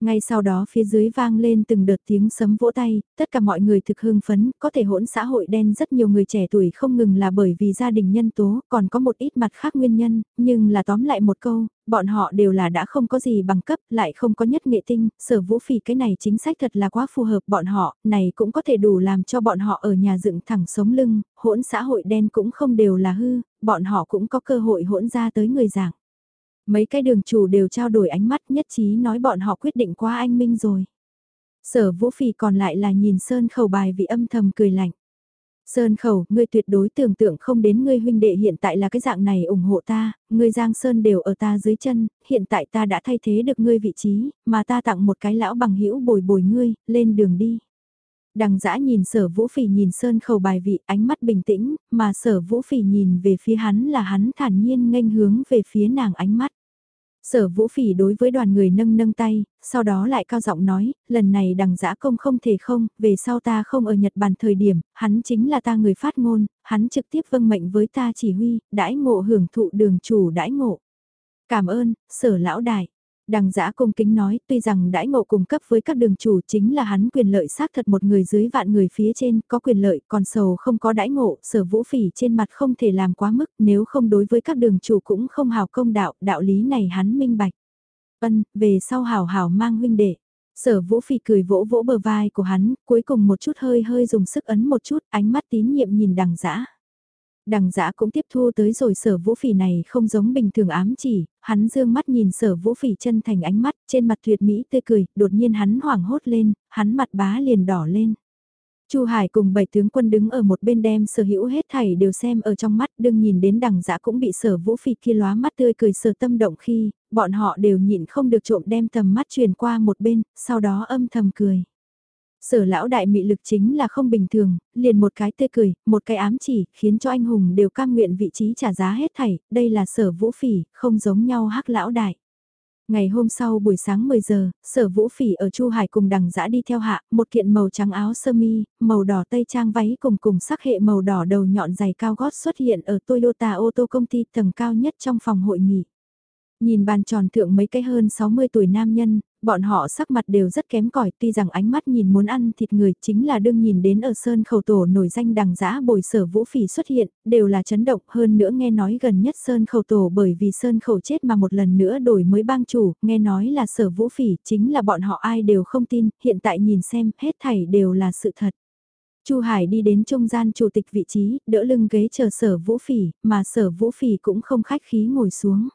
Ngay sau đó phía dưới vang lên từng đợt tiếng sấm vỗ tay, tất cả mọi người thực hưng phấn, có thể hỗn xã hội đen rất nhiều người trẻ tuổi không ngừng là bởi vì gia đình nhân tố, còn có một ít mặt khác nguyên nhân, nhưng là tóm lại một câu, bọn họ đều là đã không có gì bằng cấp, lại không có nhất nghệ tinh, sở vũ phỉ cái này chính sách thật là quá phù hợp bọn họ, này cũng có thể đủ làm cho bọn họ ở nhà dựng thẳng sống lưng, hỗn xã hội đen cũng không đều là hư, bọn họ cũng có cơ hội hỗn ra tới người giảng. Mấy cái đường chủ đều trao đổi ánh mắt nhất trí nói bọn họ quyết định qua anh Minh rồi. Sở vũ phỉ còn lại là nhìn Sơn khẩu bài vì âm thầm cười lạnh. Sơn khẩu, ngươi tuyệt đối tưởng tượng không đến ngươi huynh đệ hiện tại là cái dạng này ủng hộ ta, ngươi Giang Sơn đều ở ta dưới chân, hiện tại ta đã thay thế được ngươi vị trí, mà ta tặng một cái lão bằng hữu bồi bồi ngươi, lên đường đi. Đằng dã nhìn sở vũ phỉ nhìn Sơn khẩu bài vị ánh mắt bình tĩnh, mà sở vũ phỉ nhìn về phía hắn là hắn thản nhiên nghênh hướng về phía nàng ánh mắt. Sở vũ phỉ đối với đoàn người nâng nâng tay, sau đó lại cao giọng nói, lần này đằng giã công không thể không, về sau ta không ở Nhật Bản thời điểm, hắn chính là ta người phát ngôn, hắn trực tiếp vâng mệnh với ta chỉ huy, đãi ngộ hưởng thụ đường chủ đãi ngộ. Cảm ơn, sở lão đại. Đằng giã cung kính nói, tuy rằng đãi ngộ cung cấp với các đường chủ chính là hắn quyền lợi xác thật một người dưới vạn người phía trên, có quyền lợi, còn sầu không có đãi ngộ, sở vũ phỉ trên mặt không thể làm quá mức, nếu không đối với các đường chủ cũng không hào công đạo, đạo lý này hắn minh bạch. Ân, về sau hào hào mang huynh đệ. Sở vũ phỉ cười vỗ vỗ bờ vai của hắn, cuối cùng một chút hơi hơi dùng sức ấn một chút, ánh mắt tín nhiệm nhìn đằng giã. Đằng giã cũng tiếp thu tới rồi sở vũ phỉ này không giống bình thường ám chỉ, hắn dương mắt nhìn sở vũ phỉ chân thành ánh mắt, trên mặt tuyệt mỹ tươi cười, đột nhiên hắn hoảng hốt lên, hắn mặt bá liền đỏ lên. Chu Hải cùng bảy tướng quân đứng ở một bên đem sở hữu hết thảy đều xem ở trong mắt, đừng nhìn đến đằng dã cũng bị sở vũ phỉ kia lóa mắt tươi cười sở tâm động khi, bọn họ đều nhịn không được trộm đem tầm mắt truyền qua một bên, sau đó âm thầm cười. Sở lão đại mị lực chính là không bình thường, liền một cái tươi cười, một cái ám chỉ, khiến cho anh hùng đều cam nguyện vị trí trả giá hết thảy, đây là sở vũ phỉ, không giống nhau hắc lão đại. Ngày hôm sau buổi sáng 10 giờ, sở vũ phỉ ở Chu Hải cùng đằng dã đi theo hạ, một kiện màu trắng áo sơ mi, màu đỏ tây trang váy cùng cùng sắc hệ màu đỏ đầu nhọn giày cao gót xuất hiện ở Toyota ô tô công ty tầng cao nhất trong phòng hội nghị. Nhìn bàn tròn thượng mấy cái hơn 60 tuổi nam nhân, bọn họ sắc mặt đều rất kém cỏi tuy rằng ánh mắt nhìn muốn ăn thịt người chính là đương nhìn đến ở Sơn Khẩu Tổ nổi danh đằng giã bồi sở vũ phỉ xuất hiện, đều là chấn động hơn nữa nghe nói gần nhất Sơn Khẩu Tổ bởi vì Sơn Khẩu chết mà một lần nữa đổi mới bang chủ, nghe nói là sở vũ phỉ chính là bọn họ ai đều không tin, hiện tại nhìn xem hết thảy đều là sự thật. Chu Hải đi đến trung gian chủ tịch vị trí, đỡ lưng ghế chờ sở vũ phỉ, mà sở vũ phỉ cũng không khách khí ngồi xuống.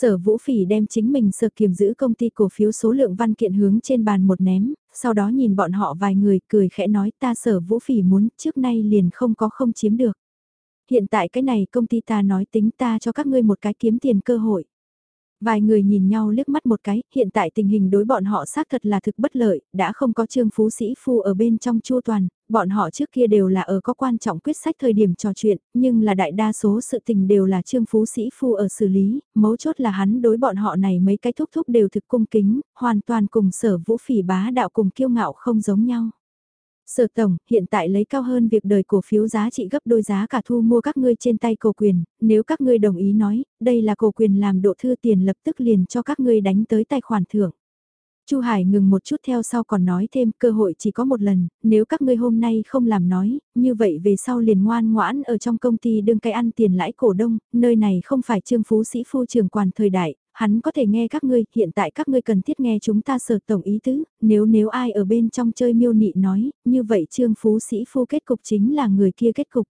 Sở Vũ Phỉ đem chính mình sở kiềm giữ công ty cổ phiếu số lượng văn kiện hướng trên bàn một ném, sau đó nhìn bọn họ vài người cười khẽ nói ta sở Vũ Phỉ muốn trước nay liền không có không chiếm được. Hiện tại cái này công ty ta nói tính ta cho các ngươi một cái kiếm tiền cơ hội. Vài người nhìn nhau liếc mắt một cái, hiện tại tình hình đối bọn họ xác thật là thực bất lợi, đã không có trương phú sĩ phu ở bên trong chua toàn, bọn họ trước kia đều là ở có quan trọng quyết sách thời điểm trò chuyện, nhưng là đại đa số sự tình đều là trương phú sĩ phu ở xử lý, mấu chốt là hắn đối bọn họ này mấy cái thúc thúc đều thực cung kính, hoàn toàn cùng sở vũ phỉ bá đạo cùng kiêu ngạo không giống nhau. Sở tổng, hiện tại lấy cao hơn việc đời cổ phiếu giá trị gấp đôi giá cả thu mua các ngươi trên tay cổ quyền, nếu các ngươi đồng ý nói, đây là cổ quyền làm độ thư tiền lập tức liền cho các ngươi đánh tới tài khoản thưởng. Chu Hải ngừng một chút theo sau còn nói thêm cơ hội chỉ có một lần, nếu các ngươi hôm nay không làm nói, như vậy về sau liền ngoan ngoãn ở trong công ty đương cái ăn tiền lãi cổ đông, nơi này không phải trương phú sĩ phu trường quản thời đại, hắn có thể nghe các ngươi, hiện tại các ngươi cần thiết nghe chúng ta sở tổng ý tứ, nếu nếu ai ở bên trong chơi miêu nị nói, như vậy trương phú sĩ phu kết cục chính là người kia kết cục.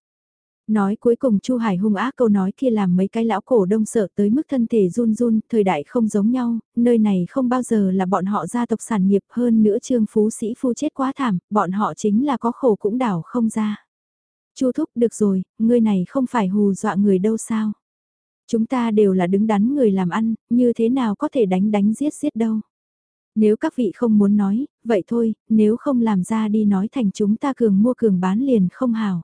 Nói cuối cùng Chu Hải hung ác câu nói kia làm mấy cái lão cổ đông sợ tới mức thân thể run run, thời đại không giống nhau, nơi này không bao giờ là bọn họ gia tộc sản nghiệp hơn nữa trương phú sĩ phu chết quá thảm, bọn họ chính là có khổ cũng đảo không ra. Chu thúc được rồi, ngươi này không phải hù dọa người đâu sao. Chúng ta đều là đứng đắn người làm ăn, như thế nào có thể đánh đánh giết giết đâu. Nếu các vị không muốn nói, vậy thôi, nếu không làm ra đi nói thành chúng ta cường mua cường bán liền không hào.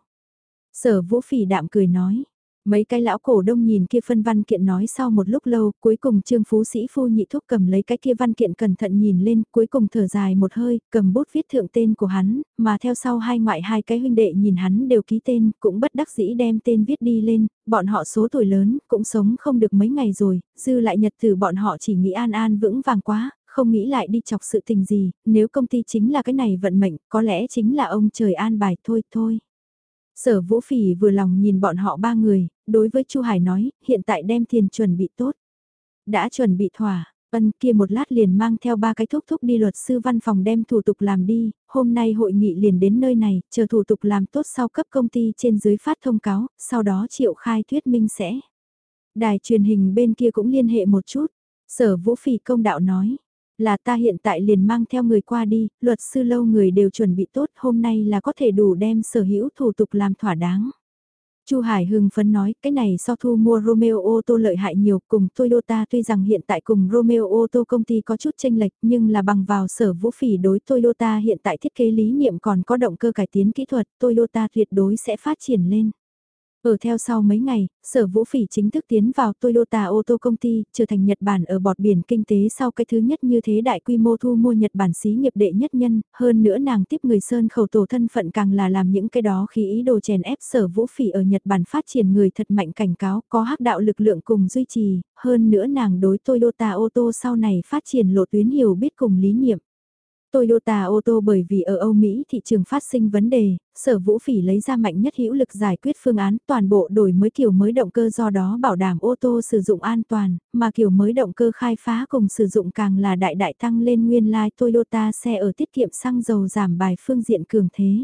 Sở vũ phỉ đạm cười nói. Mấy cái lão cổ đông nhìn kia phân văn kiện nói sau một lúc lâu, cuối cùng trương phú sĩ phu nhị thúc cầm lấy cái kia văn kiện cẩn thận nhìn lên, cuối cùng thở dài một hơi, cầm bút viết thượng tên của hắn, mà theo sau hai ngoại hai cái huynh đệ nhìn hắn đều ký tên, cũng bất đắc dĩ đem tên viết đi lên, bọn họ số tuổi lớn, cũng sống không được mấy ngày rồi, dư lại nhật từ bọn họ chỉ nghĩ an an vững vàng quá, không nghĩ lại đi chọc sự tình gì, nếu công ty chính là cái này vận mệnh, có lẽ chính là ông trời an bài thôi thôi. Sở Vũ Phỉ vừa lòng nhìn bọn họ ba người, đối với Chu Hải nói, hiện tại đem tiền chuẩn bị tốt. Đã chuẩn bị thỏa, Ân kia một lát liền mang theo ba cái thúc thúc đi luật sư văn phòng đem thủ tục làm đi, hôm nay hội nghị liền đến nơi này, chờ thủ tục làm tốt sau cấp công ty trên dưới phát thông cáo, sau đó triệu khai thuyết minh sẽ. Đài truyền hình bên kia cũng liên hệ một chút, sở vũ phỉ công đạo nói, là ta hiện tại liền mang theo người qua đi, luật sư lâu người đều chuẩn bị tốt, hôm nay là có thể đủ đem sở hữu thủ tục làm thỏa đáng. Chu Hải hưng phấn nói, cái này so thu mua Romeo ô tô lợi hại nhiều, cùng Toyota tuy rằng hiện tại cùng Romeo ô tô công ty có chút tranh lệch, nhưng là bằng vào sở vũ phỉ đối Toyota hiện tại thiết kế lý niệm còn có động cơ cải tiến kỹ thuật, Toyota tuyệt đối sẽ phát triển lên. Ở theo sau mấy ngày, sở vũ phỉ chính thức tiến vào Toyota ô tô công ty, trở thành Nhật Bản ở bọt biển kinh tế sau cái thứ nhất như thế đại quy mô thu mua Nhật Bản xí nghiệp đệ nhất nhân, hơn nữa nàng tiếp người sơn khẩu tổ thân phận càng là làm những cái đó khi ý đồ chèn ép sở vũ phỉ ở Nhật Bản phát triển người thật mạnh cảnh cáo, có hắc đạo lực lượng cùng duy trì, hơn nữa nàng đối Toyota ô tô sau này phát triển lộ tuyến hiểu biết cùng lý niệm. Toyota ô tô bởi vì ở Âu Mỹ thị trường phát sinh vấn đề, sở vũ phỉ lấy ra mạnh nhất hữu lực giải quyết phương án toàn bộ đổi mới kiểu mới động cơ do đó bảo đảm ô tô sử dụng an toàn, mà kiểu mới động cơ khai phá cùng sử dụng càng là đại đại tăng lên nguyên lai like Toyota xe ở tiết kiệm xăng dầu giảm bài phương diện cường thế.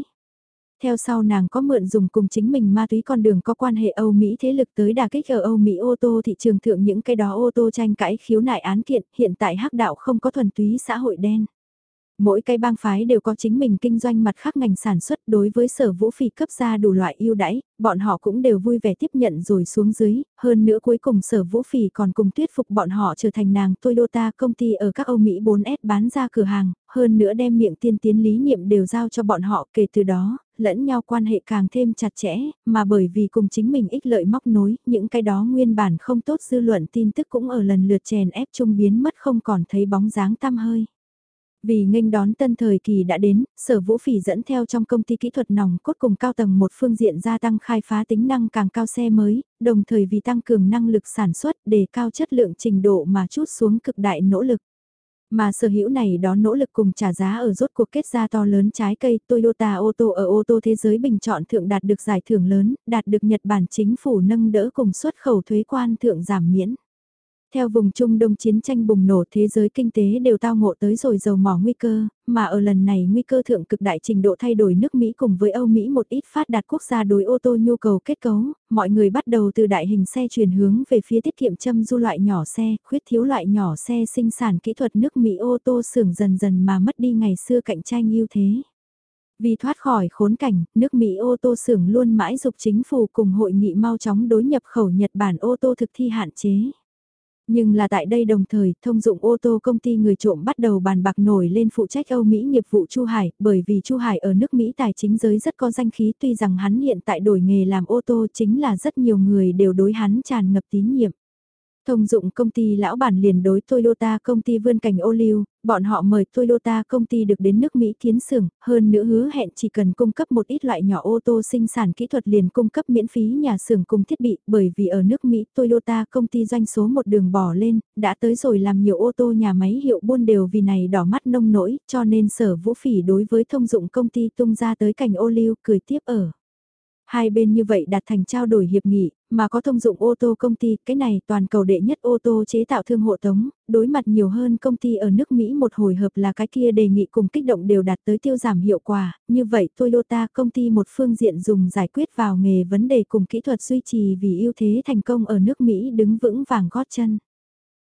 Theo sau nàng có mượn dùng cùng chính mình ma túy con đường có quan hệ Âu Mỹ thế lực tới đà kích ở Âu Mỹ ô tô thị trường thượng những cái đó ô tô tranh cãi khiếu nại án kiện, hiện tại hắc đạo không có thuần túy xã hội đen. Mỗi cái bang phái đều có chính mình kinh doanh mặt khác ngành sản xuất đối với sở vũ phỉ cấp ra đủ loại ưu đãi, bọn họ cũng đều vui vẻ tiếp nhận rồi xuống dưới, hơn nữa cuối cùng sở vũ phỉ còn cùng thuyết phục bọn họ trở thành nàng Toyota công ty ở các Âu Mỹ 4S bán ra cửa hàng, hơn nữa đem miệng tiên tiến lý niệm đều giao cho bọn họ kể từ đó, lẫn nhau quan hệ càng thêm chặt chẽ, mà bởi vì cùng chính mình ích lợi móc nối, những cái đó nguyên bản không tốt dư luận tin tức cũng ở lần lượt chèn ép trung biến mất không còn thấy bóng dáng tăm hơi. Vì nghênh đón tân thời kỳ đã đến, sở vũ phỉ dẫn theo trong công ty kỹ thuật nòng cốt cùng cao tầng một phương diện gia tăng khai phá tính năng càng cao xe mới, đồng thời vì tăng cường năng lực sản xuất để cao chất lượng trình độ mà chút xuống cực đại nỗ lực. Mà sở hữu này đó nỗ lực cùng trả giá ở rốt cuộc kết ra to lớn trái cây Toyota ô tô ở ô tô thế giới bình chọn thượng đạt được giải thưởng lớn, đạt được Nhật Bản chính phủ nâng đỡ cùng xuất khẩu thuế quan thượng giảm miễn. Theo vùng Trung Đông chiến tranh bùng nổ thế giới kinh tế đều tao ngộ tới rồi dầu mỏ nguy cơ, mà ở lần này nguy cơ thượng cực đại trình độ thay đổi nước Mỹ cùng với Âu Mỹ một ít phát đạt quốc gia đối ô tô nhu cầu kết cấu, mọi người bắt đầu từ đại hình xe chuyển hướng về phía tiết kiệm châm du loại nhỏ xe, khuyết thiếu loại nhỏ xe sinh sản kỹ thuật nước Mỹ ô tô xưởng dần dần mà mất đi ngày xưa cạnh tranh ưu thế. Vì thoát khỏi khốn cảnh, nước Mỹ ô tô xưởng luôn mãi dục chính phủ cùng hội nghị mau chóng đối nhập khẩu Nhật Bản ô tô thực thi hạn chế. Nhưng là tại đây đồng thời, thông dụng ô tô công ty người trộm bắt đầu bàn bạc nổi lên phụ trách Âu Mỹ nghiệp vụ Chu Hải, bởi vì Chu Hải ở nước Mỹ tài chính giới rất có danh khí tuy rằng hắn hiện tại đổi nghề làm ô tô chính là rất nhiều người đều đối hắn tràn ngập tín nhiệm. Thông dụng công ty lão bản liền đối Toyota công ty vươn cảnh ô liu, bọn họ mời Toyota công ty được đến nước Mỹ kiến xưởng, hơn nữa hứa hẹn chỉ cần cung cấp một ít loại nhỏ ô tô sinh sản kỹ thuật liền cung cấp miễn phí nhà xưởng cùng thiết bị, bởi vì ở nước Mỹ Toyota công ty doanh số một đường bỏ lên, đã tới rồi làm nhiều ô tô nhà máy hiệu buôn đều vì này đỏ mắt nông nỗi, cho nên sở vũ phỉ đối với thông dụng công ty tung ra tới cảnh ô liu cười tiếp ở. Hai bên như vậy đạt thành trao đổi hiệp nghị, mà có thông dụng ô tô công ty, cái này toàn cầu đệ nhất ô tô chế tạo thương hộ tống, đối mặt nhiều hơn công ty ở nước Mỹ một hồi hợp là cái kia đề nghị cùng kích động đều đạt tới tiêu giảm hiệu quả, như vậy Toyota công ty một phương diện dùng giải quyết vào nghề vấn đề cùng kỹ thuật duy trì vì ưu thế thành công ở nước Mỹ đứng vững vàng gót chân.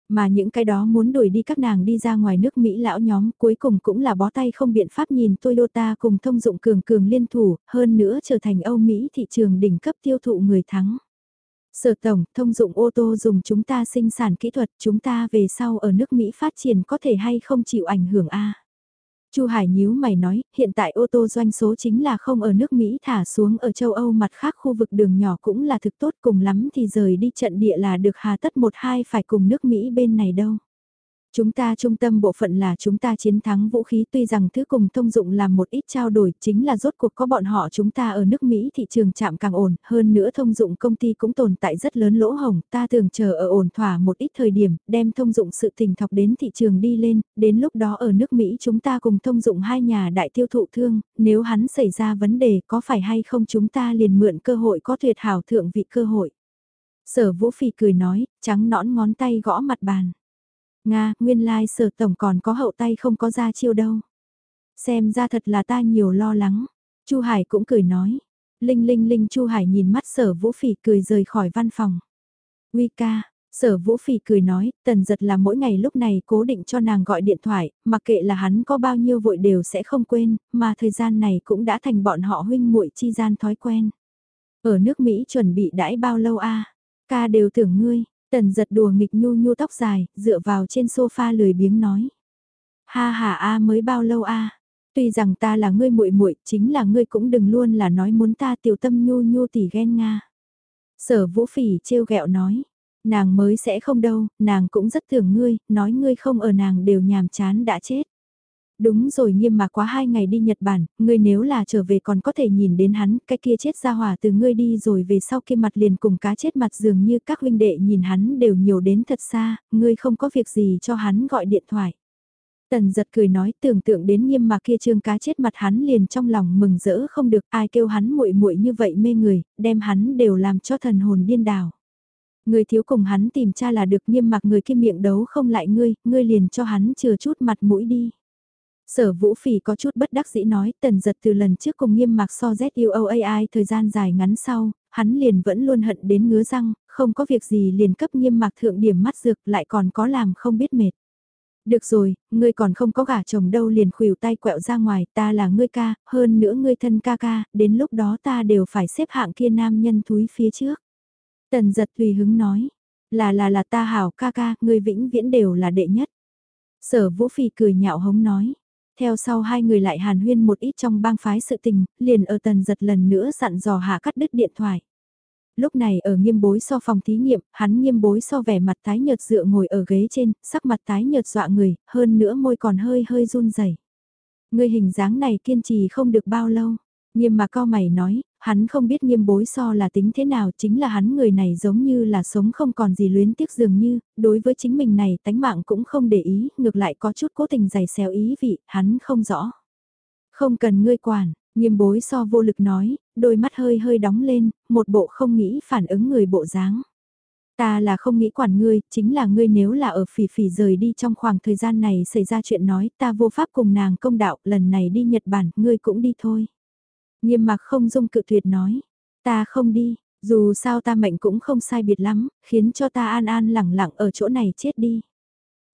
Mà những cái đó muốn đuổi đi các nàng đi ra ngoài nước Mỹ lão nhóm cuối cùng cũng là bó tay không biện pháp nhìn Toyota cùng thông dụng cường cường liên thủ, hơn nữa trở thành Âu Mỹ thị trường đỉnh cấp tiêu thụ người thắng. Sở tổng, thông dụng ô tô dùng chúng ta sinh sản kỹ thuật, chúng ta về sau ở nước Mỹ phát triển có thể hay không chịu ảnh hưởng a Chu Hải nhíu mày nói, hiện tại ô tô doanh số chính là không ở nước Mỹ thả xuống ở châu Âu mặt khác khu vực đường nhỏ cũng là thực tốt cùng lắm thì rời đi trận địa là được hà tất một hai phải cùng nước Mỹ bên này đâu. Chúng ta trung tâm bộ phận là chúng ta chiến thắng vũ khí tuy rằng thứ cùng thông dụng làm một ít trao đổi chính là rốt cuộc có bọn họ chúng ta ở nước Mỹ thị trường chạm càng ổn, hơn nữa thông dụng công ty cũng tồn tại rất lớn lỗ hồng, ta thường chờ ở ổn thỏa một ít thời điểm, đem thông dụng sự tình thọc đến thị trường đi lên, đến lúc đó ở nước Mỹ chúng ta cùng thông dụng hai nhà đại tiêu thụ thương, nếu hắn xảy ra vấn đề có phải hay không chúng ta liền mượn cơ hội có tuyệt hảo thượng vị cơ hội. Sở Vũ Phì cười nói, trắng nõn ngón tay gõ mặt bàn. Nga, nguyên lai sở tổng còn có hậu tay không có ra chiêu đâu. Xem ra thật là ta nhiều lo lắng. Chu Hải cũng cười nói. Linh linh linh Chu Hải nhìn mắt sở vũ phỉ cười rời khỏi văn phòng. Uy ca, sở vũ phỉ cười nói, tần giật là mỗi ngày lúc này cố định cho nàng gọi điện thoại, mặc kệ là hắn có bao nhiêu vội đều sẽ không quên, mà thời gian này cũng đã thành bọn họ huynh muội chi gian thói quen. Ở nước Mỹ chuẩn bị đãi bao lâu a Ca đều tưởng ngươi, Tần giật đùa nghịch nhu nhu tóc dài, dựa vào trên sofa lười biếng nói. Ha ha a mới bao lâu a Tuy rằng ta là ngươi muội muội, chính là ngươi cũng đừng luôn là nói muốn ta tiểu tâm nhu nhu tỉ ghen nga. Sở vũ phỉ trêu ghẹo nói. Nàng mới sẽ không đâu, nàng cũng rất tưởng ngươi, nói ngươi không ở nàng đều nhàm chán đã chết. Đúng rồi nghiêm mà quá hai ngày đi Nhật Bản, ngươi nếu là trở về còn có thể nhìn đến hắn, cái kia chết ra hỏa từ ngươi đi rồi về sau kia mặt liền cùng cá chết mặt dường như các huynh đệ nhìn hắn đều nhiều đến thật xa, ngươi không có việc gì cho hắn gọi điện thoại. Tần giật cười nói tưởng tượng đến nghiêm mà kia trương cá chết mặt hắn liền trong lòng mừng rỡ không được ai kêu hắn muội muội như vậy mê người, đem hắn đều làm cho thần hồn điên đảo. Người thiếu cùng hắn tìm cha là được nghiêm mặc người kia miệng đấu không lại ngươi, ngươi liền cho hắn chừa chút mặt mũi đi. Sở Vũ Phỉ có chút bất đắc dĩ nói tần giật từ lần trước cùng nghiêm mạc so ZUOAI thời gian dài ngắn sau, hắn liền vẫn luôn hận đến ngứa răng, không có việc gì liền cấp nghiêm mạc thượng điểm mắt dược lại còn có làm không biết mệt. Được rồi, ngươi còn không có gả chồng đâu liền khuỷu tay quẹo ra ngoài, ta là ngươi ca, hơn nữa ngươi thân ca ca, đến lúc đó ta đều phải xếp hạng kia nam nhân túi phía trước. Tần giật tùy hứng nói, là là là ta hảo ca ca, ngươi vĩnh viễn đều là đệ nhất. Sở vũ phì cười nhạo hống nói, theo sau hai người lại hàn huyên một ít trong bang phái sự tình, liền ở tần giật lần nữa dặn dò hạ cắt đứt điện thoại. Lúc này ở nghiêm bối so phòng thí nghiệm, hắn nghiêm bối so vẻ mặt tái nhợt dựa ngồi ở ghế trên, sắc mặt tái nhợt dọa người, hơn nữa môi còn hơi hơi run rẩy. Người hình dáng này kiên trì không được bao lâu. Nghiêm mà co mày nói, hắn không biết nghiêm bối so là tính thế nào chính là hắn người này giống như là sống không còn gì luyến tiếc dường như, đối với chính mình này tánh mạng cũng không để ý, ngược lại có chút cố tình giày xéo ý vị, hắn không rõ. Không cần ngươi quản, nghiêm bối so vô lực nói, đôi mắt hơi hơi đóng lên, một bộ không nghĩ phản ứng người bộ dáng. Ta là không nghĩ quản ngươi, chính là ngươi nếu là ở phỉ phỉ rời đi trong khoảng thời gian này xảy ra chuyện nói ta vô pháp cùng nàng công đạo, lần này đi Nhật Bản, ngươi cũng đi thôi. Nghiêm mặc không dung cự tuyệt nói, ta không đi, dù sao ta mệnh cũng không sai biệt lắm, khiến cho ta an an lẳng lặng ở chỗ này chết đi.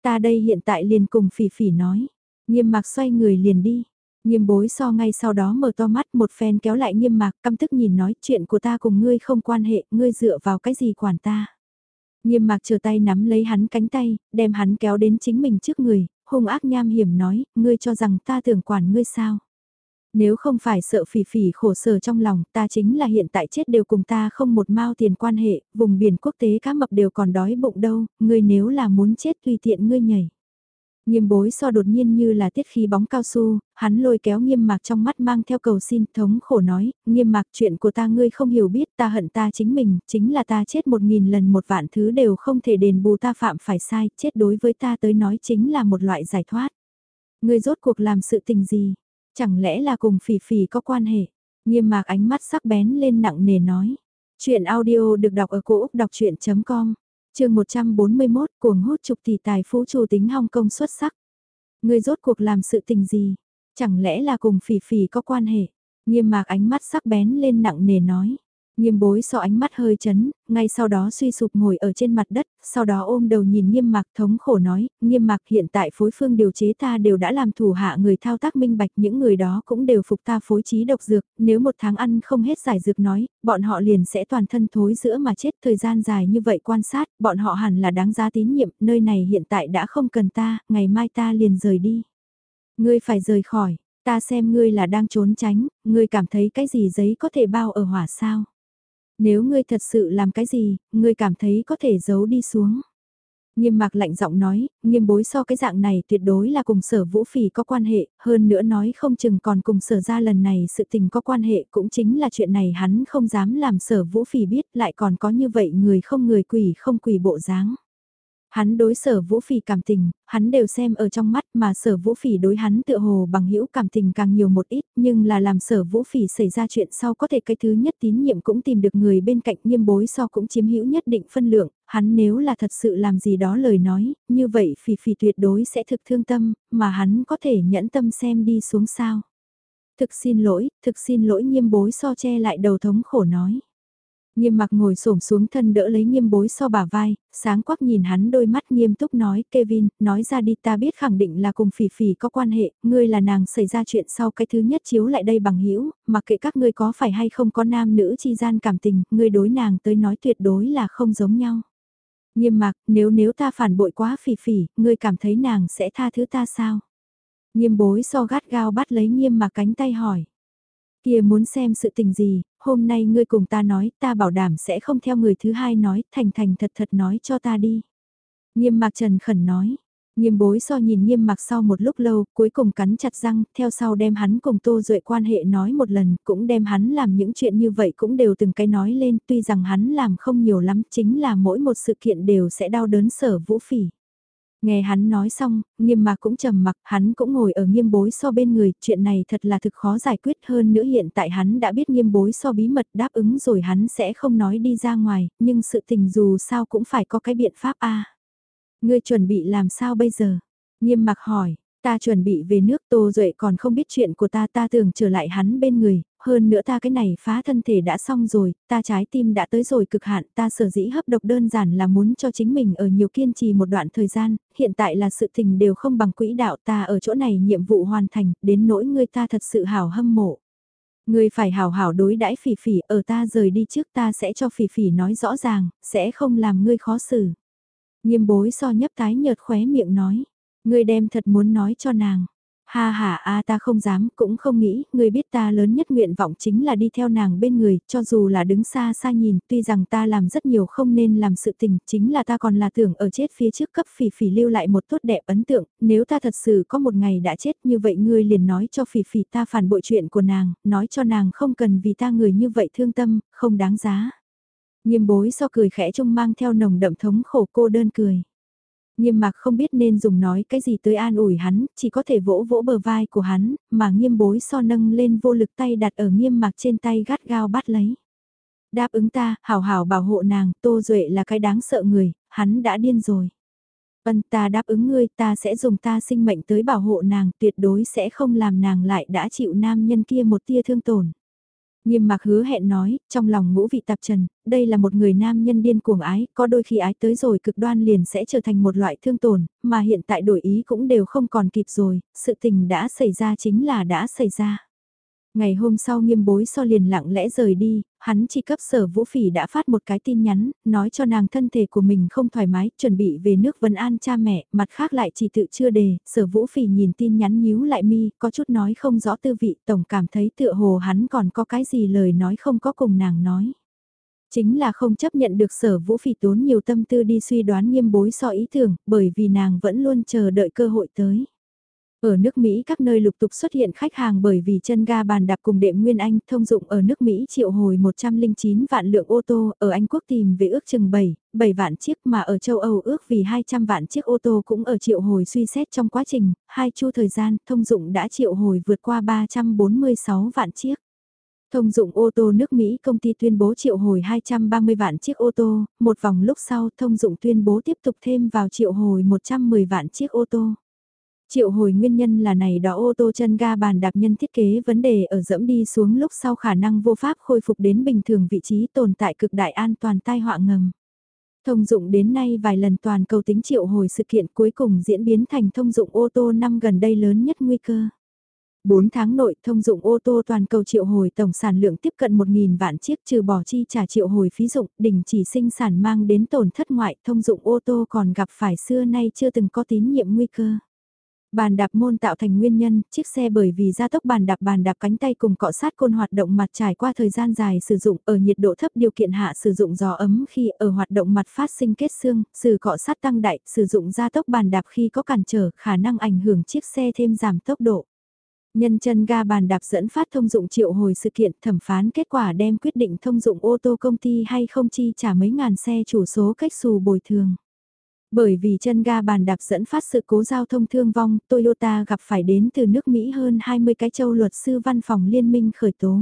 Ta đây hiện tại liền cùng phỉ phỉ nói, nghiêm mặc xoay người liền đi. Nghiêm bối so ngay sau đó mở to mắt một phen kéo lại nghiêm mạc căm tức nhìn nói chuyện của ta cùng ngươi không quan hệ, ngươi dựa vào cái gì quản ta. Nghiêm mạc chờ tay nắm lấy hắn cánh tay, đem hắn kéo đến chính mình trước người, hung ác nham hiểm nói, ngươi cho rằng ta tưởng quản ngươi sao. Nếu không phải sợ phỉ phỉ khổ sở trong lòng, ta chính là hiện tại chết đều cùng ta không một mao tiền quan hệ, vùng biển quốc tế cá mập đều còn đói bụng đâu, ngươi nếu là muốn chết tùy tiện ngươi nhảy. Nghiêm bối so đột nhiên như là tiết khí bóng cao su, hắn lôi kéo nghiêm mạc trong mắt mang theo cầu xin thống khổ nói, nghiêm mạc chuyện của ta ngươi không hiểu biết ta hận ta chính mình, chính là ta chết một nghìn lần một vạn thứ đều không thể đền bù ta phạm phải sai, chết đối với ta tới nói chính là một loại giải thoát. Ngươi rốt cuộc làm sự tình gì, Chẳng lẽ là cùng phỉ phỉ có quan hệ? Nghiêm mạc ánh mắt sắc bén lên nặng nề nói. Chuyện audio được đọc ở cổ Úc đọc chuyện.com, trường 141 cuồng hút trục tỷ tài phú chủ tính Hong Kong xuất sắc. Người rốt cuộc làm sự tình gì? Chẳng lẽ là cùng phỉ phỉ có quan hệ? Nghiêm mạc ánh mắt sắc bén lên nặng nề nói. Nghiêm bối so ánh mắt hơi chấn, ngay sau đó suy sụp ngồi ở trên mặt đất, sau đó ôm đầu nhìn nghiêm mạc thống khổ nói, nghiêm mạc hiện tại phối phương điều chế ta đều đã làm thủ hạ người thao tác minh bạch những người đó cũng đều phục ta phối trí độc dược, nếu một tháng ăn không hết giải dược nói, bọn họ liền sẽ toàn thân thối giữa mà chết thời gian dài như vậy quan sát, bọn họ hẳn là đáng giá tín nhiệm, nơi này hiện tại đã không cần ta, ngày mai ta liền rời đi. Ngươi phải rời khỏi, ta xem ngươi là đang trốn tránh, ngươi cảm thấy cái gì giấy có thể bao ở hỏa sao? Nếu ngươi thật sự làm cái gì, ngươi cảm thấy có thể giấu đi xuống. Nghiêm mạc lạnh giọng nói, nghiêm bối so cái dạng này tuyệt đối là cùng sở vũ phỉ có quan hệ, hơn nữa nói không chừng còn cùng sở ra lần này sự tình có quan hệ cũng chính là chuyện này hắn không dám làm sở vũ phỉ biết lại còn có như vậy người không người quỷ không quỷ bộ dáng. Hắn đối sở vũ phỉ cảm tình, hắn đều xem ở trong mắt mà sở vũ phỉ đối hắn tựa hồ bằng hữu cảm tình càng nhiều một ít, nhưng là làm sở vũ phỉ xảy ra chuyện sau có thể cái thứ nhất tín nhiệm cũng tìm được người bên cạnh nghiêm bối so cũng chiếm hữu nhất định phân lượng, hắn nếu là thật sự làm gì đó lời nói, như vậy phỉ phỉ tuyệt đối sẽ thực thương tâm, mà hắn có thể nhẫn tâm xem đi xuống sao. Thực xin lỗi, thực xin lỗi nghiêm bối so che lại đầu thống khổ nói. Nghiêm mặc ngồi xổm xuống thân đỡ lấy nghiêm bối so bả vai, sáng quắc nhìn hắn đôi mắt nghiêm túc nói, Kevin, nói ra đi ta biết khẳng định là cùng phỉ phỉ có quan hệ, ngươi là nàng xảy ra chuyện sau cái thứ nhất chiếu lại đây bằng hữu mặc kệ các ngươi có phải hay không có nam nữ chi gian cảm tình, ngươi đối nàng tới nói tuyệt đối là không giống nhau. Nghiêm mặc, nếu nếu ta phản bội quá phỉ phỉ, ngươi cảm thấy nàng sẽ tha thứ ta sao? Nghiêm bối so gắt gao bắt lấy nghiêm mặc cánh tay hỏi. Kia muốn xem sự tình gì, hôm nay ngươi cùng ta nói, ta bảo đảm sẽ không theo người thứ hai nói, thành thành thật thật nói cho ta đi. Nghiêm mạc trần khẩn nói, nghiêm bối so nhìn nghiêm mạc sau một lúc lâu, cuối cùng cắn chặt răng, theo sau đem hắn cùng tô duệ quan hệ nói một lần, cũng đem hắn làm những chuyện như vậy cũng đều từng cái nói lên, tuy rằng hắn làm không nhiều lắm, chính là mỗi một sự kiện đều sẽ đau đớn sở vũ phỉ. Nghe hắn nói xong, nghiêm mạc cũng trầm mặc, hắn cũng ngồi ở nghiêm bối so bên người, chuyện này thật là thực khó giải quyết hơn nữa hiện tại hắn đã biết nghiêm bối so bí mật đáp ứng rồi hắn sẽ không nói đi ra ngoài, nhưng sự tình dù sao cũng phải có cái biện pháp a Ngươi chuẩn bị làm sao bây giờ? Nghiêm mặc hỏi, ta chuẩn bị về nước Tô Duệ còn không biết chuyện của ta ta tưởng trở lại hắn bên người, hơn nữa ta cái này phá thân thể đã xong rồi, ta trái tim đã tới rồi cực hạn, ta sở dĩ hấp độc đơn giản là muốn cho chính mình ở nhiều kiên trì một đoạn thời gian, hiện tại là sự tình đều không bằng quỹ đạo ta ở chỗ này nhiệm vụ hoàn thành, đến nỗi ngươi ta thật sự hào hâm mộ. Ngươi phải hào hảo đối đãi phỉ phỉ, ở ta rời đi trước ta sẽ cho phỉ phỉ nói rõ ràng, sẽ không làm ngươi khó xử. Nghiêm bối so nhấp tái nhợt khóe miệng nói, ngươi đem thật muốn nói cho nàng. Ha ha a ta không dám, cũng không nghĩ, người biết ta lớn nhất nguyện vọng chính là đi theo nàng bên người, cho dù là đứng xa xa nhìn, tuy rằng ta làm rất nhiều không nên làm sự tình, chính là ta còn là tưởng ở chết phía trước cấp phỉ phỉ lưu lại một tốt đẹp ấn tượng, nếu ta thật sự có một ngày đã chết như vậy ngươi liền nói cho phỉ phỉ ta phản bội chuyện của nàng, nói cho nàng không cần vì ta người như vậy thương tâm, không đáng giá. Nhiêm bối so cười khẽ trông mang theo nồng đậm thống khổ cô đơn cười. Nghiêm mạc không biết nên dùng nói cái gì tới an ủi hắn, chỉ có thể vỗ vỗ bờ vai của hắn, mà nghiêm bối so nâng lên vô lực tay đặt ở nghiêm mạc trên tay gắt gao bắt lấy. Đáp ứng ta, hảo hảo bảo hộ nàng, Tô Duệ là cái đáng sợ người, hắn đã điên rồi. Vân ta đáp ứng ngươi ta sẽ dùng ta sinh mệnh tới bảo hộ nàng tuyệt đối sẽ không làm nàng lại đã chịu nam nhân kia một tia thương tổn. Nghiêm mạc hứa hẹn nói, trong lòng ngũ vị tạp trần, đây là một người nam nhân điên cuồng ái, có đôi khi ái tới rồi cực đoan liền sẽ trở thành một loại thương tổn, mà hiện tại đổi ý cũng đều không còn kịp rồi, sự tình đã xảy ra chính là đã xảy ra. Ngày hôm sau nghiêm bối so liền lặng lẽ rời đi, hắn chỉ cấp sở vũ phỉ đã phát một cái tin nhắn, nói cho nàng thân thể của mình không thoải mái, chuẩn bị về nước Vân An cha mẹ, mặt khác lại chỉ tự chưa đề, sở vũ phỉ nhìn tin nhắn nhíu lại mi, có chút nói không rõ tư vị, tổng cảm thấy tựa hồ hắn còn có cái gì lời nói không có cùng nàng nói. Chính là không chấp nhận được sở vũ phỉ tốn nhiều tâm tư đi suy đoán nghiêm bối so ý tưởng, bởi vì nàng vẫn luôn chờ đợi cơ hội tới. Ở nước Mỹ các nơi lục tục xuất hiện khách hàng bởi vì chân ga bàn đạp cùng đệm Nguyên Anh thông dụng ở nước Mỹ triệu hồi 109 vạn lượng ô tô, ở Anh Quốc tìm về ước chừng 7, 7 vạn chiếc mà ở châu Âu ước vì 200 vạn chiếc ô tô cũng ở triệu hồi suy xét trong quá trình, hai chu thời gian thông dụng đã triệu hồi vượt qua 346 vạn chiếc. Thông dụng ô tô nước Mỹ công ty tuyên bố triệu hồi 230 vạn chiếc ô tô, một vòng lúc sau thông dụng tuyên bố tiếp tục thêm vào triệu hồi 110 vạn chiếc ô tô. Triệu hồi nguyên nhân là này đó ô tô chân ga bàn đạp nhân thiết kế vấn đề ở dẫm đi xuống lúc sau khả năng vô pháp khôi phục đến bình thường vị trí tồn tại cực đại an toàn tai họa ngầm. Thông dụng đến nay vài lần toàn cầu tính triệu hồi sự kiện cuối cùng diễn biến thành thông dụng ô tô năm gần đây lớn nhất nguy cơ. 4 tháng nội thông dụng ô tô toàn cầu triệu hồi tổng sản lượng tiếp cận 1.000 vạn chiếc trừ bỏ chi trả triệu hồi phí dụng, đình chỉ sinh sản mang đến tổn thất ngoại thông dụng ô tô còn gặp phải xưa nay chưa từng có tín nhiệm nguy cơ. Bàn đạp môn tạo thành nguyên nhân, chiếc xe bởi vì gia tốc bàn đạp bàn đạp cánh tay cùng cọ sát côn hoạt động mặt trải qua thời gian dài sử dụng ở nhiệt độ thấp điều kiện hạ sử dụng gió ấm khi ở hoạt động mặt phát sinh kết xương, sử cọ sát tăng đại, sử dụng gia tốc bàn đạp khi có cản trở khả năng ảnh hưởng chiếc xe thêm giảm tốc độ. Nhân chân ga bàn đạp dẫn phát thông dụng triệu hồi sự kiện thẩm phán kết quả đem quyết định thông dụng ô tô công ty hay không chi trả mấy ngàn xe chủ số cách xù bồi thường. Bởi vì chân ga bàn đạp dẫn phát sự cố giao thông thương vong, Toyota gặp phải đến từ nước Mỹ hơn 20 cái châu luật sư văn phòng liên minh khởi tố.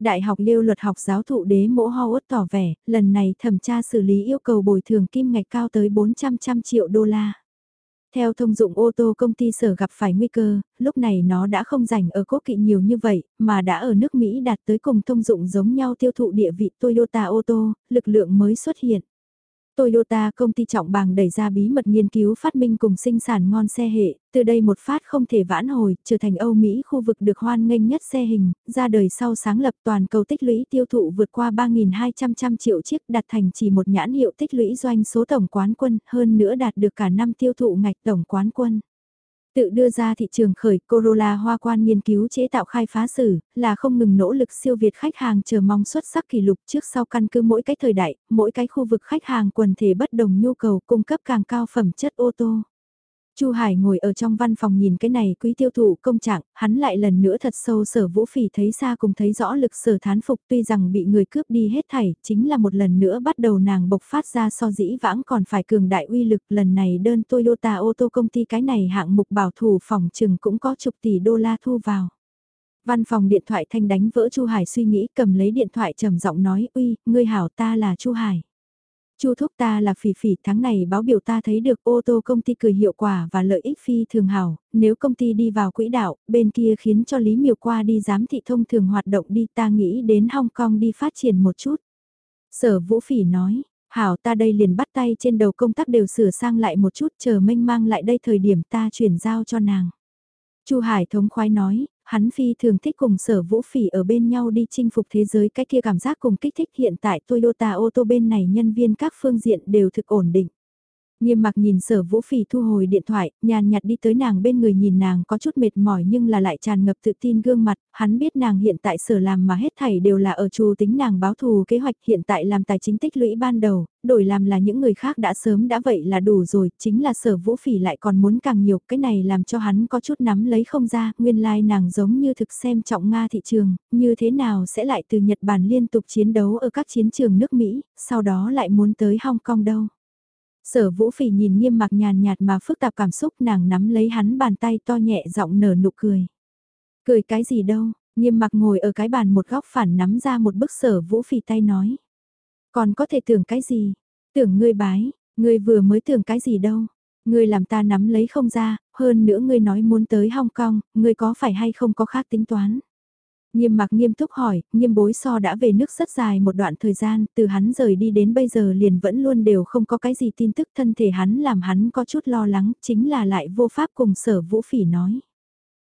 Đại học Liêu luật học giáo thụ đế mỗ Howard tỏ vẻ, lần này thẩm tra xử lý yêu cầu bồi thường kim ngạch cao tới 400 trăm triệu đô la. Theo thông dụng ô tô công ty sở gặp phải nguy cơ, lúc này nó đã không rảnh ở cố kỵ nhiều như vậy, mà đã ở nước Mỹ đạt tới cùng thông dụng giống nhau tiêu thụ địa vị Toyota ô tô, lực lượng mới xuất hiện. Toyota công ty trọng bàng đẩy ra bí mật nghiên cứu phát minh cùng sinh sản ngon xe hệ, từ đây một phát không thể vãn hồi, trở thành Âu Mỹ khu vực được hoan nghênh nhất xe hình, ra đời sau sáng lập toàn cầu tích lũy tiêu thụ vượt qua 3.200 triệu chiếc đạt thành chỉ một nhãn hiệu tích lũy doanh số tổng quán quân, hơn nữa đạt được cả năm tiêu thụ ngạch tổng quán quân. Tự đưa ra thị trường khởi Corolla hoa quan nghiên cứu chế tạo khai phá sử, là không ngừng nỗ lực siêu việt khách hàng chờ mong xuất sắc kỷ lục trước sau căn cứ mỗi cái thời đại, mỗi cái khu vực khách hàng quần thể bất đồng nhu cầu cung cấp càng cao phẩm chất ô tô. Chu Hải ngồi ở trong văn phòng nhìn cái này quý tiêu thụ công trạng, hắn lại lần nữa thật sâu sở vũ phỉ thấy xa cùng thấy rõ lực sở thán phục tuy rằng bị người cướp đi hết thảy, chính là một lần nữa bắt đầu nàng bộc phát ra so dĩ vãng còn phải cường đại uy lực lần này đơn Toyota ô tô công ty cái này hạng mục bảo thủ phòng trừng cũng có chục tỷ đô la thu vào. Văn phòng điện thoại thanh đánh vỡ Chu Hải suy nghĩ cầm lấy điện thoại trầm giọng nói uy, ngươi hảo ta là Chu Hải. Chu thúc ta là phỉ phỉ tháng này báo biểu ta thấy được ô tô công ty cười hiệu quả và lợi ích phi thường hảo, nếu công ty đi vào quỹ đạo, bên kia khiến cho Lý Miều qua đi giám thị thông thường hoạt động đi ta nghĩ đến Hong Kong đi phát triển một chút. Sở Vũ Phỉ nói, hảo ta đây liền bắt tay trên đầu công tác đều sửa sang lại một chút chờ mênh mang lại đây thời điểm ta chuyển giao cho nàng. Chu Hải thống khoái nói, hắn phi thường thích cùng sở vũ phỉ ở bên nhau đi chinh phục thế giới cái kia cảm giác cùng kích thích hiện tại Toyota ô tô bên này nhân viên các phương diện đều thực ổn định. Nghiêm mặc nhìn sở vũ phỉ thu hồi điện thoại, nhàn nhạt đi tới nàng bên người nhìn nàng có chút mệt mỏi nhưng là lại tràn ngập tự tin gương mặt, hắn biết nàng hiện tại sở làm mà hết thảy đều là ở chủ tính nàng báo thù kế hoạch hiện tại làm tài chính tích lũy ban đầu, đổi làm là những người khác đã sớm đã vậy là đủ rồi, chính là sở vũ phỉ lại còn muốn càng nhiều, cái này làm cho hắn có chút nắm lấy không ra, nguyên lai like nàng giống như thực xem trọng Nga thị trường, như thế nào sẽ lại từ Nhật Bản liên tục chiến đấu ở các chiến trường nước Mỹ, sau đó lại muốn tới Hong Kong đâu. Sở vũ phỉ nhìn nghiêm mặc nhàn nhạt mà phức tạp cảm xúc nàng nắm lấy hắn bàn tay to nhẹ giọng nở nụ cười. Cười cái gì đâu, nghiêm mặc ngồi ở cái bàn một góc phản nắm ra một bức sở vũ phỉ tay nói. Còn có thể tưởng cái gì? Tưởng ngươi bái, ngươi vừa mới tưởng cái gì đâu? Ngươi làm ta nắm lấy không ra, hơn nữa ngươi nói muốn tới Hong Kong, ngươi có phải hay không có khác tính toán? Nghiêm mặc nghiêm túc hỏi, nghiêm bối so đã về nước rất dài một đoạn thời gian, từ hắn rời đi đến bây giờ liền vẫn luôn đều không có cái gì tin tức thân thể hắn làm hắn có chút lo lắng, chính là lại vô pháp cùng sở vũ phỉ nói.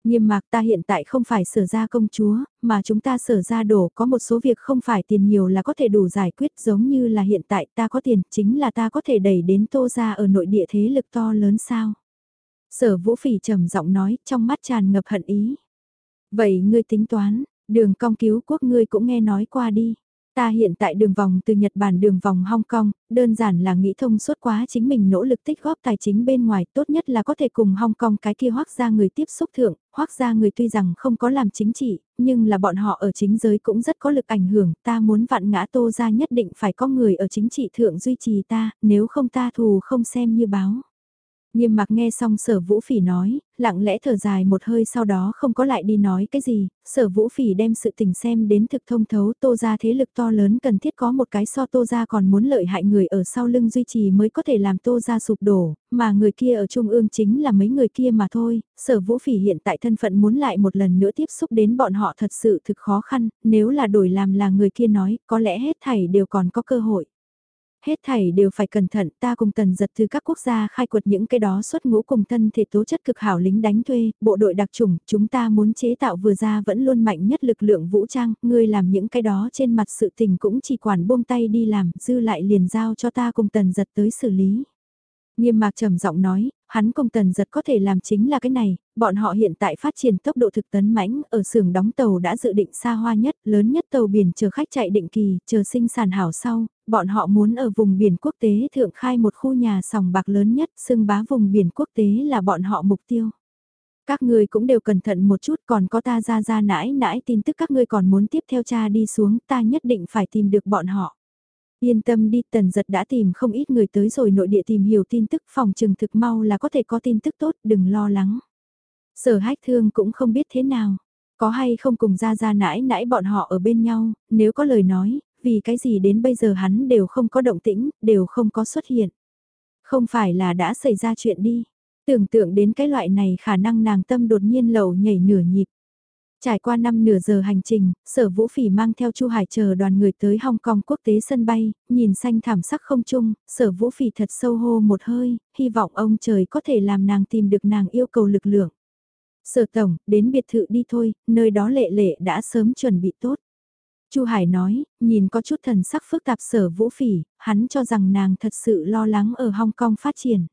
Nghiêm mạc ta hiện tại không phải sở ra công chúa, mà chúng ta sở ra đổ có một số việc không phải tiền nhiều là có thể đủ giải quyết giống như là hiện tại ta có tiền, chính là ta có thể đẩy đến tô ra ở nội địa thế lực to lớn sao. Sở vũ phỉ trầm giọng nói, trong mắt tràn ngập hận ý. Vậy ngươi tính toán, Đường cong cứu quốc ngươi cũng nghe nói qua đi. Ta hiện tại đường vòng từ Nhật Bản đường vòng Hong Kong, đơn giản là nghĩ thông suốt quá chính mình nỗ lực tích góp tài chính bên ngoài, tốt nhất là có thể cùng Hong Kong cái kia hoác ra người tiếp xúc thượng, hoác ra người tuy rằng không có làm chính trị, nhưng là bọn họ ở chính giới cũng rất có lực ảnh hưởng, ta muốn vạn ngã tô ra nhất định phải có người ở chính trị thượng duy trì ta, nếu không ta thù không xem như báo. Nghiêm mặc nghe xong sở vũ phỉ nói, lặng lẽ thở dài một hơi sau đó không có lại đi nói cái gì, sở vũ phỉ đem sự tình xem đến thực thông thấu tô ra thế lực to lớn cần thiết có một cái so tô ra còn muốn lợi hại người ở sau lưng duy trì mới có thể làm tô ra sụp đổ, mà người kia ở trung ương chính là mấy người kia mà thôi, sở vũ phỉ hiện tại thân phận muốn lại một lần nữa tiếp xúc đến bọn họ thật sự thực khó khăn, nếu là đổi làm là người kia nói, có lẽ hết thảy đều còn có cơ hội. Hết thảy đều phải cẩn thận ta cùng tần giật từ các quốc gia khai quật những cái đó xuất ngũ cùng thân thể tố chất cực hảo lính đánh thuê, bộ đội đặc trùng, chúng ta muốn chế tạo vừa ra vẫn luôn mạnh nhất lực lượng vũ trang, ngươi làm những cái đó trên mặt sự tình cũng chỉ quản buông tay đi làm, dư lại liền giao cho ta cùng tần giật tới xử lý. Nghiêm mạc trầm giọng nói, hắn công tần giật có thể làm chính là cái này, bọn họ hiện tại phát triển tốc độ thực tấn mãnh, ở xưởng đóng tàu đã dự định xa hoa nhất, lớn nhất tàu biển chờ khách chạy định kỳ, chờ sinh sản hảo sau, bọn họ muốn ở vùng biển quốc tế thượng khai một khu nhà sòng bạc lớn nhất, xưng bá vùng biển quốc tế là bọn họ mục tiêu. Các ngươi cũng đều cẩn thận một chút còn có ta ra ra nãi nãi tin tức các ngươi còn muốn tiếp theo cha đi xuống ta nhất định phải tìm được bọn họ. Yên tâm đi, tần giật đã tìm không ít người tới rồi nội địa tìm hiểu tin tức phòng trừng thực mau là có thể có tin tức tốt, đừng lo lắng. Sở hách thương cũng không biết thế nào, có hay không cùng ra ra nãi nãi bọn họ ở bên nhau, nếu có lời nói, vì cái gì đến bây giờ hắn đều không có động tĩnh, đều không có xuất hiện. Không phải là đã xảy ra chuyện đi, tưởng tượng đến cái loại này khả năng nàng tâm đột nhiên lầu nhảy nửa nhịp. Trải qua năm nửa giờ hành trình, sở vũ phỉ mang theo Chu Hải chờ đoàn người tới Hong Kong quốc tế sân bay, nhìn xanh thảm sắc không chung, sở vũ phỉ thật sâu hô một hơi, hy vọng ông trời có thể làm nàng tìm được nàng yêu cầu lực lượng. Sở tổng, đến biệt thự đi thôi, nơi đó lệ lệ đã sớm chuẩn bị tốt. Chu Hải nói, nhìn có chút thần sắc phức tạp sở vũ phỉ, hắn cho rằng nàng thật sự lo lắng ở Hong Kong phát triển.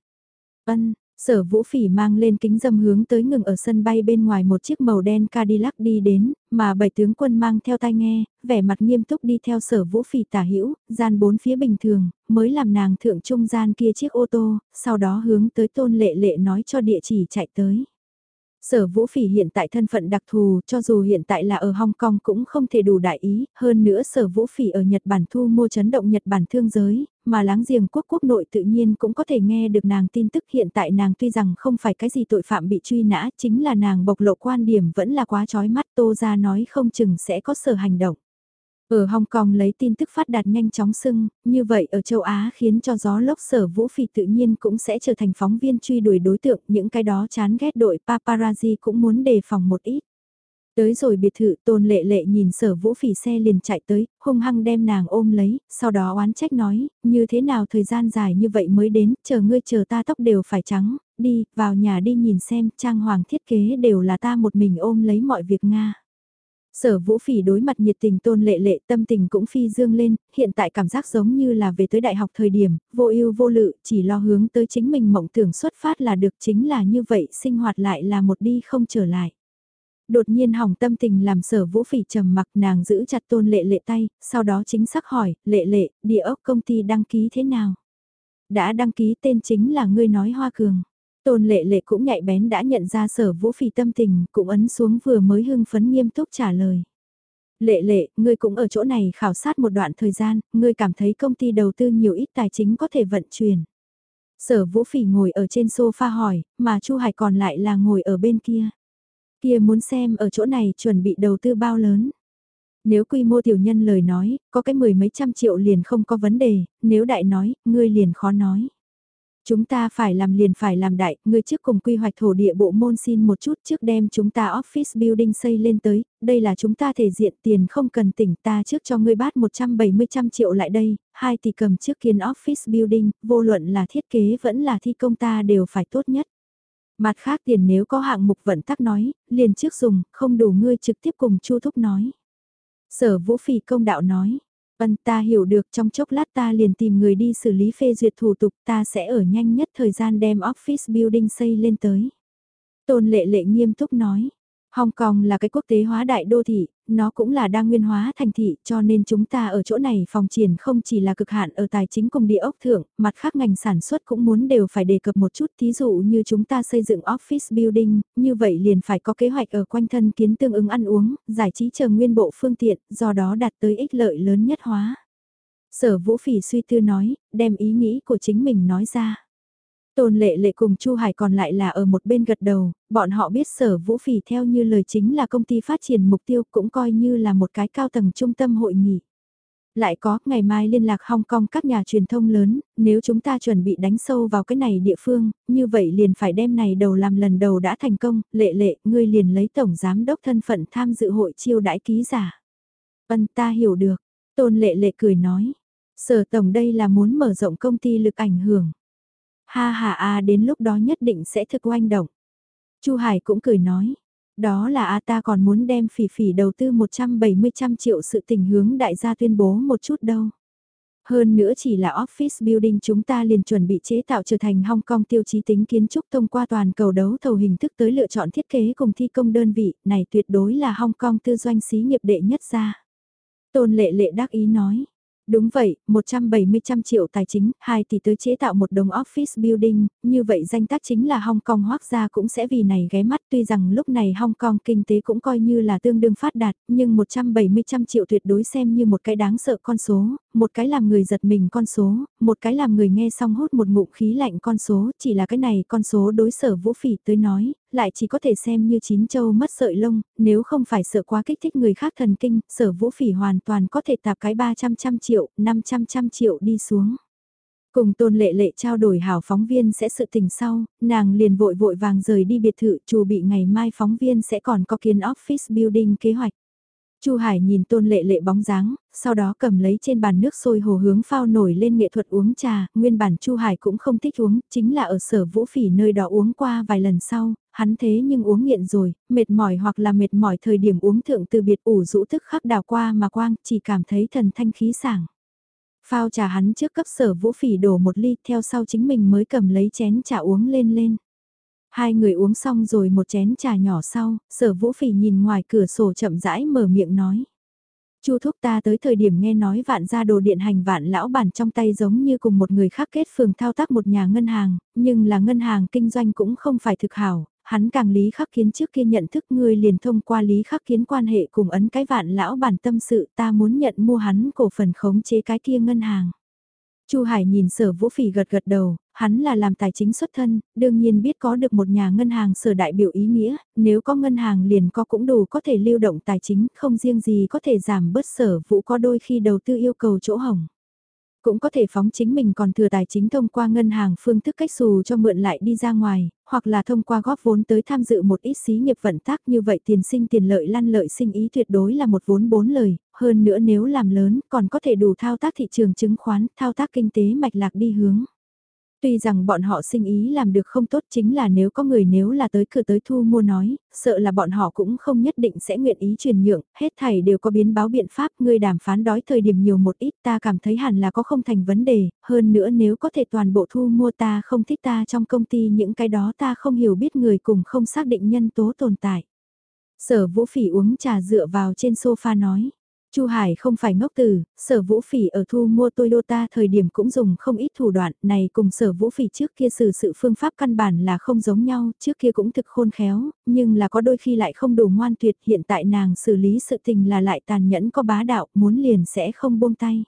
Ân, Sở vũ phỉ mang lên kính dâm hướng tới ngừng ở sân bay bên ngoài một chiếc màu đen Cadillac đi đến, mà bảy tướng quân mang theo tai nghe, vẻ mặt nghiêm túc đi theo sở vũ phỉ tả hữu gian bốn phía bình thường, mới làm nàng thượng trung gian kia chiếc ô tô, sau đó hướng tới tôn lệ lệ nói cho địa chỉ chạy tới. Sở Vũ Phỉ hiện tại thân phận đặc thù, cho dù hiện tại là ở Hong Kong cũng không thể đủ đại ý, hơn nữa Sở Vũ Phỉ ở Nhật Bản thu mua chấn động Nhật Bản thương giới, mà láng giềng quốc quốc nội tự nhiên cũng có thể nghe được nàng tin tức hiện tại nàng tuy rằng không phải cái gì tội phạm bị truy nã, chính là nàng bộc lộ quan điểm vẫn là quá trói mắt Tô ra nói không chừng sẽ có sở hành động. Ở Hong Kong lấy tin tức phát đạt nhanh chóng sưng, như vậy ở châu Á khiến cho gió lốc sở vũ phỉ tự nhiên cũng sẽ trở thành phóng viên truy đuổi đối tượng, những cái đó chán ghét đội paparazzi cũng muốn đề phòng một ít. Tới rồi biệt thự tôn lệ lệ nhìn sở vũ phỉ xe liền chạy tới, hung hăng đem nàng ôm lấy, sau đó oán trách nói, như thế nào thời gian dài như vậy mới đến, chờ ngươi chờ ta tóc đều phải trắng, đi, vào nhà đi nhìn xem, trang hoàng thiết kế đều là ta một mình ôm lấy mọi việc Nga. Sở vũ phỉ đối mặt nhiệt tình tôn lệ lệ tâm tình cũng phi dương lên, hiện tại cảm giác giống như là về tới đại học thời điểm, vô ưu vô lự, chỉ lo hướng tới chính mình mộng tưởng xuất phát là được chính là như vậy sinh hoạt lại là một đi không trở lại. Đột nhiên hỏng tâm tình làm sở vũ phỉ trầm mặc nàng giữ chặt tôn lệ lệ tay, sau đó chính xác hỏi, lệ lệ, địa ốc công ty đăng ký thế nào? Đã đăng ký tên chính là ngươi nói hoa cường. Tôn lệ lệ cũng nhạy bén đã nhận ra sở vũ phỉ tâm tình, cũng ấn xuống vừa mới hưng phấn nghiêm túc trả lời. Lệ lệ, ngươi cũng ở chỗ này khảo sát một đoạn thời gian, ngươi cảm thấy công ty đầu tư nhiều ít tài chính có thể vận chuyển. Sở vũ phỉ ngồi ở trên sofa hỏi, mà Chu Hải còn lại là ngồi ở bên kia. Kia muốn xem ở chỗ này chuẩn bị đầu tư bao lớn. Nếu quy mô tiểu nhân lời nói, có cái mười mấy trăm triệu liền không có vấn đề, nếu đại nói, ngươi liền khó nói. Chúng ta phải làm liền phải làm đại, người trước cùng quy hoạch thổ địa bộ môn xin một chút trước đem chúng ta office building xây lên tới, đây là chúng ta thể diện tiền không cần tỉnh ta trước cho ngươi bát 170 trăm triệu lại đây, hai tỷ cầm trước kiến office building, vô luận là thiết kế vẫn là thi công ta đều phải tốt nhất. Mặt khác tiền nếu có hạng mục vận tắc nói, liền trước dùng, không đủ ngươi trực tiếp cùng Chu Thúc nói. Sở Vũ phì công đạo nói, Vân ta hiểu được trong chốc lát ta liền tìm người đi xử lý phê duyệt thủ tục ta sẽ ở nhanh nhất thời gian đem office building xây lên tới. Tôn lệ lệ nghiêm túc nói, Hong Kong là cái quốc tế hóa đại đô thị, nó cũng là đa nguyên hóa thành thị cho nên chúng ta ở chỗ này phòng triển không chỉ là cực hạn ở tài chính cùng địa ốc thượng, mặt khác ngành sản xuất cũng muốn đều phải đề cập một chút thí dụ như chúng ta xây dựng office building, như vậy liền phải có kế hoạch ở quanh thân kiến tương ứng ăn uống, giải trí chờ nguyên bộ phương tiện, do đó đạt tới ích lợi lớn nhất hóa. Sở Vũ Phỉ suy tư nói, đem ý nghĩ của chính mình nói ra. Tôn lệ lệ cùng Chu Hải còn lại là ở một bên gật đầu, bọn họ biết sở vũ phỉ theo như lời chính là công ty phát triển mục tiêu cũng coi như là một cái cao tầng trung tâm hội nghị. Lại có, ngày mai liên lạc Hong Kong các nhà truyền thông lớn, nếu chúng ta chuẩn bị đánh sâu vào cái này địa phương, như vậy liền phải đem này đầu làm lần đầu đã thành công, lệ lệ, ngươi liền lấy tổng giám đốc thân phận tham dự hội chiêu đãi ký giả. Vân ta hiểu được, tôn lệ lệ cười nói, sở tổng đây là muốn mở rộng công ty lực ảnh hưởng. Ha ha a đến lúc đó nhất định sẽ thực oanh động. Chu Hải cũng cười nói, đó là a ta còn muốn đem phỉ phỉ đầu tư 170 trăm triệu sự tình hướng đại gia tuyên bố một chút đâu. Hơn nữa chỉ là office building chúng ta liền chuẩn bị chế tạo trở thành Hong Kong tiêu chí tính kiến trúc thông qua toàn cầu đấu thầu hình thức tới lựa chọn thiết kế cùng thi công đơn vị, này tuyệt đối là Hong Kong tư doanh xí nghiệp đệ nhất ra. Tôn lệ lệ đắc ý nói, Đúng vậy, 170 trăm triệu tài chính, 2 tỷ tới chế tạo một đồng office building, như vậy danh tác chính là Hong Kong hoác gia cũng sẽ vì này ghé mắt. Tuy rằng lúc này Hong Kong kinh tế cũng coi như là tương đương phát đạt, nhưng 170 trăm triệu tuyệt đối xem như một cái đáng sợ con số, một cái làm người giật mình con số, một cái làm người nghe xong hốt một ngụm khí lạnh con số, chỉ là cái này con số đối sở vũ phỉ tới nói, lại chỉ có thể xem như chín châu mất sợi lông, nếu không phải sợ quá kích thích người khác thần kinh, sở vũ phỉ hoàn toàn có thể tạp cái 300 trăm triệu, 500 trăm triệu đi xuống. Cùng tôn lệ lệ trao đổi hảo phóng viên sẽ sự tình sau, nàng liền vội vội vàng rời đi biệt thự chủ bị ngày mai phóng viên sẽ còn có kiến office building kế hoạch. Chu Hải nhìn tôn lệ lệ bóng dáng, sau đó cầm lấy trên bàn nước sôi hồ hướng phao nổi lên nghệ thuật uống trà, nguyên bản Chu Hải cũng không thích uống, chính là ở sở vũ phỉ nơi đó uống qua vài lần sau, hắn thế nhưng uống nghiện rồi, mệt mỏi hoặc là mệt mỏi thời điểm uống thượng từ biệt ủ rũ tức khắc đào qua mà quang, chỉ cảm thấy thần thanh khí sảng. Phao trà hắn trước cấp sở vũ phỉ đổ một ly theo sau chính mình mới cầm lấy chén trà uống lên lên. Hai người uống xong rồi một chén trà nhỏ sau, sở vũ phỉ nhìn ngoài cửa sổ chậm rãi mở miệng nói. Chu thúc ta tới thời điểm nghe nói vạn gia đồ điện hành vạn lão bản trong tay giống như cùng một người khác kết phường thao tác một nhà ngân hàng, nhưng là ngân hàng kinh doanh cũng không phải thực hảo, hắn càng lý khắc kiến trước kia nhận thức người liền thông qua lý khắc kiến quan hệ cùng ấn cái vạn lão bản tâm sự ta muốn nhận mua hắn cổ phần khống chế cái kia ngân hàng. Chu Hải nhìn sở vũ phỉ gật gật đầu, hắn là làm tài chính xuất thân, đương nhiên biết có được một nhà ngân hàng sở đại biểu ý nghĩa, nếu có ngân hàng liền có cũng đủ có thể lưu động tài chính, không riêng gì có thể giảm bớt sở vụ có đôi khi đầu tư yêu cầu chỗ hỏng. Cũng có thể phóng chính mình còn thừa tài chính thông qua ngân hàng phương thức cách xù cho mượn lại đi ra ngoài, hoặc là thông qua góp vốn tới tham dự một ít xí nghiệp vận tác như vậy tiền sinh tiền lợi lăn lợi sinh ý tuyệt đối là một vốn bốn lời, hơn nữa nếu làm lớn còn có thể đủ thao tác thị trường chứng khoán, thao tác kinh tế mạch lạc đi hướng. Tuy rằng bọn họ sinh ý làm được không tốt chính là nếu có người nếu là tới cửa tới thu mua nói, sợ là bọn họ cũng không nhất định sẽ nguyện ý truyền nhượng, hết thảy đều có biến báo biện pháp, người đàm phán đói thời điểm nhiều một ít ta cảm thấy hẳn là có không thành vấn đề, hơn nữa nếu có thể toàn bộ thu mua ta không thích ta trong công ty những cái đó ta không hiểu biết người cùng không xác định nhân tố tồn tại. Sở vũ phỉ uống trà dựa vào trên sofa nói. Chu Hải không phải ngốc từ, sở vũ phỉ ở thu mua Toyota thời điểm cũng dùng không ít thủ đoạn này cùng sở vũ phỉ trước kia xử sự phương pháp căn bản là không giống nhau, trước kia cũng thực khôn khéo, nhưng là có đôi khi lại không đủ ngoan tuyệt hiện tại nàng xử lý sự tình là lại tàn nhẫn có bá đạo, muốn liền sẽ không buông tay.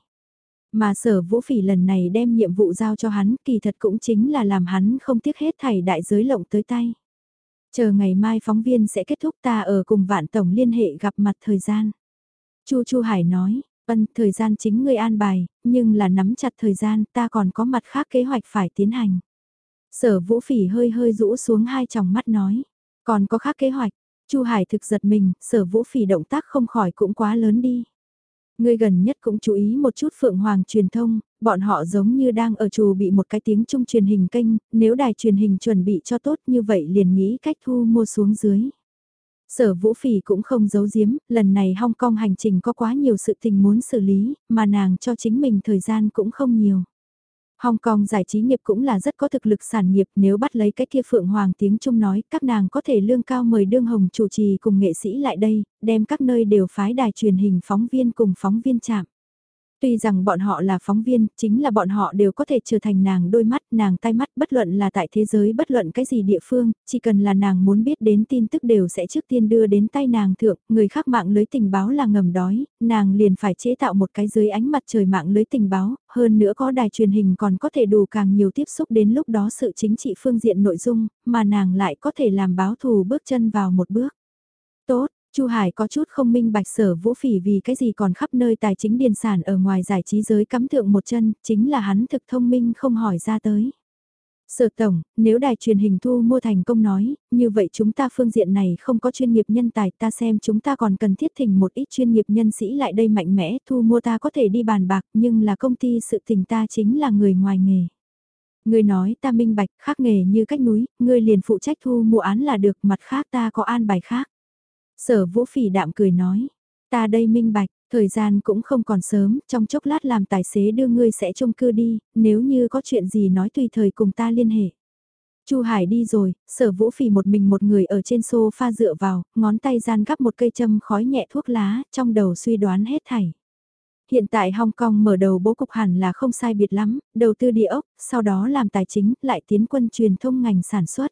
Mà sở vũ phỉ lần này đem nhiệm vụ giao cho hắn kỳ thật cũng chính là làm hắn không tiếc hết thảy đại giới lộng tới tay. Chờ ngày mai phóng viên sẽ kết thúc ta ở cùng vạn tổng liên hệ gặp mặt thời gian. Chu Chu Hải nói, ân thời gian chính ngươi an bài, nhưng là nắm chặt thời gian ta còn có mặt khác kế hoạch phải tiến hành. Sở vũ phỉ hơi hơi rũ xuống hai tròng mắt nói, còn có khác kế hoạch, Chu Hải thực giật mình, sở vũ phỉ động tác không khỏi cũng quá lớn đi. Ngươi gần nhất cũng chú ý một chút Phượng Hoàng truyền thông, bọn họ giống như đang ở trù bị một cái tiếng trung truyền hình kênh, nếu đài truyền hình chuẩn bị cho tốt như vậy liền nghĩ cách thu mua xuống dưới. Sở Vũ Phỉ cũng không giấu giếm, lần này Hong Kong hành trình có quá nhiều sự tình muốn xử lý, mà nàng cho chính mình thời gian cũng không nhiều. Hong Kong giải trí nghiệp cũng là rất có thực lực sản nghiệp nếu bắt lấy cái kia Phượng Hoàng tiếng Trung nói các nàng có thể lương cao mời đương hồng chủ trì cùng nghệ sĩ lại đây, đem các nơi đều phái đài truyền hình phóng viên cùng phóng viên chạm. Tuy rằng bọn họ là phóng viên, chính là bọn họ đều có thể trở thành nàng đôi mắt, nàng tai mắt bất luận là tại thế giới bất luận cái gì địa phương, chỉ cần là nàng muốn biết đến tin tức đều sẽ trước tiên đưa đến tay nàng thượng, người khác mạng lưới tình báo là ngầm đói, nàng liền phải chế tạo một cái dưới ánh mặt trời mạng lưới tình báo, hơn nữa có đài truyền hình còn có thể đủ càng nhiều tiếp xúc đến lúc đó sự chính trị phương diện nội dung, mà nàng lại có thể làm báo thù bước chân vào một bước. Tốt, Chu Hải có chút không minh bạch sở vũ phỉ vì cái gì còn khắp nơi tài chính điền sản ở ngoài giải trí giới cắm thượng một chân, chính là hắn thực thông minh không hỏi ra tới. Sở tổng, nếu đài truyền hình thu mua thành công nói, như vậy chúng ta phương diện này không có chuyên nghiệp nhân tài ta xem chúng ta còn cần thiết thỉnh một ít chuyên nghiệp nhân sĩ lại đây mạnh mẽ thu mua ta có thể đi bàn bạc nhưng là công ty sự tình ta chính là người ngoài nghề. Người nói ta minh bạch khác nghề như cách núi, người liền phụ trách thu mua án là được mặt khác ta có an bài khác. Sở vũ phỉ đạm cười nói, ta đây minh bạch, thời gian cũng không còn sớm, trong chốc lát làm tài xế đưa ngươi sẽ trông cư đi, nếu như có chuyện gì nói tùy thời cùng ta liên hệ. Chu Hải đi rồi, sở vũ phỉ một mình một người ở trên sofa dựa vào, ngón tay gian gắp một cây châm khói nhẹ thuốc lá, trong đầu suy đoán hết thảy. Hiện tại Hong Kong mở đầu bố cục hẳn là không sai biệt lắm, đầu tư địa ốc, sau đó làm tài chính, lại tiến quân truyền thông ngành sản xuất.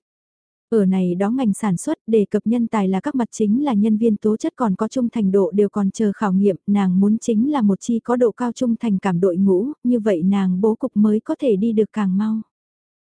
Ở này đó ngành sản xuất đề cập nhân tài là các mặt chính là nhân viên tố chất còn có trung thành độ đều còn chờ khảo nghiệm, nàng muốn chính là một chi có độ cao trung thành cảm đội ngũ, như vậy nàng bố cục mới có thể đi được càng mau.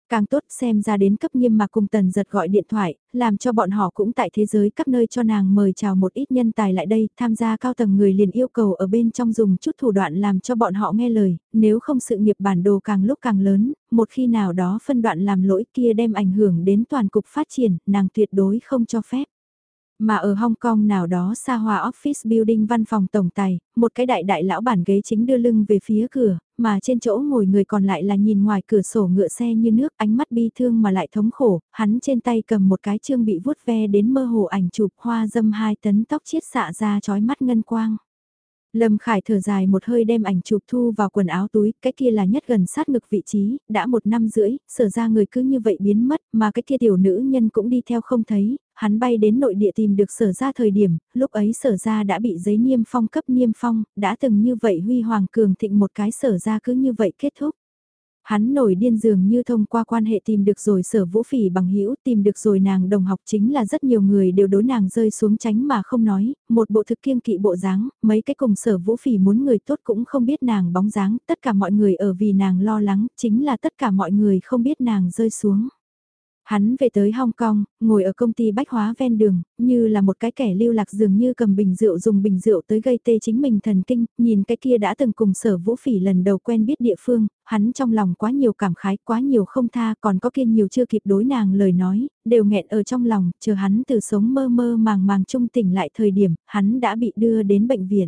Càng tốt xem ra đến cấp nghiêm mà cùng tần giật gọi điện thoại, làm cho bọn họ cũng tại thế giới các nơi cho nàng mời chào một ít nhân tài lại đây, tham gia cao tầng người liền yêu cầu ở bên trong dùng chút thủ đoạn làm cho bọn họ nghe lời, nếu không sự nghiệp bản đồ càng lúc càng lớn, một khi nào đó phân đoạn làm lỗi kia đem ảnh hưởng đến toàn cục phát triển, nàng tuyệt đối không cho phép. Mà ở Hong Kong nào đó xa hoa office building văn phòng tổng tài, một cái đại đại lão bản ghế chính đưa lưng về phía cửa, mà trên chỗ ngồi người còn lại là nhìn ngoài cửa sổ ngựa xe như nước ánh mắt bi thương mà lại thống khổ, hắn trên tay cầm một cái chương bị vuốt ve đến mơ hồ ảnh chụp hoa dâm hai tấn tóc chiết xạ ra chói mắt ngân quang. Lâm Khải thở dài một hơi đem ảnh chụp thu vào quần áo túi, cái kia là nhất gần sát ngực vị trí, đã một năm rưỡi, sở ra người cứ như vậy biến mất, mà cái kia tiểu nữ nhân cũng đi theo không thấy, hắn bay đến nội địa tìm được sở ra thời điểm, lúc ấy sở ra đã bị giấy niêm phong cấp niêm phong, đã từng như vậy huy hoàng cường thịnh một cái sở ra cứ như vậy kết thúc. Hắn nổi điên dường như thông qua quan hệ tìm được rồi sở vũ phỉ bằng hữu tìm được rồi nàng đồng học chính là rất nhiều người đều đối nàng rơi xuống tránh mà không nói, một bộ thực kiêng kỵ bộ dáng, mấy cái cùng sở vũ phỉ muốn người tốt cũng không biết nàng bóng dáng, tất cả mọi người ở vì nàng lo lắng, chính là tất cả mọi người không biết nàng rơi xuống. Hắn về tới Hong Kong, ngồi ở công ty bách hóa ven đường, như là một cái kẻ lưu lạc dường như cầm bình rượu dùng bình rượu tới gây tê chính mình thần kinh, nhìn cái kia đã từng cùng sở vũ phỉ lần đầu quen biết địa phương, hắn trong lòng quá nhiều cảm khái, quá nhiều không tha, còn có kia nhiều chưa kịp đối nàng lời nói, đều nghẹn ở trong lòng, chờ hắn từ sống mơ mơ màng màng trung tỉnh lại thời điểm, hắn đã bị đưa đến bệnh viện.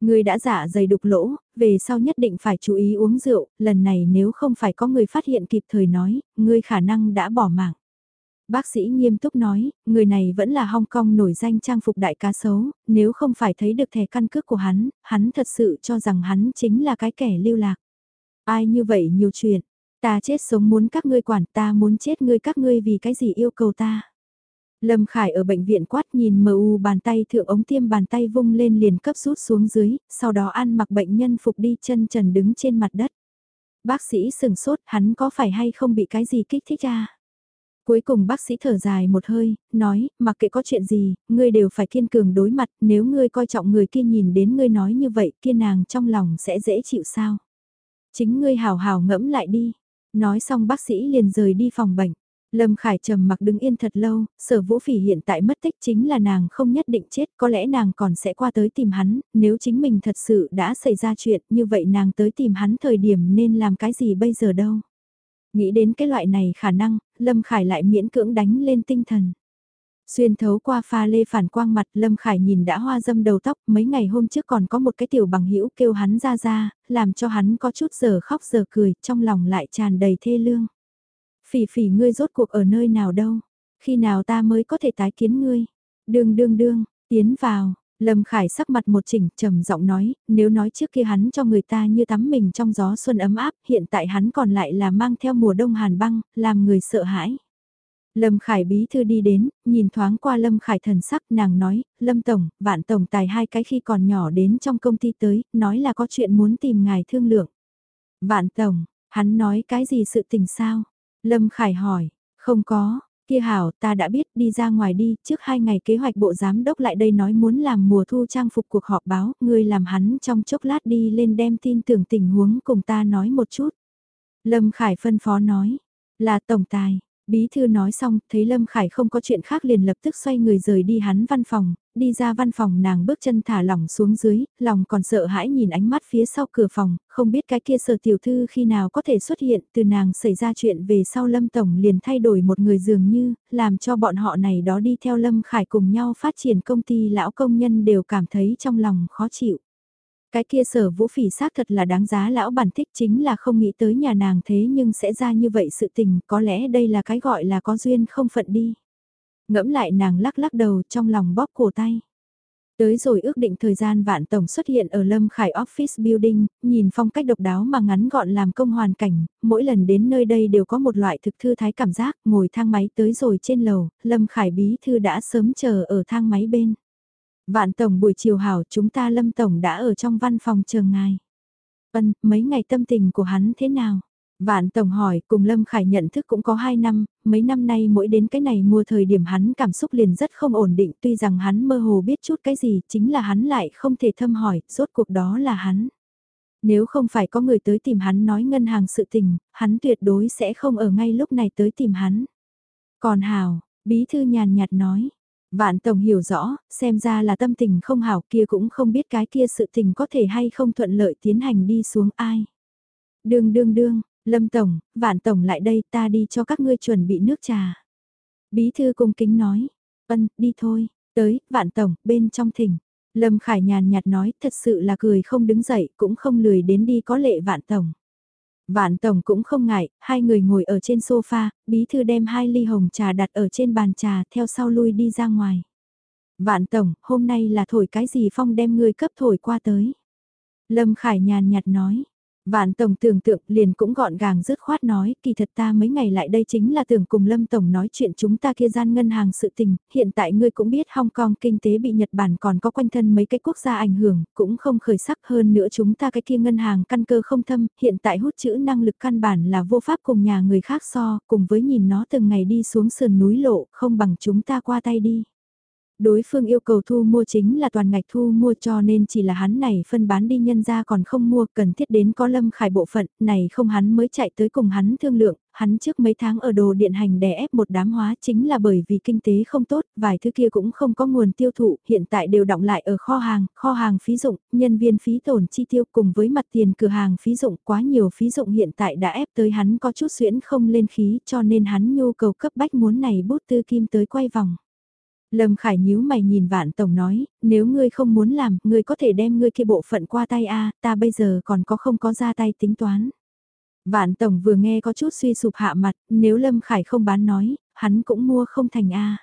Người đã giả dày đục lỗ, về sau nhất định phải chú ý uống rượu, lần này nếu không phải có người phát hiện kịp thời nói, ngươi khả năng đã bỏ mạng. Bác sĩ nghiêm túc nói, người này vẫn là Hong Kong nổi danh trang phục đại cá sấu, nếu không phải thấy được thẻ căn cước của hắn, hắn thật sự cho rằng hắn chính là cái kẻ lưu lạc. Ai như vậy nhiều chuyện, ta chết sống muốn các ngươi quản ta muốn chết ngươi các ngươi vì cái gì yêu cầu ta. Lâm Khải ở bệnh viện quát nhìn mờ u bàn tay thượng ống tiêm bàn tay vung lên liền cấp rút xuống dưới, sau đó ăn mặc bệnh nhân phục đi chân trần đứng trên mặt đất. Bác sĩ sừng sốt hắn có phải hay không bị cái gì kích thích ra? Cuối cùng bác sĩ thở dài một hơi, nói, mặc kệ có chuyện gì, ngươi đều phải kiên cường đối mặt, nếu ngươi coi trọng người kia nhìn đến ngươi nói như vậy, kia nàng trong lòng sẽ dễ chịu sao? Chính ngươi hào hào ngẫm lại đi. Nói xong bác sĩ liền rời đi phòng bệnh. Lâm Khải trầm mặc đứng yên thật lâu, sở vũ phỉ hiện tại mất tích chính là nàng không nhất định chết, có lẽ nàng còn sẽ qua tới tìm hắn, nếu chính mình thật sự đã xảy ra chuyện như vậy nàng tới tìm hắn thời điểm nên làm cái gì bây giờ đâu. Nghĩ đến cái loại này khả năng, Lâm Khải lại miễn cưỡng đánh lên tinh thần. Xuyên thấu qua pha lê phản quang mặt Lâm Khải nhìn đã hoa dâm đầu tóc mấy ngày hôm trước còn có một cái tiểu bằng hữu kêu hắn ra ra, làm cho hắn có chút giờ khóc giờ cười, trong lòng lại tràn đầy thê lương. Phỉ phỉ ngươi rốt cuộc ở nơi nào đâu? Khi nào ta mới có thể tái kiến ngươi? Đương đương đương, tiến vào. Lâm Khải sắc mặt một chỉnh trầm giọng nói, nếu nói trước kia hắn cho người ta như tắm mình trong gió xuân ấm áp, hiện tại hắn còn lại là mang theo mùa đông hàn băng, làm người sợ hãi. Lâm Khải bí thư đi đến, nhìn thoáng qua Lâm Khải thần sắc nàng nói, Lâm Tổng, vạn Tổng tài hai cái khi còn nhỏ đến trong công ty tới, nói là có chuyện muốn tìm ngài thương lượng. Vạn Tổng, hắn nói cái gì sự tình sao? Lâm Khải hỏi, không có, kia hảo ta đã biết đi ra ngoài đi, trước hai ngày kế hoạch bộ giám đốc lại đây nói muốn làm mùa thu trang phục cuộc họp báo, ngươi làm hắn trong chốc lát đi lên đem tin tưởng tình huống cùng ta nói một chút. Lâm Khải phân phó nói, là tổng tài, Bí thư nói xong, thấy Lâm Khải không có chuyện khác liền lập tức xoay người rời đi hắn văn phòng, đi ra văn phòng nàng bước chân thả lỏng xuống dưới, lòng còn sợ hãi nhìn ánh mắt phía sau cửa phòng, không biết cái kia sở tiểu thư khi nào có thể xuất hiện, từ nàng xảy ra chuyện về sau Lâm Tổng liền thay đổi một người dường như, làm cho bọn họ này đó đi theo Lâm Khải cùng nhau phát triển công ty lão công nhân đều cảm thấy trong lòng khó chịu. Cái kia sở vũ phỉ xác thật là đáng giá lão bản thích chính là không nghĩ tới nhà nàng thế nhưng sẽ ra như vậy sự tình, có lẽ đây là cái gọi là có duyên không phận đi. Ngẫm lại nàng lắc lắc đầu trong lòng bóp cổ tay. Tới rồi ước định thời gian vạn tổng xuất hiện ở Lâm Khải Office Building, nhìn phong cách độc đáo mà ngắn gọn làm công hoàn cảnh, mỗi lần đến nơi đây đều có một loại thực thư thái cảm giác, ngồi thang máy tới rồi trên lầu, Lâm Khải bí thư đã sớm chờ ở thang máy bên. Vạn Tổng buổi chiều hảo chúng ta Lâm Tổng đã ở trong văn phòng chờ ngài. Vân mấy ngày tâm tình của hắn thế nào? Vạn Tổng hỏi, cùng Lâm Khải nhận thức cũng có 2 năm, mấy năm nay mỗi đến cái này mùa thời điểm hắn cảm xúc liền rất không ổn định tuy rằng hắn mơ hồ biết chút cái gì chính là hắn lại không thể thâm hỏi, rốt cuộc đó là hắn. Nếu không phải có người tới tìm hắn nói ngân hàng sự tình, hắn tuyệt đối sẽ không ở ngay lúc này tới tìm hắn. Còn Hào, Bí Thư nhàn nhạt nói, Vạn Tổng hiểu rõ, xem ra là tâm tình không hảo kia cũng không biết cái kia sự tình có thể hay không thuận lợi tiến hành đi xuống ai. Đương đương đương, Lâm Tổng, Vạn Tổng lại đây ta đi cho các ngươi chuẩn bị nước trà. Bí thư cung kính nói, ân, đi thôi, tới, Vạn Tổng, bên trong thỉnh. Lâm Khải nhàn nhạt nói thật sự là cười không đứng dậy cũng không lười đến đi có lệ Vạn Tổng. Vạn Tổng cũng không ngại, hai người ngồi ở trên sofa, bí thư đem hai ly hồng trà đặt ở trên bàn trà theo sau lui đi ra ngoài. Vạn Tổng, hôm nay là thổi cái gì phong đem người cấp thổi qua tới. Lâm Khải nhàn nhạt nói, Vạn Tổng tưởng tượng liền cũng gọn gàng dứt khoát nói, kỳ thật ta mấy ngày lại đây chính là tưởng cùng Lâm Tổng nói chuyện chúng ta kia gian ngân hàng sự tình, hiện tại ngươi cũng biết Hong Kong kinh tế bị Nhật Bản còn có quanh thân mấy cái quốc gia ảnh hưởng, cũng không khởi sắc hơn nữa chúng ta cái kia ngân hàng căn cơ không thâm, hiện tại hút chữ năng lực căn bản là vô pháp cùng nhà người khác so, cùng với nhìn nó từng ngày đi xuống sườn núi lộ, không bằng chúng ta qua tay đi đối phương yêu cầu thu mua chính là toàn ngạch thu mua cho nên chỉ là hắn này phân bán đi nhân ra còn không mua cần thiết đến có lâm khải bộ phận này không hắn mới chạy tới cùng hắn thương lượng, hắn trước mấy tháng ở đồ điện hành đè ép một đám hóa chính là bởi vì kinh tế không tốt, vài thứ kia cũng không có nguồn tiêu thụ, hiện tại đều động lại ở kho hàng, kho hàng phí dụng, nhân viên phí tổn chi tiêu cùng với mặt tiền cửa hàng phí dụng quá nhiều phí dụng hiện tại đã ép tới hắn có chút xuyễn không lên khí cho nên hắn nhu cầu cấp bách muốn này bút tư kim tới quay vòng. Lâm Khải nhíu mày nhìn Vạn Tổng nói, nếu ngươi không muốn làm, ngươi có thể đem ngươi kia bộ phận qua tay a, ta bây giờ còn có không có ra tay tính toán. Vạn Tổng vừa nghe có chút suy sụp hạ mặt, nếu Lâm Khải không bán nói, hắn cũng mua không thành a.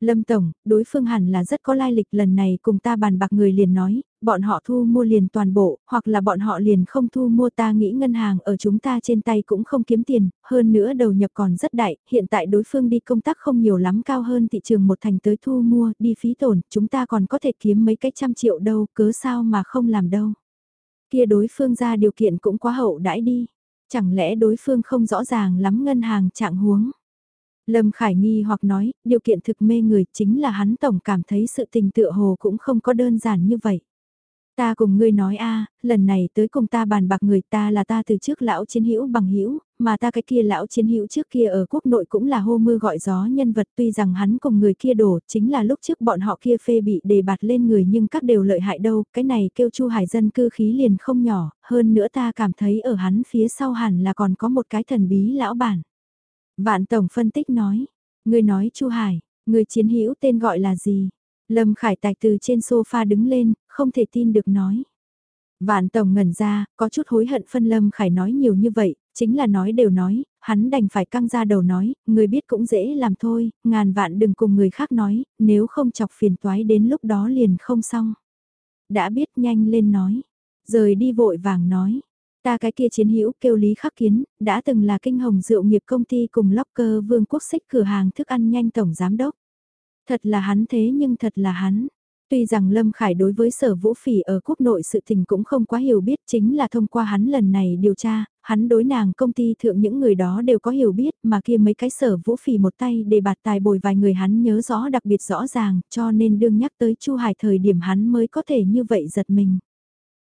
Lâm Tổng, đối phương hẳn là rất có lai lịch lần này cùng ta bàn bạc người liền nói, bọn họ thu mua liền toàn bộ, hoặc là bọn họ liền không thu mua ta nghĩ ngân hàng ở chúng ta trên tay cũng không kiếm tiền, hơn nữa đầu nhập còn rất đại, hiện tại đối phương đi công tác không nhiều lắm cao hơn thị trường một thành tới thu mua, đi phí tổn, chúng ta còn có thể kiếm mấy cái trăm triệu đâu, cớ sao mà không làm đâu. Kia đối phương ra điều kiện cũng quá hậu đãi đi, chẳng lẽ đối phương không rõ ràng lắm ngân hàng trạng huống. Lâm Khải nghi hoặc nói, điều kiện thực mê người chính là hắn tổng cảm thấy sự tình tựa hồ cũng không có đơn giản như vậy. Ta cùng ngươi nói a, lần này tới cùng ta bàn bạc người ta là ta từ trước lão chiến hữu bằng hữu, mà ta cái kia lão chiến hữu trước kia ở quốc nội cũng là hô mưa gọi gió nhân vật tuy rằng hắn cùng người kia đổ, chính là lúc trước bọn họ kia phê bị đề bạt lên người nhưng các đều lợi hại đâu, cái này kêu Chu Hải dân cư khí liền không nhỏ, hơn nữa ta cảm thấy ở hắn phía sau hẳn là còn có một cái thần bí lão bản. Vạn Tổng phân tích nói, ngươi nói Chu Hải, người chiến hữu tên gọi là gì? Lâm Khải Tài từ trên sofa đứng lên, không thể tin được nói. Vạn Tổng ngẩn ra, có chút hối hận phân Lâm Khải nói nhiều như vậy, chính là nói đều nói, hắn đành phải căng ra đầu nói, người biết cũng dễ làm thôi, ngàn vạn đừng cùng người khác nói, nếu không chọc phiền toái đến lúc đó liền không xong. Đã biết nhanh lên nói, rời đi vội vàng nói, Ta cái kia chiến hữu kêu Lý Khắc Kiến, đã từng là kinh hồng rượu nghiệp công ty cùng Locker Vương Quốc Xích cửa hàng thức ăn nhanh tổng giám đốc. Thật là hắn thế nhưng thật là hắn. Tuy rằng Lâm Khải đối với sở vũ phỉ ở quốc nội sự tình cũng không quá hiểu biết chính là thông qua hắn lần này điều tra, hắn đối nàng công ty thượng những người đó đều có hiểu biết mà kia mấy cái sở vũ phỉ một tay để bạt tài bồi vài người hắn nhớ rõ đặc biệt rõ ràng cho nên đương nhắc tới Chu Hải thời điểm hắn mới có thể như vậy giật mình.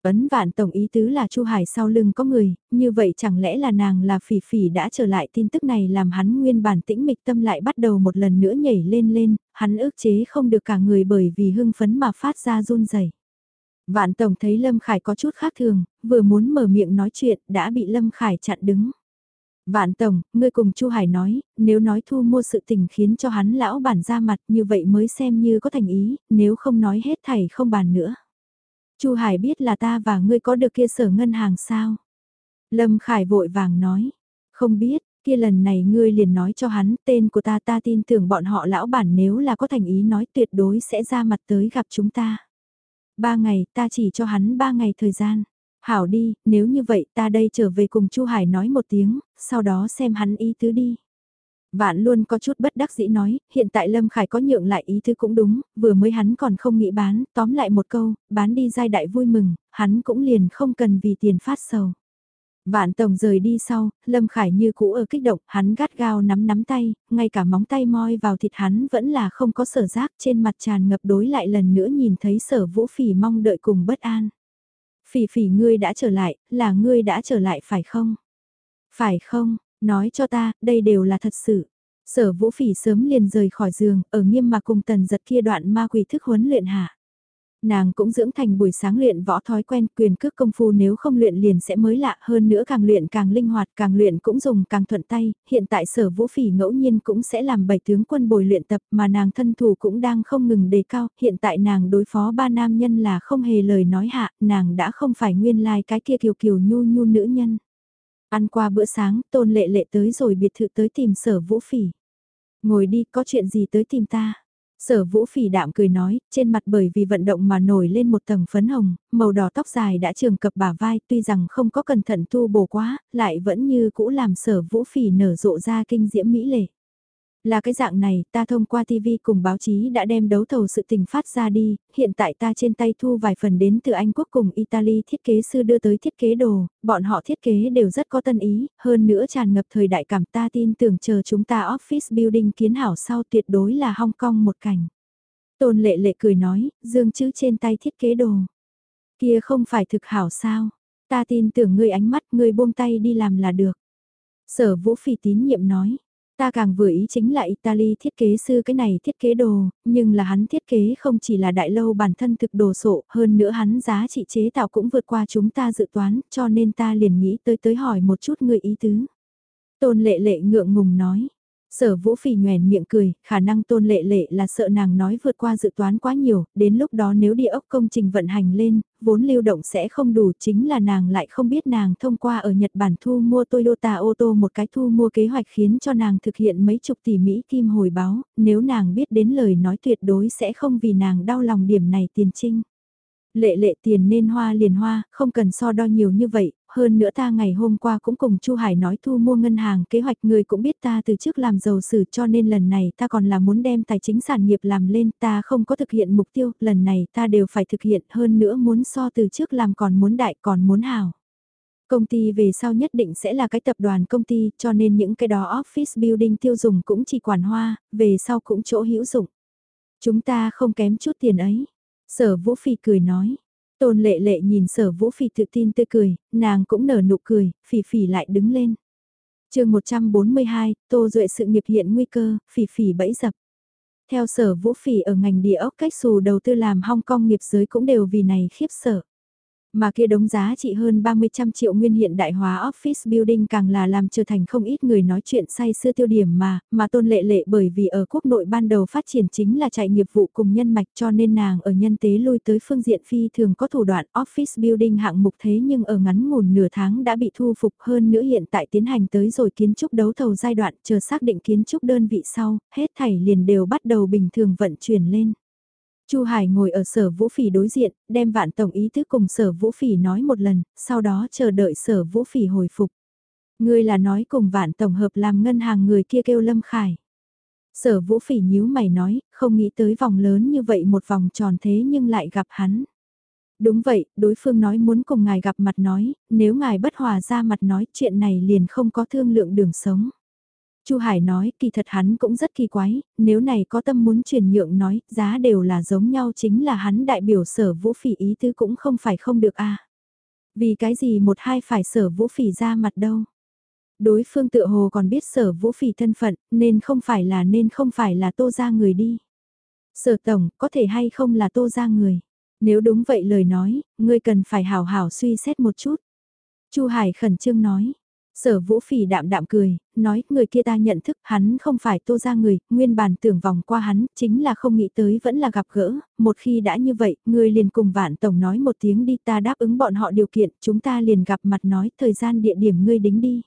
Ấn vạn tổng ý tứ là Chu Hải sau lưng có người, như vậy chẳng lẽ là nàng là phỉ phỉ đã trở lại tin tức này làm hắn nguyên bản tĩnh mịch tâm lại bắt đầu một lần nữa nhảy lên lên, hắn ước chế không được cả người bởi vì hưng phấn mà phát ra run rẩy. Vạn tổng thấy Lâm Khải có chút khác thường, vừa muốn mở miệng nói chuyện đã bị Lâm Khải chặn đứng. Vạn tổng, ngươi cùng Chu Hải nói, nếu nói thu mua sự tình khiến cho hắn lão bản ra mặt như vậy mới xem như có thành ý, nếu không nói hết thảy không bàn nữa. Chu Hải biết là ta và ngươi có được kia sở ngân hàng sao? Lâm Khải vội vàng nói, không biết, kia lần này ngươi liền nói cho hắn tên của ta ta tin tưởng bọn họ lão bản nếu là có thành ý nói tuyệt đối sẽ ra mặt tới gặp chúng ta. Ba ngày ta chỉ cho hắn ba ngày thời gian. Hảo đi, nếu như vậy ta đây trở về cùng Chu Hải nói một tiếng, sau đó xem hắn ý tứ đi. Vạn luôn có chút bất đắc dĩ nói, hiện tại Lâm Khải có nhượng lại ý thứ cũng đúng, vừa mới hắn còn không nghĩ bán, tóm lại một câu, bán đi giai đại vui mừng, hắn cũng liền không cần vì tiền phát sầu. Vạn Tổng rời đi sau, Lâm Khải như cũ ở kích động, hắn gắt gao nắm nắm tay, ngay cả móng tay moi vào thịt hắn vẫn là không có sở giác trên mặt tràn ngập đối lại lần nữa nhìn thấy sở vũ phỉ mong đợi cùng bất an. Phỉ phỉ ngươi đã trở lại, là ngươi đã trở lại phải không? Phải không, Nói cho ta, đây đều là thật sự. Sở vũ phỉ sớm liền rời khỏi giường, ở nghiêm mà cùng tần giật kia đoạn ma quỷ thức huấn luyện hạ. Nàng cũng dưỡng thành buổi sáng luyện võ thói quen quyền cước công phu nếu không luyện liền sẽ mới lạ hơn nữa càng luyện càng linh hoạt càng luyện cũng dùng càng thuận tay, hiện tại sở vũ phỉ ngẫu nhiên cũng sẽ làm bảy tướng quân bồi luyện tập mà nàng thân thủ cũng đang không ngừng đề cao, hiện tại nàng đối phó ba nam nhân là không hề lời nói hạ, nàng đã không phải nguyên lai like cái kia kiều kiều nhu nhu nữ nhân. Ăn qua bữa sáng, tôn lệ lệ tới rồi biệt thự tới tìm sở vũ phỉ. Ngồi đi, có chuyện gì tới tìm ta? Sở vũ phỉ đạm cười nói, trên mặt bởi vì vận động mà nổi lên một tầng phấn hồng, màu đỏ tóc dài đã trường cập bả vai tuy rằng không có cẩn thận tu bổ quá, lại vẫn như cũ làm sở vũ phỉ nở rộ ra kinh diễm mỹ lệ. Là cái dạng này, ta thông qua TV cùng báo chí đã đem đấu thầu sự tình phát ra đi, hiện tại ta trên tay thu vài phần đến từ Anh Quốc cùng Italy thiết kế sư đưa tới thiết kế đồ, bọn họ thiết kế đều rất có tân ý, hơn nữa tràn ngập thời đại cảm ta tin tưởng chờ chúng ta office building kiến hảo sau tuyệt đối là Hong Kong một cảnh. Tôn lệ lệ cười nói, dương chữ trên tay thiết kế đồ. Kia không phải thực hảo sao, ta tin tưởng ngươi ánh mắt ngươi buông tay đi làm là được. Sở vũ phỉ tín nhiệm nói Ta càng vừa ý chính là Italy thiết kế sư cái này thiết kế đồ, nhưng là hắn thiết kế không chỉ là đại lâu bản thân thực đồ sộ, hơn nữa hắn giá trị chế tạo cũng vượt qua chúng ta dự toán, cho nên ta liền nghĩ tới tới hỏi một chút người ý tứ. Tôn lệ lệ ngượng ngùng nói, Sở vũ phỉ nhoèn miệng cười, khả năng tôn lệ lệ là sợ nàng nói vượt qua dự toán quá nhiều, đến lúc đó nếu địa ốc công trình vận hành lên, vốn lưu động sẽ không đủ chính là nàng lại không biết nàng thông qua ở Nhật Bản thu mua Toyota ô tô một cái thu mua kế hoạch khiến cho nàng thực hiện mấy chục tỷ Mỹ kim hồi báo, nếu nàng biết đến lời nói tuyệt đối sẽ không vì nàng đau lòng điểm này tiền trinh. Lệ lệ tiền nên hoa liền hoa, không cần so đo nhiều như vậy, hơn nữa ta ngày hôm qua cũng cùng Chu Hải nói thu mua ngân hàng kế hoạch người cũng biết ta từ trước làm giàu sử cho nên lần này ta còn là muốn đem tài chính sản nghiệp làm lên ta không có thực hiện mục tiêu, lần này ta đều phải thực hiện hơn nữa muốn so từ trước làm còn muốn đại còn muốn hào. Công ty về sau nhất định sẽ là cái tập đoàn công ty cho nên những cái đó office building tiêu dùng cũng chỉ quản hoa, về sau cũng chỗ hữu dụng. Chúng ta không kém chút tiền ấy. Sở Vũ Phi cười nói. Tôn lệ lệ nhìn sở Vũ phỉ tự tin tươi cười, nàng cũng nở nụ cười, Phỉ Phỉ lại đứng lên. chương 142, Tô Duệ sự nghiệp hiện nguy cơ, Phỉ Phỉ bẫy dập. Theo sở Vũ Phỉ ở ngành địa ốc cách xù đầu tư làm Hong Kong nghiệp giới cũng đều vì này khiếp sợ. Mà kia đống giá trị hơn 30 trăm triệu nguyên hiện đại hóa office building càng là làm trở thành không ít người nói chuyện say xưa tiêu điểm mà, mà tôn lệ lệ bởi vì ở quốc nội ban đầu phát triển chính là chạy nghiệp vụ cùng nhân mạch cho nên nàng ở nhân tế lui tới phương diện phi thường có thủ đoạn office building hạng mục thế nhưng ở ngắn ngủn nửa tháng đã bị thu phục hơn nữa hiện tại tiến hành tới rồi kiến trúc đấu thầu giai đoạn chờ xác định kiến trúc đơn vị sau, hết thảy liền đều bắt đầu bình thường vận chuyển lên. Chu Hải ngồi ở sở vũ phỉ đối diện, đem vạn tổng ý thức cùng sở vũ phỉ nói một lần, sau đó chờ đợi sở vũ phỉ hồi phục. Ngươi là nói cùng vạn tổng hợp làm ngân hàng người kia kêu Lâm Khải. Sở vũ phỉ nhíu mày nói, không nghĩ tới vòng lớn như vậy một vòng tròn thế nhưng lại gặp hắn. Đúng vậy, đối phương nói muốn cùng ngài gặp mặt nói, nếu ngài bất hòa ra mặt nói chuyện này liền không có thương lượng đường sống. Chu Hải nói kỳ thật hắn cũng rất kỳ quái, nếu này có tâm muốn chuyển nhượng nói, giá đều là giống nhau chính là hắn đại biểu sở vũ phỉ ý tứ cũng không phải không được a Vì cái gì một hai phải sở vũ phỉ ra mặt đâu. Đối phương tự hồ còn biết sở vũ phỉ thân phận, nên không phải là nên không phải là tô ra người đi. Sở tổng, có thể hay không là tô ra người. Nếu đúng vậy lời nói, ngươi cần phải hào hảo suy xét một chút. Chu Hải khẩn trương nói. Sở vũ phỉ đạm đạm cười, nói người kia ta nhận thức hắn không phải tô ra người, nguyên bản tưởng vòng qua hắn, chính là không nghĩ tới vẫn là gặp gỡ, một khi đã như vậy, người liền cùng vạn tổng nói một tiếng đi ta đáp ứng bọn họ điều kiện, chúng ta liền gặp mặt nói thời gian địa điểm ngươi đính đi.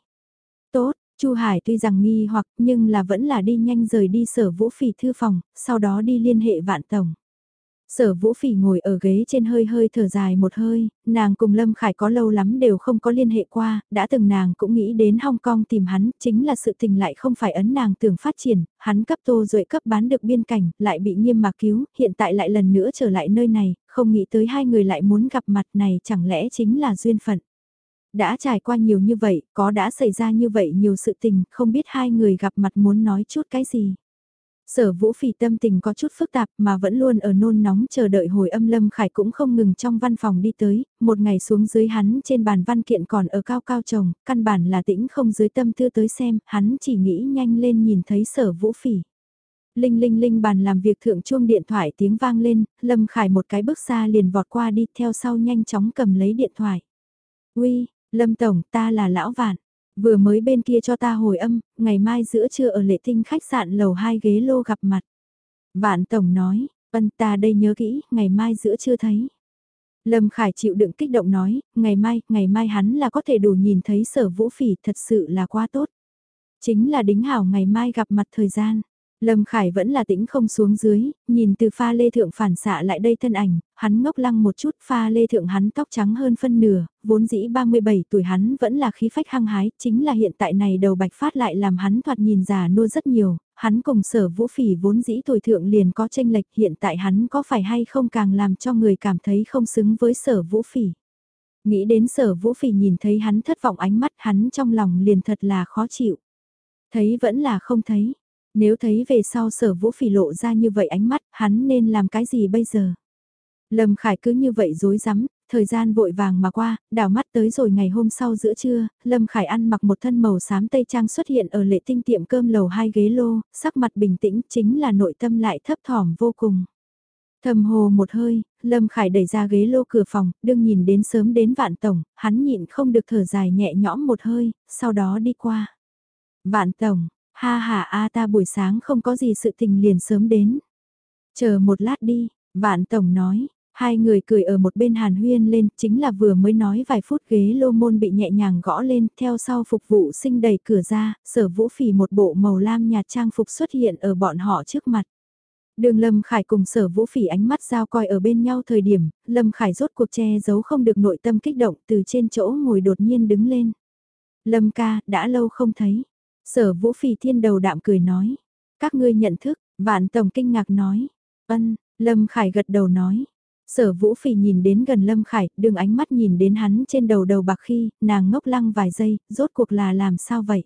Tốt, Chu Hải tuy rằng nghi hoặc nhưng là vẫn là đi nhanh rời đi sở vũ phỉ thư phòng, sau đó đi liên hệ vạn tổng. Sở Vũ Phỉ ngồi ở ghế trên hơi hơi thở dài một hơi, nàng cùng Lâm Khải có lâu lắm đều không có liên hệ qua, đã từng nàng cũng nghĩ đến Hong Kong tìm hắn, chính là sự tình lại không phải ấn nàng tưởng phát triển, hắn cấp tô rồi cấp bán được biên cảnh, lại bị nghiêm mạc cứu, hiện tại lại lần nữa trở lại nơi này, không nghĩ tới hai người lại muốn gặp mặt này chẳng lẽ chính là duyên phận. Đã trải qua nhiều như vậy, có đã xảy ra như vậy nhiều sự tình, không biết hai người gặp mặt muốn nói chút cái gì. Sở vũ phỉ tâm tình có chút phức tạp mà vẫn luôn ở nôn nóng chờ đợi hồi âm Lâm Khải cũng không ngừng trong văn phòng đi tới, một ngày xuống dưới hắn trên bàn văn kiện còn ở cao cao chồng căn bản là tĩnh không dưới tâm tư tới xem, hắn chỉ nghĩ nhanh lên nhìn thấy sở vũ phỉ. Linh linh linh bàn làm việc thượng chuông điện thoại tiếng vang lên, Lâm Khải một cái bước xa liền vọt qua đi theo sau nhanh chóng cầm lấy điện thoại. Uy, Lâm Tổng, ta là Lão Vạn. Vừa mới bên kia cho ta hồi âm, ngày mai giữa trưa ở lệ tinh khách sạn lầu hai ghế lô gặp mặt. Vạn Tổng nói, ân ta đây nhớ kỹ, ngày mai giữa trưa thấy. Lâm Khải chịu đựng kích động nói, ngày mai, ngày mai hắn là có thể đủ nhìn thấy sở vũ phỉ thật sự là quá tốt. Chính là đính hảo ngày mai gặp mặt thời gian. Lâm Khải vẫn là tĩnh không xuống dưới, nhìn từ pha lê thượng phản xạ lại đây thân ảnh, hắn ngốc lăng một chút pha lê thượng hắn tóc trắng hơn phân nửa, vốn dĩ 37 tuổi hắn vẫn là khí phách hăng hái, chính là hiện tại này đầu bạch phát lại làm hắn thoạt nhìn già nua rất nhiều, hắn cùng sở vũ phỉ vốn dĩ tuổi thượng liền có tranh lệch hiện tại hắn có phải hay không càng làm cho người cảm thấy không xứng với sở vũ phỉ. Nghĩ đến sở vũ phỉ nhìn thấy hắn thất vọng ánh mắt hắn trong lòng liền thật là khó chịu. Thấy vẫn là không thấy nếu thấy về sau sở vũ phỉ lộ ra như vậy ánh mắt, hắn nên làm cái gì bây giờ? Lâm Khải cứ như vậy dối rắm thời gian vội vàng mà qua, đảo mắt tới rồi ngày hôm sau giữa trưa, Lâm Khải ăn mặc một thân màu xám tây trang xuất hiện ở lệ tinh tiệm cơm lầu hai ghế lô, sắc mặt bình tĩnh chính là nội tâm lại thấp thỏm vô cùng. Thầm hồ một hơi, Lâm Khải đẩy ra ghế lô cửa phòng, đương nhìn đến sớm đến vạn tổng, hắn nhịn không được thở dài nhẹ nhõm một hơi, sau đó đi qua. Vạn tổng, Ha ha a ta buổi sáng không có gì sự tình liền sớm đến. Chờ một lát đi, vạn tổng nói, hai người cười ở một bên hàn huyên lên, chính là vừa mới nói vài phút ghế lô môn bị nhẹ nhàng gõ lên, theo sau phục vụ sinh đẩy cửa ra, sở vũ phỉ một bộ màu lam nhạt trang phục xuất hiện ở bọn họ trước mặt. Đường Lâm Khải cùng sở vũ phỉ ánh mắt giao coi ở bên nhau thời điểm, Lâm Khải rốt cuộc che giấu không được nội tâm kích động từ trên chỗ ngồi đột nhiên đứng lên. Lâm ca, đã lâu không thấy. Sở vũ phỉ thiên đầu đạm cười nói. Các ngươi nhận thức, vạn tổng kinh ngạc nói. Ân, Lâm Khải gật đầu nói. Sở vũ phỉ nhìn đến gần Lâm Khải, đường ánh mắt nhìn đến hắn trên đầu đầu bạc khi, nàng ngốc lăng vài giây, rốt cuộc là làm sao vậy?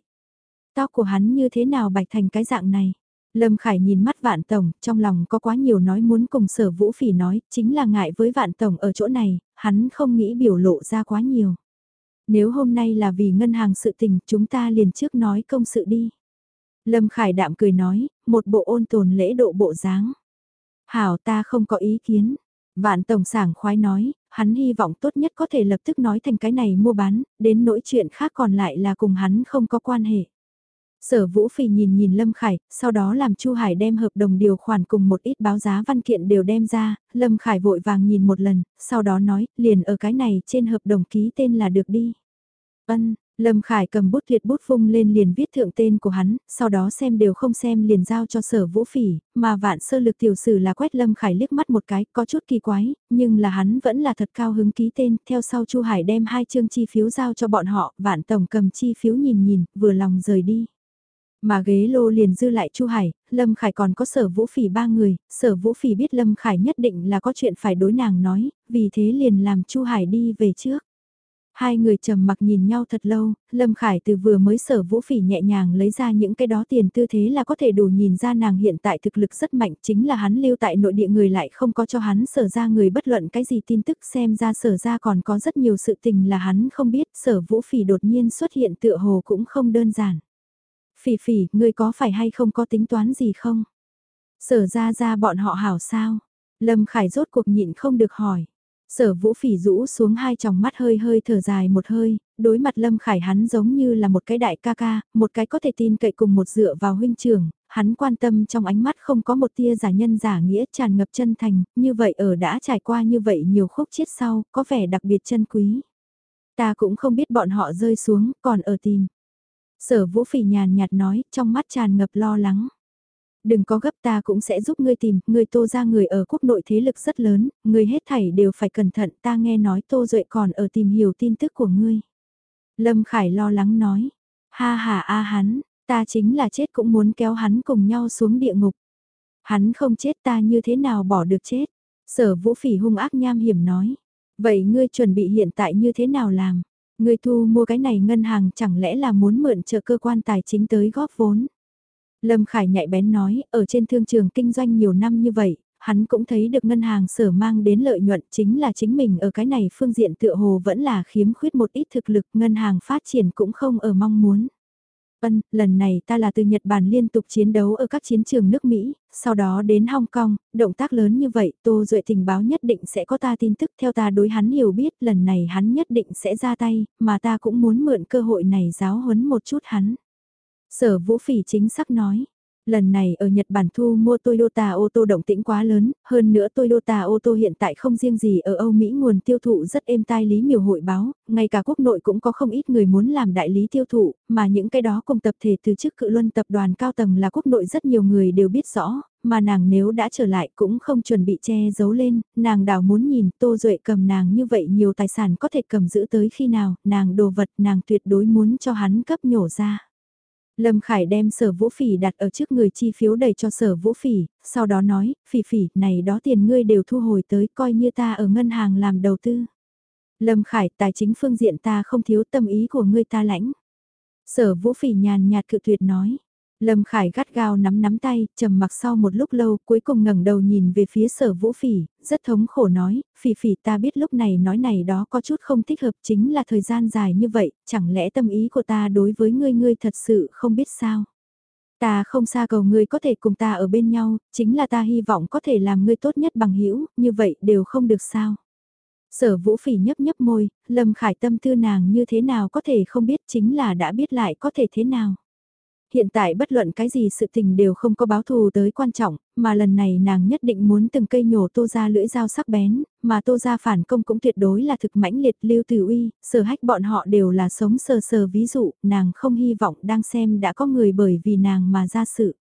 Tóc của hắn như thế nào bạch thành cái dạng này? Lâm Khải nhìn mắt vạn tổng, trong lòng có quá nhiều nói muốn cùng sở vũ phỉ nói, chính là ngại với vạn tổng ở chỗ này, hắn không nghĩ biểu lộ ra quá nhiều. Nếu hôm nay là vì ngân hàng sự tình chúng ta liền trước nói công sự đi. Lâm Khải đạm cười nói, một bộ ôn tồn lễ độ bộ dáng. Hảo ta không có ý kiến. Vạn Tổng sảng khoái nói, hắn hy vọng tốt nhất có thể lập tức nói thành cái này mua bán, đến nỗi chuyện khác còn lại là cùng hắn không có quan hệ. Sở Vũ Phỉ nhìn nhìn Lâm Khải, sau đó làm Chu Hải đem hợp đồng điều khoản cùng một ít báo giá văn kiện đều đem ra, Lâm Khải vội vàng nhìn một lần, sau đó nói, liền ở cái này trên hợp đồng ký tên là được đi. Ân, Lâm Khải cầm bút tuyệt bút vung lên liền viết thượng tên của hắn, sau đó xem đều không xem liền giao cho sở vũ phỉ, mà vạn sơ lực tiểu sử là quét Lâm Khải liếc mắt một cái, có chút kỳ quái, nhưng là hắn vẫn là thật cao hứng ký tên, theo sau Chu Hải đem hai chương chi phiếu giao cho bọn họ, vạn tổng cầm chi phiếu nhìn nhìn, vừa lòng rời đi. Mà ghế lô liền dư lại Chu Hải, Lâm Khải còn có sở vũ phỉ ba người, sở vũ phỉ biết Lâm Khải nhất định là có chuyện phải đối nàng nói, vì thế liền làm Chu Hải đi về trước. Hai người trầm mặc nhìn nhau thật lâu, Lâm Khải từ vừa mới sở vũ phỉ nhẹ nhàng lấy ra những cái đó tiền tư thế là có thể đủ nhìn ra nàng hiện tại thực lực rất mạnh chính là hắn lưu tại nội địa người lại không có cho hắn sở ra người bất luận cái gì tin tức xem ra sở ra còn có rất nhiều sự tình là hắn không biết sở vũ phỉ đột nhiên xuất hiện tựa hồ cũng không đơn giản. Phỉ phỉ, ngươi có phải hay không có tính toán gì không? Sở ra ra bọn họ hảo sao? Lâm Khải rốt cuộc nhịn không được hỏi. Sở vũ phỉ rũ xuống hai tròng mắt hơi hơi thở dài một hơi, đối mặt Lâm Khải hắn giống như là một cái đại ca ca, một cái có thể tin cậy cùng một dựa vào huynh trưởng, hắn quan tâm trong ánh mắt không có một tia giả nhân giả nghĩa tràn ngập chân thành, như vậy ở đã trải qua như vậy nhiều khúc chết sau, có vẻ đặc biệt chân quý. Ta cũng không biết bọn họ rơi xuống, còn ở tìm. Sở vũ phỉ nhàn nhạt nói, trong mắt tràn ngập lo lắng. Đừng có gấp ta cũng sẽ giúp ngươi tìm, ngươi tô ra người ở quốc nội thế lực rất lớn, ngươi hết thảy đều phải cẩn thận, ta nghe nói tô duệ còn ở tìm hiểu tin tức của ngươi. Lâm Khải lo lắng nói, ha ha a hắn, ta chính là chết cũng muốn kéo hắn cùng nhau xuống địa ngục. Hắn không chết ta như thế nào bỏ được chết. Sở vũ phỉ hung ác nham hiểm nói. Vậy ngươi chuẩn bị hiện tại như thế nào làm? Ngươi thu mua cái này ngân hàng chẳng lẽ là muốn mượn trợ cơ quan tài chính tới góp vốn? Lâm Khải nhạy bén nói, ở trên thương trường kinh doanh nhiều năm như vậy, hắn cũng thấy được ngân hàng sở mang đến lợi nhuận chính là chính mình ở cái này phương diện tựa hồ vẫn là khiếm khuyết một ít thực lực ngân hàng phát triển cũng không ở mong muốn. Ân, lần này ta là từ Nhật Bản liên tục chiến đấu ở các chiến trường nước Mỹ, sau đó đến Hong Kong, động tác lớn như vậy, Tô Duệ tình báo nhất định sẽ có ta tin tức theo ta đối hắn hiểu biết, lần này hắn nhất định sẽ ra tay, mà ta cũng muốn mượn cơ hội này giáo huấn một chút hắn. Sở Vũ Phỉ chính xác nói, Lần này ở Nhật Bản thu mua Toyota ô tô động tĩnh quá lớn, hơn nữa Toyota ô tô hiện tại không riêng gì ở Âu Mỹ nguồn tiêu thụ rất êm tai lý miều hội báo, ngay cả quốc nội cũng có không ít người muốn làm đại lý tiêu thụ, mà những cái đó cùng tập thể từ chức cự luân tập đoàn cao tầng là quốc nội rất nhiều người đều biết rõ, mà nàng nếu đã trở lại cũng không chuẩn bị che giấu lên, nàng đào muốn nhìn Tô Duệ cầm nàng như vậy nhiều tài sản có thể cầm giữ tới khi nào, nàng đồ vật nàng tuyệt đối muốn cho hắn cấp nhổ ra. Lâm Khải đem sở vũ phỉ đặt ở trước người chi phiếu đầy cho sở vũ phỉ, sau đó nói, phỉ phỉ, này đó tiền ngươi đều thu hồi tới coi như ta ở ngân hàng làm đầu tư. Lâm Khải, tài chính phương diện ta không thiếu tâm ý của ngươi ta lãnh. Sở vũ phỉ nhàn nhạt cự tuyệt nói, Lâm Khải gắt gao nắm nắm tay, trầm mặc sau một lúc lâu, cuối cùng ngẩng đầu nhìn về phía sở vũ phỉ, rất thống khổ nói, phỉ phỉ ta biết lúc này nói này đó có chút không thích hợp chính là thời gian dài như vậy, chẳng lẽ tâm ý của ta đối với ngươi ngươi thật sự không biết sao. Ta không xa cầu ngươi có thể cùng ta ở bên nhau, chính là ta hy vọng có thể làm ngươi tốt nhất bằng hữu như vậy đều không được sao. Sở vũ phỉ nhấp nhấp môi, Lâm Khải tâm tư nàng như thế nào có thể không biết chính là đã biết lại có thể thế nào. Hiện tại bất luận cái gì sự tình đều không có báo thù tới quan trọng, mà lần này nàng nhất định muốn từng cây nhổ tô ra lưỡi dao sắc bén, mà tô ra phản công cũng tuyệt đối là thực mãnh liệt lưu tử uy, sở hách bọn họ đều là sống sờ sờ ví dụ, nàng không hy vọng đang xem đã có người bởi vì nàng mà ra sự.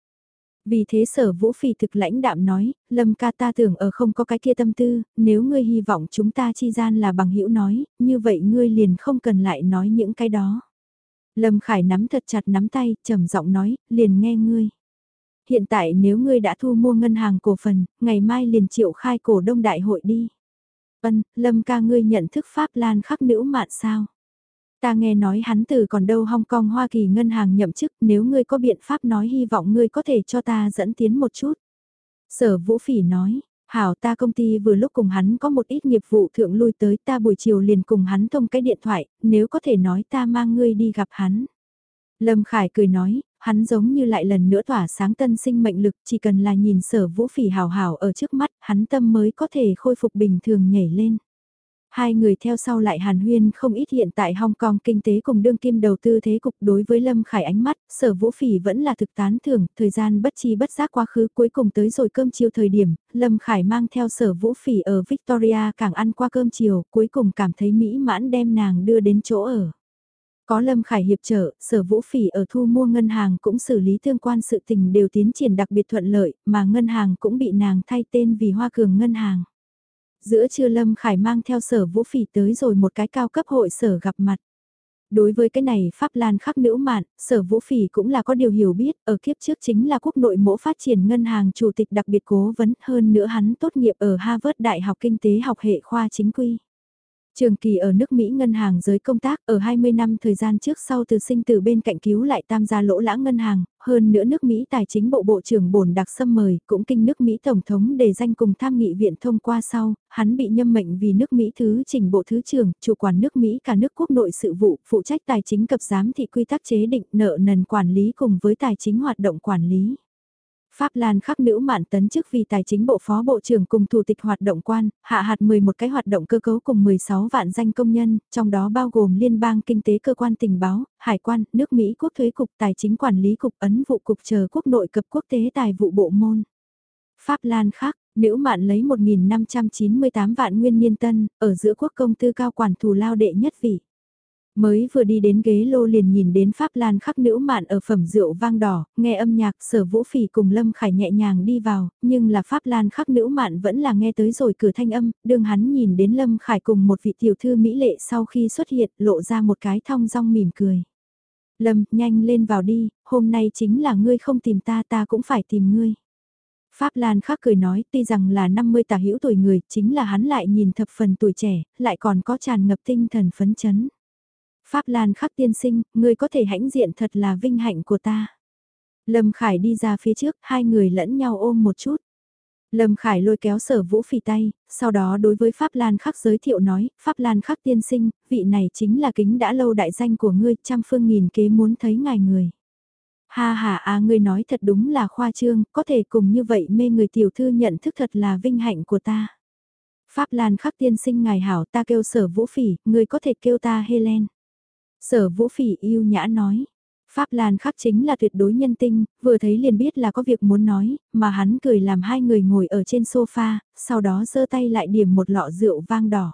Vì thế sở vũ phì thực lãnh đạm nói, lâm ca ta tưởng ở không có cái kia tâm tư, nếu ngươi hy vọng chúng ta chi gian là bằng hữu nói, như vậy ngươi liền không cần lại nói những cái đó. Lâm Khải nắm thật chặt nắm tay, trầm giọng nói, liền nghe ngươi. Hiện tại nếu ngươi đã thu mua ngân hàng cổ phần, ngày mai liền triệu khai cổ đông đại hội đi. Vân, Lâm ca ngươi nhận thức Pháp Lan khắc nữ mạn sao? Ta nghe nói hắn từ còn đâu Hong Kong Hoa Kỳ ngân hàng nhậm chức, nếu ngươi có biện pháp nói hy vọng ngươi có thể cho ta dẫn tiến một chút. Sở Vũ Phỉ nói, Hảo ta công ty vừa lúc cùng hắn có một ít nghiệp vụ thượng lui tới ta buổi chiều liền cùng hắn thông cái điện thoại, nếu có thể nói ta mang ngươi đi gặp hắn. Lâm Khải cười nói, hắn giống như lại lần nữa tỏa sáng tân sinh mệnh lực chỉ cần là nhìn sở vũ phỉ hào hào ở trước mắt hắn tâm mới có thể khôi phục bình thường nhảy lên. Hai người theo sau lại hàn huyên không ít hiện tại Hong Kong kinh tế cùng đương kim đầu tư thế cục đối với Lâm Khải ánh mắt, sở vũ phỉ vẫn là thực tán thưởng, thời gian bất chi bất giác quá khứ cuối cùng tới rồi cơm chiều thời điểm, Lâm Khải mang theo sở vũ phỉ ở Victoria càng ăn qua cơm chiều, cuối cùng cảm thấy mỹ mãn đem nàng đưa đến chỗ ở. Có Lâm Khải hiệp trợ, sở vũ phỉ ở thu mua ngân hàng cũng xử lý tương quan sự tình đều tiến triển đặc biệt thuận lợi, mà ngân hàng cũng bị nàng thay tên vì Hoa Cường Ngân hàng. Giữa trưa Lâm Khải mang theo sở vũ phỉ tới rồi một cái cao cấp hội sở gặp mặt. Đối với cái này Pháp Lan khắc nữ mạn, sở vũ phỉ cũng là có điều hiểu biết, ở kiếp trước chính là quốc nội mỗ phát triển ngân hàng chủ tịch đặc biệt cố vấn hơn nữa hắn tốt nghiệp ở Harvard Đại học Kinh tế học hệ khoa chính quy. Trường kỳ ở nước Mỹ ngân hàng giới công tác ở 20 năm thời gian trước sau từ sinh từ bên cạnh cứu lại tam gia lỗ lãng ngân hàng, hơn nữa nước Mỹ tài chính bộ bộ trưởng bổn đặc xâm mời, cũng kinh nước Mỹ Tổng thống đề danh cùng tham nghị viện thông qua sau, hắn bị nhâm mệnh vì nước Mỹ thứ chỉnh bộ thứ trưởng, chủ quản nước Mỹ cả nước quốc nội sự vụ, phụ trách tài chính cập giám thị quy tắc chế định nợ nần quản lý cùng với tài chính hoạt động quản lý. Pháp Lan khắc nữ mạn tấn chức vì tài chính bộ phó bộ trưởng cùng thủ tịch hoạt động quan, hạ hạt 11 cái hoạt động cơ cấu cùng 16 vạn danh công nhân, trong đó bao gồm liên bang kinh tế cơ quan tình báo, hải quan, nước Mỹ quốc thuế cục tài chính quản lý cục ấn vụ cục chờ quốc nội cập quốc tế tài vụ bộ môn. Pháp Lan khắc, nữ mạn lấy 1.598 vạn nguyên niên tân, ở giữa quốc công tư cao quản thủ lao đệ nhất vị. Mới vừa đi đến ghế lô liền nhìn đến Pháp Lan khắc nữ mạn ở phẩm rượu vang đỏ, nghe âm nhạc sở vũ phỉ cùng Lâm Khải nhẹ nhàng đi vào, nhưng là Pháp Lan khắc nữ mạn vẫn là nghe tới rồi cửa thanh âm, đương hắn nhìn đến Lâm Khải cùng một vị tiểu thư Mỹ lệ sau khi xuất hiện lộ ra một cái thong dong mỉm cười. Lâm, nhanh lên vào đi, hôm nay chính là ngươi không tìm ta ta cũng phải tìm ngươi. Pháp Lan khắc cười nói tuy rằng là 50 tả hữu tuổi người, chính là hắn lại nhìn thập phần tuổi trẻ, lại còn có tràn ngập tinh thần phấn chấn. Pháp Lan khắc tiên sinh, người có thể hãnh diện thật là vinh hạnh của ta. Lâm Khải đi ra phía trước, hai người lẫn nhau ôm một chút. Lâm Khải lôi kéo sở vũ phì tay, sau đó đối với Pháp Lan khắc giới thiệu nói, Pháp Lan khắc tiên sinh, vị này chính là kính đã lâu đại danh của ngươi, trăm phương nghìn kế muốn thấy ngài người. Ha ha à ngươi nói thật đúng là khoa trương, có thể cùng như vậy mê người tiểu thư nhận thức thật là vinh hạnh của ta. Pháp Lan khắc tiên sinh ngài hảo ta kêu sở vũ phỉ, ngươi có thể kêu ta Helen. Sở vũ phỉ yêu nhã nói. Pháp Lan khắc chính là tuyệt đối nhân tinh, vừa thấy liền biết là có việc muốn nói, mà hắn cười làm hai người ngồi ở trên sofa, sau đó giơ tay lại điểm một lọ rượu vang đỏ.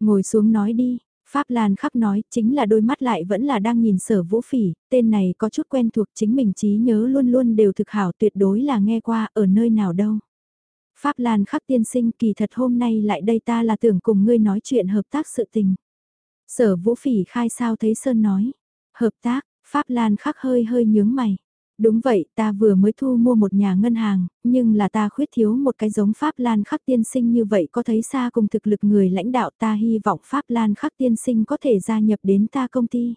Ngồi xuống nói đi, Pháp Lan khắc nói, chính là đôi mắt lại vẫn là đang nhìn sở vũ phỉ, tên này có chút quen thuộc chính mình trí nhớ luôn luôn đều thực hảo tuyệt đối là nghe qua ở nơi nào đâu. Pháp Lan khắc tiên sinh kỳ thật hôm nay lại đây ta là tưởng cùng ngươi nói chuyện hợp tác sự tình. Sở vũ phỉ khai sao thấy Sơn nói. Hợp tác, Pháp Lan khắc hơi hơi nhướng mày. Đúng vậy, ta vừa mới thu mua một nhà ngân hàng, nhưng là ta khuyết thiếu một cái giống Pháp Lan khắc tiên sinh như vậy có thấy xa cùng thực lực người lãnh đạo ta hy vọng Pháp Lan khắc tiên sinh có thể gia nhập đến ta công ty.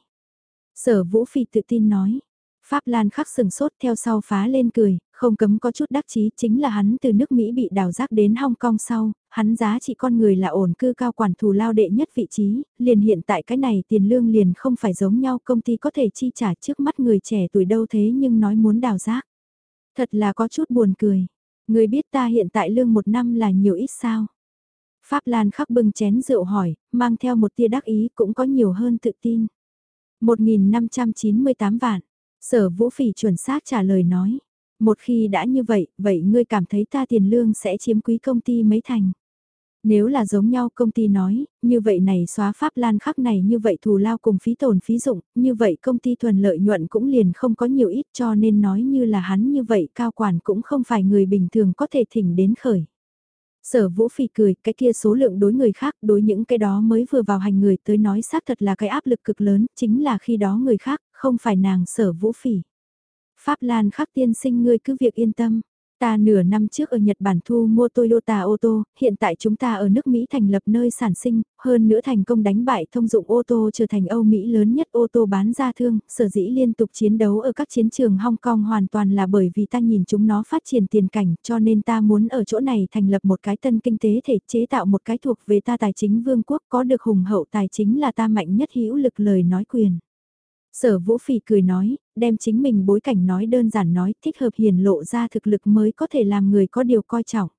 Sở Vũ Phi tự tin nói. Pháp Lan khắc sừng sốt theo sau phá lên cười, không cấm có chút đắc chí chính là hắn từ nước Mỹ bị đào rác đến Hong Kong sau, hắn giá trị con người là ổn cư cao quản thù lao đệ nhất vị trí, liền hiện tại cái này tiền lương liền không phải giống nhau công ty có thể chi trả trước mắt người trẻ tuổi đâu thế nhưng nói muốn đào rác. Thật là có chút buồn cười. Người biết ta hiện tại lương một năm là nhiều ít sao? Pháp Lan khắc bưng chén rượu hỏi, mang theo một tia đắc ý cũng có nhiều hơn tự tin. 1.598 vạn. Sở Vũ Phỉ chuẩn xác trả lời nói. Một khi đã như vậy, vậy ngươi cảm thấy ta tiền lương sẽ chiếm quý công ty mấy thành. Nếu là giống nhau công ty nói, như vậy này xóa pháp lan khắc này như vậy thù lao cùng phí tổn phí dụng, như vậy công ty thuần lợi nhuận cũng liền không có nhiều ít cho nên nói như là hắn như vậy cao quản cũng không phải người bình thường có thể thỉnh đến khởi. Sở vũ phì cười, cái kia số lượng đối người khác, đối những cái đó mới vừa vào hành người tới nói xác thật là cái áp lực cực lớn, chính là khi đó người khác, không phải nàng sở vũ phỉ. Pháp Lan khắc tiên sinh ngươi cứ việc yên tâm. Ta nửa năm trước ở Nhật Bản thu mua Toyota ô tô, hiện tại chúng ta ở nước Mỹ thành lập nơi sản sinh, hơn nữa thành công đánh bại thông dụng ô tô trở thành Âu Mỹ lớn nhất ô tô bán ra thương, sở dĩ liên tục chiến đấu ở các chiến trường Hong Kong hoàn toàn là bởi vì ta nhìn chúng nó phát triển tiền cảnh cho nên ta muốn ở chỗ này thành lập một cái tân kinh tế thể chế tạo một cái thuộc về ta tài chính vương quốc có được hùng hậu tài chính là ta mạnh nhất hữu lực lời nói quyền. Sở Vũ Phỉ cười nói, đem chính mình bối cảnh nói đơn giản nói thích hợp hiền lộ ra thực lực mới có thể làm người có điều coi trọng.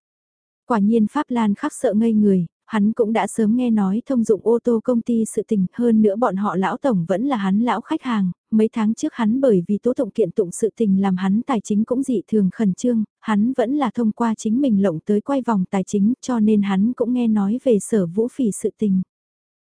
Quả nhiên Pháp Lan khắc sợ ngây người, hắn cũng đã sớm nghe nói thông dụng ô tô công ty sự tình hơn nữa bọn họ lão tổng vẫn là hắn lão khách hàng, mấy tháng trước hắn bởi vì tố tụng kiện tụng sự tình làm hắn tài chính cũng dị thường khẩn trương, hắn vẫn là thông qua chính mình lộng tới quay vòng tài chính cho nên hắn cũng nghe nói về sở vũ phỉ sự tình.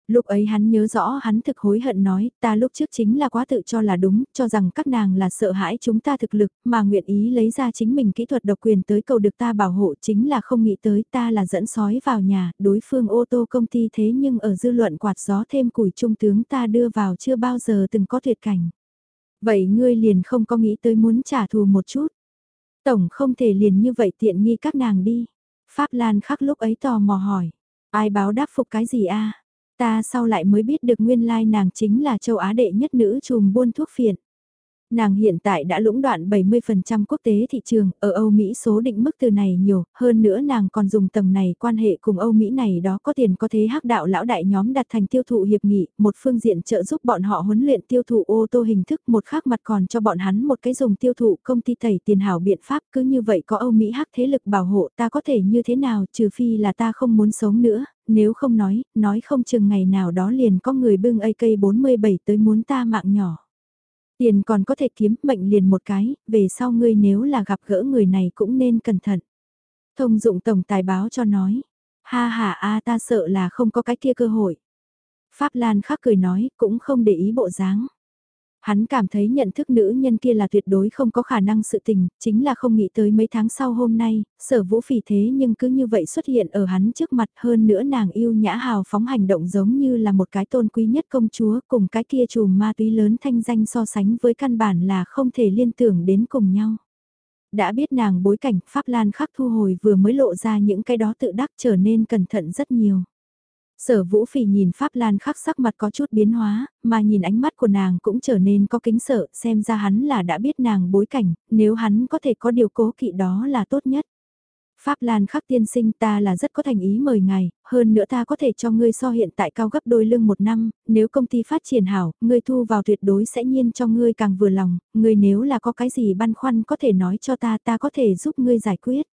Lúc ấy hắn nhớ rõ hắn thực hối hận nói, ta lúc trước chính là quá tự cho là đúng, cho rằng các nàng là sợ hãi chúng ta thực lực, mà nguyện ý lấy ra chính mình kỹ thuật độc quyền tới cầu được ta bảo hộ chính là không nghĩ tới ta là dẫn sói vào nhà, đối phương ô tô công ty thế nhưng ở dư luận quạt gió thêm củi trung tướng ta đưa vào chưa bao giờ từng có tuyệt cảnh. Vậy ngươi liền không có nghĩ tới muốn trả thù một chút. Tổng không thể liền như vậy tiện nghi các nàng đi. Pháp Lan khắc lúc ấy tò mò hỏi. Ai báo đáp phục cái gì a Ta sau lại mới biết được nguyên lai nàng chính là châu Á đệ nhất nữ trùm buôn thuốc phiện. Nàng hiện tại đã lũng đoạn 70% quốc tế thị trường, ở Âu Mỹ số định mức từ này nhiều, hơn nữa nàng còn dùng tầng này quan hệ cùng Âu Mỹ này đó có tiền có thế hắc đạo lão đại nhóm đặt thành tiêu thụ hiệp nghị, một phương diện trợ giúp bọn họ huấn luyện tiêu thụ ô tô hình thức, một khác mặt còn cho bọn hắn một cái dùng tiêu thụ công ty tẩy tiền hảo biện pháp, cứ như vậy có Âu Mỹ hắc thế lực bảo hộ ta có thể như thế nào, trừ phi là ta không muốn sống nữa, nếu không nói, nói không chừng ngày nào đó liền có người bưng AK-47 tới muốn ta mạng nhỏ. Tiền còn có thể kiếm mệnh liền một cái, về sau ngươi nếu là gặp gỡ người này cũng nên cẩn thận. Thông dụng tổng tài báo cho nói, ha ha a ta sợ là không có cái kia cơ hội. Pháp Lan khắc cười nói, cũng không để ý bộ dáng. Hắn cảm thấy nhận thức nữ nhân kia là tuyệt đối không có khả năng sự tình, chính là không nghĩ tới mấy tháng sau hôm nay, sở vũ phỉ thế nhưng cứ như vậy xuất hiện ở hắn trước mặt hơn nữa nàng yêu nhã hào phóng hành động giống như là một cái tôn quý nhất công chúa cùng cái kia chùm ma túy lớn thanh danh so sánh với căn bản là không thể liên tưởng đến cùng nhau. Đã biết nàng bối cảnh Pháp Lan khắc thu hồi vừa mới lộ ra những cái đó tự đắc trở nên cẩn thận rất nhiều. Sở vũ phỉ nhìn Pháp Lan khắc sắc mặt có chút biến hóa, mà nhìn ánh mắt của nàng cũng trở nên có kính sợ, xem ra hắn là đã biết nàng bối cảnh, nếu hắn có thể có điều cố kỵ đó là tốt nhất. Pháp Lan khắc tiên sinh ta là rất có thành ý mời ngài, hơn nữa ta có thể cho ngươi so hiện tại cao gấp đôi lương một năm, nếu công ty phát triển hảo, ngươi thu vào tuyệt đối sẽ nhiên cho ngươi càng vừa lòng, ngươi nếu là có cái gì băn khoăn có thể nói cho ta ta có thể giúp ngươi giải quyết.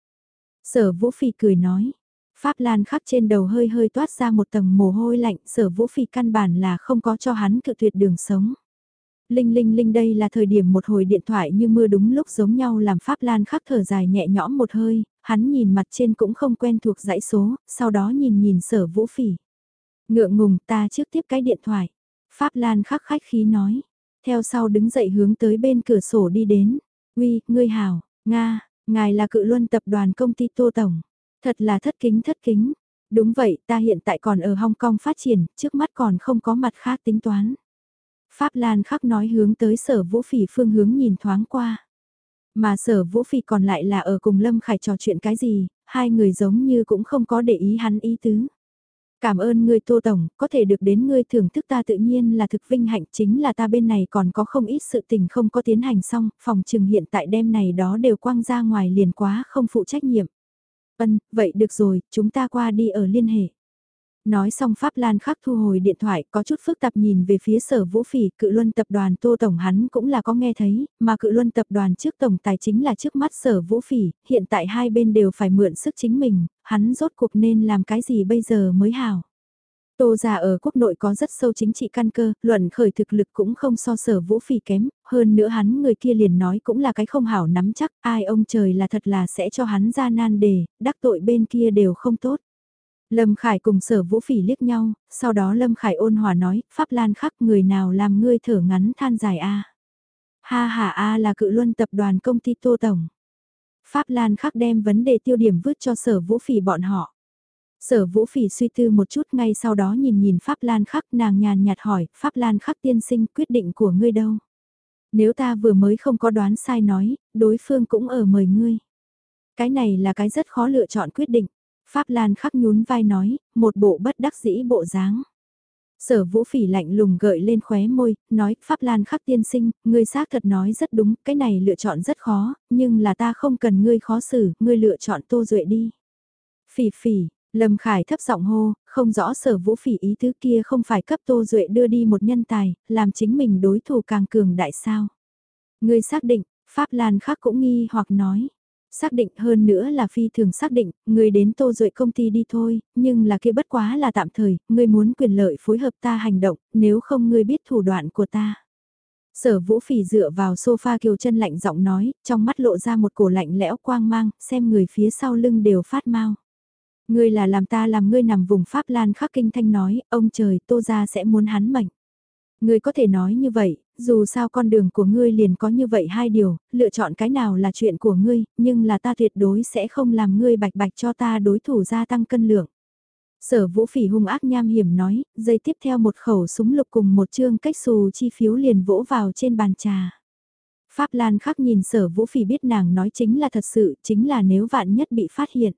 Sở Vũ Phi cười nói, Pháp Lan khắc trên đầu hơi hơi toát ra một tầng mồ hôi lạnh, sở vũ Phỉ căn bản là không có cho hắn cự tuyệt đường sống. Linh linh linh đây là thời điểm một hồi điện thoại như mưa đúng lúc giống nhau làm Pháp Lan khắc thở dài nhẹ nhõm một hơi, hắn nhìn mặt trên cũng không quen thuộc dãy số, sau đó nhìn nhìn sở vũ phỉ. Ngượng ngùng ta trước tiếp cái điện thoại. Pháp Lan khắc khách khí nói. Theo sau đứng dậy hướng tới bên cửa sổ đi đến. Uy, ngươi hảo, Nga, ngài là cự luân tập đoàn công ty Tô Tổng. Thật là thất kính thất kính. Đúng vậy, ta hiện tại còn ở Hong Kong phát triển, trước mắt còn không có mặt khác tính toán. Pháp Lan khắc nói hướng tới sở vũ phỉ phương hướng nhìn thoáng qua. Mà sở vũ phỉ còn lại là ở cùng Lâm Khải trò chuyện cái gì, hai người giống như cũng không có để ý hắn ý tứ. Cảm ơn ngươi Tô Tổng, có thể được đến ngươi thưởng thức ta tự nhiên là thực vinh hạnh chính là ta bên này còn có không ít sự tình không có tiến hành xong, phòng trừng hiện tại đêm này đó đều quăng ra ngoài liền quá không phụ trách nhiệm. Ân, vậy được rồi, chúng ta qua đi ở liên hệ. Nói xong Pháp Lan khắc thu hồi điện thoại có chút phức tạp nhìn về phía sở vũ phỉ cự luân tập đoàn Tô Tổng hắn cũng là có nghe thấy, mà cự luân tập đoàn trước Tổng Tài chính là trước mắt sở vũ phỉ, hiện tại hai bên đều phải mượn sức chính mình, hắn rốt cuộc nên làm cái gì bây giờ mới hảo. Tô gia ở quốc nội có rất sâu chính trị căn cơ, luận khởi thực lực cũng không so sở vũ phỉ kém, hơn nữa hắn người kia liền nói cũng là cái không hảo nắm chắc, ai ông trời là thật là sẽ cho hắn ra nan đề, đắc tội bên kia đều không tốt. Lâm Khải cùng sở vũ phỉ liếc nhau, sau đó Lâm Khải ôn hòa nói, Pháp Lan khắc người nào làm ngươi thở ngắn than dài a Ha ha a là cự luân tập đoàn công ty Tô Tổng. Pháp Lan khắc đem vấn đề tiêu điểm vứt cho sở vũ phỉ bọn họ. Sở vũ phỉ suy tư một chút ngay sau đó nhìn nhìn Pháp Lan khắc nàng nhàn nhạt hỏi, Pháp Lan khắc tiên sinh quyết định của ngươi đâu? Nếu ta vừa mới không có đoán sai nói, đối phương cũng ở mời ngươi. Cái này là cái rất khó lựa chọn quyết định. Pháp Lan khắc nhún vai nói, một bộ bất đắc dĩ bộ dáng. Sở vũ phỉ lạnh lùng gợi lên khóe môi, nói, Pháp Lan khắc tiên sinh, ngươi xác thật nói rất đúng, cái này lựa chọn rất khó, nhưng là ta không cần ngươi khó xử, ngươi lựa chọn Tô Duệ đi. Phỉ phỉ, Lâm Khải thấp giọng hô, không rõ sở vũ phỉ ý tứ kia không phải cấp Tô Duệ đưa đi một nhân tài, làm chính mình đối thủ càng cường đại sao. Ngươi xác định, Pháp Lan khác cũng nghi hoặc nói. Xác định hơn nữa là phi thường xác định, ngươi đến Tô Duệ công ty đi thôi, nhưng là kia bất quá là tạm thời, ngươi muốn quyền lợi phối hợp ta hành động, nếu không ngươi biết thủ đoạn của ta. Sở vũ phỉ dựa vào sofa kiều chân lạnh giọng nói, trong mắt lộ ra một cổ lạnh lẽo quang mang, xem người phía sau lưng đều phát mau. Ngươi là làm ta làm ngươi nằm vùng Pháp Lan khắc kinh thanh nói, ông trời tô ra sẽ muốn hắn mệnh. Ngươi có thể nói như vậy, dù sao con đường của ngươi liền có như vậy hai điều, lựa chọn cái nào là chuyện của ngươi, nhưng là ta tuyệt đối sẽ không làm ngươi bạch bạch cho ta đối thủ gia tăng cân lượng. Sở vũ phỉ hung ác nham hiểm nói, dây tiếp theo một khẩu súng lục cùng một chương cách xù chi phiếu liền vỗ vào trên bàn trà. Pháp Lan khắc nhìn sở vũ phỉ biết nàng nói chính là thật sự, chính là nếu vạn nhất bị phát hiện.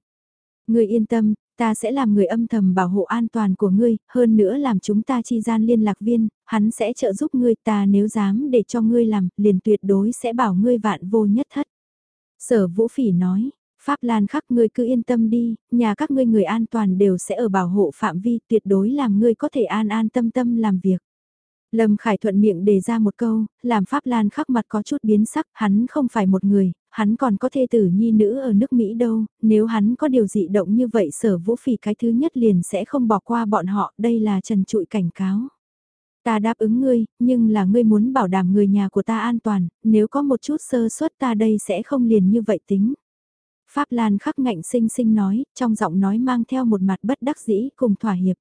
Ngươi yên tâm, ta sẽ làm người âm thầm bảo hộ an toàn của ngươi, hơn nữa làm chúng ta chi gian liên lạc viên, hắn sẽ trợ giúp ngươi ta nếu dám để cho ngươi làm, liền tuyệt đối sẽ bảo ngươi vạn vô nhất thất. Sở vũ phỉ nói, Pháp Lan khắc ngươi cứ yên tâm đi, nhà các ngươi người an toàn đều sẽ ở bảo hộ phạm vi tuyệt đối làm ngươi có thể an an tâm tâm làm việc. Lâm Khải thuận miệng đề ra một câu, làm Pháp Lan khắc mặt có chút biến sắc, hắn không phải một người, hắn còn có thê tử nhi nữ ở nước Mỹ đâu, nếu hắn có điều dị động như vậy sở vũ phỉ cái thứ nhất liền sẽ không bỏ qua bọn họ, đây là trần trụi cảnh cáo. Ta đáp ứng ngươi, nhưng là ngươi muốn bảo đảm người nhà của ta an toàn, nếu có một chút sơ suất ta đây sẽ không liền như vậy tính. Pháp Lan khắc ngạnh sinh sinh nói, trong giọng nói mang theo một mặt bất đắc dĩ cùng thỏa hiệp.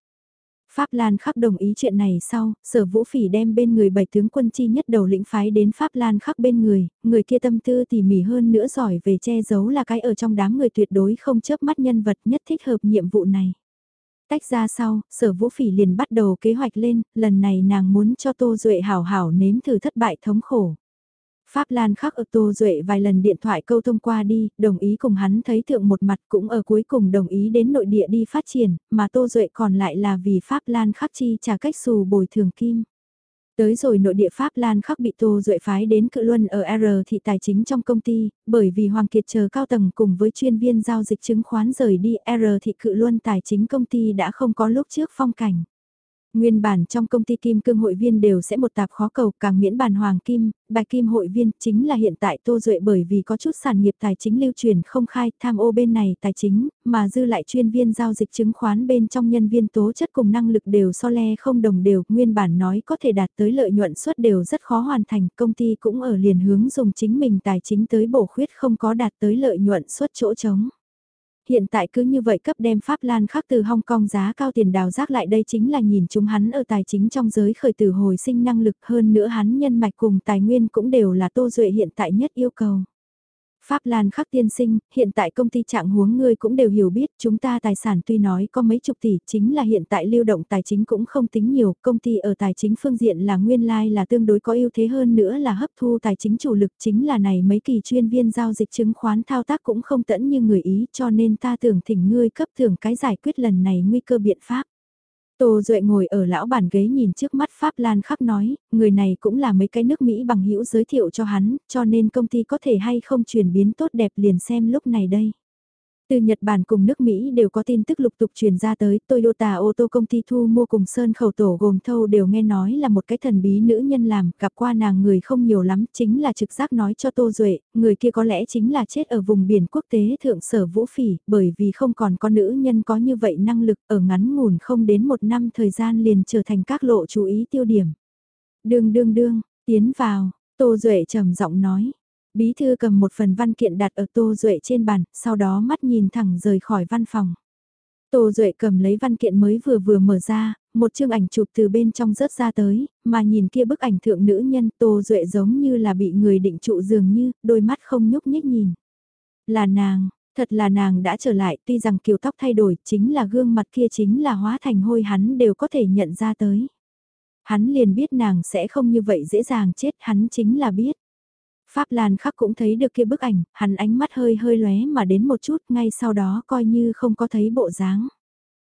Pháp Lan khắc đồng ý chuyện này sau, sở vũ phỉ đem bên người bảy tướng quân chi nhất đầu lĩnh phái đến Pháp Lan khắc bên người, người kia tâm tư tỉ mỉ hơn nữa giỏi về che giấu là cái ở trong đám người tuyệt đối không chớp mắt nhân vật nhất thích hợp nhiệm vụ này. Tách ra sau, sở vũ phỉ liền bắt đầu kế hoạch lên, lần này nàng muốn cho Tô Duệ hảo hảo nếm thử thất bại thống khổ. Pháp Lan khắc ở Tô Duệ vài lần điện thoại câu thông qua đi, đồng ý cùng hắn thấy thượng một mặt cũng ở cuối cùng đồng ý đến nội địa đi phát triển, mà Tô Duệ còn lại là vì Pháp Lan khắc chi trả cách xù bồi thường kim. Tới rồi nội địa Pháp Lan khắc bị Tô Duệ phái đến cự luân ở R thị tài chính trong công ty, bởi vì Hoàng Kiệt chờ cao tầng cùng với chuyên viên giao dịch chứng khoán rời đi R thị cự luân tài chính công ty đã không có lúc trước phong cảnh. Nguyên bản trong công ty kim cương hội viên đều sẽ một tạp khó cầu càng miễn bàn hoàng kim, bạch kim hội viên chính là hiện tại Tô Duệ bởi vì có chút sản nghiệp tài chính lưu truyền không khai tham ô bên này tài chính, mà dư lại chuyên viên giao dịch chứng khoán bên trong nhân viên tố chất cùng năng lực đều so le không đồng đều, nguyên bản nói có thể đạt tới lợi nhuận suất đều rất khó hoàn thành, công ty cũng ở liền hướng dùng chính mình tài chính tới bổ khuyết không có đạt tới lợi nhuận suất chỗ trống hiện tại cứ như vậy cấp đem Pháp Lan khắc từ Hong Kong giá cao tiền đào rác lại đây chính là nhìn chúng hắn ở tài chính trong giới khởi tử hồi sinh năng lực hơn nữa hắn nhân mạch cùng tài nguyên cũng đều là Tô Duệ hiện tại nhất yêu cầu. Pháp Lan khắc tiên sinh, hiện tại công ty trạng huống ngươi cũng đều hiểu biết, chúng ta tài sản tuy nói có mấy chục tỷ, chính là hiện tại lưu động tài chính cũng không tính nhiều, công ty ở tài chính phương diện là nguyên lai like là tương đối có ưu thế hơn nữa là hấp thu tài chính chủ lực chính là này mấy kỳ chuyên viên giao dịch chứng khoán thao tác cũng không tẫn như người ý cho nên ta tưởng thỉnh ngươi cấp thưởng cái giải quyết lần này nguy cơ biện pháp. Tô Duệ ngồi ở lão bàn ghế nhìn trước mắt Pháp Lan khắc nói, người này cũng là mấy cái nước Mỹ bằng hữu giới thiệu cho hắn, cho nên công ty có thể hay không chuyển biến tốt đẹp liền xem lúc này đây. Từ Nhật Bản cùng nước Mỹ đều có tin tức lục tục truyền ra tới, Toyota ô tô công ty thu mua cùng Sơn khẩu tổ gồm thâu đều nghe nói là một cái thần bí nữ nhân làm, gặp qua nàng người không nhiều lắm, chính là trực giác nói cho Tô Duệ, người kia có lẽ chính là chết ở vùng biển quốc tế thượng sở vũ phỉ, bởi vì không còn có nữ nhân có như vậy năng lực ở ngắn ngủn không đến một năm thời gian liền trở thành các lộ chú ý tiêu điểm. Đương đương đương, tiến vào, Tô Duệ trầm giọng nói, Bí thư cầm một phần văn kiện đặt ở Tô Duệ trên bàn, sau đó mắt nhìn thẳng rời khỏi văn phòng. Tô Duệ cầm lấy văn kiện mới vừa vừa mở ra, một chương ảnh chụp từ bên trong rớt ra tới, mà nhìn kia bức ảnh thượng nữ nhân Tô Duệ giống như là bị người định trụ dường như, đôi mắt không nhúc nhích nhìn. Là nàng, thật là nàng đã trở lại, tuy rằng kiểu tóc thay đổi, chính là gương mặt kia chính là hóa thành hôi hắn đều có thể nhận ra tới. Hắn liền biết nàng sẽ không như vậy dễ dàng chết, hắn chính là biết. Pháp Lan khắc cũng thấy được kia bức ảnh, hắn ánh mắt hơi hơi lóe mà đến một chút ngay sau đó coi như không có thấy bộ dáng.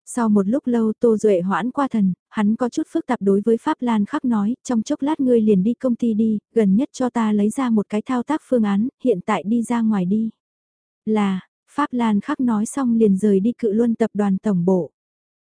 Sau một lúc lâu Tô Duệ hoãn qua thần, hắn có chút phức tạp đối với Pháp Lan khắc nói, trong chốc lát ngươi liền đi công ty đi, gần nhất cho ta lấy ra một cái thao tác phương án, hiện tại đi ra ngoài đi. Là, Pháp Lan khắc nói xong liền rời đi cự luân tập đoàn tổng bộ.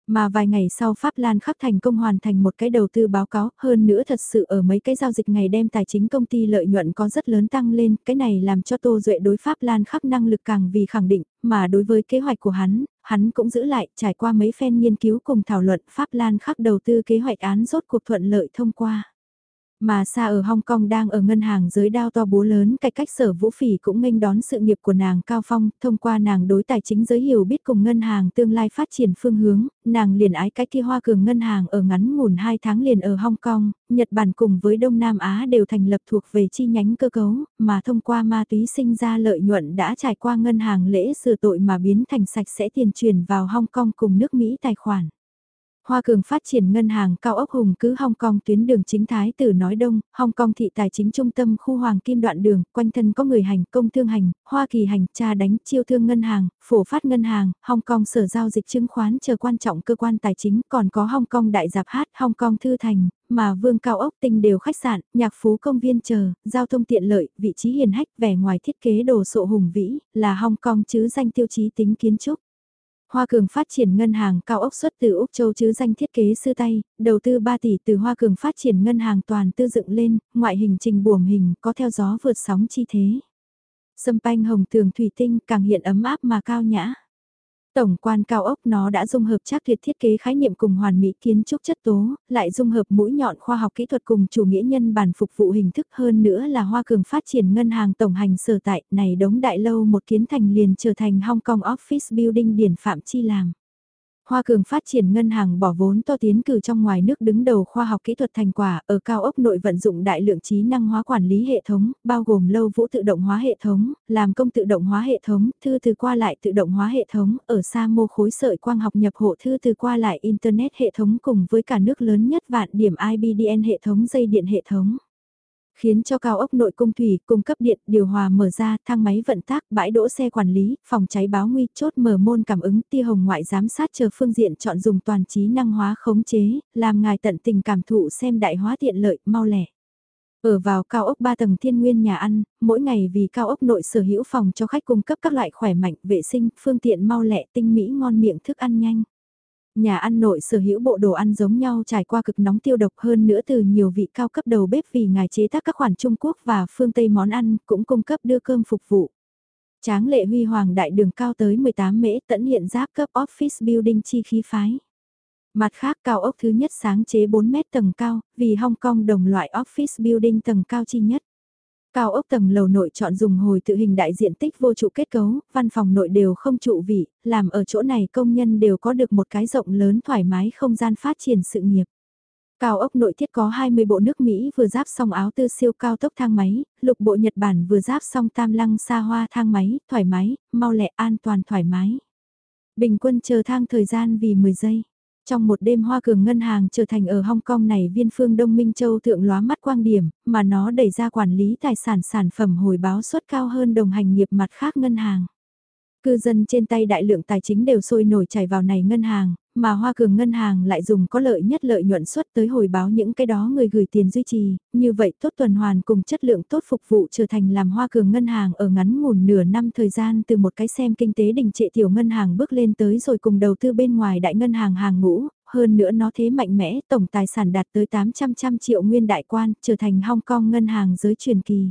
Mà vài ngày sau Pháp Lan khắc thành công hoàn thành một cái đầu tư báo cáo, hơn nữa thật sự ở mấy cái giao dịch ngày đem tài chính công ty lợi nhuận có rất lớn tăng lên, cái này làm cho Tô Duệ đối Pháp Lan khắc năng lực càng vì khẳng định, mà đối với kế hoạch của hắn, hắn cũng giữ lại, trải qua mấy phen nghiên cứu cùng thảo luận Pháp Lan khắc đầu tư kế hoạch án rốt cuộc thuận lợi thông qua. Mà xa ở Hong Kong đang ở ngân hàng giới đao to búa lớn cải cách sở vũ phỉ cũng nghênh đón sự nghiệp của nàng Cao Phong, thông qua nàng đối tài chính giới hiểu biết cùng ngân hàng tương lai phát triển phương hướng, nàng liền ái cái kia hoa cường ngân hàng ở ngắn ngủn 2 tháng liền ở Hong Kong, Nhật Bản cùng với Đông Nam Á đều thành lập thuộc về chi nhánh cơ cấu, mà thông qua ma túy sinh ra lợi nhuận đã trải qua ngân hàng lễ sửa tội mà biến thành sạch sẽ tiền truyền vào Hong Kong cùng nước Mỹ tài khoản. Hoa Cường phát triển ngân hàng cao ốc hùng cứ Hong Kong tuyến đường chính thái từ nói đông, Hong Kong thị tài chính trung tâm khu hoàng kim đoạn đường, quanh thân có người hành, công thương hành, Hoa Kỳ hành, tra đánh, chiêu thương ngân hàng, phổ phát ngân hàng, Hong Kong sở giao dịch chứng khoán chờ quan trọng cơ quan tài chính, còn có Hong Kong đại giạp hát, Hong Kong thư thành, mà vương cao ốc tinh đều khách sạn, nhạc phú công viên chờ, giao thông tiện lợi, vị trí hiền hách, vẻ ngoài thiết kế đồ sộ hùng vĩ, là Hong Kong chứ danh tiêu chí tính kiến trúc. Hoa Cường phát triển ngân hàng cao ốc xuất từ Úc Châu chứ danh thiết kế sư tay, đầu tư 3 tỷ từ Hoa Cường phát triển ngân hàng toàn tư dựng lên, ngoại hình trình buồm hình có theo gió vượt sóng chi thế. Sâm panh hồng tường thủy tinh càng hiện ấm áp mà cao nhã. Tổng quan cao ốc nó đã dung hợp chắc tuyệt thiết kế khái niệm cùng hoàn mỹ kiến trúc chất tố, lại dung hợp mũi nhọn khoa học kỹ thuật cùng chủ nghĩa nhân bản phục vụ hình thức hơn nữa là hoa cường phát triển ngân hàng tổng hành sở tại này đống đại lâu một kiến thành liền trở thành Hong Kong Office Building điển phạm chi làm. Hoa Cường phát triển ngân hàng bỏ vốn to tiến cử trong ngoài nước đứng đầu khoa học kỹ thuật thành quả ở cao ốc nội vận dụng đại lượng trí năng hóa quản lý hệ thống, bao gồm lâu vũ tự động hóa hệ thống, làm công tự động hóa hệ thống, thư từ qua lại tự động hóa hệ thống, ở xa mô khối sợi quang học nhập hộ thư từ qua lại Internet hệ thống cùng với cả nước lớn nhất vạn điểm IBDN hệ thống dây điện hệ thống khiến cho cao ốc nội cung thủy, cung cấp điện, điều hòa mở ra, thang máy vận tác, bãi đỗ xe quản lý, phòng cháy báo nguy, chốt mở môn cảm ứng, tia hồng ngoại giám sát chờ phương diện chọn dùng toàn trí năng hóa khống chế, làm ngài tận tình cảm thụ xem đại hóa tiện lợi, mau lẻ. Ở vào cao ốc 3 tầng thiên nguyên nhà ăn, mỗi ngày vì cao ốc nội sở hữu phòng cho khách cung cấp các loại khỏe mạnh, vệ sinh, phương tiện mau lẹ, tinh mỹ ngon miệng thức ăn nhanh. Nhà ăn nội sở hữu bộ đồ ăn giống nhau trải qua cực nóng tiêu độc hơn nữa từ nhiều vị cao cấp đầu bếp vì ngài chế tác các khoản Trung Quốc và phương Tây món ăn cũng cung cấp đưa cơm phục vụ. Tráng lệ huy hoàng đại đường cao tới 18 mễ tận hiện giáp cấp office building chi khí phái. Mặt khác cao ốc thứ nhất sáng chế 4 mét tầng cao, vì Hong Kong đồng loại office building tầng cao chi nhất. Cao ốc tầng lầu nội chọn dùng hồi tự hình đại diện tích vô trụ kết cấu, văn phòng nội đều không trụ vị, làm ở chỗ này công nhân đều có được một cái rộng lớn thoải mái không gian phát triển sự nghiệp. Cao ốc nội thiết có 20 bộ nước Mỹ vừa giáp xong áo tư siêu cao tốc thang máy, lục bộ Nhật Bản vừa giáp xong tam lăng xa hoa thang máy, thoải mái, mau lẹ an toàn thoải mái. Bình quân chờ thang thời gian vì 10 giây. Trong một đêm hoa cường ngân hàng trở thành ở Hong Kong này viên phương Đông Minh Châu thượng lóa mắt quang điểm, mà nó đẩy ra quản lý tài sản sản phẩm hồi báo suất cao hơn đồng hành nghiệp mặt khác ngân hàng. Cư dân trên tay đại lượng tài chính đều sôi nổi chảy vào này ngân hàng, mà Hoa Cường ngân hàng lại dùng có lợi nhất lợi nhuận suất tới hồi báo những cái đó người gửi tiền duy trì, như vậy tốt tuần hoàn cùng chất lượng tốt phục vụ trở thành làm Hoa Cường ngân hàng ở ngắn ngủn nửa năm thời gian từ một cái xem kinh tế đình trệ tiểu ngân hàng bước lên tới rồi cùng đầu tư bên ngoài đại ngân hàng hàng ngũ, hơn nữa nó thế mạnh mẽ, tổng tài sản đạt tới 800 trăm triệu nguyên đại quan, trở thành Hong Kong ngân hàng giới truyền kỳ.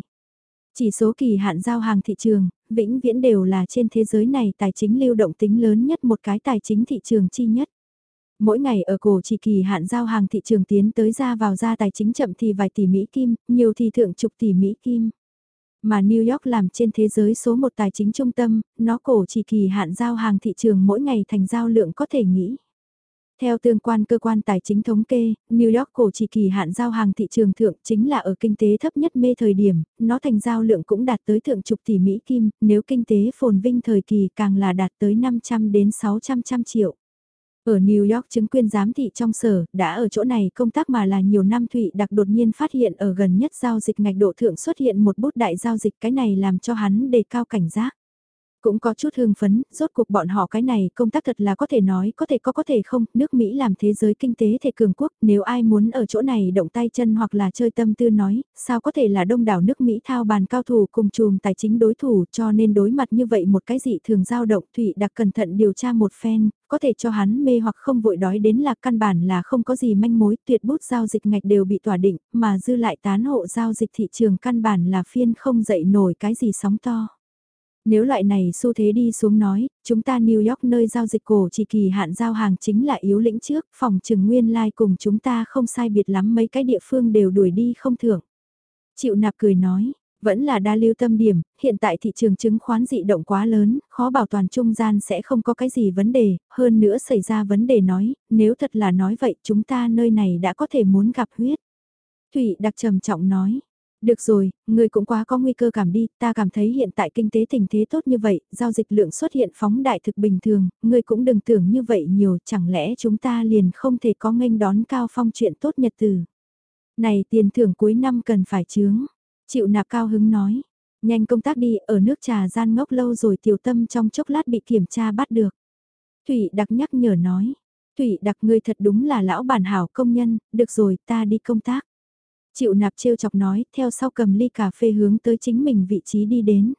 Chỉ số kỳ hạn giao hàng thị trường, vĩnh viễn đều là trên thế giới này tài chính lưu động tính lớn nhất một cái tài chính thị trường chi nhất. Mỗi ngày ở cổ chỉ kỳ hạn giao hàng thị trường tiến tới ra vào ra tài chính chậm thì vài tỷ Mỹ Kim, nhiều thì thượng chục tỷ Mỹ Kim. Mà New York làm trên thế giới số một tài chính trung tâm, nó cổ chỉ kỳ hạn giao hàng thị trường mỗi ngày thành giao lượng có thể nghĩ. Theo tương quan cơ quan tài chính thống kê, New York cổ chỉ kỳ hạn giao hàng thị trường thượng chính là ở kinh tế thấp nhất mê thời điểm, nó thành giao lượng cũng đạt tới thượng chục tỷ Mỹ Kim, nếu kinh tế phồn vinh thời kỳ càng là đạt tới 500 đến 600 trăm triệu. Ở New York chứng quyền giám thị trong sở, đã ở chỗ này công tác mà là nhiều năm Thụy đặc đột nhiên phát hiện ở gần nhất giao dịch ngạch độ thượng xuất hiện một bút đại giao dịch cái này làm cho hắn đề cao cảnh giác. Cũng có chút hương phấn, rốt cuộc bọn họ cái này công tác thật là có thể nói có thể có có thể không, nước Mỹ làm thế giới kinh tế thể cường quốc, nếu ai muốn ở chỗ này động tay chân hoặc là chơi tâm tư nói, sao có thể là đông đảo nước Mỹ thao bàn cao thủ cùng chùm tài chính đối thủ cho nên đối mặt như vậy một cái gì thường giao động Thụy đặc cẩn thận điều tra một phen, có thể cho hắn mê hoặc không vội đói đến là căn bản là không có gì manh mối tuyệt bút giao dịch ngạch đều bị tỏa định, mà dư lại tán hộ giao dịch thị trường căn bản là phiên không dậy nổi cái gì sóng to. Nếu loại này xu thế đi xuống nói, chúng ta New York nơi giao dịch cổ chỉ kỳ hạn giao hàng chính là yếu lĩnh trước, phòng trừng nguyên lai like cùng chúng ta không sai biệt lắm mấy cái địa phương đều đuổi đi không thưởng. Chịu nạp cười nói, vẫn là đa lưu tâm điểm, hiện tại thị trường chứng khoán dị động quá lớn, khó bảo toàn trung gian sẽ không có cái gì vấn đề, hơn nữa xảy ra vấn đề nói, nếu thật là nói vậy chúng ta nơi này đã có thể muốn gặp huyết. Thủy đặc trầm trọng nói, được rồi, người cũng quá có nguy cơ cảm đi, ta cảm thấy hiện tại kinh tế tình thế tốt như vậy, giao dịch lượng xuất hiện phóng đại thực bình thường, người cũng đừng tưởng như vậy nhiều, chẳng lẽ chúng ta liền không thể có nghênh đón cao phong chuyện tốt nhật từ. Này tiền thưởng cuối năm cần phải chướng, chịu nạp cao hứng nói, nhanh công tác đi, ở nước trà gian ngốc lâu rồi tiểu tâm trong chốc lát bị kiểm tra bắt được. Thủy đặc nhắc nhở nói, Thủy đặc ngươi thật đúng là lão bản hảo công nhân, được rồi ta đi công tác. Chịu nạp trêu chọc nói, theo sau cầm ly cà phê hướng tới chính mình vị trí đi đến.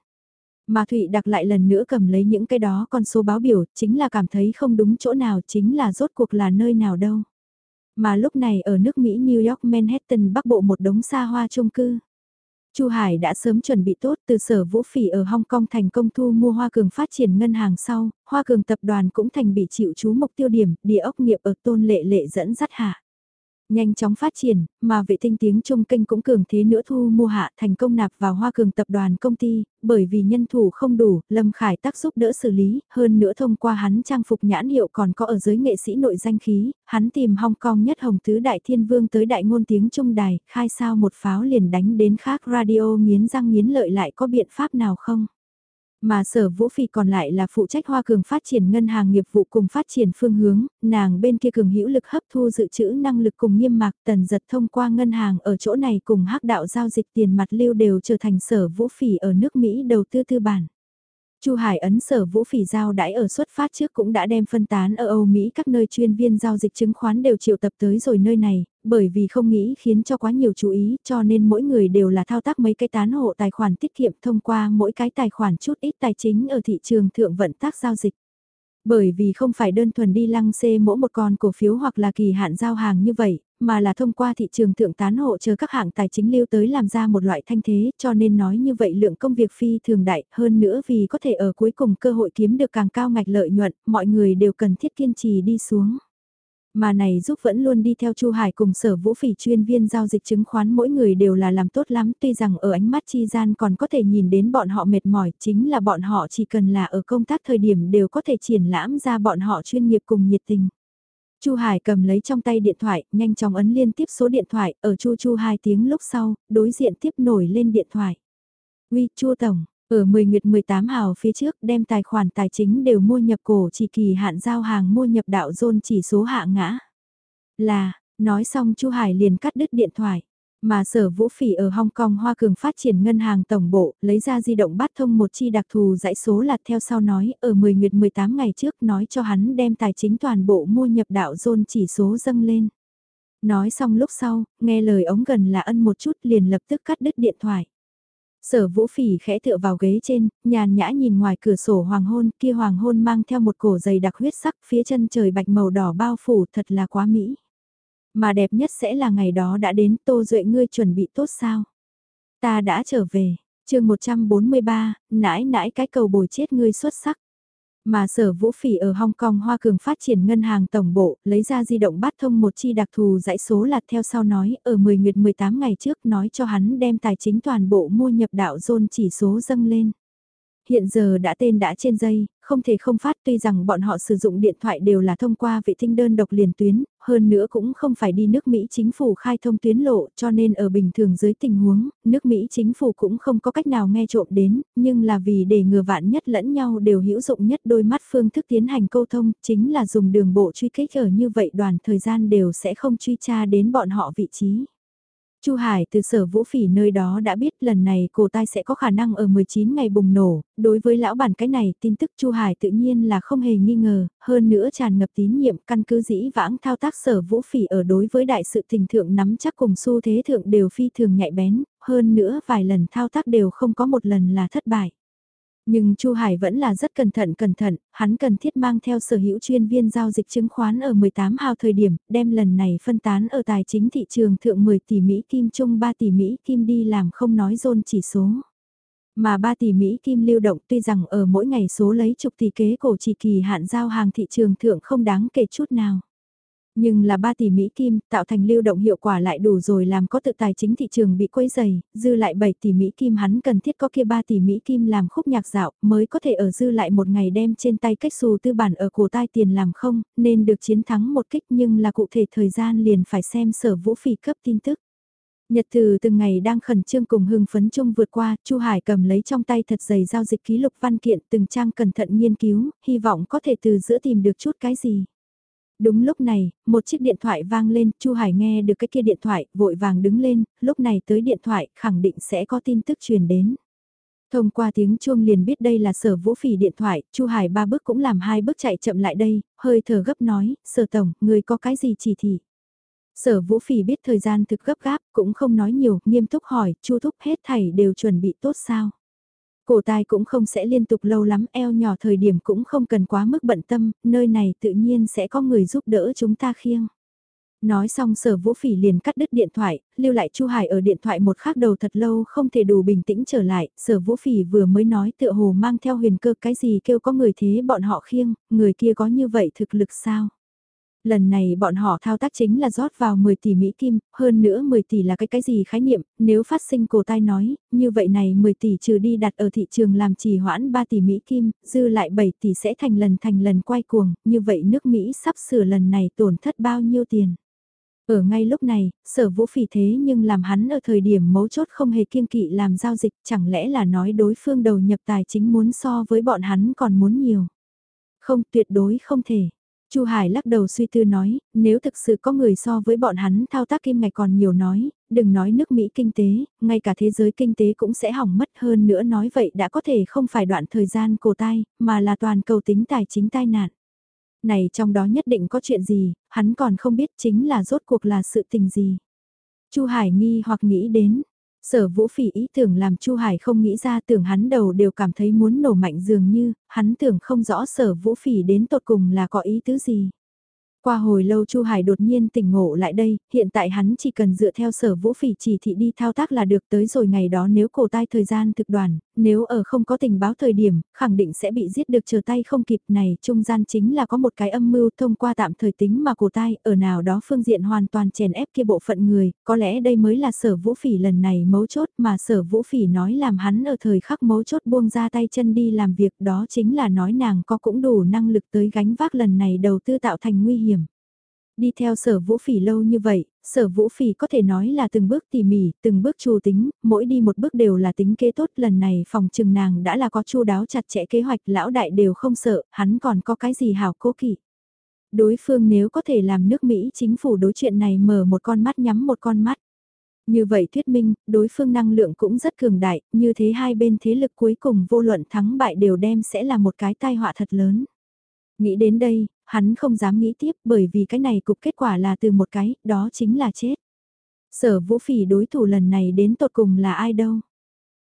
Mà Thụy đặc lại lần nữa cầm lấy những cái đó con số báo biểu, chính là cảm thấy không đúng chỗ nào, chính là rốt cuộc là nơi nào đâu. Mà lúc này ở nước Mỹ New York Manhattan bắc bộ một đống xa hoa chung cư. Chu Hải đã sớm chuẩn bị tốt từ sở vũ phỉ ở Hong Kong thành công thu mua Hoa Cường phát triển ngân hàng sau, Hoa Cường tập đoàn cũng thành bị chịu chú mục tiêu điểm, địa ốc nghiệp ở tôn lệ lệ dẫn dắt hạ. Nhanh chóng phát triển, mà vệ tinh tiếng Trung kênh cũng cường thế nữa thu mua hạ thành công nạp vào hoa cường tập đoàn công ty, bởi vì nhân thủ không đủ, Lâm Khải tác giúp đỡ xử lý, hơn nữa thông qua hắn trang phục nhãn hiệu còn có ở giới nghệ sĩ nội danh khí, hắn tìm Hong Kong nhất hồng tứ đại thiên vương tới đại ngôn tiếng Trung đài, khai sao một pháo liền đánh đến khác radio nghiến răng nghiến lợi lại có biện pháp nào không? Mà sở vũ phi còn lại là phụ trách hoa cường phát triển ngân hàng nghiệp vụ cùng phát triển phương hướng, nàng bên kia cường hữu lực hấp thu dự trữ năng lực cùng nghiêm mạc tần giật thông qua ngân hàng ở chỗ này cùng hắc đạo giao dịch tiền mặt lưu đều trở thành sở vũ phỉ ở nước Mỹ đầu tư tư bản. Chu Hải ấn sở vũ phỉ giao đãi ở xuất phát trước cũng đã đem phân tán ở Âu Mỹ các nơi chuyên viên giao dịch chứng khoán đều triệu tập tới rồi nơi này, bởi vì không nghĩ khiến cho quá nhiều chú ý cho nên mỗi người đều là thao tác mấy cái tán hộ tài khoản tiết kiệm thông qua mỗi cái tài khoản chút ít tài chính ở thị trường thượng vận tác giao dịch. Bởi vì không phải đơn thuần đi lăng xê mỗi một con cổ phiếu hoặc là kỳ hạn giao hàng như vậy, mà là thông qua thị trường thượng tán hộ chờ các hạng tài chính lưu tới làm ra một loại thanh thế, cho nên nói như vậy lượng công việc phi thường đại, hơn nữa vì có thể ở cuối cùng cơ hội kiếm được càng cao ngạch lợi nhuận, mọi người đều cần thiết kiên trì đi xuống. Mà này giúp vẫn luôn đi theo Chu Hải cùng sở vũ phỉ chuyên viên giao dịch chứng khoán mỗi người đều là làm tốt lắm tuy rằng ở ánh mắt chi gian còn có thể nhìn đến bọn họ mệt mỏi chính là bọn họ chỉ cần là ở công tác thời điểm đều có thể triển lãm ra bọn họ chuyên nghiệp cùng nhiệt tình. Chu Hải cầm lấy trong tay điện thoại, nhanh chóng ấn liên tiếp số điện thoại, ở Chu Chu hai tiếng lúc sau, đối diện tiếp nổi lên điện thoại. Uy, Chu Tổng, ở 10 nguyệt 18 hào phía trước đem tài khoản tài chính đều mua nhập cổ chỉ kỳ hạn giao hàng mua nhập đạo dôn chỉ số hạ ngã. Là, nói xong Chu Hải liền cắt đứt điện thoại. Mà sở vũ phỉ ở Hong Kong Hoa Cường phát triển ngân hàng tổng bộ, lấy ra di động bắt thông một chi đặc thù dãy số là theo sau nói, ở 10 nguyệt 18 ngày trước nói cho hắn đem tài chính toàn bộ mua nhập đạo dôn chỉ số dâng lên. Nói xong lúc sau, nghe lời ống gần là ân một chút liền lập tức cắt đứt điện thoại. Sở vũ phỉ khẽ tựa vào ghế trên, nhàn nhã nhìn ngoài cửa sổ hoàng hôn, kia hoàng hôn mang theo một cổ dày đặc huyết sắc phía chân trời bạch màu đỏ bao phủ thật là quá mỹ. Mà đẹp nhất sẽ là ngày đó đã đến Tô Duệ ngươi chuẩn bị tốt sao? Ta đã trở về, chương 143, nãi nãi cái cầu bồi chết ngươi xuất sắc. Mà sở vũ phỉ ở Hong Kong Hoa Cường phát triển ngân hàng tổng bộ, lấy ra di động bắt thông một chi đặc thù dãy số là theo sau nói, ở 10 nguyệt 18 ngày trước nói cho hắn đem tài chính toàn bộ mua nhập đạo dôn chỉ số dâng lên hiện giờ đã tên đã trên dây, không thể không phát tuy rằng bọn họ sử dụng điện thoại đều là thông qua vệ tinh đơn độc liền tuyến, hơn nữa cũng không phải đi nước Mỹ chính phủ khai thông tuyến lộ cho nên ở bình thường dưới tình huống, nước Mỹ chính phủ cũng không có cách nào nghe trộm đến, nhưng là vì để ngừa vạn nhất lẫn nhau đều hữu dụng nhất đôi mắt phương thức tiến hành câu thông, chính là dùng đường bộ truy kích ở như vậy đoàn thời gian đều sẽ không truy tra đến bọn họ vị trí. Chu Hải từ sở vũ phỉ nơi đó đã biết lần này cổ tai sẽ có khả năng ở 19 ngày bùng nổ, đối với lão bản cái này tin tức Chu Hải tự nhiên là không hề nghi ngờ, hơn nữa tràn ngập tín nhiệm căn cứ dĩ vãng thao tác sở vũ phỉ ở đối với đại sự tình thượng nắm chắc cùng xu thế thượng đều phi thường nhạy bén, hơn nữa vài lần thao tác đều không có một lần là thất bại. Nhưng Chu Hải vẫn là rất cẩn thận cẩn thận, hắn cần thiết mang theo sở hữu chuyên viên giao dịch chứng khoán ở 18 hào thời điểm, đem lần này phân tán ở tài chính thị trường thượng 10 tỷ Mỹ kim chung 3 tỷ Mỹ kim đi làm không nói dôn chỉ số. Mà 3 tỷ Mỹ kim lưu động tuy rằng ở mỗi ngày số lấy chục tỷ kế cổ chỉ kỳ hạn giao hàng thị trường thượng không đáng kể chút nào. Nhưng là 3 tỷ Mỹ Kim tạo thành lưu động hiệu quả lại đủ rồi làm có tự tài chính thị trường bị quấy dày, dư lại 7 tỷ Mỹ Kim hắn cần thiết có kia 3 tỷ Mỹ Kim làm khúc nhạc dạo mới có thể ở dư lại một ngày đem trên tay cách xù tư bản ở cổ tai tiền làm không, nên được chiến thắng một kích nhưng là cụ thể thời gian liền phải xem sở vũ phỉ cấp tin tức. Nhật từ từng ngày đang khẩn trương cùng hưng phấn chung vượt qua, Chu Hải cầm lấy trong tay thật dày giao dịch ký lục văn kiện từng trang cẩn thận nghiên cứu, hy vọng có thể từ giữa tìm được chút cái gì. Đúng lúc này, một chiếc điện thoại vang lên, Chu Hải nghe được cái kia điện thoại, vội vàng đứng lên, lúc này tới điện thoại, khẳng định sẽ có tin tức truyền đến. Thông qua tiếng chuông liền biết đây là sở vũ phỉ điện thoại, Chu Hải ba bước cũng làm hai bước chạy chậm lại đây, hơi thở gấp nói, sở tổng, người có cái gì chỉ thị. Sở vũ phỉ biết thời gian thực gấp gáp, cũng không nói nhiều, nghiêm túc hỏi, chu thúc hết thảy đều chuẩn bị tốt sao. Cổ tai cũng không sẽ liên tục lâu lắm, eo nhỏ thời điểm cũng không cần quá mức bận tâm, nơi này tự nhiên sẽ có người giúp đỡ chúng ta khiêng. Nói xong sở vũ phỉ liền cắt đứt điện thoại, lưu lại Chu Hải ở điện thoại một khắc đầu thật lâu không thể đủ bình tĩnh trở lại, sở vũ phỉ vừa mới nói tựa hồ mang theo huyền cơ cái gì kêu có người thế bọn họ khiêng, người kia có như vậy thực lực sao? Lần này bọn họ thao tác chính là rót vào 10 tỷ Mỹ Kim, hơn nữa 10 tỷ là cái cái gì khái niệm, nếu phát sinh cổ tai nói, như vậy này 10 tỷ trừ đi đặt ở thị trường làm trì hoãn 3 tỷ Mỹ Kim, dư lại 7 tỷ sẽ thành lần thành lần quay cuồng, như vậy nước Mỹ sắp sửa lần này tổn thất bao nhiêu tiền. Ở ngay lúc này, sở vũ phỉ thế nhưng làm hắn ở thời điểm mấu chốt không hề kiêng kỵ làm giao dịch chẳng lẽ là nói đối phương đầu nhập tài chính muốn so với bọn hắn còn muốn nhiều. Không tuyệt đối không thể. Chu Hải lắc đầu suy tư nói, nếu thực sự có người so với bọn hắn thao tác kim ngạch còn nhiều nói, đừng nói nước Mỹ kinh tế, ngay cả thế giới kinh tế cũng sẽ hỏng mất hơn nữa nói vậy đã có thể không phải đoạn thời gian cổ tai, mà là toàn cầu tính tài chính tai nạn. Này trong đó nhất định có chuyện gì, hắn còn không biết chính là rốt cuộc là sự tình gì. Chu Hải nghi hoặc nghĩ đến, Sở vũ phỉ ý tưởng làm Chu Hải không nghĩ ra tưởng hắn đầu đều cảm thấy muốn nổ mạnh dường như, hắn tưởng không rõ sở vũ phỉ đến tột cùng là có ý tứ gì. Qua hồi lâu Chu Hải đột nhiên tỉnh ngộ lại đây, hiện tại hắn chỉ cần dựa theo sở vũ phỉ chỉ thị đi thao tác là được tới rồi ngày đó nếu cổ tai thời gian thực đoàn, nếu ở không có tình báo thời điểm, khẳng định sẽ bị giết được chờ tay không kịp này, trung gian chính là có một cái âm mưu thông qua tạm thời tính mà cổ tai, ở nào đó phương diện hoàn toàn chèn ép kia bộ phận người, có lẽ đây mới là sở vũ phỉ lần này mấu chốt mà sở vũ phỉ nói làm hắn ở thời khắc mấu chốt buông ra tay chân đi làm việc đó chính là nói nàng có cũng đủ năng lực tới gánh vác lần này đầu tư tạo thành nguy hiểm. Đi theo sở vũ phỉ lâu như vậy, sở vũ phỉ có thể nói là từng bước tỉ mỉ, từng bước chu tính, mỗi đi một bước đều là tính kế tốt lần này phòng trừng nàng đã là có chu đáo chặt chẽ kế hoạch lão đại đều không sợ, hắn còn có cái gì hảo cố kỵ. Đối phương nếu có thể làm nước Mỹ chính phủ đối chuyện này mở một con mắt nhắm một con mắt. Như vậy thuyết minh, đối phương năng lượng cũng rất cường đại, như thế hai bên thế lực cuối cùng vô luận thắng bại đều đem sẽ là một cái tai họa thật lớn. Nghĩ đến đây, hắn không dám nghĩ tiếp bởi vì cái này cục kết quả là từ một cái, đó chính là chết. Sở vũ phỉ đối thủ lần này đến tột cùng là ai đâu?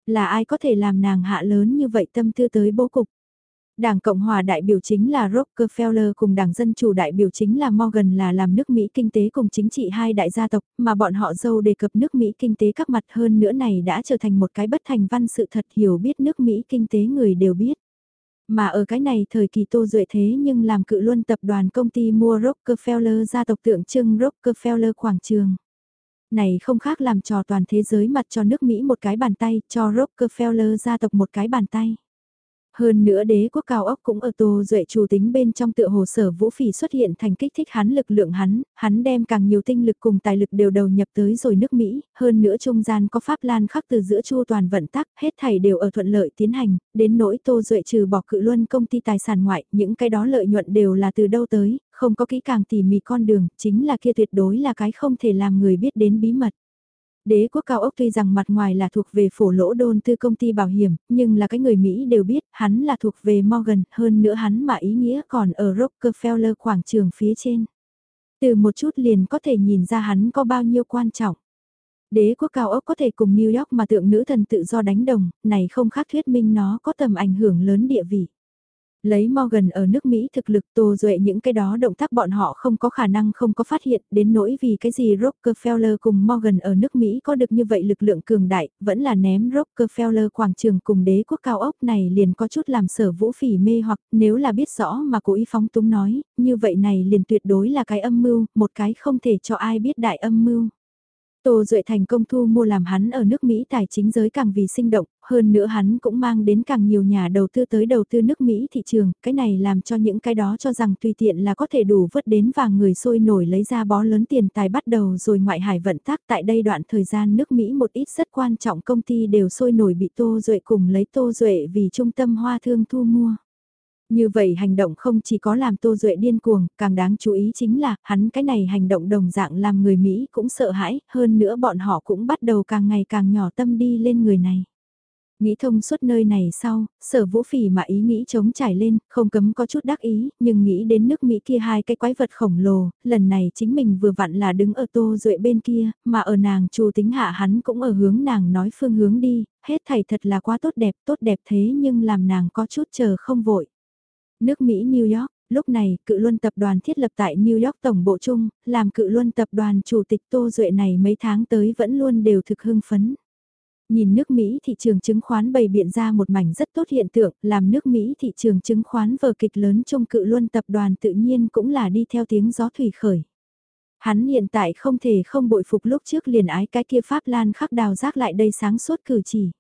Là ai có thể làm nàng hạ lớn như vậy tâm tư tới bố cục? Đảng Cộng hòa đại biểu chính là Rockefeller cùng Đảng Dân Chủ đại biểu chính là Morgan là làm nước Mỹ kinh tế cùng chính trị hai đại gia tộc, mà bọn họ dâu đề cập nước Mỹ kinh tế các mặt hơn nữa này đã trở thành một cái bất thành văn sự thật hiểu biết nước Mỹ kinh tế người đều biết. Mà ở cái này thời kỳ Tô Duệ thế nhưng làm cự luân tập đoàn công ty mua Rockefeller gia tộc tượng trưng Rockefeller quảng trường. Này không khác làm trò toàn thế giới mặt cho nước Mỹ một cái bàn tay, cho Rockefeller gia tộc một cái bàn tay. Hơn nữa đế quốc cao ốc cũng ở Tô Duệ chủ tính bên trong tựa hồ sở vũ phỉ xuất hiện thành kích thích hắn lực lượng hắn, hắn đem càng nhiều tinh lực cùng tài lực đều đầu nhập tới rồi nước Mỹ, hơn nữa trung gian có Pháp Lan khắc từ giữa chu toàn vận tắc, hết thảy đều ở thuận lợi tiến hành, đến nỗi Tô Duệ trừ bỏ cự luân công ty tài sản ngoại, những cái đó lợi nhuận đều là từ đâu tới, không có kỹ càng tỉ mỉ con đường, chính là kia tuyệt đối là cái không thể làm người biết đến bí mật. Đế quốc cao ốc tuy rằng mặt ngoài là thuộc về phổ lỗ đôn tư công ty bảo hiểm, nhưng là cái người Mỹ đều biết hắn là thuộc về Morgan, hơn nữa hắn mà ý nghĩa còn ở Rockefeller quảng trường phía trên. Từ một chút liền có thể nhìn ra hắn có bao nhiêu quan trọng. Đế quốc cao ốc có thể cùng New York mà tượng nữ thần tự do đánh đồng, này không khác thuyết minh nó có tầm ảnh hưởng lớn địa vị. Lấy Morgan ở nước Mỹ thực lực Tô Duệ những cái đó động tác bọn họ không có khả năng không có phát hiện đến nỗi vì cái gì Rockefeller cùng Morgan ở nước Mỹ có được như vậy lực lượng cường đại, vẫn là ném Rockefeller quảng trường cùng đế quốc cao ốc này liền có chút làm sở vũ phỉ mê hoặc nếu là biết rõ mà cố ý phóng túng nói, như vậy này liền tuyệt đối là cái âm mưu, một cái không thể cho ai biết đại âm mưu. Tô Duệ thành công thu mua làm hắn ở nước Mỹ tài chính giới càng vì sinh động, hơn nữa hắn cũng mang đến càng nhiều nhà đầu tư tới đầu tư nước Mỹ thị trường, cái này làm cho những cái đó cho rằng tùy tiện là có thể đủ vớt đến vàng người sôi nổi lấy ra bó lớn tiền tài bắt đầu rồi ngoại hải vận tác tại đây đoạn thời gian nước Mỹ một ít rất quan trọng công ty đều sôi nổi bị Tô Duệ cùng lấy Tô Duệ vì trung tâm hoa thương thu mua. Như vậy hành động không chỉ có làm Tô Duệ điên cuồng, càng đáng chú ý chính là, hắn cái này hành động đồng dạng làm người Mỹ cũng sợ hãi, hơn nữa bọn họ cũng bắt đầu càng ngày càng nhỏ tâm đi lên người này. Nghĩ thông suốt nơi này sau, sở vũ phỉ mà ý nghĩ chống trải lên, không cấm có chút đắc ý, nhưng nghĩ đến nước Mỹ kia hai cái quái vật khổng lồ, lần này chính mình vừa vặn là đứng ở tô duệ bên kia, mà ở nàng chu tính hạ hắn cũng ở hướng nàng nói phương hướng đi, hết thảy thật là quá tốt đẹp, tốt đẹp thế nhưng làm nàng có chút chờ không vội. Nước Mỹ New York, lúc này cự luân tập đoàn thiết lập tại New York Tổng Bộ Trung, làm cự luân tập đoàn chủ tịch Tô Duệ này mấy tháng tới vẫn luôn đều thực hưng phấn. Nhìn nước Mỹ thị trường chứng khoán bày biện ra một mảnh rất tốt hiện tượng, làm nước Mỹ thị trường chứng khoán vờ kịch lớn trong cự luân tập đoàn tự nhiên cũng là đi theo tiếng gió thủy khởi. Hắn hiện tại không thể không bội phục lúc trước liền ái cái kia Pháp Lan khắc đào giác lại đây sáng suốt cử chỉ.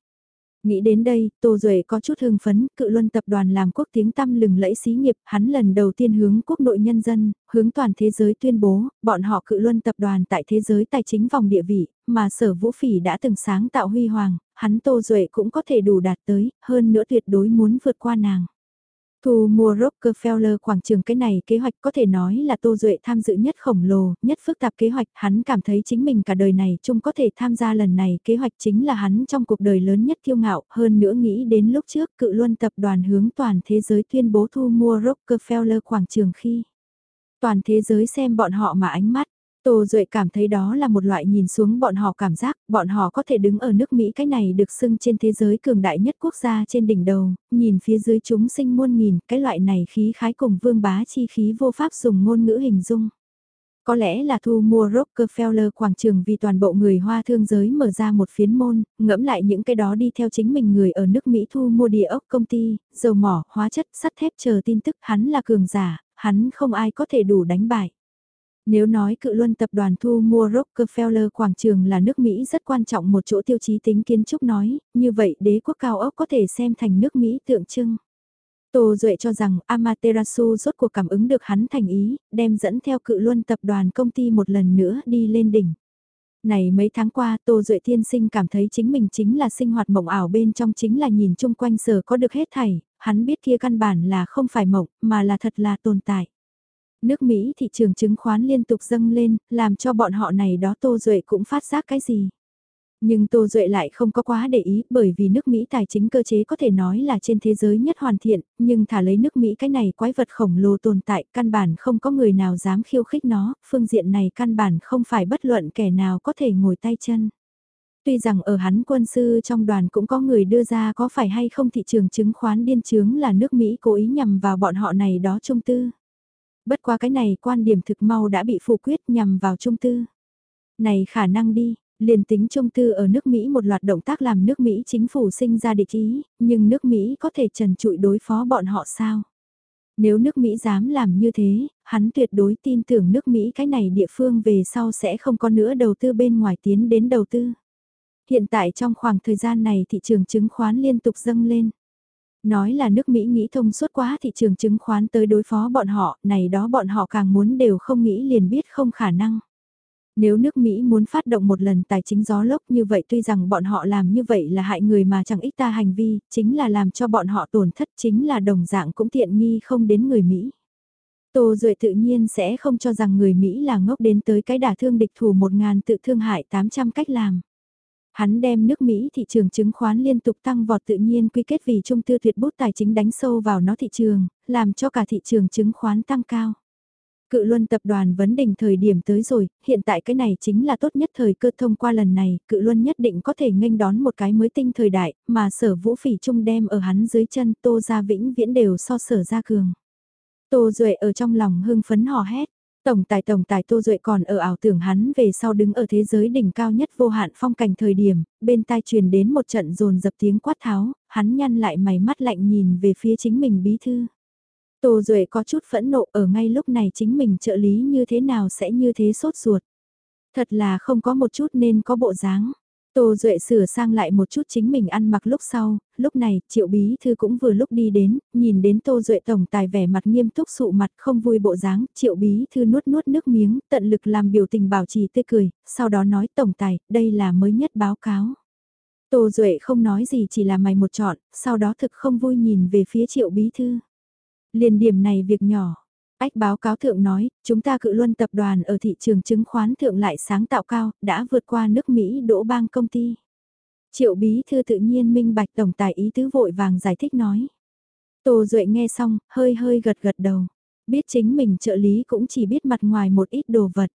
Nghĩ đến đây, Tô Duệ có chút hưng phấn, cự luân tập đoàn làm quốc tiếng tăm lừng lẫy xí nghiệp, hắn lần đầu tiên hướng quốc nội nhân dân, hướng toàn thế giới tuyên bố, bọn họ cự luân tập đoàn tại thế giới tài chính vòng địa vị, mà sở vũ phỉ đã từng sáng tạo huy hoàng, hắn Tô Duệ cũng có thể đủ đạt tới, hơn nữa tuyệt đối muốn vượt qua nàng. Thu mua Rockefeller quảng trường cái này kế hoạch có thể nói là Tô Duệ tham dự nhất khổng lồ, nhất phức tạp kế hoạch, hắn cảm thấy chính mình cả đời này chung có thể tham gia lần này kế hoạch chính là hắn trong cuộc đời lớn nhất kiêu ngạo, hơn nữa nghĩ đến lúc trước cự luân tập đoàn hướng toàn thế giới tuyên bố thu mua Rockefeller quảng trường khi. Toàn thế giới xem bọn họ mà ánh mắt, Tô Duệ cảm thấy đó là một loại nhìn xuống bọn họ cảm giác, bọn họ có thể đứng ở nước Mỹ cái này được xưng trên thế giới cường đại nhất quốc gia trên đỉnh đầu, nhìn phía dưới chúng sinh muôn nghìn, cái loại này khí khái cùng vương bá chi khí vô pháp dùng ngôn ngữ hình dung. Có lẽ là thu mua Rockefeller quảng trường vì toàn bộ người hoa thương giới mở ra một phiến môn, ngẫm lại những cái đó đi theo chính mình người ở nước Mỹ thu mua địa ốc công ty, dầu mỏ, hóa chất, sắt thép chờ tin tức hắn là cường giả, hắn không ai có thể đủ đánh bại. Nếu nói cự luân tập đoàn thu mua Rockefeller quảng trường là nước Mỹ rất quan trọng một chỗ tiêu chí tính kiến trúc nói, như vậy đế quốc cao ốc có thể xem thành nước Mỹ tượng trưng. Tô Duệ cho rằng Amaterasu rốt cuộc cảm ứng được hắn thành ý, đem dẫn theo cự luân tập đoàn công ty một lần nữa đi lên đỉnh. Này mấy tháng qua Tô Duệ Thiên Sinh cảm thấy chính mình chính là sinh hoạt mộng ảo bên trong chính là nhìn chung quanh sở có được hết thảy, hắn biết kia căn bản là không phải mộng, mà là thật là tồn tại. Nước Mỹ thị trường chứng khoán liên tục dâng lên, làm cho bọn họ này đó Tô Duệ cũng phát giác cái gì. Nhưng Tô Duệ lại không có quá để ý bởi vì nước Mỹ tài chính cơ chế có thể nói là trên thế giới nhất hoàn thiện, nhưng thả lấy nước Mỹ cái này quái vật khổng lồ tồn tại căn bản không có người nào dám khiêu khích nó, phương diện này căn bản không phải bất luận kẻ nào có thể ngồi tay chân. Tuy rằng ở hắn quân sư trong đoàn cũng có người đưa ra có phải hay không thị trường chứng khoán điên chứng là nước Mỹ cố ý nhằm vào bọn họ này đó trung tư. Bất qua cái này quan điểm thực mau đã bị phủ quyết nhằm vào trung tư. Này khả năng đi, liền tính trung tư ở nước Mỹ một loạt động tác làm nước Mỹ chính phủ sinh ra địch ý, nhưng nước Mỹ có thể trần trụi đối phó bọn họ sao? Nếu nước Mỹ dám làm như thế, hắn tuyệt đối tin tưởng nước Mỹ cái này địa phương về sau sẽ không có nữa đầu tư bên ngoài tiến đến đầu tư. Hiện tại trong khoảng thời gian này thị trường chứng khoán liên tục dâng lên. Nói là nước Mỹ nghĩ thông suốt quá thị trường chứng khoán tới đối phó bọn họ, này đó bọn họ càng muốn đều không nghĩ liền biết không khả năng. Nếu nước Mỹ muốn phát động một lần tài chính gió lốc như vậy tuy rằng bọn họ làm như vậy là hại người mà chẳng ít ta hành vi, chính là làm cho bọn họ tổn thất chính là đồng dạng cũng tiện nghi không đến người Mỹ. Tô Duệ tự nhiên sẽ không cho rằng người Mỹ là ngốc đến tới cái đả thương địch thủ 1.000 tự thương hại 800 cách làm. Hắn đem nước Mỹ thị trường chứng khoán liên tục tăng vọt tự nhiên quy kết vì trung tư tuyệt bút tài chính đánh sâu vào nó thị trường, làm cho cả thị trường chứng khoán tăng cao. Cự luân tập đoàn vấn đỉnh thời điểm tới rồi, hiện tại cái này chính là tốt nhất thời cơ thông qua lần này, cự luân nhất định có thể nghênh đón một cái mới tinh thời đại, mà sở vũ phỉ trung đem ở hắn dưới chân tô ra vĩnh viễn đều so sở ra cường. Tô Duệ ở trong lòng hưng phấn hò hét, Tổng tài tổng tài Tô Duệ còn ở ảo tưởng hắn về sau đứng ở thế giới đỉnh cao nhất vô hạn phong cảnh thời điểm, bên tai truyền đến một trận rồn dập tiếng quát tháo, hắn nhăn lại mày mắt lạnh nhìn về phía chính mình bí thư. Tô Duệ có chút phẫn nộ ở ngay lúc này chính mình trợ lý như thế nào sẽ như thế sốt ruột. Thật là không có một chút nên có bộ dáng. Tô Duệ sửa sang lại một chút chính mình ăn mặc lúc sau, lúc này triệu bí thư cũng vừa lúc đi đến, nhìn đến Tô Duệ tổng tài vẻ mặt nghiêm túc sụ mặt không vui bộ dáng, triệu bí thư nuốt nuốt nước miếng, tận lực làm biểu tình bảo trì tươi cười, sau đó nói tổng tài, đây là mới nhất báo cáo. Tô Duệ không nói gì chỉ là mày một chọn, sau đó thực không vui nhìn về phía triệu bí thư. Liền điểm này việc nhỏ. Ách báo cáo thượng nói, chúng ta cự luân tập đoàn ở thị trường chứng khoán thượng lại sáng tạo cao, đã vượt qua nước Mỹ đỗ bang công ty. Triệu bí thư tự nhiên minh bạch tổng tài ý tứ vội vàng giải thích nói. Tô Duệ nghe xong, hơi hơi gật gật đầu. Biết chính mình trợ lý cũng chỉ biết mặt ngoài một ít đồ vật.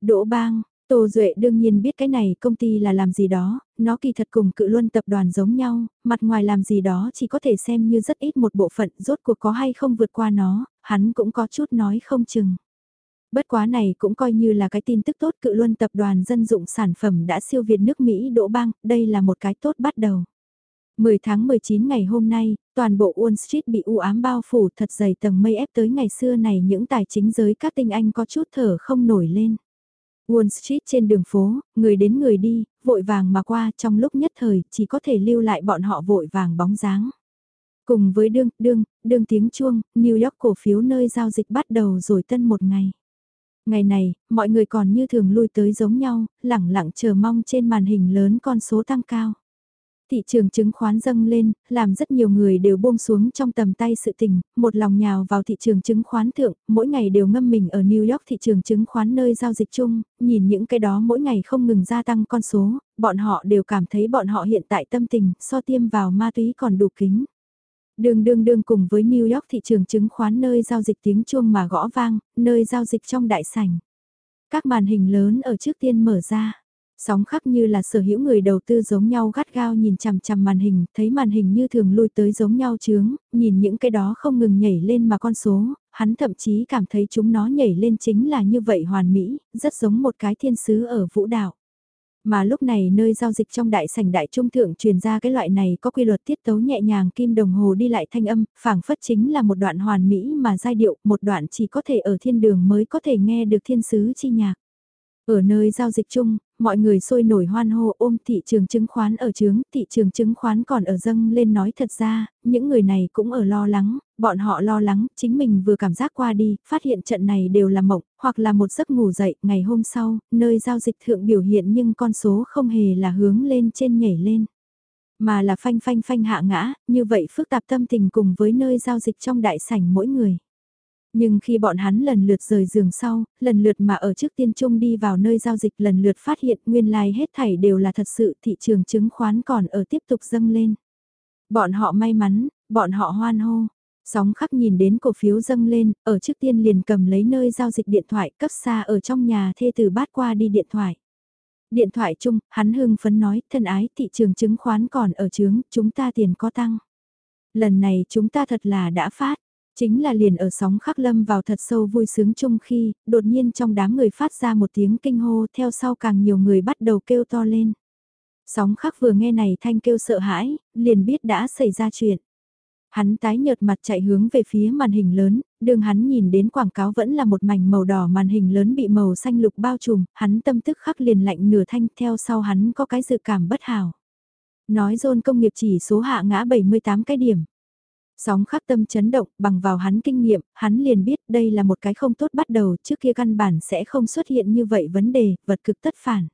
Đỗ bang, Tô Duệ đương nhiên biết cái này công ty là làm gì đó, nó kỳ thật cùng cự luân tập đoàn giống nhau, mặt ngoài làm gì đó chỉ có thể xem như rất ít một bộ phận rốt cuộc có hay không vượt qua nó, hắn cũng có chút nói không chừng. Bất quá này cũng coi như là cái tin tức tốt cự luân tập đoàn dân dụng sản phẩm đã siêu việt nước Mỹ đỗ bang, đây là một cái tốt bắt đầu. 10 tháng 19 ngày hôm nay, toàn bộ Wall Street bị u ám bao phủ thật dày tầng mây ép tới ngày xưa này những tài chính giới các tinh anh có chút thở không nổi lên. Wall Street trên đường phố, người đến người đi, vội vàng mà qua trong lúc nhất thời chỉ có thể lưu lại bọn họ vội vàng bóng dáng. Cùng với đương, đương, đương tiếng chuông, New York cổ phiếu nơi giao dịch bắt đầu rồi tân một ngày. Ngày này, mọi người còn như thường lui tới giống nhau, lẳng lặng chờ mong trên màn hình lớn con số tăng cao. Thị trường chứng khoán dâng lên, làm rất nhiều người đều buông xuống trong tầm tay sự tình, một lòng nhào vào thị trường chứng khoán thượng, mỗi ngày đều ngâm mình ở New York thị trường chứng khoán nơi giao dịch chung, nhìn những cái đó mỗi ngày không ngừng gia tăng con số, bọn họ đều cảm thấy bọn họ hiện tại tâm tình so tiêm vào ma túy còn đủ kính. Đường đường đường cùng với New York thị trường chứng khoán nơi giao dịch tiếng chuông mà gõ vang, nơi giao dịch trong đại sảnh. Các màn hình lớn ở trước tiên mở ra. Sóng khắc như là sở hữu người đầu tư giống nhau gắt gao nhìn chằm chằm màn hình, thấy màn hình như thường lui tới giống nhau chướng, nhìn những cái đó không ngừng nhảy lên mà con số, hắn thậm chí cảm thấy chúng nó nhảy lên chính là như vậy hoàn mỹ, rất giống một cái thiên sứ ở vũ đạo. Mà lúc này nơi giao dịch trong đại sảnh đại trung thượng truyền ra cái loại này có quy luật tiết tấu nhẹ nhàng kim đồng hồ đi lại thanh âm, phảng phất chính là một đoạn hoàn mỹ mà giai điệu, một đoạn chỉ có thể ở thiên đường mới có thể nghe được thiên sứ chi nhạc. Ở nơi giao dịch chung, mọi người sôi nổi hoan hô ôm thị trường chứng khoán ở trướng, thị trường chứng khoán còn ở dâng lên nói thật ra, những người này cũng ở lo lắng, bọn họ lo lắng, chính mình vừa cảm giác qua đi, phát hiện trận này đều là mộng, hoặc là một giấc ngủ dậy, ngày hôm sau, nơi giao dịch thượng biểu hiện nhưng con số không hề là hướng lên trên nhảy lên. Mà là phanh phanh phanh hạ ngã, như vậy phức tạp tâm tình cùng với nơi giao dịch trong đại sảnh mỗi người. Nhưng khi bọn hắn lần lượt rời giường sau, lần lượt mà ở trước tiên trung đi vào nơi giao dịch lần lượt phát hiện nguyên lai like hết thảy đều là thật sự thị trường chứng khoán còn ở tiếp tục dâng lên. Bọn họ may mắn, bọn họ hoan hô. Sóng khắc nhìn đến cổ phiếu dâng lên, ở trước tiên liền cầm lấy nơi giao dịch điện thoại cấp xa ở trong nhà thê từ bát qua đi điện thoại. Điện thoại chung, hắn hưng phấn nói, thân ái, thị trường chứng khoán còn ở trướng, chúng ta tiền có tăng. Lần này chúng ta thật là đã phát, Chính là liền ở sóng khắc lâm vào thật sâu vui sướng chung khi, đột nhiên trong đám người phát ra một tiếng kinh hô theo sau càng nhiều người bắt đầu kêu to lên. Sóng khắc vừa nghe này thanh kêu sợ hãi, liền biết đã xảy ra chuyện. Hắn tái nhợt mặt chạy hướng về phía màn hình lớn, đường hắn nhìn đến quảng cáo vẫn là một mảnh màu đỏ màn hình lớn bị màu xanh lục bao trùm, hắn tâm tức khắc liền lạnh nửa thanh theo sau hắn có cái dự cảm bất hảo. Nói dôn công nghiệp chỉ số hạ ngã 78 cái điểm. Sóng khắc tâm chấn động, bằng vào hắn kinh nghiệm, hắn liền biết đây là một cái không tốt bắt đầu, trước kia căn bản sẽ không xuất hiện như vậy vấn đề, vật cực tất phản.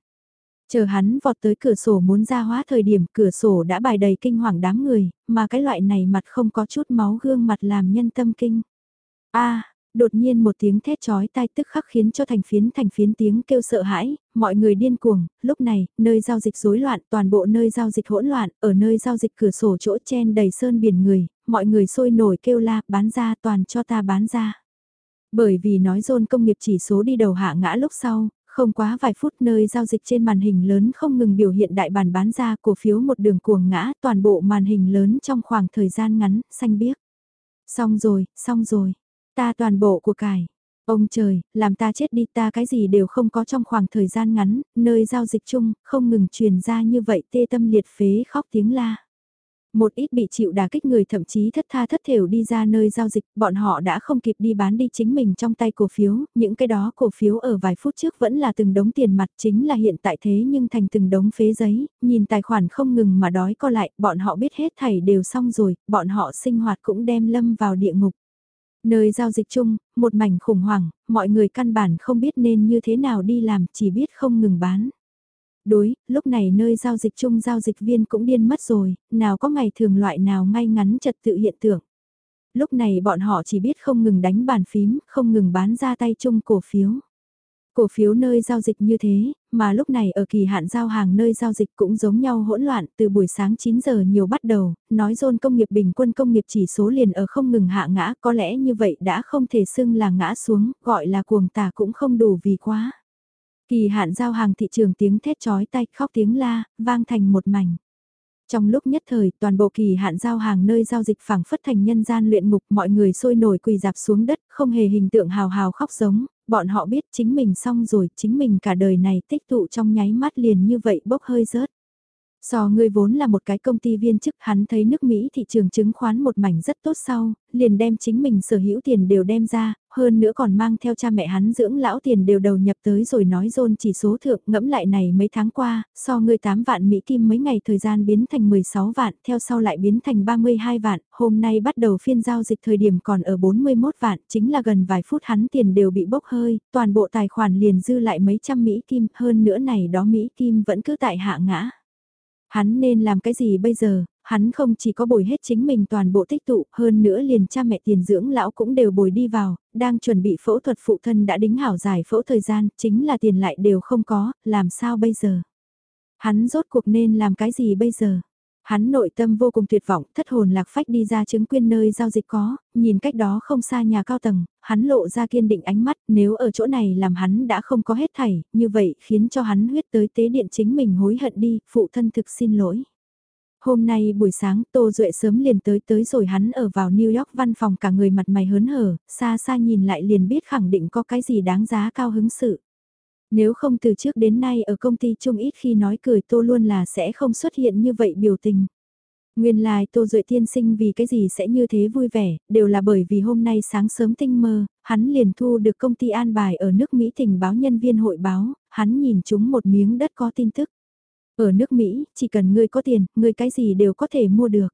Chờ hắn vọt tới cửa sổ muốn ra hóa thời điểm cửa sổ đã bài đầy kinh hoàng đám người, mà cái loại này mặt không có chút máu gương mặt làm nhân tâm kinh. a đột nhiên một tiếng thét chói tai tức khắc khiến cho thành phiến thành phiến tiếng kêu sợ hãi, mọi người điên cuồng, lúc này, nơi giao dịch rối loạn, toàn bộ nơi giao dịch hỗn loạn, ở nơi giao dịch cửa sổ chỗ chen đầy sơn biển người, mọi người sôi nổi kêu la, bán ra toàn cho ta bán ra. Bởi vì nói dôn công nghiệp chỉ số đi đầu hạ ngã lúc sau, không quá vài phút nơi giao dịch trên màn hình lớn không ngừng biểu hiện đại bản bán ra cổ phiếu một đường cuồng ngã toàn bộ màn hình lớn trong khoảng thời gian ngắn, xanh biếc. Xong rồi, xong rồi. Ta toàn bộ của cải. Ông trời, làm ta chết đi ta cái gì đều không có trong khoảng thời gian ngắn, nơi giao dịch chung, không ngừng truyền ra như vậy tê tâm liệt phế khóc tiếng la. Một ít bị chịu đả kích người thậm chí thất tha thất thểu đi ra nơi giao dịch, bọn họ đã không kịp đi bán đi chính mình trong tay cổ phiếu, những cái đó cổ phiếu ở vài phút trước vẫn là từng đống tiền mặt chính là hiện tại thế nhưng thành từng đống phế giấy, nhìn tài khoản không ngừng mà đói co lại, bọn họ biết hết thảy đều xong rồi, bọn họ sinh hoạt cũng đem lâm vào địa ngục. Nơi giao dịch chung, một mảnh khủng hoảng, mọi người căn bản không biết nên như thế nào đi làm, chỉ biết không ngừng bán. Đối, lúc này nơi giao dịch chung giao dịch viên cũng điên mất rồi, nào có ngày thường loại nào ngay ngắn trật tự hiện tượng. Lúc này bọn họ chỉ biết không ngừng đánh bàn phím, không ngừng bán ra tay chung cổ phiếu. Cổ phiếu nơi giao dịch như thế, mà lúc này ở kỳ hạn giao hàng nơi giao dịch cũng giống nhau hỗn loạn từ buổi sáng 9 giờ nhiều bắt đầu, nói dôn công nghiệp bình quân công nghiệp chỉ số liền ở không ngừng hạ ngã, có lẽ như vậy đã không thể xưng là ngã xuống, gọi là cuồng tà cũng không đủ vì quá. Kỳ hạn giao hàng thị trường tiếng thét chói tay khóc tiếng la, vang thành một mảnh. Trong lúc nhất thời, toàn bộ kỳ hạn giao hàng nơi giao dịch phẳng phất thành nhân gian luyện ngục, mọi người sôi nổi quỳ dạp xuống đất, không hề hình tượng hào hào khóc giống, bọn họ biết chính mình xong rồi, chính mình cả đời này tích tụ trong nháy mắt liền như vậy bốc hơi rớt. So người vốn là một cái công ty viên chức hắn thấy nước Mỹ thị trường chứng khoán một mảnh rất tốt sau, liền đem chính mình sở hữu tiền đều đem ra, hơn nữa còn mang theo cha mẹ hắn dưỡng lão tiền đều đầu nhập tới rồi nói dôn chỉ số thượng ngẫm lại này mấy tháng qua, so người 8 vạn Mỹ Kim mấy ngày thời gian biến thành 16 vạn, theo sau lại biến thành 32 vạn, hôm nay bắt đầu phiên giao dịch thời điểm còn ở 41 vạn, chính là gần vài phút hắn tiền đều bị bốc hơi, toàn bộ tài khoản liền dư lại mấy trăm Mỹ Kim, hơn nữa này đó Mỹ Kim vẫn cứ tại hạ ngã. Hắn nên làm cái gì bây giờ, hắn không chỉ có bồi hết chính mình toàn bộ tích tụ, hơn nữa liền cha mẹ tiền dưỡng lão cũng đều bồi đi vào, đang chuẩn bị phẫu thuật phụ thân đã đính hảo giải phẫu thời gian, chính là tiền lại đều không có, làm sao bây giờ? Hắn rốt cuộc nên làm cái gì bây giờ? Hắn nội tâm vô cùng tuyệt vọng, thất hồn lạc phách đi ra chứng quyên nơi giao dịch có, nhìn cách đó không xa nhà cao tầng, hắn lộ ra kiên định ánh mắt, nếu ở chỗ này làm hắn đã không có hết thảy, như vậy khiến cho hắn huyết tới tế điện chính mình hối hận đi, phụ thân thực xin lỗi. Hôm nay buổi sáng Tô Duệ sớm liền tới tới rồi hắn ở vào New York văn phòng cả người mặt mày hớn hở, xa xa nhìn lại liền biết khẳng định có cái gì đáng giá cao hứng sự. Nếu không từ trước đến nay ở công ty chung ít khi nói cười Tô luôn là sẽ không xuất hiện như vậy biểu tình. Nguyên lai Tô Duệ tiên sinh vì cái gì sẽ như thế vui vẻ, đều là bởi vì hôm nay sáng sớm tinh mơ, hắn liền thu được công ty an bài ở nước Mỹ tình báo nhân viên hội báo, hắn nhìn chúng một miếng đất có tin tức. Ở nước Mỹ, chỉ cần ngươi có tiền, ngươi cái gì đều có thể mua được.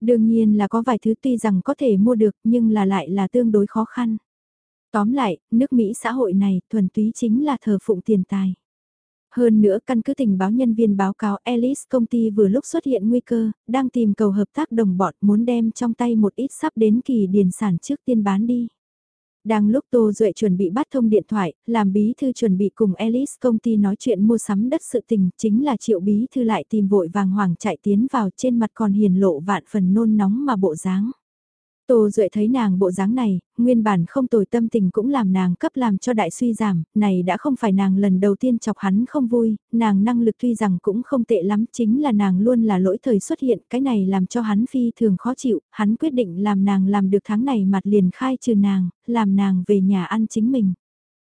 Đương nhiên là có vài thứ tuy rằng có thể mua được nhưng là lại là tương đối khó khăn. Tóm lại, nước Mỹ xã hội này thuần túy chính là thờ phụng tiền tài. Hơn nữa căn cứ tình báo nhân viên báo cáo Alice công ty vừa lúc xuất hiện nguy cơ, đang tìm cầu hợp tác đồng bọn muốn đem trong tay một ít sắp đến kỳ điền sản trước tiên bán đi. Đang lúc Tô Duệ chuẩn bị bắt thông điện thoại, làm bí thư chuẩn bị cùng Alice công ty nói chuyện mua sắm đất sự tình, chính là triệu bí thư lại tìm vội vàng hoàng chạy tiến vào trên mặt còn hiền lộ vạn phần nôn nóng mà bộ dáng. Tô Duệ thấy nàng bộ dáng này, nguyên bản không tồi tâm tình cũng làm nàng cấp làm cho đại suy giảm, này đã không phải nàng lần đầu tiên chọc hắn không vui, nàng năng lực tuy rằng cũng không tệ lắm, chính là nàng luôn là lỗi thời xuất hiện, cái này làm cho hắn phi thường khó chịu, hắn quyết định làm nàng làm được tháng này mặt liền khai trừ nàng, làm nàng về nhà ăn chính mình.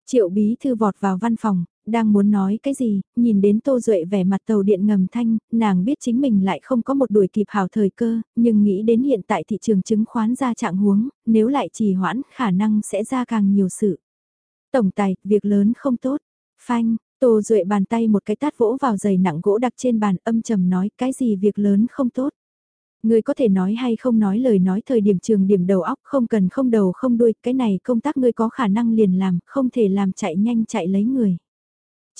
Triệu bí thư vọt vào văn phòng, đang muốn nói cái gì, nhìn đến Tô Duệ vẻ mặt tàu điện ngầm thanh, nàng biết chính mình lại không có một đuổi kịp hào thời cơ, nhưng nghĩ đến hiện tại thị trường chứng khoán ra trạng huống, nếu lại trì hoãn khả năng sẽ ra càng nhiều sự. Tổng tài, việc lớn không tốt. Phanh, Tô Duệ bàn tay một cái tát vỗ vào giày nặng gỗ đặt trên bàn âm trầm nói cái gì việc lớn không tốt. Người có thể nói hay không nói lời nói thời điểm trường điểm đầu óc không cần không đầu không đuôi, cái này công tác ngươi có khả năng liền làm, không thể làm chạy nhanh chạy lấy người.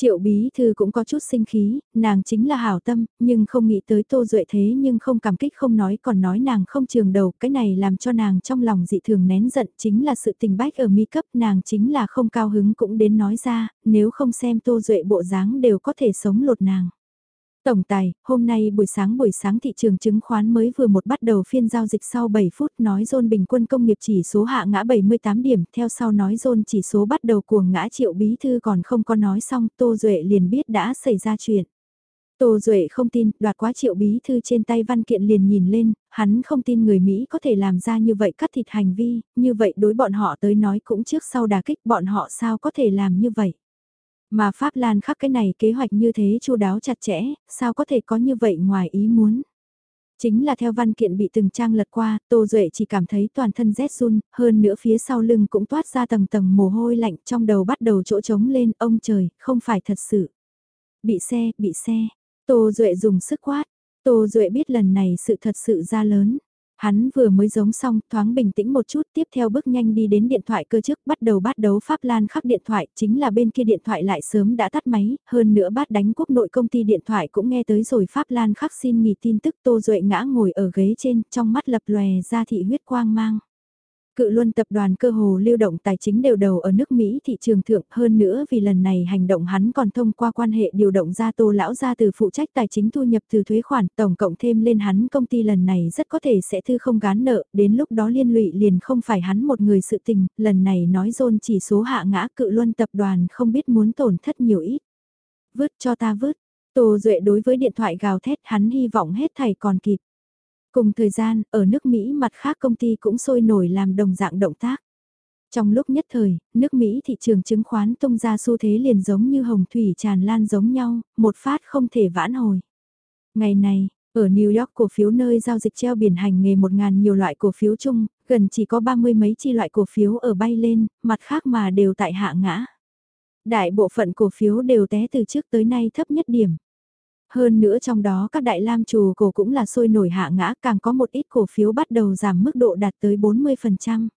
Triệu bí thư cũng có chút sinh khí, nàng chính là hảo tâm, nhưng không nghĩ tới tô duệ thế nhưng không cảm kích không nói còn nói nàng không trường đầu, cái này làm cho nàng trong lòng dị thường nén giận chính là sự tình bách ở mi cấp nàng chính là không cao hứng cũng đến nói ra, nếu không xem tô duệ bộ dáng đều có thể sống lột nàng. Tổng tài, hôm nay buổi sáng buổi sáng thị trường chứng khoán mới vừa một bắt đầu phiên giao dịch sau 7 phút nói dôn bình quân công nghiệp chỉ số hạ ngã 78 điểm, theo sau nói dôn chỉ số bắt đầu cuồng ngã triệu bí thư còn không có nói xong Tô Duệ liền biết đã xảy ra chuyện. Tô Duệ không tin, đoạt quá triệu bí thư trên tay văn kiện liền nhìn lên, hắn không tin người Mỹ có thể làm ra như vậy cắt thịt hành vi, như vậy đối bọn họ tới nói cũng trước sau đà kích bọn họ sao có thể làm như vậy. Mà Pháp Lan khắc cái này kế hoạch như thế chu đáo chặt chẽ, sao có thể có như vậy ngoài ý muốn. Chính là theo văn kiện bị từng trang lật qua, Tô Duệ chỉ cảm thấy toàn thân rét run, hơn nữa phía sau lưng cũng toát ra tầng tầng mồ hôi lạnh trong đầu bắt đầu chỗ trống lên, ông trời, không phải thật sự. Bị xe, bị xe, Tô Duệ dùng sức quát, Tô Duệ biết lần này sự thật sự ra lớn. Hắn vừa mới giống xong, thoáng bình tĩnh một chút, tiếp theo bước nhanh đi đến điện thoại cơ trước, bắt đầu bắt đấu Pháp Lan khắc điện thoại, chính là bên kia điện thoại lại sớm đã tắt máy, hơn nữa bắt đánh quốc nội công ty điện thoại cũng nghe tới rồi Pháp Lan khắc xin nghỉ tin tức Tô Duệ ngã ngồi ở ghế trên, trong mắt lập lòe ra thị huyết quang mang. Cự luân tập đoàn cơ hồ lưu động tài chính đều đầu ở nước Mỹ thị trường thượng hơn nữa vì lần này hành động hắn còn thông qua quan hệ điều động ra tô lão ra từ phụ trách tài chính thu nhập từ thuế khoản tổng cộng thêm lên hắn công ty lần này rất có thể sẽ thư không gán nợ, đến lúc đó liên lụy liền không phải hắn một người sự tình, lần này nói dôn chỉ số hạ ngã cự luân tập đoàn không biết muốn tổn thất nhiều ít. Vứt cho ta vứt, Tô Duệ đối với điện thoại gào thét hắn hy vọng hết thầy còn kịp. Cùng thời gian, ở nước Mỹ mặt khác công ty cũng sôi nổi làm đồng dạng động tác. Trong lúc nhất thời, nước Mỹ thị trường chứng khoán tung ra xu thế liền giống như hồng thủy tràn lan giống nhau, một phát không thể vãn hồi. Ngày này, ở New York cổ phiếu nơi giao dịch treo biển hành nghề 1.000 nhiều loại cổ phiếu chung, gần chỉ có ba mươi mấy chi loại cổ phiếu ở bay lên, mặt khác mà đều tại hạ ngã. Đại bộ phận cổ phiếu đều té từ trước tới nay thấp nhất điểm. Hơn nữa trong đó các đại lam trù cổ cũng là sôi nổi hạ ngã càng có một ít cổ phiếu bắt đầu giảm mức độ đạt tới 40%.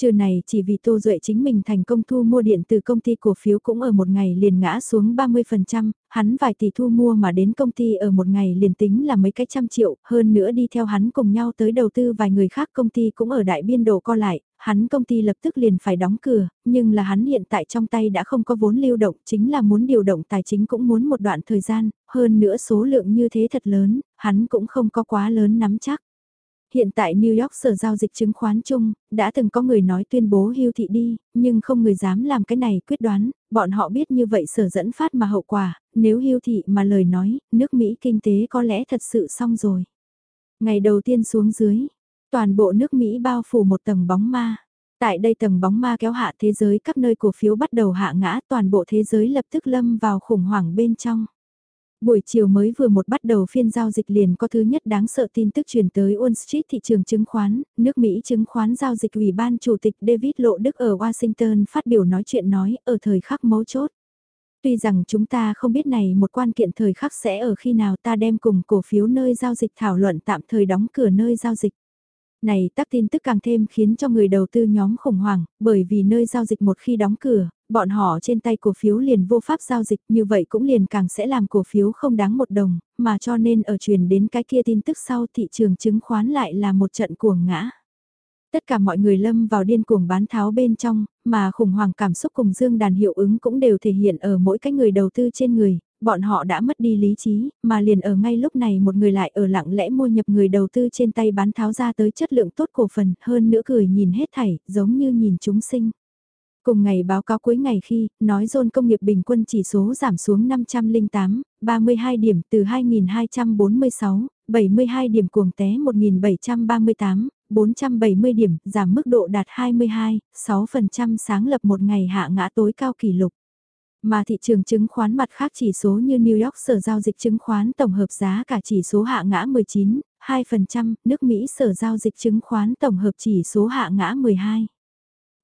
Trừ này chỉ vì Tô Duệ chính mình thành công thu mua điện từ công ty cổ phiếu cũng ở một ngày liền ngã xuống 30%, hắn vài tỷ thu mua mà đến công ty ở một ngày liền tính là mấy cái trăm triệu, hơn nữa đi theo hắn cùng nhau tới đầu tư vài người khác công ty cũng ở đại biên độ co lại, hắn công ty lập tức liền phải đóng cửa, nhưng là hắn hiện tại trong tay đã không có vốn lưu động, chính là muốn điều động tài chính cũng muốn một đoạn thời gian, hơn nữa số lượng như thế thật lớn, hắn cũng không có quá lớn nắm chắc. Hiện tại New York sở giao dịch chứng khoán chung, đã từng có người nói tuyên bố hưu thị đi, nhưng không người dám làm cái này quyết đoán, bọn họ biết như vậy sở dẫn phát mà hậu quả, nếu hưu thị mà lời nói, nước Mỹ kinh tế có lẽ thật sự xong rồi. Ngày đầu tiên xuống dưới, toàn bộ nước Mỹ bao phủ một tầng bóng ma. Tại đây tầng bóng ma kéo hạ thế giới các nơi cổ phiếu bắt đầu hạ ngã toàn bộ thế giới lập tức lâm vào khủng hoảng bên trong. Buổi chiều mới vừa một bắt đầu phiên giao dịch liền có thứ nhất đáng sợ tin tức truyền tới Wall Street thị trường chứng khoán, nước Mỹ chứng khoán giao dịch ủy ban chủ tịch David Lộ Đức ở Washington phát biểu nói chuyện nói ở thời khắc mấu chốt. Tuy rằng chúng ta không biết này một quan kiện thời khắc sẽ ở khi nào ta đem cùng cổ phiếu nơi giao dịch thảo luận tạm thời đóng cửa nơi giao dịch. Này tác tin tức càng thêm khiến cho người đầu tư nhóm khủng hoảng, bởi vì nơi giao dịch một khi đóng cửa, bọn họ trên tay cổ phiếu liền vô pháp giao dịch như vậy cũng liền càng sẽ làm cổ phiếu không đáng một đồng, mà cho nên ở truyền đến cái kia tin tức sau thị trường chứng khoán lại là một trận cuồng ngã. Tất cả mọi người lâm vào điên cuồng bán tháo bên trong, mà khủng hoảng cảm xúc cùng dương đàn hiệu ứng cũng đều thể hiện ở mỗi cái người đầu tư trên người, bọn họ đã mất đi lý trí, mà liền ở ngay lúc này một người lại ở lặng lẽ mua nhập người đầu tư trên tay bán tháo ra tới chất lượng tốt cổ phần hơn nữa cười nhìn hết thảy, giống như nhìn chúng sinh. Cùng ngày báo cáo cuối ngày khi, nói dôn công nghiệp bình quân chỉ số giảm xuống 508, 32 điểm từ 2246, 72 điểm cuồng té 1738, 470 điểm, giảm mức độ đạt 22, 6% sáng lập một ngày hạ ngã tối cao kỷ lục. Mà thị trường chứng khoán mặt khác chỉ số như New York sở giao dịch chứng khoán tổng hợp giá cả chỉ số hạ ngã 19, 2%, nước Mỹ sở giao dịch chứng khoán tổng hợp chỉ số hạ ngã 12.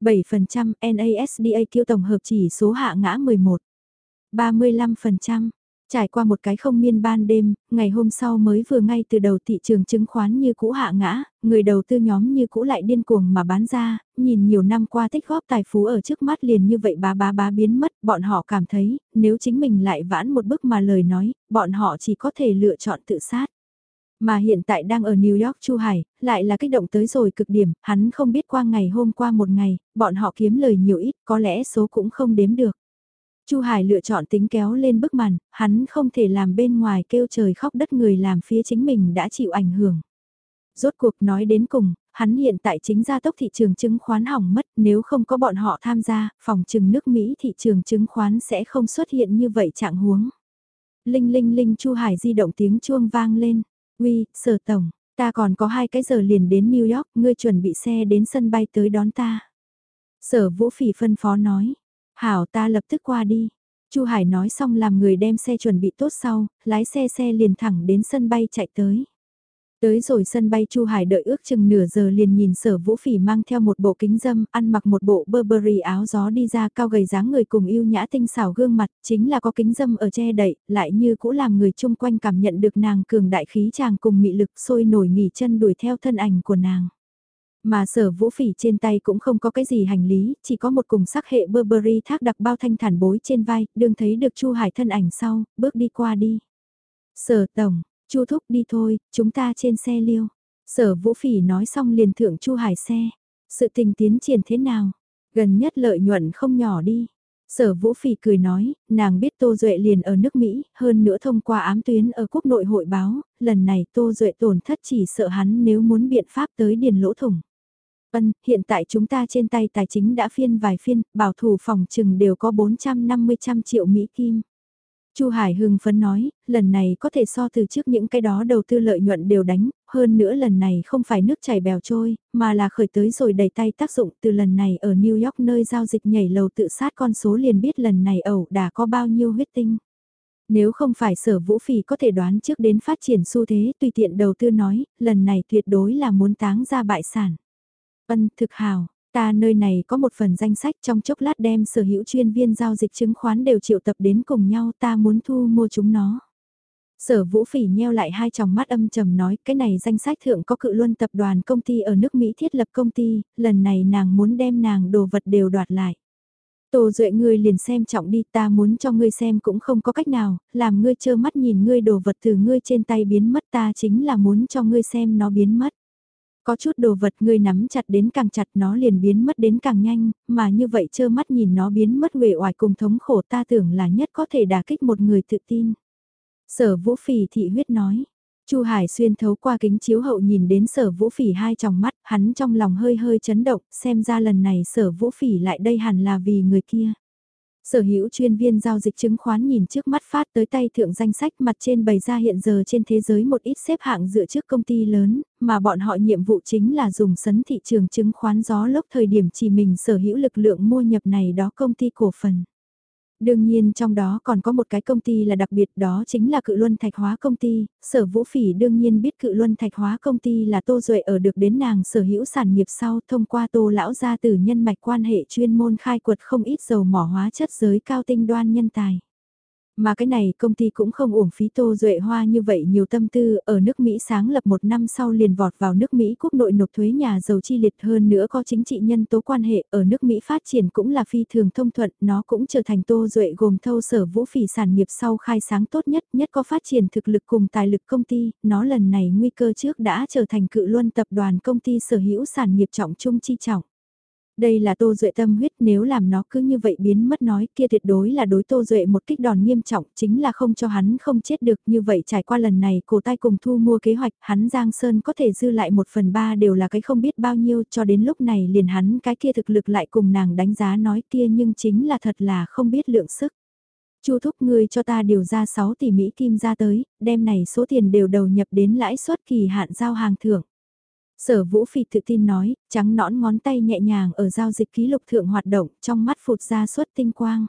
7%, NASDAQ tổng hợp chỉ số hạ ngã 11. 35%, trải qua một cái không miên ban đêm, ngày hôm sau mới vừa ngay từ đầu thị trường chứng khoán như cũ hạ ngã, người đầu tư nhóm như cũ lại điên cuồng mà bán ra, nhìn nhiều năm qua tích góp tài phú ở trước mắt liền như vậy bá bá bá biến mất, bọn họ cảm thấy, nếu chính mình lại vãn một bước mà lời nói, bọn họ chỉ có thể lựa chọn tự sát. Mà hiện tại đang ở New York Chu Hải, lại là kích động tới rồi cực điểm, hắn không biết qua ngày hôm qua một ngày, bọn họ kiếm lời nhiều ít, có lẽ số cũng không đếm được. Chu Hải lựa chọn tính kéo lên bức màn, hắn không thể làm bên ngoài kêu trời khóc đất người làm phía chính mình đã chịu ảnh hưởng. Rốt cuộc nói đến cùng, hắn hiện tại chính gia tốc thị trường chứng khoán hỏng mất nếu không có bọn họ tham gia, phòng trừng nước Mỹ thị trường chứng khoán sẽ không xuất hiện như vậy trạng huống. Linh linh linh Chu Hải di động tiếng chuông vang lên. Uy, sở tổng, ta còn có hai cái giờ liền đến New York, ngươi chuẩn bị xe đến sân bay tới đón ta. Sở Vũ Phỉ phân phó nói, hảo ta lập tức qua đi. Chu Hải nói xong làm người đem xe chuẩn bị tốt sau, lái xe xe liền thẳng đến sân bay chạy tới. Tới rồi sân bay Chu Hải đợi ước chừng nửa giờ liền nhìn sở vũ phỉ mang theo một bộ kính dâm, ăn mặc một bộ Burberry áo gió đi ra cao gầy dáng người cùng yêu nhã tinh xảo gương mặt, chính là có kính dâm ở che đậy, lại như cũ làm người chung quanh cảm nhận được nàng cường đại khí chàng cùng mị lực sôi nổi nghỉ chân đuổi theo thân ảnh của nàng. Mà sở vũ phỉ trên tay cũng không có cái gì hành lý, chỉ có một cùng sắc hệ Burberry thác đặc bao thanh thản bối trên vai, đương thấy được Chu Hải thân ảnh sau, bước đi qua đi. Sở tổng, Chu thúc đi thôi, chúng ta trên xe liêu. Sở Vũ Phỉ nói xong liền thượng Chu Hải xe. Sự tình tiến triển thế nào? Gần nhất lợi nhuận không nhỏ đi. Sở Vũ Phỉ cười nói, nàng biết Tô Duệ liền ở nước Mỹ, hơn nữa thông qua ám tuyến ở quốc nội hội báo, lần này Tô Duệ tổn thất chỉ sợ hắn nếu muốn biện pháp tới điền lỗ thủng. Ân, hiện tại chúng ta trên tay tài chính đã phiên vài phiên, bảo thủ phòng trừng đều có 450 trăm triệu Mỹ Kim. Chu Hải hưng phấn nói, lần này có thể so từ trước những cái đó đầu tư lợi nhuận đều đánh, hơn nữa lần này không phải nước chảy bèo trôi, mà là khởi tới rồi đầy tay tác dụng từ lần này ở New York nơi giao dịch nhảy lầu tự sát con số liền biết lần này ẩu đã có bao nhiêu huyết tinh. Nếu không phải sở vũ phì có thể đoán trước đến phát triển xu thế tùy tiện đầu tư nói, lần này tuyệt đối là muốn táng ra bại sản. Ân thực hào, Ta nơi này có một phần danh sách trong chốc lát đem sở hữu chuyên viên giao dịch chứng khoán đều triệu tập đến cùng nhau ta muốn thu mua chúng nó. Sở Vũ Phỉ nheo lại hai tròng mắt âm trầm nói cái này danh sách thượng có cự luân tập đoàn công ty ở nước Mỹ thiết lập công ty, lần này nàng muốn đem nàng đồ vật đều đoạt lại. Tô Duệ ngươi liền xem trọng đi ta muốn cho ngươi xem cũng không có cách nào, làm ngươi trơ mắt nhìn ngươi đồ vật từ ngươi trên tay biến mất ta chính là muốn cho ngươi xem nó biến mất. Có chút đồ vật ngươi nắm chặt đến càng chặt nó liền biến mất đến càng nhanh, mà như vậy trơ mắt nhìn nó biến mất huệ oải cùng thống khổ ta tưởng là nhất có thể đả kích một người tự tin. Sở vũ phỉ thị huyết nói. Chu Hải xuyên thấu qua kính chiếu hậu nhìn đến sở vũ phỉ hai tròng mắt, hắn trong lòng hơi hơi chấn động, xem ra lần này sở vũ phỉ lại đây hẳn là vì người kia. Sở hữu chuyên viên giao dịch chứng khoán nhìn trước mắt phát tới tay thượng danh sách mặt trên bày ra hiện giờ trên thế giới một ít xếp hạng dựa trước công ty lớn, mà bọn họ nhiệm vụ chính là dùng sấn thị trường chứng khoán gió lốc thời điểm chỉ mình sở hữu lực lượng mua nhập này đó công ty cổ phần. Đương nhiên trong đó còn có một cái công ty là đặc biệt đó chính là cự luân thạch hóa công ty, sở vũ phỉ đương nhiên biết cự luân thạch hóa công ty là tô duệ ở được đến nàng sở hữu sản nghiệp sau thông qua tô lão gia từ nhân mạch quan hệ chuyên môn khai quật không ít dầu mỏ hóa chất giới cao tinh đoan nhân tài. Mà cái này công ty cũng không uổng phí Tô Duệ Hoa như vậy nhiều tâm tư, ở nước Mỹ sáng lập một năm sau liền vọt vào nước Mỹ quốc nội nộp thuế nhà giàu chi liệt hơn nữa có chính trị nhân tố quan hệ ở nước Mỹ phát triển cũng là phi thường thông thuận, nó cũng trở thành Tô Duệ gồm thâu sở vũ phỉ sản nghiệp sau khai sáng tốt nhất, nhất có phát triển thực lực cùng tài lực công ty, nó lần này nguy cơ trước đã trở thành cự luân tập đoàn công ty sở hữu sản nghiệp trọng trung chi trọng. Đây là Tô Duệ tâm huyết nếu làm nó cứ như vậy biến mất nói kia tuyệt đối là đối Tô Duệ một kích đòn nghiêm trọng chính là không cho hắn không chết được như vậy trải qua lần này cổ tay cùng thu mua kế hoạch hắn Giang Sơn có thể dư lại một phần ba đều là cái không biết bao nhiêu cho đến lúc này liền hắn cái kia thực lực lại cùng nàng đánh giá nói kia nhưng chính là thật là không biết lượng sức. Chu thúc ngươi cho ta điều ra 6 tỷ Mỹ Kim ra tới, đem này số tiền đều đầu nhập đến lãi suất kỳ hạn giao hàng thưởng. Sở Vũ Phỉ tự tin nói, trắng nõn ngón tay nhẹ nhàng ở giao dịch ký lục thượng hoạt động, trong mắt phụt ra suất tinh quang.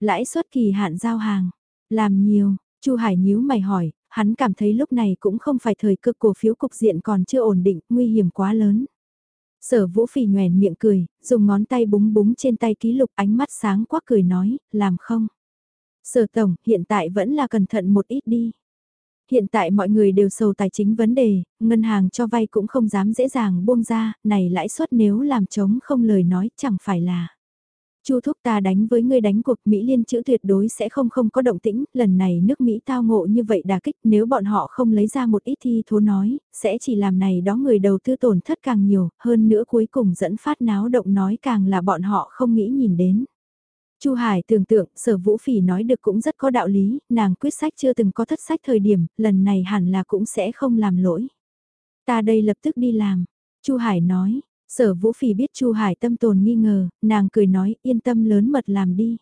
Lãi suất kỳ hạn giao hàng, làm nhiều, Chu Hải nhíu mày hỏi, hắn cảm thấy lúc này cũng không phải thời cơ cổ phiếu cục diện còn chưa ổn định, nguy hiểm quá lớn. Sở Vũ Phỉ nhoèn miệng cười, dùng ngón tay búng búng trên tay ký lục ánh mắt sáng quá cười nói, làm không. Sở Tổng, hiện tại vẫn là cẩn thận một ít đi. Hiện tại mọi người đều sầu tài chính vấn đề, ngân hàng cho vay cũng không dám dễ dàng buông ra, này lãi suất nếu làm chống không lời nói chẳng phải là. Chu thúc ta đánh với ngươi đánh cuộc Mỹ liên chữ tuyệt đối sẽ không không có động tĩnh, lần này nước Mỹ tao ngộ như vậy đà kích nếu bọn họ không lấy ra một ít thi thố nói, sẽ chỉ làm này đó người đầu tư tổn thất càng nhiều, hơn nữa cuối cùng dẫn phát náo động nói càng là bọn họ không nghĩ nhìn đến. Chu Hải tưởng tượng, sở vũ phỉ nói được cũng rất có đạo lý, nàng quyết sách chưa từng có thất sách thời điểm, lần này hẳn là cũng sẽ không làm lỗi. Ta đây lập tức đi làm. Chu Hải nói, sở vũ phỉ biết Chu Hải tâm tồn nghi ngờ, nàng cười nói yên tâm lớn mật làm đi.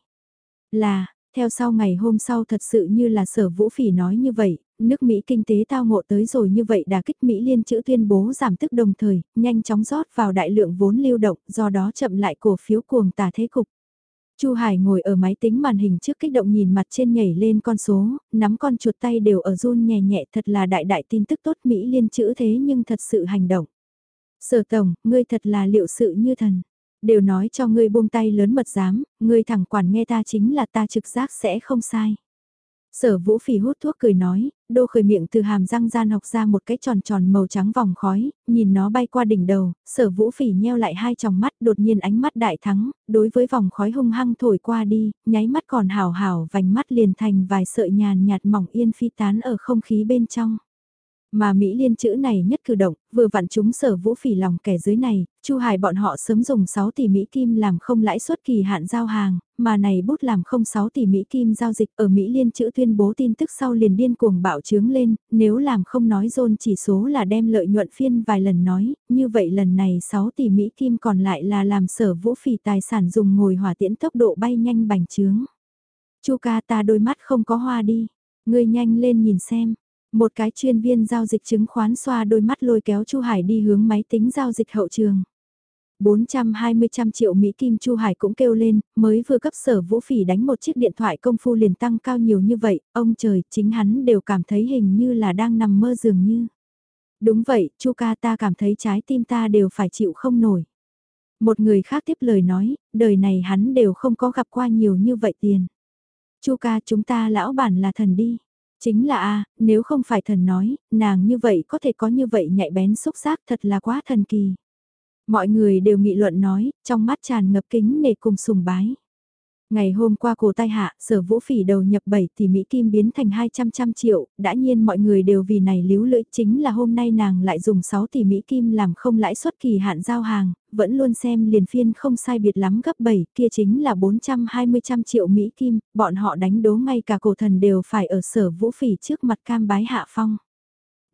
Là, theo sau ngày hôm sau thật sự như là sở vũ phỉ nói như vậy, nước Mỹ kinh tế tao ngộ tới rồi như vậy đã kích Mỹ liên chữ tuyên bố giảm tức đồng thời, nhanh chóng rót vào đại lượng vốn lưu động, do đó chậm lại cổ phiếu cuồng tả thế cục. Chu Hải ngồi ở máy tính màn hình trước kích động nhìn mặt trên nhảy lên con số, nắm con chuột tay đều ở run nhẹ nhẹ thật là đại đại tin tức tốt Mỹ liên chữ thế nhưng thật sự hành động. Sở Tổng, ngươi thật là liệu sự như thần. Đều nói cho ngươi buông tay lớn mật dám, ngươi thẳng quản nghe ta chính là ta trực giác sẽ không sai. Sở vũ phỉ hút thuốc cười nói, đô khởi miệng từ hàm răng gian học ra một cái tròn tròn màu trắng vòng khói, nhìn nó bay qua đỉnh đầu, sở vũ phỉ nheo lại hai tròng mắt đột nhiên ánh mắt đại thắng, đối với vòng khói hung hăng thổi qua đi, nháy mắt còn hào hào vành mắt liền thành vài sợi nhàn nhạt mỏng yên phi tán ở không khí bên trong. Mà Mỹ liên chữ này nhất cử động, vừa vặn chúng sở vũ phỉ lòng kẻ dưới này, Chu Hải bọn họ sớm dùng 6 tỷ Mỹ Kim làm không lãi suất kỳ hạn giao hàng, mà này bút làm không 6 tỷ Mỹ Kim giao dịch ở Mỹ liên chữ tuyên bố tin tức sau liền điên cuồng bạo trướng lên, nếu làm không nói dôn chỉ số là đem lợi nhuận phiên vài lần nói, như vậy lần này 6 tỷ Mỹ Kim còn lại là làm sở vũ phỉ tài sản dùng ngồi hỏa tiễn tốc độ bay nhanh bành trướng. Chu ca ta đôi mắt không có hoa đi, ngươi nhanh lên nhìn xem một cái chuyên viên giao dịch chứng khoán xoa đôi mắt lôi kéo Chu Hải đi hướng máy tính giao dịch hậu trường. 420 trăm triệu Mỹ Kim Chu Hải cũng kêu lên, mới vừa cấp sở vũ phỉ đánh một chiếc điện thoại công phu liền tăng cao nhiều như vậy, ông trời, chính hắn đều cảm thấy hình như là đang nằm mơ dường như. Đúng vậy, Chu ca ta cảm thấy trái tim ta đều phải chịu không nổi. Một người khác tiếp lời nói, đời này hắn đều không có gặp qua nhiều như vậy tiền. Chu ca chúng ta lão bản là thần đi. Chính là a nếu không phải thần nói, nàng như vậy có thể có như vậy nhạy bén xúc giác thật là quá thần kỳ. Mọi người đều nghị luận nói, trong mắt tràn ngập kính nể cùng sùng bái. Ngày hôm qua cổ tai hạ, sở vũ phỉ đầu nhập 7 tỷ Mỹ Kim biến thành 200 trăm triệu, đã nhiên mọi người đều vì này líu lưỡi chính là hôm nay nàng lại dùng 6 tỷ Mỹ Kim làm không lãi suất kỳ hạn giao hàng, vẫn luôn xem liền phiên không sai biệt lắm gấp 7, kia chính là 420 trăm triệu Mỹ Kim, bọn họ đánh đố ngay cả cổ thần đều phải ở sở vũ phỉ trước mặt cam bái hạ phong.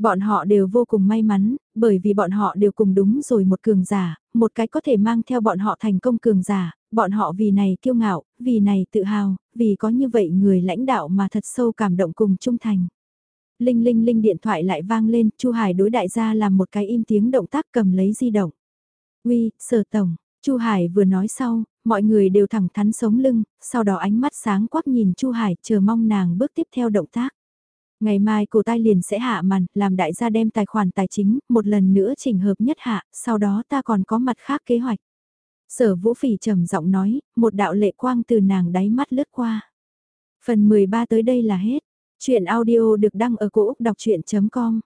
Bọn họ đều vô cùng may mắn, bởi vì bọn họ đều cùng đúng rồi một cường giả, một cái có thể mang theo bọn họ thành công cường giả, bọn họ vì này kiêu ngạo, vì này tự hào, vì có như vậy người lãnh đạo mà thật sâu cảm động cùng trung thành. Linh linh linh điện thoại lại vang lên, Chu Hải đối đại gia làm một cái im tiếng động tác cầm lấy di động. Uy, sở tổng, Chu Hải vừa nói sau, mọi người đều thẳng thắn sống lưng, sau đó ánh mắt sáng quắc nhìn Chu Hải chờ mong nàng bước tiếp theo động tác. Ngày mai cổ tai liền sẽ hạ màn, làm đại gia đem tài khoản tài chính, một lần nữa chỉnh hợp nhất hạ, sau đó ta còn có mặt khác kế hoạch. Sở vũ phỉ trầm giọng nói, một đạo lệ quang từ nàng đáy mắt lướt qua. Phần 13 tới đây là hết. Chuyện audio được đăng ở cổ Úc đọc chuyện.com